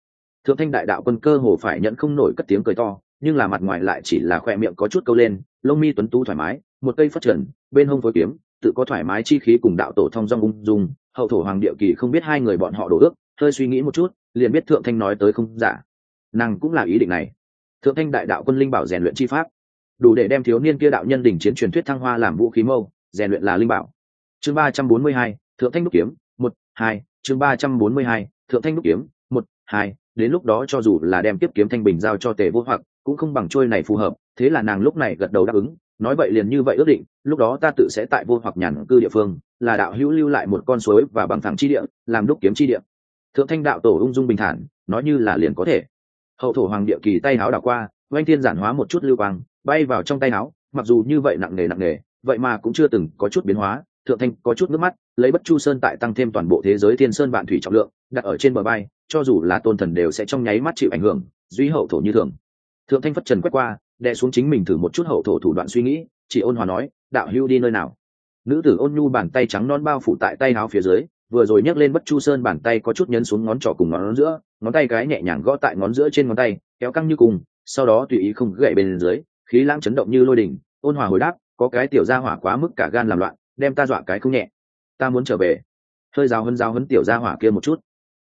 Thượng thanh đại đạo quân cơ hồ phải nhận không nổi cất tiếng cười to nhưng là mặt ngoài lại chỉ là khoe miệng có chút câu lên, lông mi tuấn tú thoải mái, một cây phát triển bên hông phối kiếm, tự có thoải mái chi khí cùng đạo tổ thông dong ung dung, hậu thổ hoàng địa kỳ không biết hai người bọn họ đổ ước, hơi suy nghĩ một chút, liền biết thượng thanh nói tới không giả. Nàng cũng là ý định này. Thượng thanh đại đạo quân linh bảo rèn luyện chi pháp, đủ để đem thiếu niên kia đạo nhân đỉnh chiến truyền thuyết thăng hoa làm vũ khí mâu, rèn luyện là linh bảo. Chương ba trăm bốn mươi hai, thượng thanh đúc kiếm, một, hai, chương ba trăm bốn mươi hai, thượng thanh đúc kiếm, một, hai, đến lúc đó cho dù là đem tiếp kiếm thanh bình giao cho tề vô hoặc cũng không bằng trôi này phù hợp, thế là nàng lúc này gật đầu đáp ứng, nói vậy liền như vậy ước định, lúc đó ta tự sẽ tại vô hoặc nhàn cư địa phương, là đạo hữu lưu lại một con suối và bằng thẳng chi địa, làm đúc kiếm chi địa. Thượng thanh đạo tổ ung dung bình thản, nói như là liền có thể. Hậu thổ hoàng địa kỳ tay háo đảo qua, oanh thiên giản hóa một chút lưu quang, bay vào trong tay háo, mặc dù như vậy nặng nề nặng nề, vậy mà cũng chưa từng có chút biến hóa, thượng thanh có chút nước mắt, lấy bất chu sơn tại tăng thêm toàn bộ thế giới thiên sơn vạn thủy trọng lượng, đặt ở trên bờ bay, cho dù là tôn thần đều sẽ trong nháy mắt chịu ảnh hưởng, duy hậu thổ như thường thượng thanh phất trần quét qua, đè xuống chính mình thử một chút hậu thổ thủ đoạn suy nghĩ, chỉ ôn hòa nói, đạo hưu đi nơi nào? Nữ tử ôn nhu bàn tay trắng non bao phủ tại tay áo phía dưới, vừa rồi nhấc lên bất chu sơn bàn tay có chút nhấn xuống ngón trỏ cùng ngón giữa, ngón tay cái nhẹ nhàng gõ tại ngón giữa trên ngón tay, kéo căng như cùng, sau đó tùy ý không gậy bên dưới, khí lãng chấn động như lôi đình. ôn hòa hồi đáp, có cái tiểu gia hỏa quá mức cả gan làm loạn, đem ta dọa cái không nhẹ. Ta muốn trở về. Hơi rào hân rào hân tiểu gia hỏa kia một chút.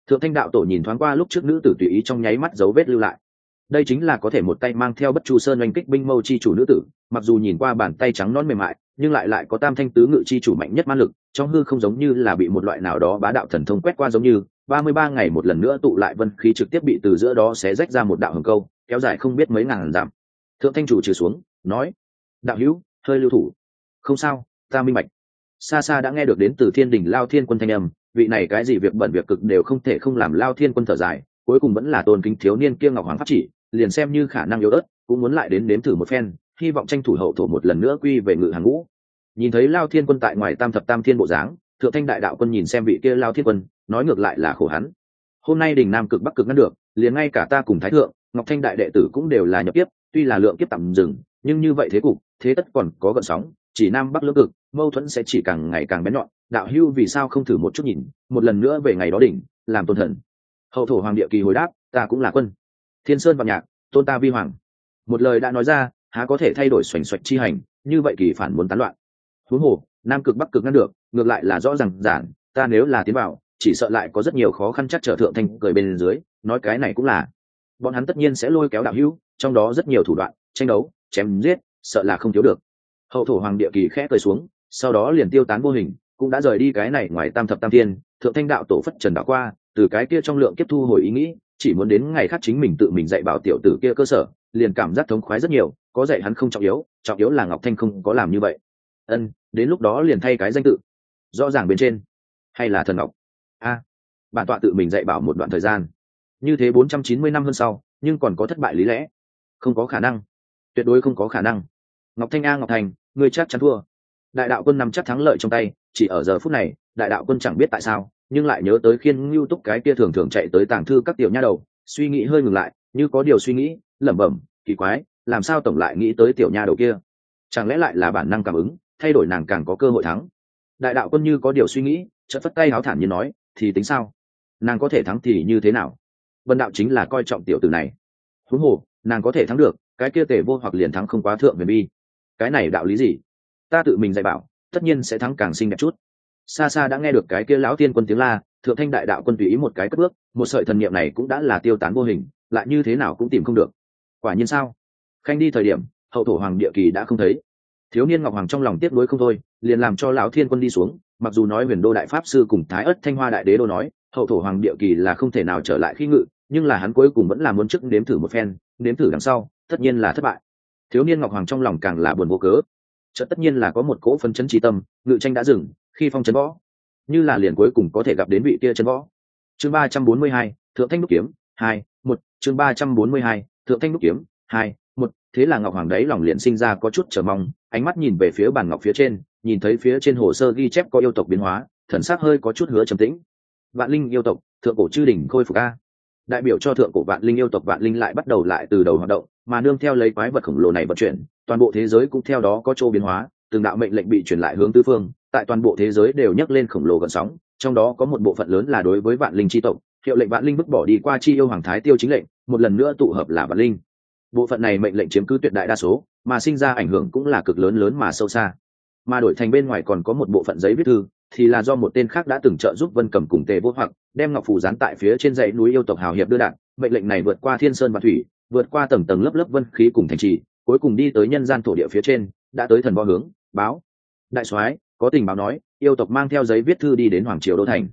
Thượng thanh đạo tổ nhìn thoáng qua lúc trước nữ tử tùy ý trong nháy mắt dấu vết lưu lại đây chính là có thể một tay mang theo bất chu sơn oanh kích binh mâu chi chủ nữ tử, mặc dù nhìn qua bàn tay trắng non mềm mại, nhưng lại lại có tam thanh tứ ngự chi chủ mạnh nhất man lực, trong hư không giống như là bị một loại nào đó bá đạo thần thông quét qua giống như, ba mươi ba ngày một lần nữa tụ lại vân khí trực tiếp bị từ giữa đó xé rách ra một đạo hầm câu, kéo dài không biết mấy ngàn giảm thượng thanh chủ trừ xuống, nói, đạo hữu, hơi lưu thủ. Không sao, ta minh bạch. Xa xa đã nghe được đến từ thiên đình lao thiên quân thanh âm, vị này cái gì việc bẩn việc cực đều không thể không làm lao thiên quân thở dài, cuối cùng vẫn là tôn kính thiếu niên kia ngọc hoàng pháp chỉ liền xem như khả năng yếu ớt, cũng muốn lại đến nếm thử một phen, hy vọng tranh thủ hậu thổ một lần nữa quy về ngự hàng ngũ. Nhìn thấy lao thiên quân tại ngoài tam thập tam thiên bộ dáng, thượng thanh đại đạo quân nhìn xem vị kia lao thiên quân, nói ngược lại là khổ hắn. Hôm nay đình nam cực bắc cực ngăn được, liền ngay cả ta cùng thái thượng, ngọc thanh đại đệ tử cũng đều là nhập tiếp, tuy là lượng kiếp tạm dừng, nhưng như vậy thế cục, thế tất còn có gợn sóng, chỉ nam bắc lưỡng cực, mâu thuẫn sẽ chỉ càng ngày càng bén nhọn. Đạo hưu vì sao không thử một chút nhìn, một lần nữa về ngày đó đỉnh, làm tôn thần hậu thổ hoàng địa kỳ hồi đáp, ta cũng là quân thiên sơn vạn nhạc, tôn ta vi hoàng. Một lời đã nói ra, há có thể thay đổi xoành xoạch chi hành, như vậy kỳ phản muốn tán loạn. Huống hồ, nam cực bắc cực ngăn được, ngược lại là rõ ràng giản, ta nếu là tiến vào, chỉ sợ lại có rất nhiều khó khăn chắc trở thượng thành cười bên dưới, nói cái này cũng là. Bọn hắn tất nhiên sẽ lôi kéo đạo hữu, trong đó rất nhiều thủ đoạn, tranh đấu, chém giết, sợ là không thiếu được. Hậu thổ hoàng địa kỳ khẽ cười xuống, sau đó liền tiêu tán vô hình, cũng đã rời đi cái này ngoài tam thập tam thiên, thượng thanh đạo tổ phất trần đã qua, từ cái kia trong lượng kiếp thu hồi ý nghĩ chỉ muốn đến ngày khác chính mình tự mình dạy bảo tiểu tử kia cơ sở, liền cảm giác thống khoái rất nhiều, có dạy hắn không trọng yếu trọng yếu là ngọc thanh không có làm như vậy. Ân, đến lúc đó liền thay cái danh tự. Rõ ràng bên trên, hay là thần ngọc? A, bản tọa tự mình dạy bảo một đoạn thời gian. Như thế bốn trăm chín mươi năm hơn sau, nhưng còn có thất bại lý lẽ. Không có khả năng. Tuyệt đối không có khả năng. Ngọc thanh a, ngọc thành người chắc chắn thua. Đại đạo quân nằm chắc thắng lợi trong tay, chỉ ở giờ phút này, đại đạo quân chẳng biết tại sao nhưng lại nhớ tới khiên ngưu túc cái kia thường thường chạy tới tàng thư các tiểu nha đầu, suy nghĩ hơi ngừng lại, như có điều suy nghĩ, lẩm bẩm, kỳ quái, làm sao tổng lại nghĩ tới tiểu nha đầu kia? Chẳng lẽ lại là bản năng cảm ứng, thay đổi nàng càng có cơ hội thắng? Đại đạo quân như có điều suy nghĩ, chợt phất tay háo thản như nói, thì tính sao? Nàng có thể thắng thì như thế nào? Vân đạo chính là coi trọng tiểu tử này. Huống hồ, nàng có thể thắng được, cái kia tề vô hoặc liền thắng không quá thượng về bi. Cái này đạo lý gì? Ta tự mình dạy bảo, tất nhiên sẽ thắng càng xinh đẹp chút xa xa đã nghe được cái kia lão tiên quân tiếng la, thượng thanh đại đạo quân tùy ý một cái cất bước, một sợi thần niệm này cũng đã là tiêu tán vô hình, lại như thế nào cũng tìm không được. Quả nhiên sao? Khanh đi thời điểm, hậu thổ hoàng địa kỳ đã không thấy. Thiếu niên ngọc hoàng trong lòng tiếc nuối không thôi, liền làm cho lão thiên quân đi xuống, mặc dù nói huyền đô đại pháp sư cùng thái ất thanh hoa đại đế đô nói, hậu thổ hoàng địa kỳ là không thể nào trở lại khi ngự, nhưng là hắn cuối cùng vẫn là muốn chức nếm thử một phen, nếm thử đằng sau, tất nhiên là thất bại. Thiếu niên ngọc hoàng trong lòng càng là buồn vô cớ. Chợt tất nhiên là có một cỗ phấn chấn trí tâm, ngự tranh đã dừng khi phong chấn võ. Như là liền cuối cùng có thể gặp đến vị kia chấn võ. Chương ba trăm bốn mươi hai, thượng thanh đúc kiếm, hai, một, chương ba trăm bốn mươi hai, thượng thanh đúc kiếm, hai, một. Thế là ngọc hoàng đấy lòng liền sinh ra có chút chờ mong, ánh mắt nhìn về phía bàn ngọc phía trên, nhìn thấy phía trên hồ sơ ghi chép có yêu tộc biến hóa, thần sắc hơi có chút hứa trầm tĩnh. Vạn linh yêu tộc, thượng cổ chư đỉnh khôi phục a. Đại biểu cho thượng cổ vạn linh yêu tộc, vạn linh lại bắt đầu lại từ đầu hoạt động, mà nương theo lấy quái vật khổng lồ này vận chuyển, toàn bộ thế giới cũng theo đó có chỗ biến hóa từng đạo mệnh lệnh bị truyền lại hướng tứ phương, tại toàn bộ thế giới đều nhấc lên khổng lồ gần sóng, trong đó có một bộ phận lớn là đối với vạn linh chi tộc, hiệu lệnh vạn linh bức bỏ đi qua chi yêu hoàng thái tiêu chính lệnh, một lần nữa tụ hợp là vạn linh. Bộ phận này mệnh lệnh chiếm cứ tuyệt đại đa số, mà sinh ra ảnh hưởng cũng là cực lớn lớn mà sâu xa. Mà đổi thành bên ngoài còn có một bộ phận giấy viết thư, thì là do một tên khác đã từng trợ giúp vân cầm cùng tề vô hoặc, đem ngọc phù dán tại phía trên dãy núi yêu tộc hào hiệp đưa đạn. Mệnh lệnh này vượt qua thiên sơn và thủy, vượt qua tầng tầng lớp lớp vân khí cùng thành trì, cuối cùng đi tới nhân gian thổ địa phía trên, đã tới thần võ hướng báo. Đại soái, có tình báo nói, yêu tộc mang theo giấy viết thư đi đến hoàng triều đô thành.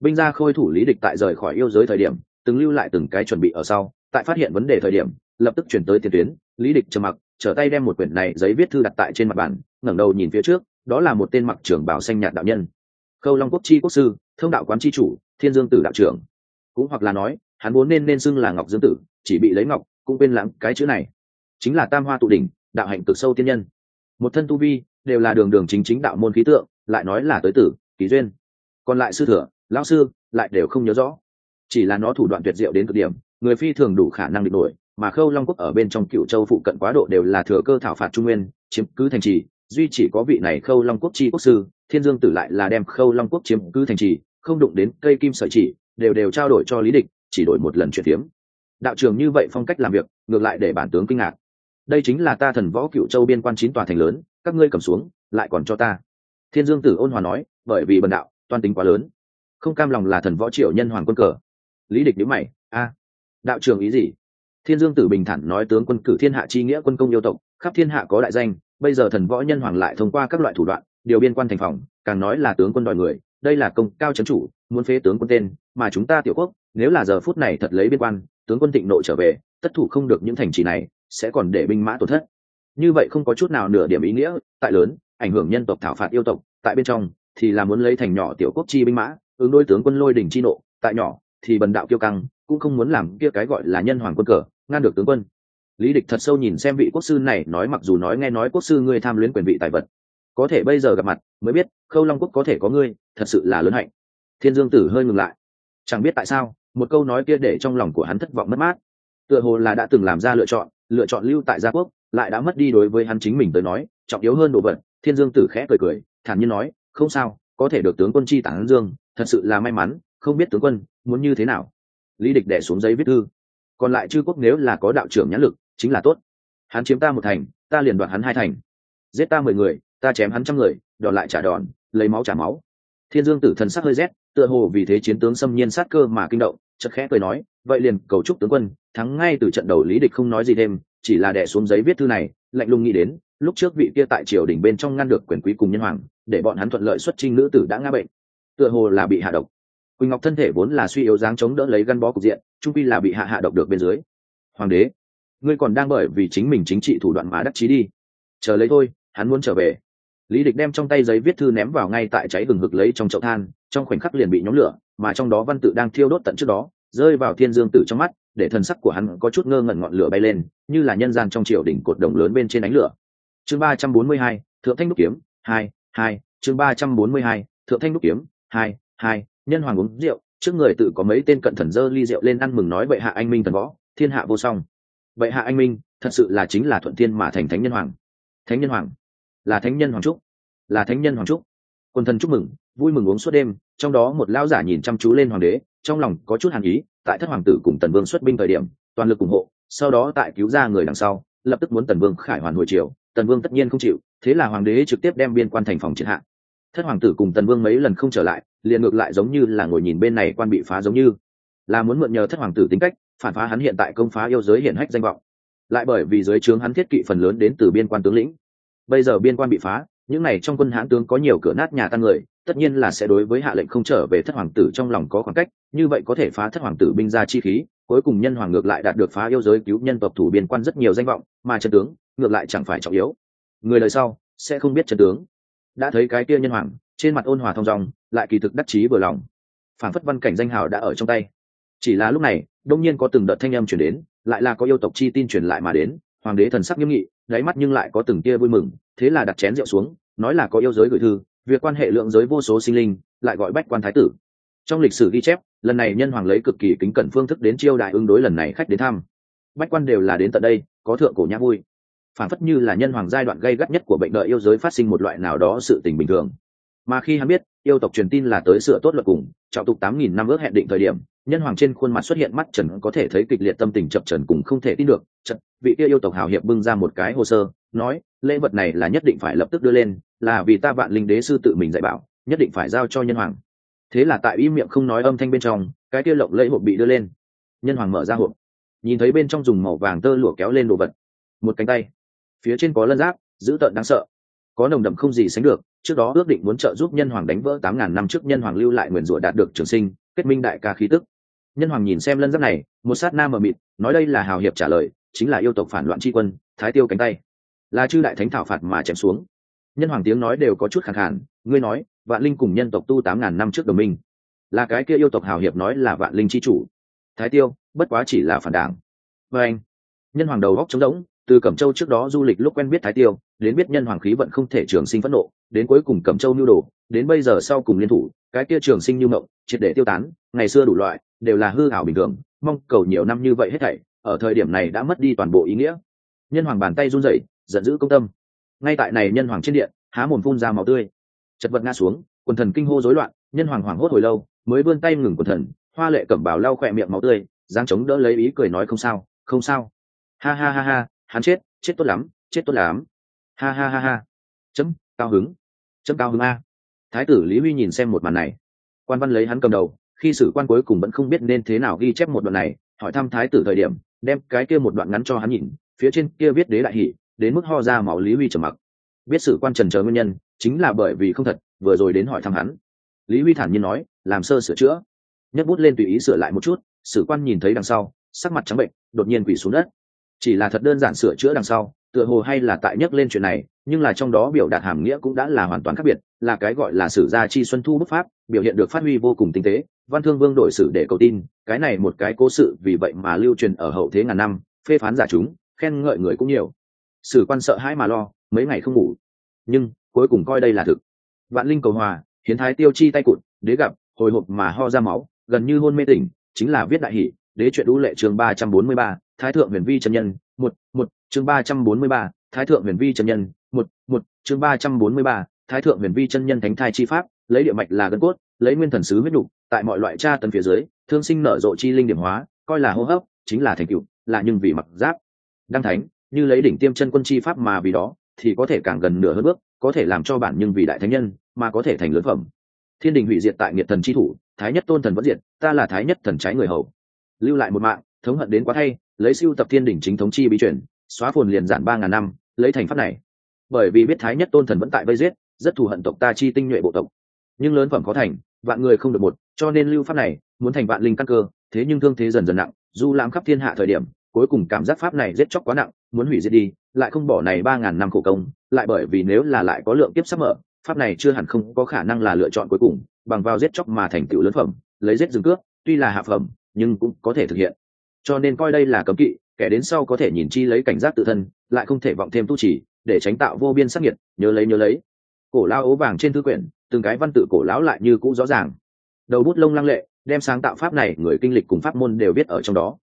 Binh gia khôi thủ lý địch tại rời khỏi yêu giới thời điểm, từng lưu lại từng cái chuẩn bị ở sau. Tại phát hiện vấn đề thời điểm, lập tức chuyển tới tiền tuyến. Lý địch trầm mặc, trở tay đem một quyển này giấy viết thư đặt tại trên mặt bàn, ngẩng đầu nhìn phía trước, đó là một tên mặc trưởng bảo xanh nhạt đạo nhân. Khâu long quốc chi quốc sư, thông đạo quán chi chủ, thiên dương tử đạo trưởng. Cũng hoặc là nói, hắn vốn nên nên xưng là ngọc dương tử, chỉ bị lấy ngọc, cũng quên lãng cái chữ này. Chính là tam hoa tụ đỉnh, đạo hạnh cực sâu tiên nhân. Một thân tu vi đều là đường đường chính chính đạo môn khí tượng, lại nói là tới tử ký duyên. Còn lại sư thừa, lão sư, lại đều không nhớ rõ. Chỉ là nó thủ đoạn tuyệt diệu đến cực điểm, người phi thường đủ khả năng địch nổi, mà khâu long quốc ở bên trong cựu châu phụ cận quá độ đều là thừa cơ thảo phạt trung nguyên, chiếm cứ thành trì, duy chỉ có vị này khâu long quốc chi quốc sư, thiên dương tử lại là đem khâu long quốc chiếm cứ thành trì, không đụng đến cây kim sợi chỉ, đều đều trao đổi cho lý địch, chỉ đổi một lần chuyển tiếm. Đạo trường như vậy phong cách làm việc, ngược lại để bản tướng kinh ngạc. Đây chính là ta thần võ cựu châu biên quan chín tòa thành lớn các ngươi cầm xuống, lại còn cho ta. Thiên dương tử ôn hòa nói, bởi vì bần đạo, toan tính quá lớn. Không cam lòng là thần võ triệu nhân hoàng quân cờ. Lý địch nhữ mày, a, đạo trường ý gì? Thiên dương tử bình thản nói, tướng quân cử thiên hạ chi nghĩa quân công yêu tộc, khắp thiên hạ có đại danh, bây giờ thần võ nhân hoàng lại thông qua các loại thủ đoạn, điều biên quan thành phòng, càng nói là tướng quân đòi người, đây là công cao chấn chủ, muốn phế tướng quân tên, mà chúng ta tiểu quốc, nếu là giờ phút này thật lấy biên quan, tướng quân thịnh nội trở về, tất thủ không được những thành trì này, sẽ còn để binh mã tổn thất như vậy không có chút nào nửa điểm ý nghĩa, tại lớn, ảnh hưởng nhân tộc thảo phạt yêu tộc, tại bên trong, thì là muốn lấy thành nhỏ tiểu quốc chi binh mã, ứng đôi tướng quân lôi đỉnh chi nộ, tại nhỏ, thì bần đạo kiêu căng, cũng không muốn làm kia cái gọi là nhân hoàng quân cờ, ngăn được tướng quân. Lý địch thật sâu nhìn xem vị quốc sư này, nói mặc dù nói nghe nói quốc sư ngươi tham luyến quyền vị tài vật, có thể bây giờ gặp mặt, mới biết, khâu long quốc có thể có ngươi, thật sự là lớn hạnh. Thiên dương tử hơi ngừng lại. Chẳng biết tại sao, một câu nói kia để trong lòng của hắn thất vọng mất mát. Tựa hồ là đã từng làm ra lựa chọn lựa chọn lưu tại gia quốc lại đã mất đi đối với hắn chính mình tới nói, trọng yếu hơn đồ vật, thiên dương tử khẽ cười cười, thản nhiên nói, không sao, có thể được tướng quân chi tản dương, thật sự là may mắn, không biết tướng quân muốn như thế nào. Lý địch đẻ xuống giấy viết thư. Còn lại chư quốc nếu là có đạo trưởng nhãn lực, chính là tốt. Hắn chiếm ta một thành, ta liền đoạt hắn hai thành. Giết ta mười người, ta chém hắn trăm người, đòn lại trả đòn, lấy máu trả máu. Thiên dương tử thần sắc hơi rét, tựa hồ vì thế chiến tướng xâm nhiên sát cơ mà kinh động chật khẽ cười nói, vậy liền cầu chúc tướng quân, thắng ngay từ trận đầu lý địch không nói gì thêm chỉ là đẻ xuống giấy viết thư này, lạnh lùng nghĩ đến, lúc trước vị kia tại triều đình bên trong ngăn được quyền quý cùng nhân hoàng, để bọn hắn thuận lợi xuất trinh nữ tử đã ngã bệnh. Tựa hồ là bị hạ độc. Quỳnh ngọc thân thể vốn là suy yếu dáng chống đỡ lấy gắn bó cục diện, trung pi là bị hạ hạ độc được bên dưới. Hoàng đế, ngươi còn đang bởi vì chính mình chính trị thủ đoạn mà đắc chí đi. Chờ lấy thôi, hắn muốn trở về. Lý địch đem trong tay giấy viết thư ném vào ngay tại cháy gừng hực lấy trong chậu than, trong khoảnh khắc liền bị nhóm lửa, mà trong đó văn tự đang thiêu đốt tận trước đó, rơi vào thiên dương tử trong mắt để thần sắc của hắn có chút ngơ ngẩn ngọn lửa bay lên, như là nhân gian trong triều đỉnh cột đồng lớn bên trên ánh lửa. Chương ba trăm bốn mươi hai, thượng thanh đúc kiếm, hai hai, chương ba trăm bốn mươi hai, thượng thanh đúc kiếm, hai hai, nhân hoàng uống rượu, trước người tự có mấy tên cận thần dơ ly rượu lên ăn mừng nói bệ hạ anh minh thần võ, thiên hạ vô song. Bệ hạ anh minh, thật sự là chính là thuận thiên mà thành thánh nhân hoàng. Thánh nhân hoàng. Là thánh nhân hoàng trúc. Là thánh nhân hoàng trúc. Quân thần chúc mừng vui mừng uống suốt đêm, trong đó một lão giả nhìn chăm chú lên hoàng đế, trong lòng có chút hàn ý, tại thất hoàng tử cùng tần vương xuất binh thời điểm, toàn lực ủng hộ, sau đó tại cứu ra người đằng sau, lập tức muốn tần vương khải hoàn hồi triều, tần vương tất nhiên không chịu, thế là hoàng đế trực tiếp đem biên quan thành phòng triệt hạ. Thất hoàng tử cùng tần vương mấy lần không trở lại, liền ngược lại giống như là ngồi nhìn bên này quan bị phá giống như. Là muốn mượn nhờ thất hoàng tử tính cách, phản phá hắn hiện tại công phá yêu giới hiển hách danh vọng. Lại bởi vì giới trướng hắn thiết kỵ phần lớn đến từ biên quan tướng lĩnh. Bây giờ biên quan bị phá những này trong quân hãn tướng có nhiều cửa nát nhà tan người, tất nhiên là sẽ đối với hạ lệnh không trở về thất hoàng tử trong lòng có khoảng cách, như vậy có thể phá thất hoàng tử binh ra chi khí, cuối cùng nhân hoàng ngược lại đạt được phá yêu giới cứu nhân tộc thủ biên quan rất nhiều danh vọng, mà trần tướng, ngược lại chẳng phải trọng yếu. Người lời sau, sẽ không biết trần tướng. Đã thấy cái kia nhân hoàng, trên mặt ôn hòa thong dong, lại kỳ thực đắc chí vừa lòng. Phản phất văn cảnh danh hào đã ở trong tay. Chỉ là lúc này, đông nhiên có từng đợt thanh âm chuyển đến, lại là có yêu tộc chi tin truyền lại mà đến, hoàng đế thần sắc nghiêm nghị, đáy mắt nhưng lại có từng tia vui mừng thế là đặt chén rượu xuống, nói là có yêu giới gửi thư, việc quan hệ lượng giới vô số sinh linh, lại gọi bách quan thái tử. Trong lịch sử ghi chép, lần này nhân hoàng lấy cực kỳ kính cẩn phương thức đến chiêu đại ứng đối lần này khách đến thăm. Bách quan đều là đến tận đây, có thượng cổ nhã vui. Phản phất như là nhân hoàng giai đoạn gây gắt nhất của bệnh đợi yêu giới phát sinh một loại nào đó sự tình bình thường mà khi hắn biết yêu tộc truyền tin là tới sửa tốt luật cùng trọng tục tám nghìn năm ước hẹn định thời điểm nhân hoàng trên khuôn mặt xuất hiện mắt trần có thể thấy kịch liệt tâm tình chập trần cùng không thể tin được. Chật, vị kia yêu tộc hào hiệp bưng ra một cái hồ sơ nói lễ vật này là nhất định phải lập tức đưa lên là vì ta vạn linh đế sư tự mình dạy bảo nhất định phải giao cho nhân hoàng. Thế là tại im miệng không nói âm thanh bên trong cái kia lộng lẫy hộp bị đưa lên. Nhân hoàng mở ra hộp nhìn thấy bên trong dùng màu vàng tơ lụa kéo lên đồ vật. Một cánh tay phía trên có lân giáp dữ tợn đáng sợ có nồng đậm không gì sánh được trước đó ước định muốn trợ giúp nhân hoàng đánh vỡ tám ngàn năm trước nhân hoàng lưu lại nguyền rủa đạt được trường sinh, kết minh đại ca khí tức. Nhân hoàng nhìn xem lân giáp này, một sát nam mờ mịt, nói đây là hào hiệp trả lời, chính là yêu tộc phản loạn tri quân, thái tiêu cánh tay. Là chư đại thánh thảo phạt mà chém xuống. Nhân hoàng tiếng nói đều có chút khẳng hẳn ngươi nói, vạn linh cùng nhân tộc tu tám ngàn năm trước đồng minh. Là cái kia yêu tộc hào hiệp nói là vạn linh c h i chủ. Thái tiêu, bất quá chỉ là phản đảng. Và anh nhân hoàng đầu góc trống rỗng, từ cẩm châu trước đó du lịch lúc quen biết thái tiêu đến biết nhân hoàng khí vận không thể trường sinh phẫn nộ, đến cuối cùng cẩm châu nhu đồ, đến bây giờ sau cùng liên thủ, cái kia trường sinh như mộng, triệt để tiêu tán, ngày xưa đủ loại, đều là hư ảo bình thường, mong cầu nhiều năm như vậy hết thảy, ở thời điểm này đã mất đi toàn bộ ý nghĩa. Nhân hoàng bàn tay run rẩy, giận dữ công tâm. Ngay tại này nhân hoàng trên điện, há mồm phun ra máu tươi. Chật vật ngã xuống, quần thần kinh hô rối loạn, nhân hoàng hoảng hốt hồi lâu, mới vươn tay ngừng quần thần, hoa lệ cẩm bảo lau khỏe miệng máu tươi giang chống đỡ lấy ý cười nói không sao không sao. Ha ha ha ha, hắn chết chết tốt lắm, chết tốt lắm ha ha ha ha. Chấm, cao hứng. Chấm cao hứng a. Thái tử lý huy nhìn xem một màn này. Quan văn lấy hắn cầm đầu, khi sử quan cuối cùng vẫn không biết nên thế nào ghi chép một đoạn này, hỏi thăm thái tử thời điểm, đem cái kia một đoạn ngắn cho hắn nhìn, phía trên kia viết đế đại hỷ, đến mức ho ra máu lý huy trầm mặc. Biết sử quan trần chờ nguyên nhân, chính là bởi vì không thật, vừa rồi đến hỏi thăm hắn. Lý huy thản nhiên nói, làm sơ sửa chữa. Nhấc bút lên tùy ý sửa lại một chút, sử quan nhìn thấy đằng sau, sắc mặt trắng bệnh đột nhiên quỷ xuống đất. Chỉ là thật đơn giản sửa chữa đằng sau tựa hồ hay là tại nhắc lên chuyện này, nhưng là trong đó biểu đạt hàm nghĩa cũng đã là hoàn toàn khác biệt, là cái gọi là sử gia chi xuân thu bức pháp, biểu hiện được phát huy vô cùng tinh tế, văn thương vương đổi sử để cầu tin, cái này một cái cố sự vì vậy mà lưu truyền ở hậu thế ngàn năm, phê phán giả chúng, khen ngợi người cũng nhiều. Sử quan sợ hãi mà lo, mấy ngày không ngủ. Nhưng, cuối cùng coi đây là thực. Vạn linh cầu hòa, hiến thái tiêu chi tay cụt, đế gặp, hồi hộp mà ho ra máu, gần như hôn mê tỉnh, chính là viết đại hỷ, đế chuyện đũ lệ chương ba trăm bốn mươi ba, thái thượng huyền vi chân nhân, một một chương ba trăm bốn mươi ba, thái thượng huyền vi chân nhân, một một, chương ba trăm bốn mươi ba, thái thượng huyền vi chân nhân thánh thai chi pháp, lấy địa mạch là gân cốt, lấy nguyên thần sứ huyết đủ, tại mọi loại tra tấn phía dưới, thương sinh nở rộ chi linh điểm hóa, coi là hô hấp, chính là thành cựu là nhưng vì mặc giáp. Đăng thánh, như lấy đỉnh tiêm chân quân chi pháp mà vì đó, thì có thể càng gần nửa hơn bước, có thể làm cho bản nhưng vì đại thánh nhân, mà có thể thành lớn phẩm. Thiên đình hủy diệt tại nghiệt thần chi thủ, thái nhất tôn thần vẫn diệt, ta là thái nhất thần trái người hầu. Lưu lại một mạng, thống hận đến quá thay, lấy siêu tập thiên đỉnh chính thống chi bí chuyển xóa phồn liền giản ba ngàn năm, lấy thành pháp này. Bởi vì biết thái nhất tôn thần vẫn tại vây giết, rất thù hận tộc ta chi tinh nhuệ bộ tộc. Nhưng lớn phẩm có thành, vạn người không được một, cho nên lưu pháp này, muốn thành vạn linh căn cơ, thế nhưng thương thế dần dần nặng du lãm khắp thiên hạ thời điểm, cuối cùng cảm giác pháp này giết chóc quá nặng, muốn hủy diệt đi, lại không bỏ này ba ngàn năm khổ công, lại bởi vì nếu là lại có lượng kiếp sắp mở, pháp này chưa hẳn không có khả năng là lựa chọn cuối cùng, bằng vào giết chóc mà thành tựu lớn phẩm, lấy giết rừng cướp, tuy là hạ phẩm, nhưng cũng có thể thực hiện. Cho nên coi đây là cấm kỵ kẻ đến sau có thể nhìn chi lấy cảnh giác tự thân, lại không thể vọng thêm tu chỉ, để tránh tạo vô biên sắc nhiệt nhớ lấy nhớ lấy. Cổ lao ố vàng trên thư quyển, từng cái văn tự cổ lão lại như cũ rõ ràng. Đầu bút lông lăng lệ, đem sáng tạo pháp này, người kinh lịch cùng pháp môn đều biết ở trong đó.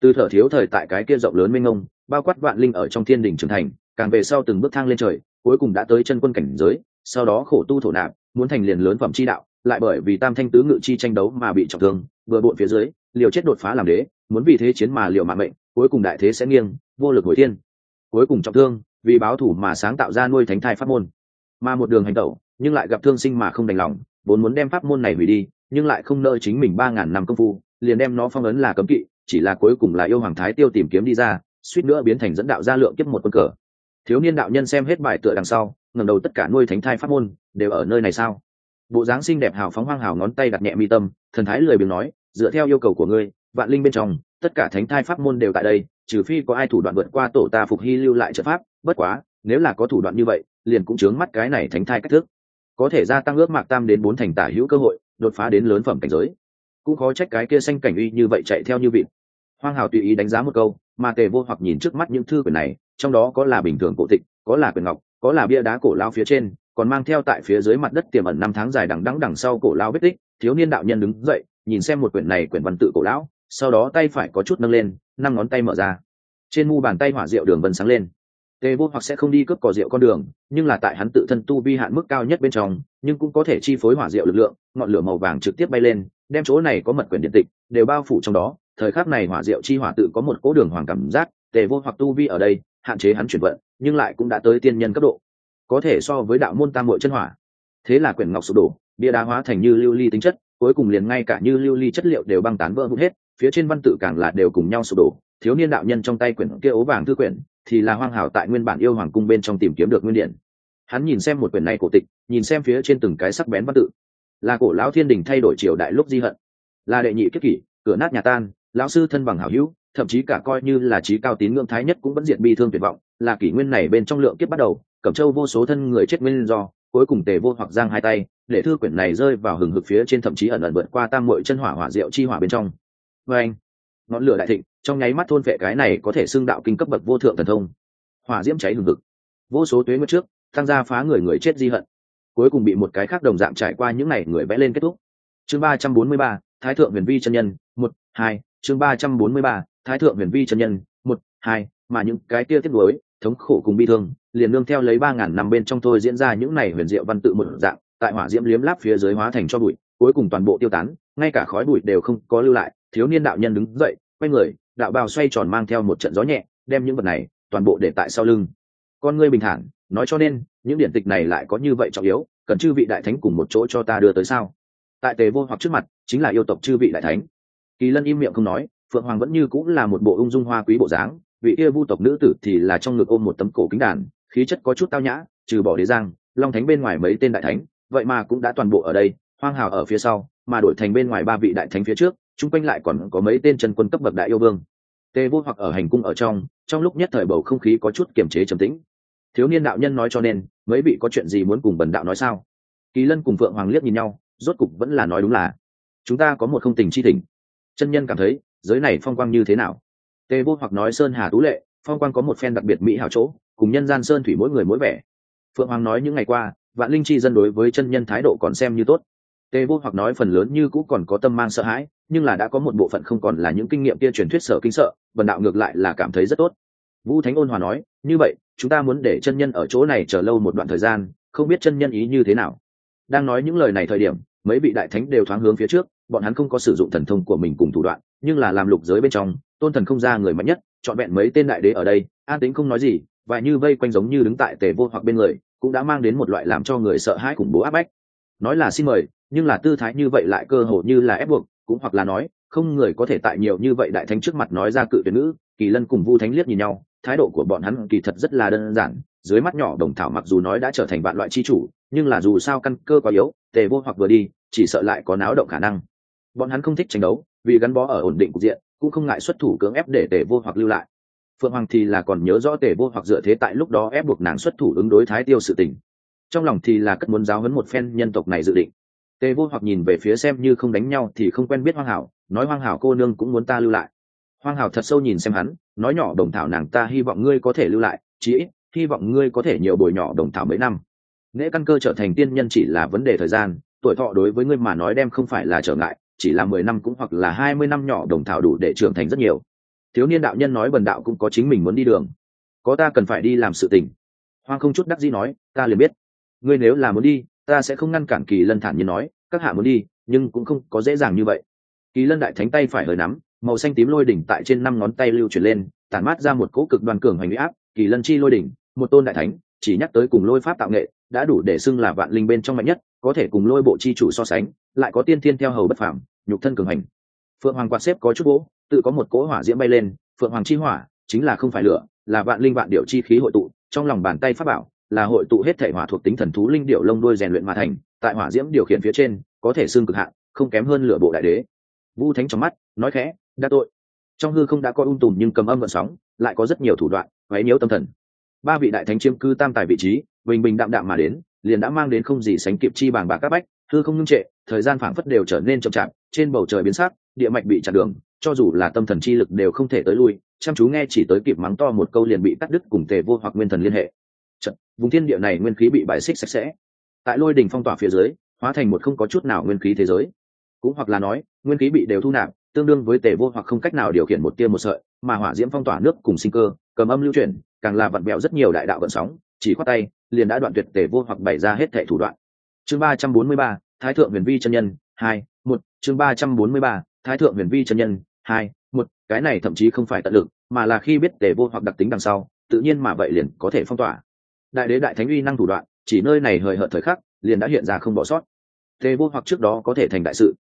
Từ thở thiếu thời tại cái kia rộng lớn mênh ngông bao quát vạn linh ở trong thiên đình trưởng thành, càng về sau từng bước thang lên trời, cuối cùng đã tới chân quân cảnh giới, sau đó khổ tu thổ nạp, muốn thành liền lớn phẩm chi đạo, lại bởi vì tam thanh tứ ngự chi tranh đấu mà bị trọng thương, vừa bộn phía dưới, liều chết đột phá làm đế, muốn vì thế chiến mà liều mạng mệnh cuối cùng đại thế sẽ nghiêng, vô lực hồi thiên. Cuối cùng trọng thương, vì báo thủ mà sáng tạo ra nuôi thánh thai pháp môn. Mà một đường hành tẩu, nhưng lại gặp thương sinh mà không đành lòng, vốn muốn đem pháp môn này hủy đi, nhưng lại không nợ chính mình ba ngàn năm công phu, liền đem nó phong ấn là cấm kỵ, chỉ là cuối cùng là yêu hoàng thái tiêu tìm kiếm đi ra, suýt nữa biến thành dẫn đạo gia lượng kiếp một quân cờ. Thiếu niên đạo nhân xem hết bài tựa đằng sau ngầm đầu tất cả nuôi thánh thai pháp môn, đều ở nơi này sao? Bộ dáng xinh đẹp hào phóng hoang hào ngón tay đặt nhẹ mi tâm, thần thái lười biếng nói, dựa theo yêu cầu của ngươi, vạn linh bên trong tất cả thánh thai pháp môn đều tại đây, trừ phi có ai thủ đoạn vượt qua tổ ta phục hy lưu lại trận pháp, bất quá, nếu là có thủ đoạn như vậy, liền cũng chướng mắt cái này thánh thai cách thức. Có thể gia tăng ước mạc tam đến bốn thành tả hữu cơ hội, đột phá đến lớn phẩm cảnh giới. Cũng khó trách cái kia xanh cảnh uy như vậy chạy theo như vịt. Hoang hào tùy ý đánh giá một câu, mà tề vô hoặc nhìn trước mắt những thư quyển này, trong đó có là bình thường cổ tịch, có là quyển ngọc, có là bia đá cổ lao phía trên, còn mang theo tại phía dưới mặt đất tiềm ẩn năm tháng dài đằng đắng đằng sau cổ lao vết tích, thiếu niên đạo nhân đứng dậy, nhìn xem một quyển này quyển văn tự cổ lão sau đó tay phải có chút nâng lên, năm ngón tay mở ra. Trên mu bàn tay hỏa rượu đường vân sáng lên. Tề vô hoặc sẽ không đi cướp cỏ rượu con đường, nhưng là tại hắn tự thân tu vi hạn mức cao nhất bên trong, nhưng cũng có thể chi phối hỏa rượu lực lượng, ngọn lửa màu vàng trực tiếp bay lên, đem chỗ này có mật quyền điện tịch, đều bao phủ trong đó. Thời khắc này hỏa diệu chi hỏa tự có một cố đường hoàng cảm giác tề vô hoặc tu vi ở đây, hạn chế hắn chuyển vận, nhưng lại cũng đã tới tiên nhân cấp độ. Có thể so với đạo môn tam hội chân hỏa. Thế là quyển ngọc sụp đổ, bia đá hóa thành như lưu ly tính chất, cuối cùng liền ngay cả như lưu ly chất liệu đều băng tán vỡ vụn hết phía trên văn tự càng là đều cùng nhau sụp đổ, thiếu niên đạo nhân trong tay quyển kia ố vàng thư quyển thì là hoang hảo tại nguyên bản yêu hoàng cung bên trong tìm kiếm được nguyên điện. Hắn nhìn xem một quyển này cổ tịch, nhìn xem phía trên từng cái sắc bén văn tự. Là cổ lão thiên đình thay đổi triều đại lúc di hận, là đệ nhị kiếp kỷ, cửa nát nhà tan, lão sư thân bằng hảo hữu, thậm chí cả coi như là trí cao tín ngưỡng thái nhất cũng vẫn diện bi thương tuyệt vọng, là kỷ nguyên này bên trong lượng kiếp bắt đầu, cẩm châu vô số thân người chết nguyên do, cuối cùng tề vô hoặc giang hai tay, để thư quyển này rơi vào hừng hực phía trên thậm chí ẩn ẩn vượt qua tam mội chân hỏa hỏa diệu chi hỏa bên trong vê anh, ngọn lửa đại thịnh, trong nháy mắt thôn vệ cái này có thể xưng đạo kinh cấp bậc vô thượng thần thông. Hỏa diễm cháy lừng ngực vô số tuế mất trước, tăng gia phá người người chết di hận. Cuối cùng bị một cái khác đồng dạng trải qua những ngày người vẽ lên kết thúc. Chương ba trăm bốn mươi ba, thái thượng huyền vi chân nhân, một, hai, chương ba trăm bốn mươi ba, thái thượng huyền vi chân nhân, một, hai, mà những cái kia tiếp nối thống khổ cùng bi thương, liền nương theo lấy ba ngàn năm bên trong thôi diễn ra những này huyền diệu văn tự một dạng, tại hỏa diễm liếm láp phía dưới hóa thành cho bụi, cuối cùng toàn bộ tiêu tán, ngay cả khói bụi đều không có lưu lại thiếu niên đạo nhân đứng dậy, quay người, đạo bào xoay tròn mang theo một trận gió nhẹ, đem những vật này toàn bộ để tại sau lưng. Con ngươi bình thản, nói cho nên, những điển tịch này lại có như vậy trọng yếu, cần chư vị đại thánh cùng một chỗ cho ta đưa tới sao? Tại tề vô hoặc trước mặt, chính là yêu tộc chư vị đại thánh. Kỳ lân im miệng không nói, phượng hoàng vẫn như cũng là một bộ ung dung hoa quý bộ dáng, vị kia vu tộc nữ tử thì là trong ngực ôm một tấm cổ kính đàn, khí chất có chút tao nhã, trừ bỏ đế giang, long thánh bên ngoài mấy tên đại thánh, vậy mà cũng đã toàn bộ ở đây, hoang hào ở phía sau, mà đổi thành bên ngoài ba vị đại thánh phía trước chung quanh lại còn có mấy tên chân quân cấp bậc đại yêu vương. Tề vô hoặc ở hành cung ở trong trong lúc nhất thời bầu không khí có chút kiềm chế trầm tĩnh. Thiếu niên đạo nhân nói cho nên, mấy vị có chuyện gì muốn cùng bần đạo nói sao? Kỳ lân cùng phượng hoàng liếc nhìn nhau, rốt cục vẫn là nói đúng là, chúng ta có một không tình chi tình chân nhân cảm thấy, giới này phong quang như thế nào? Tề vô hoặc nói, sơn hà tú lệ, phong quang có một phen đặc biệt mỹ hảo chỗ, cùng nhân gian sơn thủy mỗi người mỗi vẻ. Phượng hoàng nói, những ngày qua, vạn linh chi dân đối với chân nhân thái độ còn xem như tốt tề vô hoặc nói phần lớn như cũ còn có tâm mang sợ hãi, nhưng là đã có một bộ phận không còn là những kinh nghiệm kia truyền thuyết sở kinh sợ, vần đạo ngược lại là cảm thấy rất tốt. Vũ thánh ôn hòa nói, như vậy, chúng ta muốn để chân nhân ở chỗ này chờ lâu một đoạn thời gian, không biết chân nhân ý như thế nào. Đang nói những lời này thời điểm, mấy vị đại thánh đều thoáng hướng phía trước, bọn hắn không có sử dụng thần thông của mình cùng thủ đoạn, nhưng là làm lục giới bên trong, tôn thần không ra người mạnh nhất chọn vẹn mấy tên đại đế ở đây, an tính không nói gì, và như vây quanh giống như đứng tại tề vô hoặc bên người, cũng đã mang đến một loại làm cho người sợ hãi khủng bố áp bách. Nói là xin mời nhưng là tư thái như vậy lại cơ hồ như là ép buộc, cũng hoặc là nói, không người có thể tại nhiều như vậy đại thánh trước mặt nói ra cự tuyệt ngữ, kỳ lân cùng vu thánh liếc nhìn nhau, thái độ của bọn hắn kỳ thật rất là đơn giản, dưới mắt nhỏ đồng thảo mặc dù nói đã trở thành bạn loại chi chủ, nhưng là dù sao căn cơ quá yếu, tề vô hoặc vừa đi, chỉ sợ lại có náo động khả năng. Bọn hắn không thích tranh đấu, vì gắn bó ở ổn định cục diện, cũng không ngại xuất thủ cưỡng ép để tề vô hoặc lưu lại. Phượng hoàng thì là còn nhớ rõ tề vô hoặc dựa thế tại lúc đó ép buộc nàng xuất thủ ứng đối thái tiêu sự tình. Trong lòng thì là cất muốn giáo huấn một phen nhân tộc này dự định tề vô hoặc nhìn về phía xem như không đánh nhau thì không quen biết hoang hảo, nói hoang hảo cô nương cũng muốn ta lưu lại. Hoang hảo thật sâu nhìn xem hắn, nói nhỏ đồng thảo nàng ta hy vọng ngươi có thể lưu lại, chí ít, hy vọng ngươi có thể nhiều bồi nhỏ đồng thảo mấy năm. Nễ căn cơ trở thành tiên nhân chỉ là vấn đề thời gian, tuổi thọ đối với ngươi mà nói đem không phải là trở ngại, chỉ là mười năm cũng hoặc là hai mươi năm nhỏ đồng thảo đủ để trưởng thành rất nhiều. Thiếu niên đạo nhân nói bần đạo cũng có chính mình muốn đi đường. Có ta cần phải đi làm sự tình. Hoang không chút đắc dĩ nói, ta liền biết. Ngươi nếu là muốn đi ta sẽ không ngăn cản kỳ lân thản nhiên nói, các hạ muốn đi, nhưng cũng không có dễ dàng như vậy. Kỳ lân đại thánh tay phải hơi nắm, màu xanh tím lôi đỉnh tại trên năm ngón tay lưu chuyển lên, tản mát ra một cỗ cực đoàn cường hành huy áp, kỳ lân chi lôi đỉnh, một tôn đại thánh, chỉ nhắc tới cùng lôi pháp tạo nghệ, đã đủ để xưng là vạn linh bên trong mạnh nhất, có thể cùng lôi bộ chi chủ so sánh, lại có tiên thiên theo hầu bất phạm nhục thân cường hành. Phượng hoàng quạt xếp có chút gỗ, tự có một cỗ hỏa diễm bay lên, phượng hoàng chi hỏa, chính là không phải lửa, là vạn linh vạn điệu chi khí hội tụ, trong lòng bàn tay pháp bảo là hội tụ hết thể hỏa thuộc tính thần thú linh điệu lông đuôi rèn luyện mà thành, tại hỏa diễm điều khiển phía trên, có thể xương cực hạn, không kém hơn lửa bộ đại đế. Vu thánh trong mắt, nói khẽ đa tội. Trong hư không đã có ung tùm nhưng cầm âm vận sóng, lại có rất nhiều thủ đoạn, quấy nhiễu tâm thần. Ba vị đại thánh chiêm cư tam tài vị trí, bình bình đạm đạm mà đến, liền đã mang đến không gì sánh kịp chi bàng bạc các bách, hư không ngưng trệ, thời gian phảng phất đều trở nên chậm chạp, trên bầu trời biến sắc, địa mạch bị chặn đường, cho dù là tâm thần chi lực đều không thể tới lui, chăm chú nghe chỉ tới kịp mắng to một câu liền bị cắt đứt cùng tề vô hoặc nguyên thần liên hệ. Chật, vùng thiên địa này nguyên khí bị bại xích sạch sẽ. Tại lôi đỉnh phong tỏa phía dưới hóa thành một không có chút nào nguyên khí thế giới. Cũng hoặc là nói nguyên khí bị đều thu nạp tương đương với tề vô hoặc không cách nào điều khiển một tia một sợi mà hỏa diễm phong tỏa nước cùng sinh cơ cầm âm lưu chuyển càng là vặn vẹo rất nhiều đại đạo vận sóng chỉ khoát tay liền đã đoạn tuyệt tề vô hoặc bày ra hết thệ thủ đoạn. Chương ba trăm bốn mươi ba thái thượng huyền vi chân nhân hai một chương ba trăm bốn mươi ba thái thượng huyền vi chân nhân hai một cái này thậm chí không phải tận lực mà là khi biết tề vô hoặc đặc tính đằng sau tự nhiên mà vậy liền có thể phong tỏa đại đế đại thánh uy năng thủ đoạn, chỉ nơi này hời hợt thời khắc, liền đã hiện ra không bỏ sót. Tề vô hoặc trước đó có thể thành đại sự,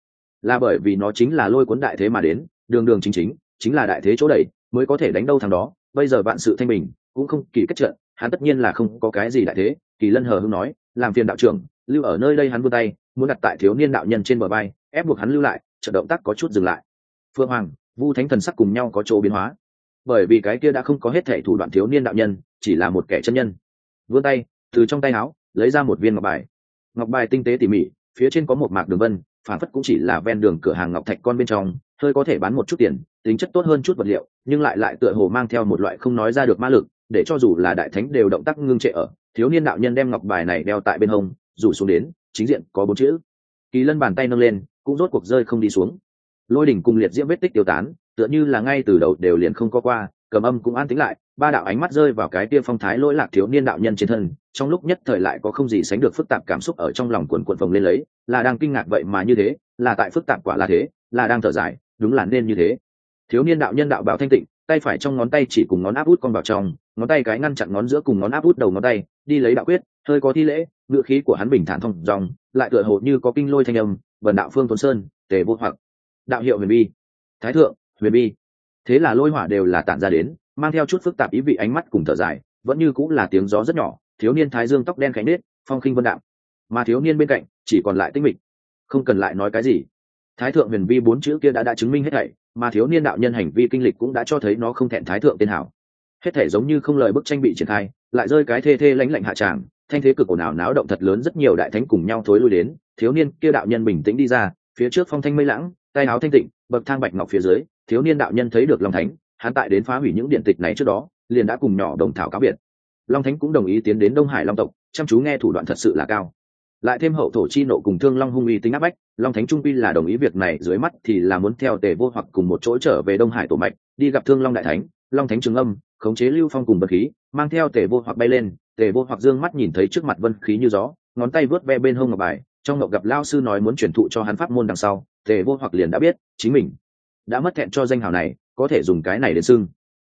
là bởi vì nó chính là lôi cuốn đại thế mà đến, đường đường chính chính chính là đại thế chỗ đẩy mới có thể đánh đâu thằng đó. Bây giờ vạn sự thanh bình, cũng không kỳ kết trận, hắn tất nhiên là không có cái gì đại thế, kỳ lân hờ hưng nói, làm phiền đạo trưởng, lưu ở nơi đây hắn vươn tay, muốn đặt tại thiếu niên đạo nhân trên bờ bay ép buộc hắn lưu lại trận động tác có chút dừng lại. Phương hoàng, vu thánh thần sắc cùng nhau có chỗ biến hóa. Bởi vì cái kia đã không có hết thể thủ đoạn thiếu niên đạo nhân, chỉ là một kẻ chân nhân vươn tay, từ trong tay áo lấy ra một viên ngọc bài. Ngọc bài tinh tế tỉ mỉ, phía trên có một mạc đường vân phản phất cũng chỉ là ven đường cửa hàng ngọc thạch con bên trong, hơi có thể bán một chút tiền, tính chất tốt hơn chút vật liệu, nhưng lại lại tựa hồ mang theo một loại không nói ra được ma lực, để cho dù là đại thánh đều động tác ngưng trệ ở, thiếu niên đạo nhân đem ngọc bài này đeo tại bên hông, rủ xuống đến, chính diện có bốn chữ. Kỳ lân bàn tay nâng lên, cũng rốt cuộc rơi không đi xuống. Lôi đỉnh cùng liệt diễm vết tích tiêu tán, tựa như là ngay từ đầu đều liền không có qua cầm âm cũng an tĩnh lại, ba đạo ánh mắt rơi vào cái tia phong thái lỗi lạc thiếu niên đạo nhân trên thân, trong lúc nhất thời lại có không gì sánh được phức tạp cảm xúc ở trong lòng quần quần phồng lên lấy, là đang kinh ngạc vậy mà như thế, là tại phức tạp quả là thế, là đang thở dài, đúng là nên như thế. Thiếu niên đạo nhân đạo bảo thanh tịnh, tay phải trong ngón tay chỉ cùng ngón áp út con vào trong, ngón tay cái ngăn chặn ngón giữa cùng ngón áp út đầu ngón tay, đi lấy đạo quyết, hơi có thi lễ ngựa khí của hắn bình thản thông dòng, lại tựa hồ như có kinh lôi thanh âm, vần đạo phương tuấn sơn, tề vô hoặc. Đạo hiệu huyền bi. Thái thượng, huyền bi thế là lôi hỏa đều là tản ra đến, mang theo chút phức tạp ý vị ánh mắt cùng thở dài, vẫn như cũng là tiếng gió rất nhỏ, thiếu niên thái dương tóc đen khánh nết, phong khinh vân đạm. Mà thiếu niên bên cạnh, chỉ còn lại tinh mịch. Không cần lại nói cái gì. Thái thượng huyền vi bốn chữ kia đã đã chứng minh hết thảy, mà thiếu niên đạo nhân hành vi kinh lịch cũng đã cho thấy nó không thẹn thái thượng tên hảo. Hết thảy giống như không lời bức tranh bị triển khai, lại rơi cái thê thê lãnh lạnh hạ tràng, thanh thế cực ồn ào náo động thật lớn rất nhiều đại thánh cùng nhau thối lui đến, thiếu niên kia đạo nhân bình tĩnh đi ra, phía trước phong thanh mây lãng, tay áo thanh tịnh, bậc thang bạch ngọc phía dưới thiếu niên đạo nhân thấy được long thánh, hắn tại đến phá hủy những điện tịch này trước đó, liền đã cùng nhỏ đồng thảo cáo biệt. Long thánh cũng đồng ý tiến đến đông hải long tộc, chăm chú nghe thủ đoạn thật sự là cao. Lại thêm hậu thổ chi nộ cùng thương long hung uy tính áp bách, long thánh trung pi là đồng ý việc này, dưới mắt thì là muốn theo tề vô hoặc cùng một chỗ trở về đông hải tổ mạch, đi gặp thương long đại thánh. Long thánh trường âm, khống chế lưu phong cùng vật khí, mang theo tề vô hoặc bay lên. Tề vô hoặc dương mắt nhìn thấy trước mặt vân khí như gió, ngón tay vớt ve bên hông ngọc bài, trong ngọc gặp lao sư nói muốn chuyển thụ cho hắn pháp môn đằng sau. Tề vô hoặc liền đã biết, chính mình đã mất thẹn cho danh hào này, có thể dùng cái này đến xưng.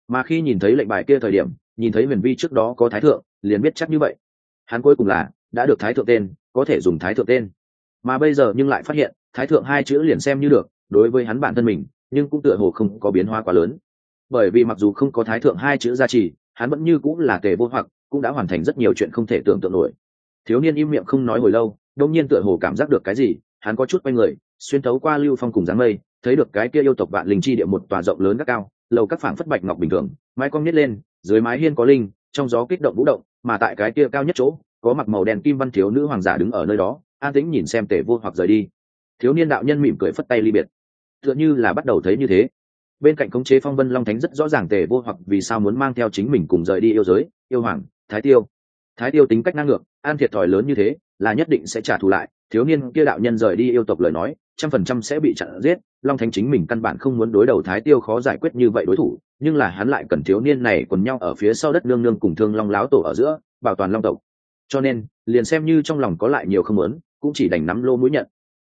Mà khi nhìn thấy lệnh bài kia thời điểm, nhìn thấy huyền vi trước đó có thái thượng, liền biết chắc như vậy. Hắn cuối cùng là, đã được thái thượng tên, có thể dùng thái thượng tên. Mà bây giờ nhưng lại phát hiện, thái thượng hai chữ liền xem như được, đối với hắn bản thân mình, nhưng cũng tựa hồ không có biến hóa quá lớn. Bởi vì mặc dù không có thái thượng hai chữ gia trì, hắn vẫn như cũng là tề vô hoặc, cũng đã hoàn thành rất nhiều chuyện không thể tưởng tượng nổi. Thiếu niên im miệng không nói hồi lâu, đông nhiên tựa hồ cảm giác được cái gì, hắn có chút quay người xuyên thấu qua lưu phong cùng dáng mây, thấy được cái kia yêu tộc vạn linh chi địa một tòa rộng lớn các cao, lầu các phảng phất bạch ngọc bình thường, mái cong nhét lên, dưới mái hiên có linh, trong gió kích động vũ động, mà tại cái kia cao nhất chỗ, có mặc màu đen kim văn thiếu nữ hoàng giả đứng ở nơi đó, an tĩnh nhìn xem tể vô hoặc rời đi. Thiếu niên đạo nhân mỉm cười phất tay ly biệt. Tựa như là bắt đầu thấy như thế. Bên cạnh khống chế phong vân long thánh rất rõ ràng tề vô hoặc vì sao muốn mang theo chính mình cùng rời đi yêu giới, yêu hoàng, thái tiêu. Thái tiêu tính cách năng ngược, an thiệt thòi lớn như thế là nhất định sẽ trả thù lại, thiếu niên kia đạo nhân rời đi yêu tộc lời nói, trăm phần trăm sẽ bị chặn giết, long thánh chính mình căn bản không muốn đối đầu thái tiêu khó giải quyết như vậy đối thủ, nhưng là hắn lại cần thiếu niên này quần nhau ở phía sau đất nương nương cùng thương long láo tổ ở giữa, bảo toàn long tộc. Cho nên, liền xem như trong lòng có lại nhiều không muốn, cũng chỉ đành nắm lô mũi nhận.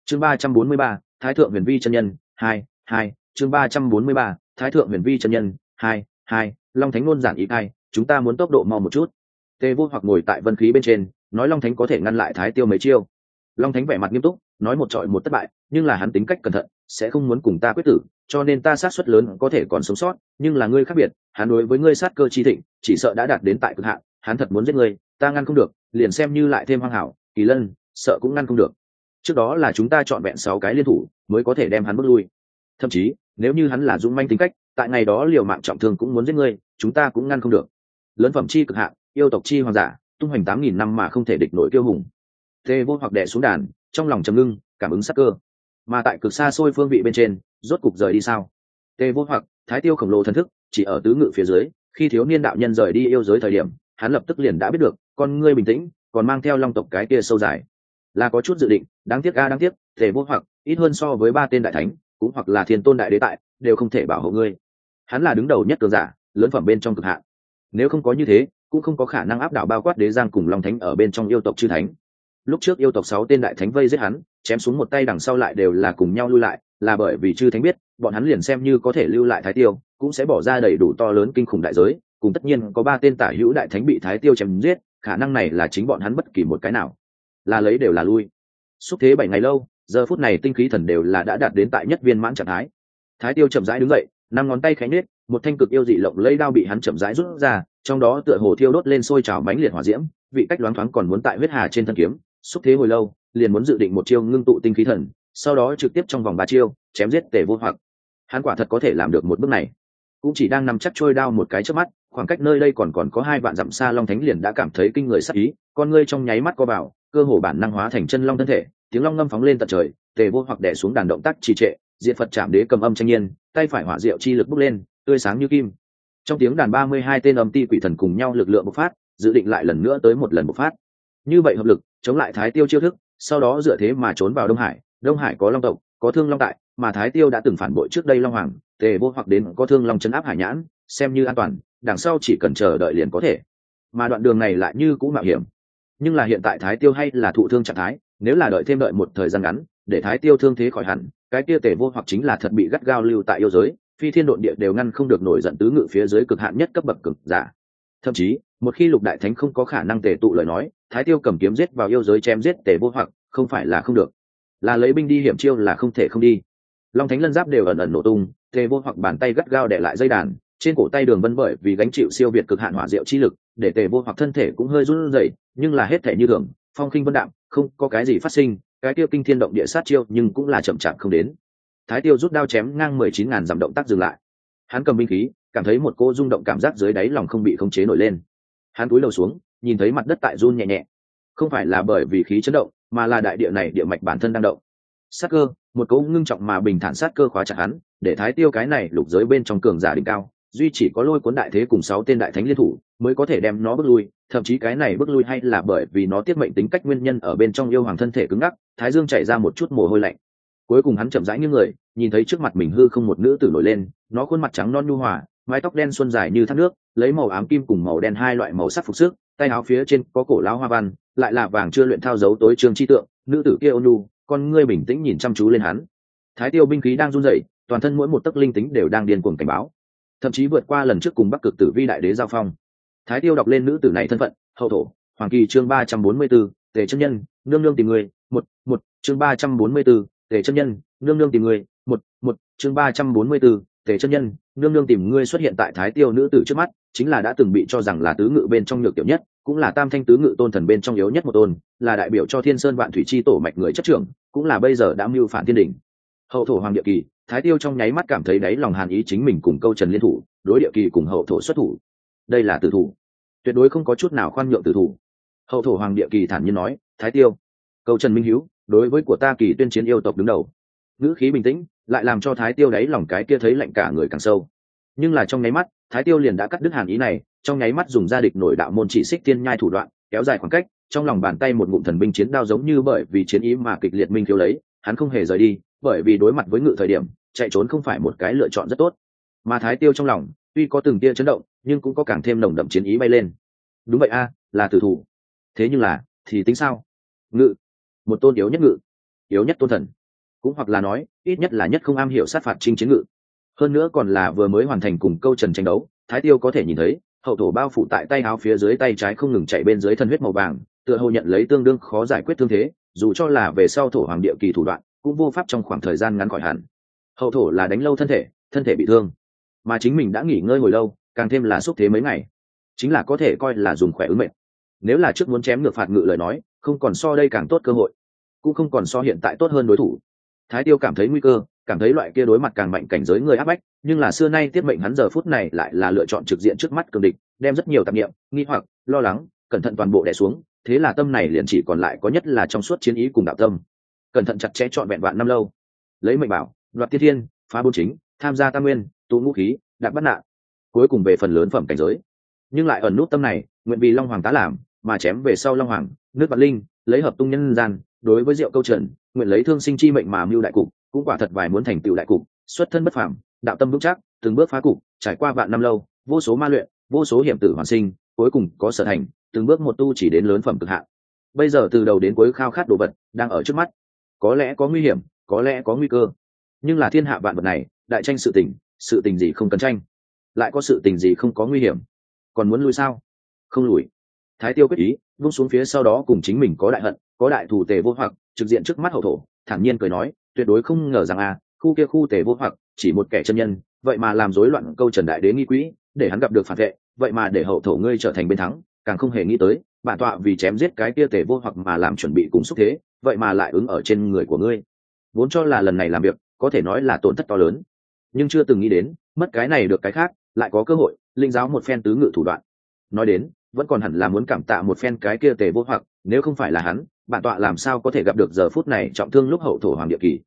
Chương ba trăm bốn mươi ba, thái thượng huyền vi chân nhân, hai hai, chương ba trăm bốn mươi ba, thái thượng huyền vi chân nhân, hai hai, long thánh ngôn giản ý hai chúng ta muốn tốc độ mau một chút. Tê vô hoặc ngồi tại vân khí bên trên nói long thánh có thể ngăn lại thái tiêu mấy chiêu. Long thánh vẻ mặt nghiêm túc, nói một trọi một thất bại, nhưng là hắn tính cách cẩn thận, sẽ không muốn cùng ta quyết tử, cho nên ta sát suất lớn có thể còn sống sót, nhưng là ngươi khác biệt, hắn đối với ngươi sát cơ chi thịnh, chỉ sợ đã đạt đến tại cực hạn, hắn thật muốn giết ngươi, ta ngăn không được, liền xem như lại thêm hoang hảo, kỳ lân, sợ cũng ngăn không được. Trước đó là chúng ta chọn vẹn sáu cái liên thủ, mới có thể đem hắn bước lui. Thậm chí, nếu như hắn là dũng manh tính cách, tại ngày đó liều mạng trọng thương cũng muốn giết ngươi, chúng ta cũng ngăn không được. Lớn phẩm chi cực hạn, yêu tộc chi hoàng giả tung hoành tám nghìn năm mà không thể địch nổi kiêu hùng. Tê vô hoặc đẻ xuống đàn, trong lòng trầm ngưng, cảm ứng sắc cơ. Mà tại cực xa xôi phương vị bên trên, rốt cục rời đi sao? Tê vô hoặc, thái tiêu khổng lồ thần thức, chỉ ở tứ ngự phía dưới, khi thiếu niên đạo nhân rời đi yêu giới thời điểm, hắn lập tức liền đã biết được, con ngươi bình tĩnh, còn mang theo long tộc cái kia sâu dài. Là có chút dự định, đáng tiếc a, đáng tiếc tề vô hoặc, ít hơn so với ba tên đại thánh, cũng hoặc là thiên tôn đại đế tại, đều không thể bảo hộ ngươi. Hắn là đứng đầu nhất cường giả, lớn phẩm bên trong cực hạn. Nếu không có như thế cũng không có khả năng áp đảo bao quát đế giang cùng long thánh ở bên trong yêu tộc chư thánh. Lúc trước yêu tộc sáu tên đại thánh vây giết hắn, chém xuống một tay đằng sau lại đều là cùng nhau lưu lại, là bởi vì chư thánh biết, bọn hắn liền xem như có thể lưu lại thái tiêu, cũng sẽ bỏ ra đầy đủ to lớn kinh khủng đại giới, cùng tất nhiên có ba tên tả hữu đại thánh bị thái tiêu chém giết, khả năng này là chính bọn hắn bất kỳ một cái nào. Là lấy đều là lui. Xúc thế bảy ngày lâu, giờ phút này tinh khí thần đều là đã đạt đến tại nhất viên mãn trạng thái. Thái tiêu chậm rãi đứng dậy, năm ngón tay khánh nết một thanh cực yêu dị lộng lấy đao bị hắn chậm rãi rút ra trong đó tựa hồ thiêu đốt lên sôi trào bánh liệt hỏa diễm, vị cách loáng thoáng còn muốn tại huyết hà trên thân kiếm, xúc thế hồi lâu, liền muốn dự định một chiêu ngưng tụ tinh khí thần, sau đó trực tiếp trong vòng ba chiêu, chém giết tề vô hoặc. Hắn quả thật có thể làm được một bước này. Cũng chỉ đang nằm chắc trôi đao một cái trước mắt, khoảng cách nơi đây còn còn có hai vạn dặm xa long thánh liền đã cảm thấy kinh người sắc ý, con ngươi trong nháy mắt co vào, cơ hồ bản năng hóa thành chân long thân thể, tiếng long ngâm phóng lên tận trời, tề vô hoặc đẻ xuống đàn động tác trì trệ diện phật chạm đế cầm âm tranh nhiên, tay phải hỏa diệu chi lực bốc lên, tươi sáng như kim trong tiếng đàn ba mươi hai tên âm ti quỷ thần cùng nhau lực lượng bộc phát, dự định lại lần nữa tới một lần bộc phát. Như vậy hợp lực, chống lại thái tiêu chiêu thức, sau đó dựa thế mà trốn vào đông hải. Đông hải có long tộc, có thương long tại mà thái tiêu đã từng phản bội trước đây long hoàng, tề vô hoặc đến có thương long chấn áp hải nhãn, xem như an toàn, đằng sau chỉ cần chờ đợi liền có thể. Mà đoạn đường này lại như cũng mạo hiểm. Nhưng là hiện tại thái tiêu hay là thụ thương trạng thái, nếu là đợi thêm đợi một thời gian ngắn, để thái tiêu thương thế khỏi hẳn, cái kia tề vô hoặc chính là thật bị gắt gao lưu tại yêu giới phi thiên độn địa đều ngăn không được nổi giận tứ ngự phía dưới cực hạn nhất cấp bậc cực giả. Thậm chí, một khi lục đại thánh không có khả năng tề tụ lời nói, thái tiêu cầm kiếm giết vào yêu giới chém giết tề vô hoặc, không phải là không được. Là lấy binh đi hiểm chiêu là không thể không đi. Long thánh lân giáp đều ẩn ẩn nổ tung, tề vô hoặc bàn tay gắt gao để lại dây đàn, trên cổ tay đường vân bởi vì gánh chịu siêu việt cực hạn hỏa diệu chi lực, để tề vô hoặc thân thể cũng hơi run rẩy, nhưng là hết thể như thường, phong khinh vân đạm, không có cái gì phát sinh, cái tiêu kinh thiên động địa sát chiêu nhưng cũng là chậm chạp không đến thái tiêu rút đao chém ngang mười chín ngàn dặm động tác dừng lại. Hắn cầm binh khí, cảm thấy một cô rung động cảm giác dưới đáy lòng không bị khống chế nổi lên. Hắn cúi đầu xuống, nhìn thấy mặt đất tại run nhẹ nhẹ. Không phải là bởi vì khí chấn động, mà là đại địa này địa mạch bản thân đang động. Sát cơ, một cấu ngưng trọng mà bình thản sát cơ khóa chặt hắn, để thái tiêu cái này lục giới bên trong cường giả đỉnh cao, duy chỉ có lôi cuốn đại thế cùng sáu tên đại thánh liên thủ, mới có thể đem nó bước lui. Thậm chí cái này bước lui hay là bởi vì nó tiết mệnh tính cách nguyên nhân ở bên trong yêu hoàng thân thể cứng ngắc, thái dương chảy ra một chút mồ hôi lạnh cuối cùng hắn chậm rãi như người, nhìn thấy trước mặt mình hư không một nữ tử nổi lên, nó khuôn mặt trắng non nhu hòa, mái tóc đen xuân dài như thác nước, lấy màu ám kim cùng màu đen hai loại màu sắc phục sức, tay áo phía trên có cổ lão hoa văn, lại là vàng chưa luyện thao dấu tối trường chi tượng, nữ tử kia ônu con ngươi bình tĩnh nhìn chăm chú lên hắn. Thái tiêu binh khí đang run rẩy, toàn thân mỗi một tấc linh tính đều đang điên cuồng cảnh báo. Thậm chí vượt qua lần trước cùng bắc cực tử vi đại đế giao phong. Thái tiêu đọc lên nữ tử này thân phận, hậu thổ, hoàng kỳ chương ba trăm bốn mươi b tề chân nhân, nương nương tìm người, một một, chương ba trăm bốn mươi b tề chân nhân, nương nương tìm người một một, chương ba trăm bốn mươi b ố tề chân nhân, nương nương tìm ngươi xuất hiện tại thái tiêu nữ tử trước mắt, chính là đã từng bị cho rằng là tứ ngự bên trong nhược tiểu nhất, cũng là tam thanh tứ ngự tôn thần bên trong yếu nhất một tôn, là đại biểu cho thiên sơn vạn thủy chi tổ mạch người chất trưởng, cũng là bây giờ đã mưu phản thiên đình hậu thổ hoàng địa kỳ, thái tiêu trong nháy mắt cảm thấy đáy lòng hàn ý chính mình cùng câu trần liên thủ, đối địa kỳ cùng hậu thổ xuất thủ. Đây là tử thủ. Tuyệt đối không có chút nào khoan nhượng tử thủ. Hậu thổ hoàng địa kỳ thản nhiên nói, thái tiêu, câu trần minh hữu đối với của ta kỳ tuyên chiến yêu tộc đứng đầu. Ngữ khí bình tĩnh, lại làm cho thái tiêu đáy lòng cái kia thấy lạnh cả người càng sâu. Nhưng là trong nháy mắt, thái tiêu liền đã cắt đứt hàn ý này, trong nháy mắt dùng gia địch nổi đạo môn chỉ xích tiên nhai thủ đoạn, kéo dài khoảng cách, trong lòng bàn tay một ngụm thần binh chiến đao giống như bởi vì chiến ý mà kịch liệt minh thiếu lấy, hắn không hề rời đi, bởi vì đối mặt với ngự thời điểm, chạy trốn không phải một cái lựa chọn rất tốt. Mà thái tiêu trong lòng, tuy có từng tia chấn động, nhưng cũng có càng thêm nồng đậm chiến ý bay lên. Đúng vậy a, là tử thủ. Thế nhưng là, thì tính sao? Ngự một tôn yếu nhất ngự, yếu nhất tôn thần. Cũng hoặc là nói, ít nhất là nhất không am hiểu sát phạt trinh chiến ngự. Hơn nữa còn là vừa mới hoàn thành cùng câu trần tranh đấu, thái tiêu có thể nhìn thấy, hậu thổ bao phủ tại tay áo phía dưới tay trái không ngừng chạy bên dưới thân huyết màu vàng, tựa hồ nhận lấy tương đương khó giải quyết thương thế, dù cho là về sau thổ hoàng địa kỳ thủ đoạn, cũng vô pháp trong khoảng thời gian ngắn khỏi hẳn. Hậu thổ là đánh lâu thân thể thân thể bị thương. Mà chính mình đã nghỉ ngơi hồi lâu, càng thêm là xúc thế mấy ngày. Chính là có thể coi là dùng khỏe ứng mệnh nếu là trước muốn chém ngược phạt ngự lời nói, không còn so đây càng tốt cơ hội, cũng không còn so hiện tại tốt hơn đối thủ. Thái tiêu cảm thấy nguy cơ, cảm thấy loại kia đối mặt càng mạnh cảnh giới người áp bách, nhưng là xưa nay tiết mệnh hắn giờ phút này lại là lựa chọn trực diện trước mắt cường địch, đem rất nhiều tạp nghiệm nghi hoặc, lo lắng, cẩn thận toàn bộ đẻ xuống, thế là tâm này liền chỉ còn lại có nhất là trong suốt chiến ý cùng đạo tâm. Cẩn thận chặt chẽ trọn vẹn vạn năm lâu. Lấy mệnh bảo, đoạt tiên thiên, phá bôn chính, tham gia tam nguyên, tụ ngũ khí, đạp bắt nạn cuối cùng về phần lớn phẩm cảnh giới. Nhưng lại ẩn nút tâm này, nguyện vì long hoàng tá làm mà chém về sau long hoàng, nước vạn linh, lấy hợp tung nhân gian, đối với diệu câu trần, nguyện lấy thương sinh chi mệnh mà mưu đại cục, cũng quả thật vài muốn thành tựu đại cục, xuất thân bất phàm, đạo tâm vững chắc, từng bước phá cục, trải qua vạn năm lâu, vô số ma luyện, vô số hiểm tử hoàn sinh, cuối cùng có sở thành, từng bước một tu chỉ đến lớn phẩm cực hạn. Bây giờ từ đầu đến cuối khao khát đồ vật đang ở trước mắt. Có lẽ có nguy hiểm, có lẽ có nguy cơ. Nhưng là thiên hạ vạn vật này, đại tranh sự tình sự tình gì không cần tranh? Lại có sự tình gì không có nguy hiểm? Còn muốn lùi sao? Không lùi thái tiêu quyết ý, vung xuống phía sau đó cùng chính mình có đại hận, có đại thủ tề vô hoặc, trực diện trước mắt hậu thổ, thản nhiên cười nói, tuyệt đối không ngờ rằng à khu kia khu tề vô hoặc, chỉ một kẻ chân nhân, vậy mà làm rối loạn câu trần đại đế nghi quỹ, để hắn gặp được phản vệ, vậy mà để hậu thổ ngươi trở thành bên thắng, càng không hề nghĩ tới, bản tọa vì chém giết cái kia tề vô hoặc mà làm chuẩn bị cùng xúc thế, vậy mà lại ứng ở trên người của ngươi. Vốn cho là lần này làm việc, có thể nói là tổn thất to lớn. Nhưng chưa từng nghĩ đến, mất cái này được cái khác, lại có cơ hội, linh giáo một phen tứ ngự thủ đoạn. Nói đến vẫn còn hẳn là muốn cảm tạ một phen cái kia tề vô hoặc, nếu không phải là hắn, bản tọa làm sao có thể gặp được giờ phút này trọng thương lúc hậu thổ hoàng địa kỳ.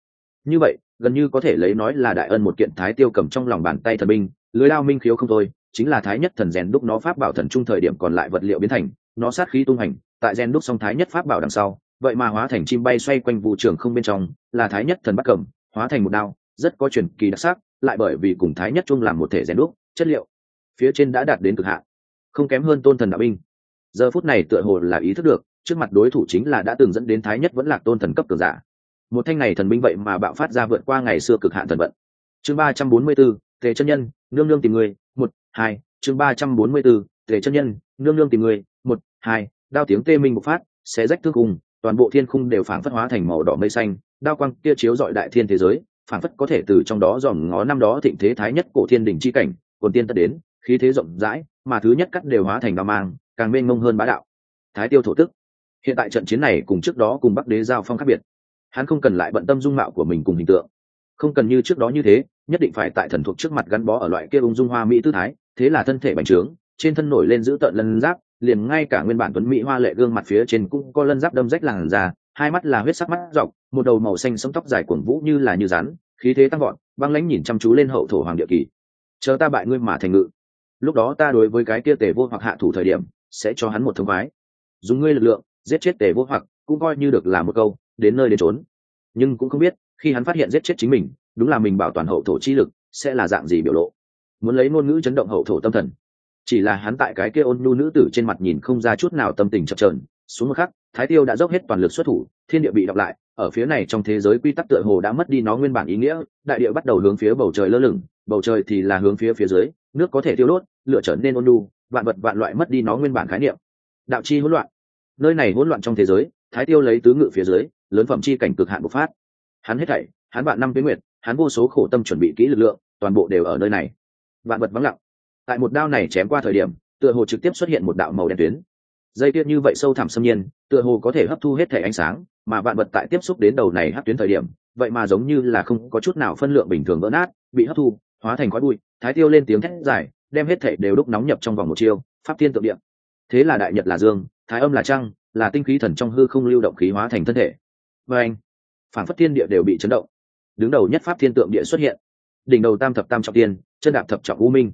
Như vậy, gần như có thể lấy nói là đại ân một kiện thái tiêu cầm trong lòng bàn tay thần binh, lưới lao minh khiếu không thôi, chính là thái nhất thần rèn đúc nó pháp bảo thần trung thời điểm còn lại vật liệu biến thành, nó sát khí tung hành, tại rèn đúc xong thái nhất pháp bảo đằng sau, vậy mà hóa thành chim bay xoay quanh vụ trường không bên trong, là thái nhất thần bắt cầm, hóa thành một đao, rất có truyền kỳ đặc sắc, lại bởi vì cùng thái nhất chung làm một thể rèn đúc, chất liệu phía trên đã đạt đến cực hạn không kém hơn tôn thần đạo binh. Giờ phút này tựa hồ là ý thức được trước mặt đối thủ chính là đã từng dẫn đến thái nhất vẫn là tôn thần cấp cường giả. Một thanh này thần binh vậy mà bạo phát ra vượt qua ngày xưa cực hạn thần vận. Chương ba trăm bốn mươi 344, tề chân nhân nương nương tìm người một hai chương ba trăm bốn mươi 344, tề chân nhân nương nương tìm người một hai đao tiếng tê minh bộc phát xé rách thương cùng toàn bộ thiên khung đều phản phất hóa thành màu đỏ mây xanh đao quang kia chiếu dọi đại thiên thế giới phản phất có thể từ trong đó dòm ngó năm đó thịnh thế thái nhất cổ thiên đỉnh chi cảnh còn tiên tất đến khí thế rộng rãi mà thứ nhất cắt đều hóa thành đao mang, càng mênh mông hơn bá đạo. Thái tiêu thổ tức. Hiện tại trận chiến này cùng trước đó cùng bắc đế giao phong khác biệt. Hắn không cần lại bận tâm dung mạo của mình cùng hình tượng. Không cần như trước đó như thế, nhất định phải tại thần thuộc trước mặt gắn bó ở loại kia ung dung hoa mỹ tư thái, thế là thân thể bành trướng, trên thân nổi lên giữ tợn lân giáp, liền ngay cả nguyên bản tuấn mỹ hoa lệ gương mặt phía trên cũng có lân giáp đâm rách làn ra hai mắt là huyết sắc mắt dọc, một đầu màu xanh sống tóc dài cuồng vũ như là như rắn, khí thế tăng gọn băng lãnh nhìn chăm chú lên hậu thổ hoàng địa kỳ. Chờ ta bại ngươi mà thành ngự lúc đó ta đối với cái kia tề vô hoặc hạ thủ thời điểm, sẽ cho hắn một thông khoái. Dùng ngươi lực lượng, giết chết tề vô hoặc, cũng coi như được là một câu, đến nơi đến trốn nhưng cũng không biết, khi hắn phát hiện giết chết chính mình, đúng là mình bảo toàn hậu thổ chi lực, sẽ là dạng gì biểu lộ? Muốn lấy ngôn ngữ chấn động hậu thổ tâm thần. Chỉ là hắn tại cái kia ôn nhu nữ tử trên mặt nhìn không ra chút nào tâm tình chập trờn xuống một khắc, thái tiêu đã dốc hết toàn lực xuất thủ, thiên địa bị đọc lại ở phía này trong thế giới quy tắc tựa hồ đã mất đi nó nguyên bản ý nghĩa, đại địa bắt đầu hướng phía bầu trời lơ lửng, bầu trời thì là hướng phía phía dưới, nước có thể tiêu đốt lựa trở nên ôn nhu, vạn vật vạn loại mất đi nó nguyên bản khái niệm. Đạo chi hỗn loạn. Nơi này hỗn loạn trong thế giới, thái tiêu lấy tứ ngự phía dưới, lớn phẩm chi cảnh cực hạn bộc phát. Hắn hết thảy, hắn vạn năm tuyến nguyệt, hắn vô số khổ tâm chuẩn bị kỹ lực lượng, toàn bộ đều ở nơi này. Vạn vật vắng lặng. Tại một đao này chém qua thời điểm, tựa hồ trực tiếp xuất hiện một đạo màu đen tuyến dây tiết như vậy sâu thẳm xâm nhiên, tựa hồ có thể hấp thu hết thể ánh sáng, mà vạn vật tại tiếp xúc đến đầu này hấp tuyến thời điểm, vậy mà giống như là không có chút nào phân lượng bình thường vỡ nát, bị hấp thu, hóa thành khói bụi, thái tiêu lên tiếng thét dài, đem hết thể đều đúc nóng nhập trong vòng một chiêu, pháp tiên tượng điện thế là đại nhật là dương, thái âm là trăng, là tinh khí thần trong hư không lưu động khí hóa thành thân thể. Và anh, phản phất thiên địa đều bị chấn động. Đứng đầu nhất pháp thiên tượng địa xuất hiện. Đỉnh đầu tam thập tam trọng tiên, chân đạp thập trọng u minh.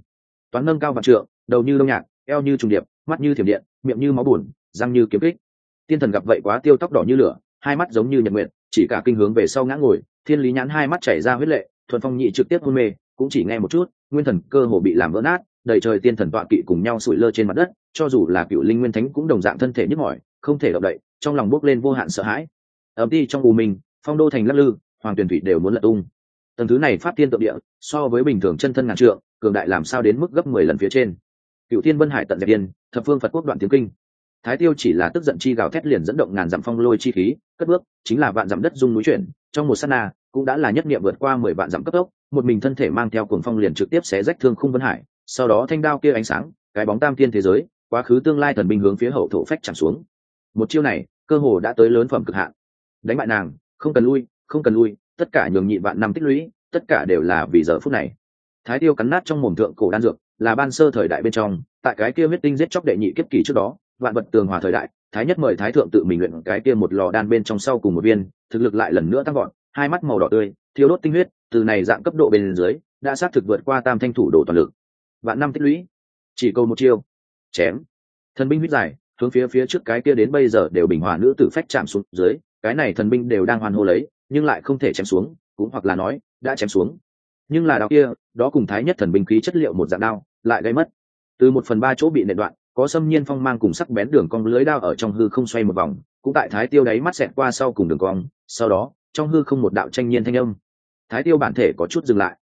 Toán nâng cao vạn trượng, đầu như lông nhạc, eo như trùng điệp, mắt như thiểm điện miệng như máu buồn, răng như kiếm kích. Tiên thần gặp vậy quá tiêu tóc đỏ như lửa hai mắt giống như nhật nguyện chỉ cả kinh hướng về sau ngã ngồi thiên lý nhãn hai mắt chảy ra huyết lệ thuần phong nhị trực tiếp hôn mê cũng chỉ nghe một chút nguyên thần cơ hồ bị làm vỡ nát đầy trời tiên thần tọa kỵ cùng nhau sụi lơ trên mặt đất cho dù là cựu linh nguyên thánh cũng đồng dạng thân thể nhức mỏi không thể động đậy trong lòng bốc lên vô hạn sợ hãi. Ấm đi trong u minh phong đô thành lắc lư hoàng tuyển thủy đều muốn lật tung. Tầng thứ này phát tiên tượng địa so với bình thường chân thân ngàn trượng cường đại làm sao đến mức gấp mười lần phía trên cựu thiên vân hải tận dẹp điên, thập phương phật quốc đoạn tiếng kinh. Thái tiêu chỉ là tức giận chi gào thét liền dẫn động ngàn dặm phong lôi chi khí, cất bước, chính là vạn dặm đất dung núi chuyển, trong một sát na, cũng đã là nhất niệm vượt qua mười vạn dặm cấp tốc, một mình thân thể mang theo cuồng phong liền trực tiếp xé rách thương khung vân hải, sau đó thanh đao kia ánh sáng, cái bóng tam tiên thế giới, quá khứ tương lai thần binh hướng phía hậu thổ phách chẳng xuống. Một chiêu này, cơ hồ đã tới lớn phẩm cực hạn. Đánh bại nàng, không cần lui, không cần lui, tất cả nhường nhị vạn năm tích lũy, tất cả đều là vì giờ phút này thái tiêu cắn nát trong mồm thượng cổ đan dược, là ban sơ thời đại bên trong, tại cái kia huyết tinh giết chóc đệ nhị kiếp kỳ trước đó, vạn vật tường hòa thời đại, thái nhất mời thái thượng tự mình luyện cái kia một lò đan bên trong sau cùng một viên, thực lực lại lần nữa tăng gọn hai mắt màu đỏ tươi thiếu đốt tinh huyết, từ này dạng cấp độ bên dưới, đã xác thực vượt qua tam thanh thủ đồ toàn lực. Vạn năm tích lũy, chỉ câu một chiêu, chém. Thần binh huyết dài hướng phía phía trước cái kia đến bây giờ đều bình hòa nữ tử phách chạm xuống dưới, cái này thần binh đều đang hoàn hô lấy, nhưng lại không thể chém xuống, cũng hoặc là nói, đã chém xuống nhưng là đao kia, đó cùng thái nhất thần binh khí chất liệu một dạng đao, lại gây mất. Từ một phần ba chỗ bị nệ đoạn, có xâm nhiên phong mang cùng sắc bén đường cong lưới đao ở trong hư không xoay một vòng, cũng tại thái tiêu đáy mắt xẹt qua sau cùng đường cong, sau đó, trong hư không một đạo tranh nhiên thanh âm. Thái tiêu bản thể có chút dừng lại.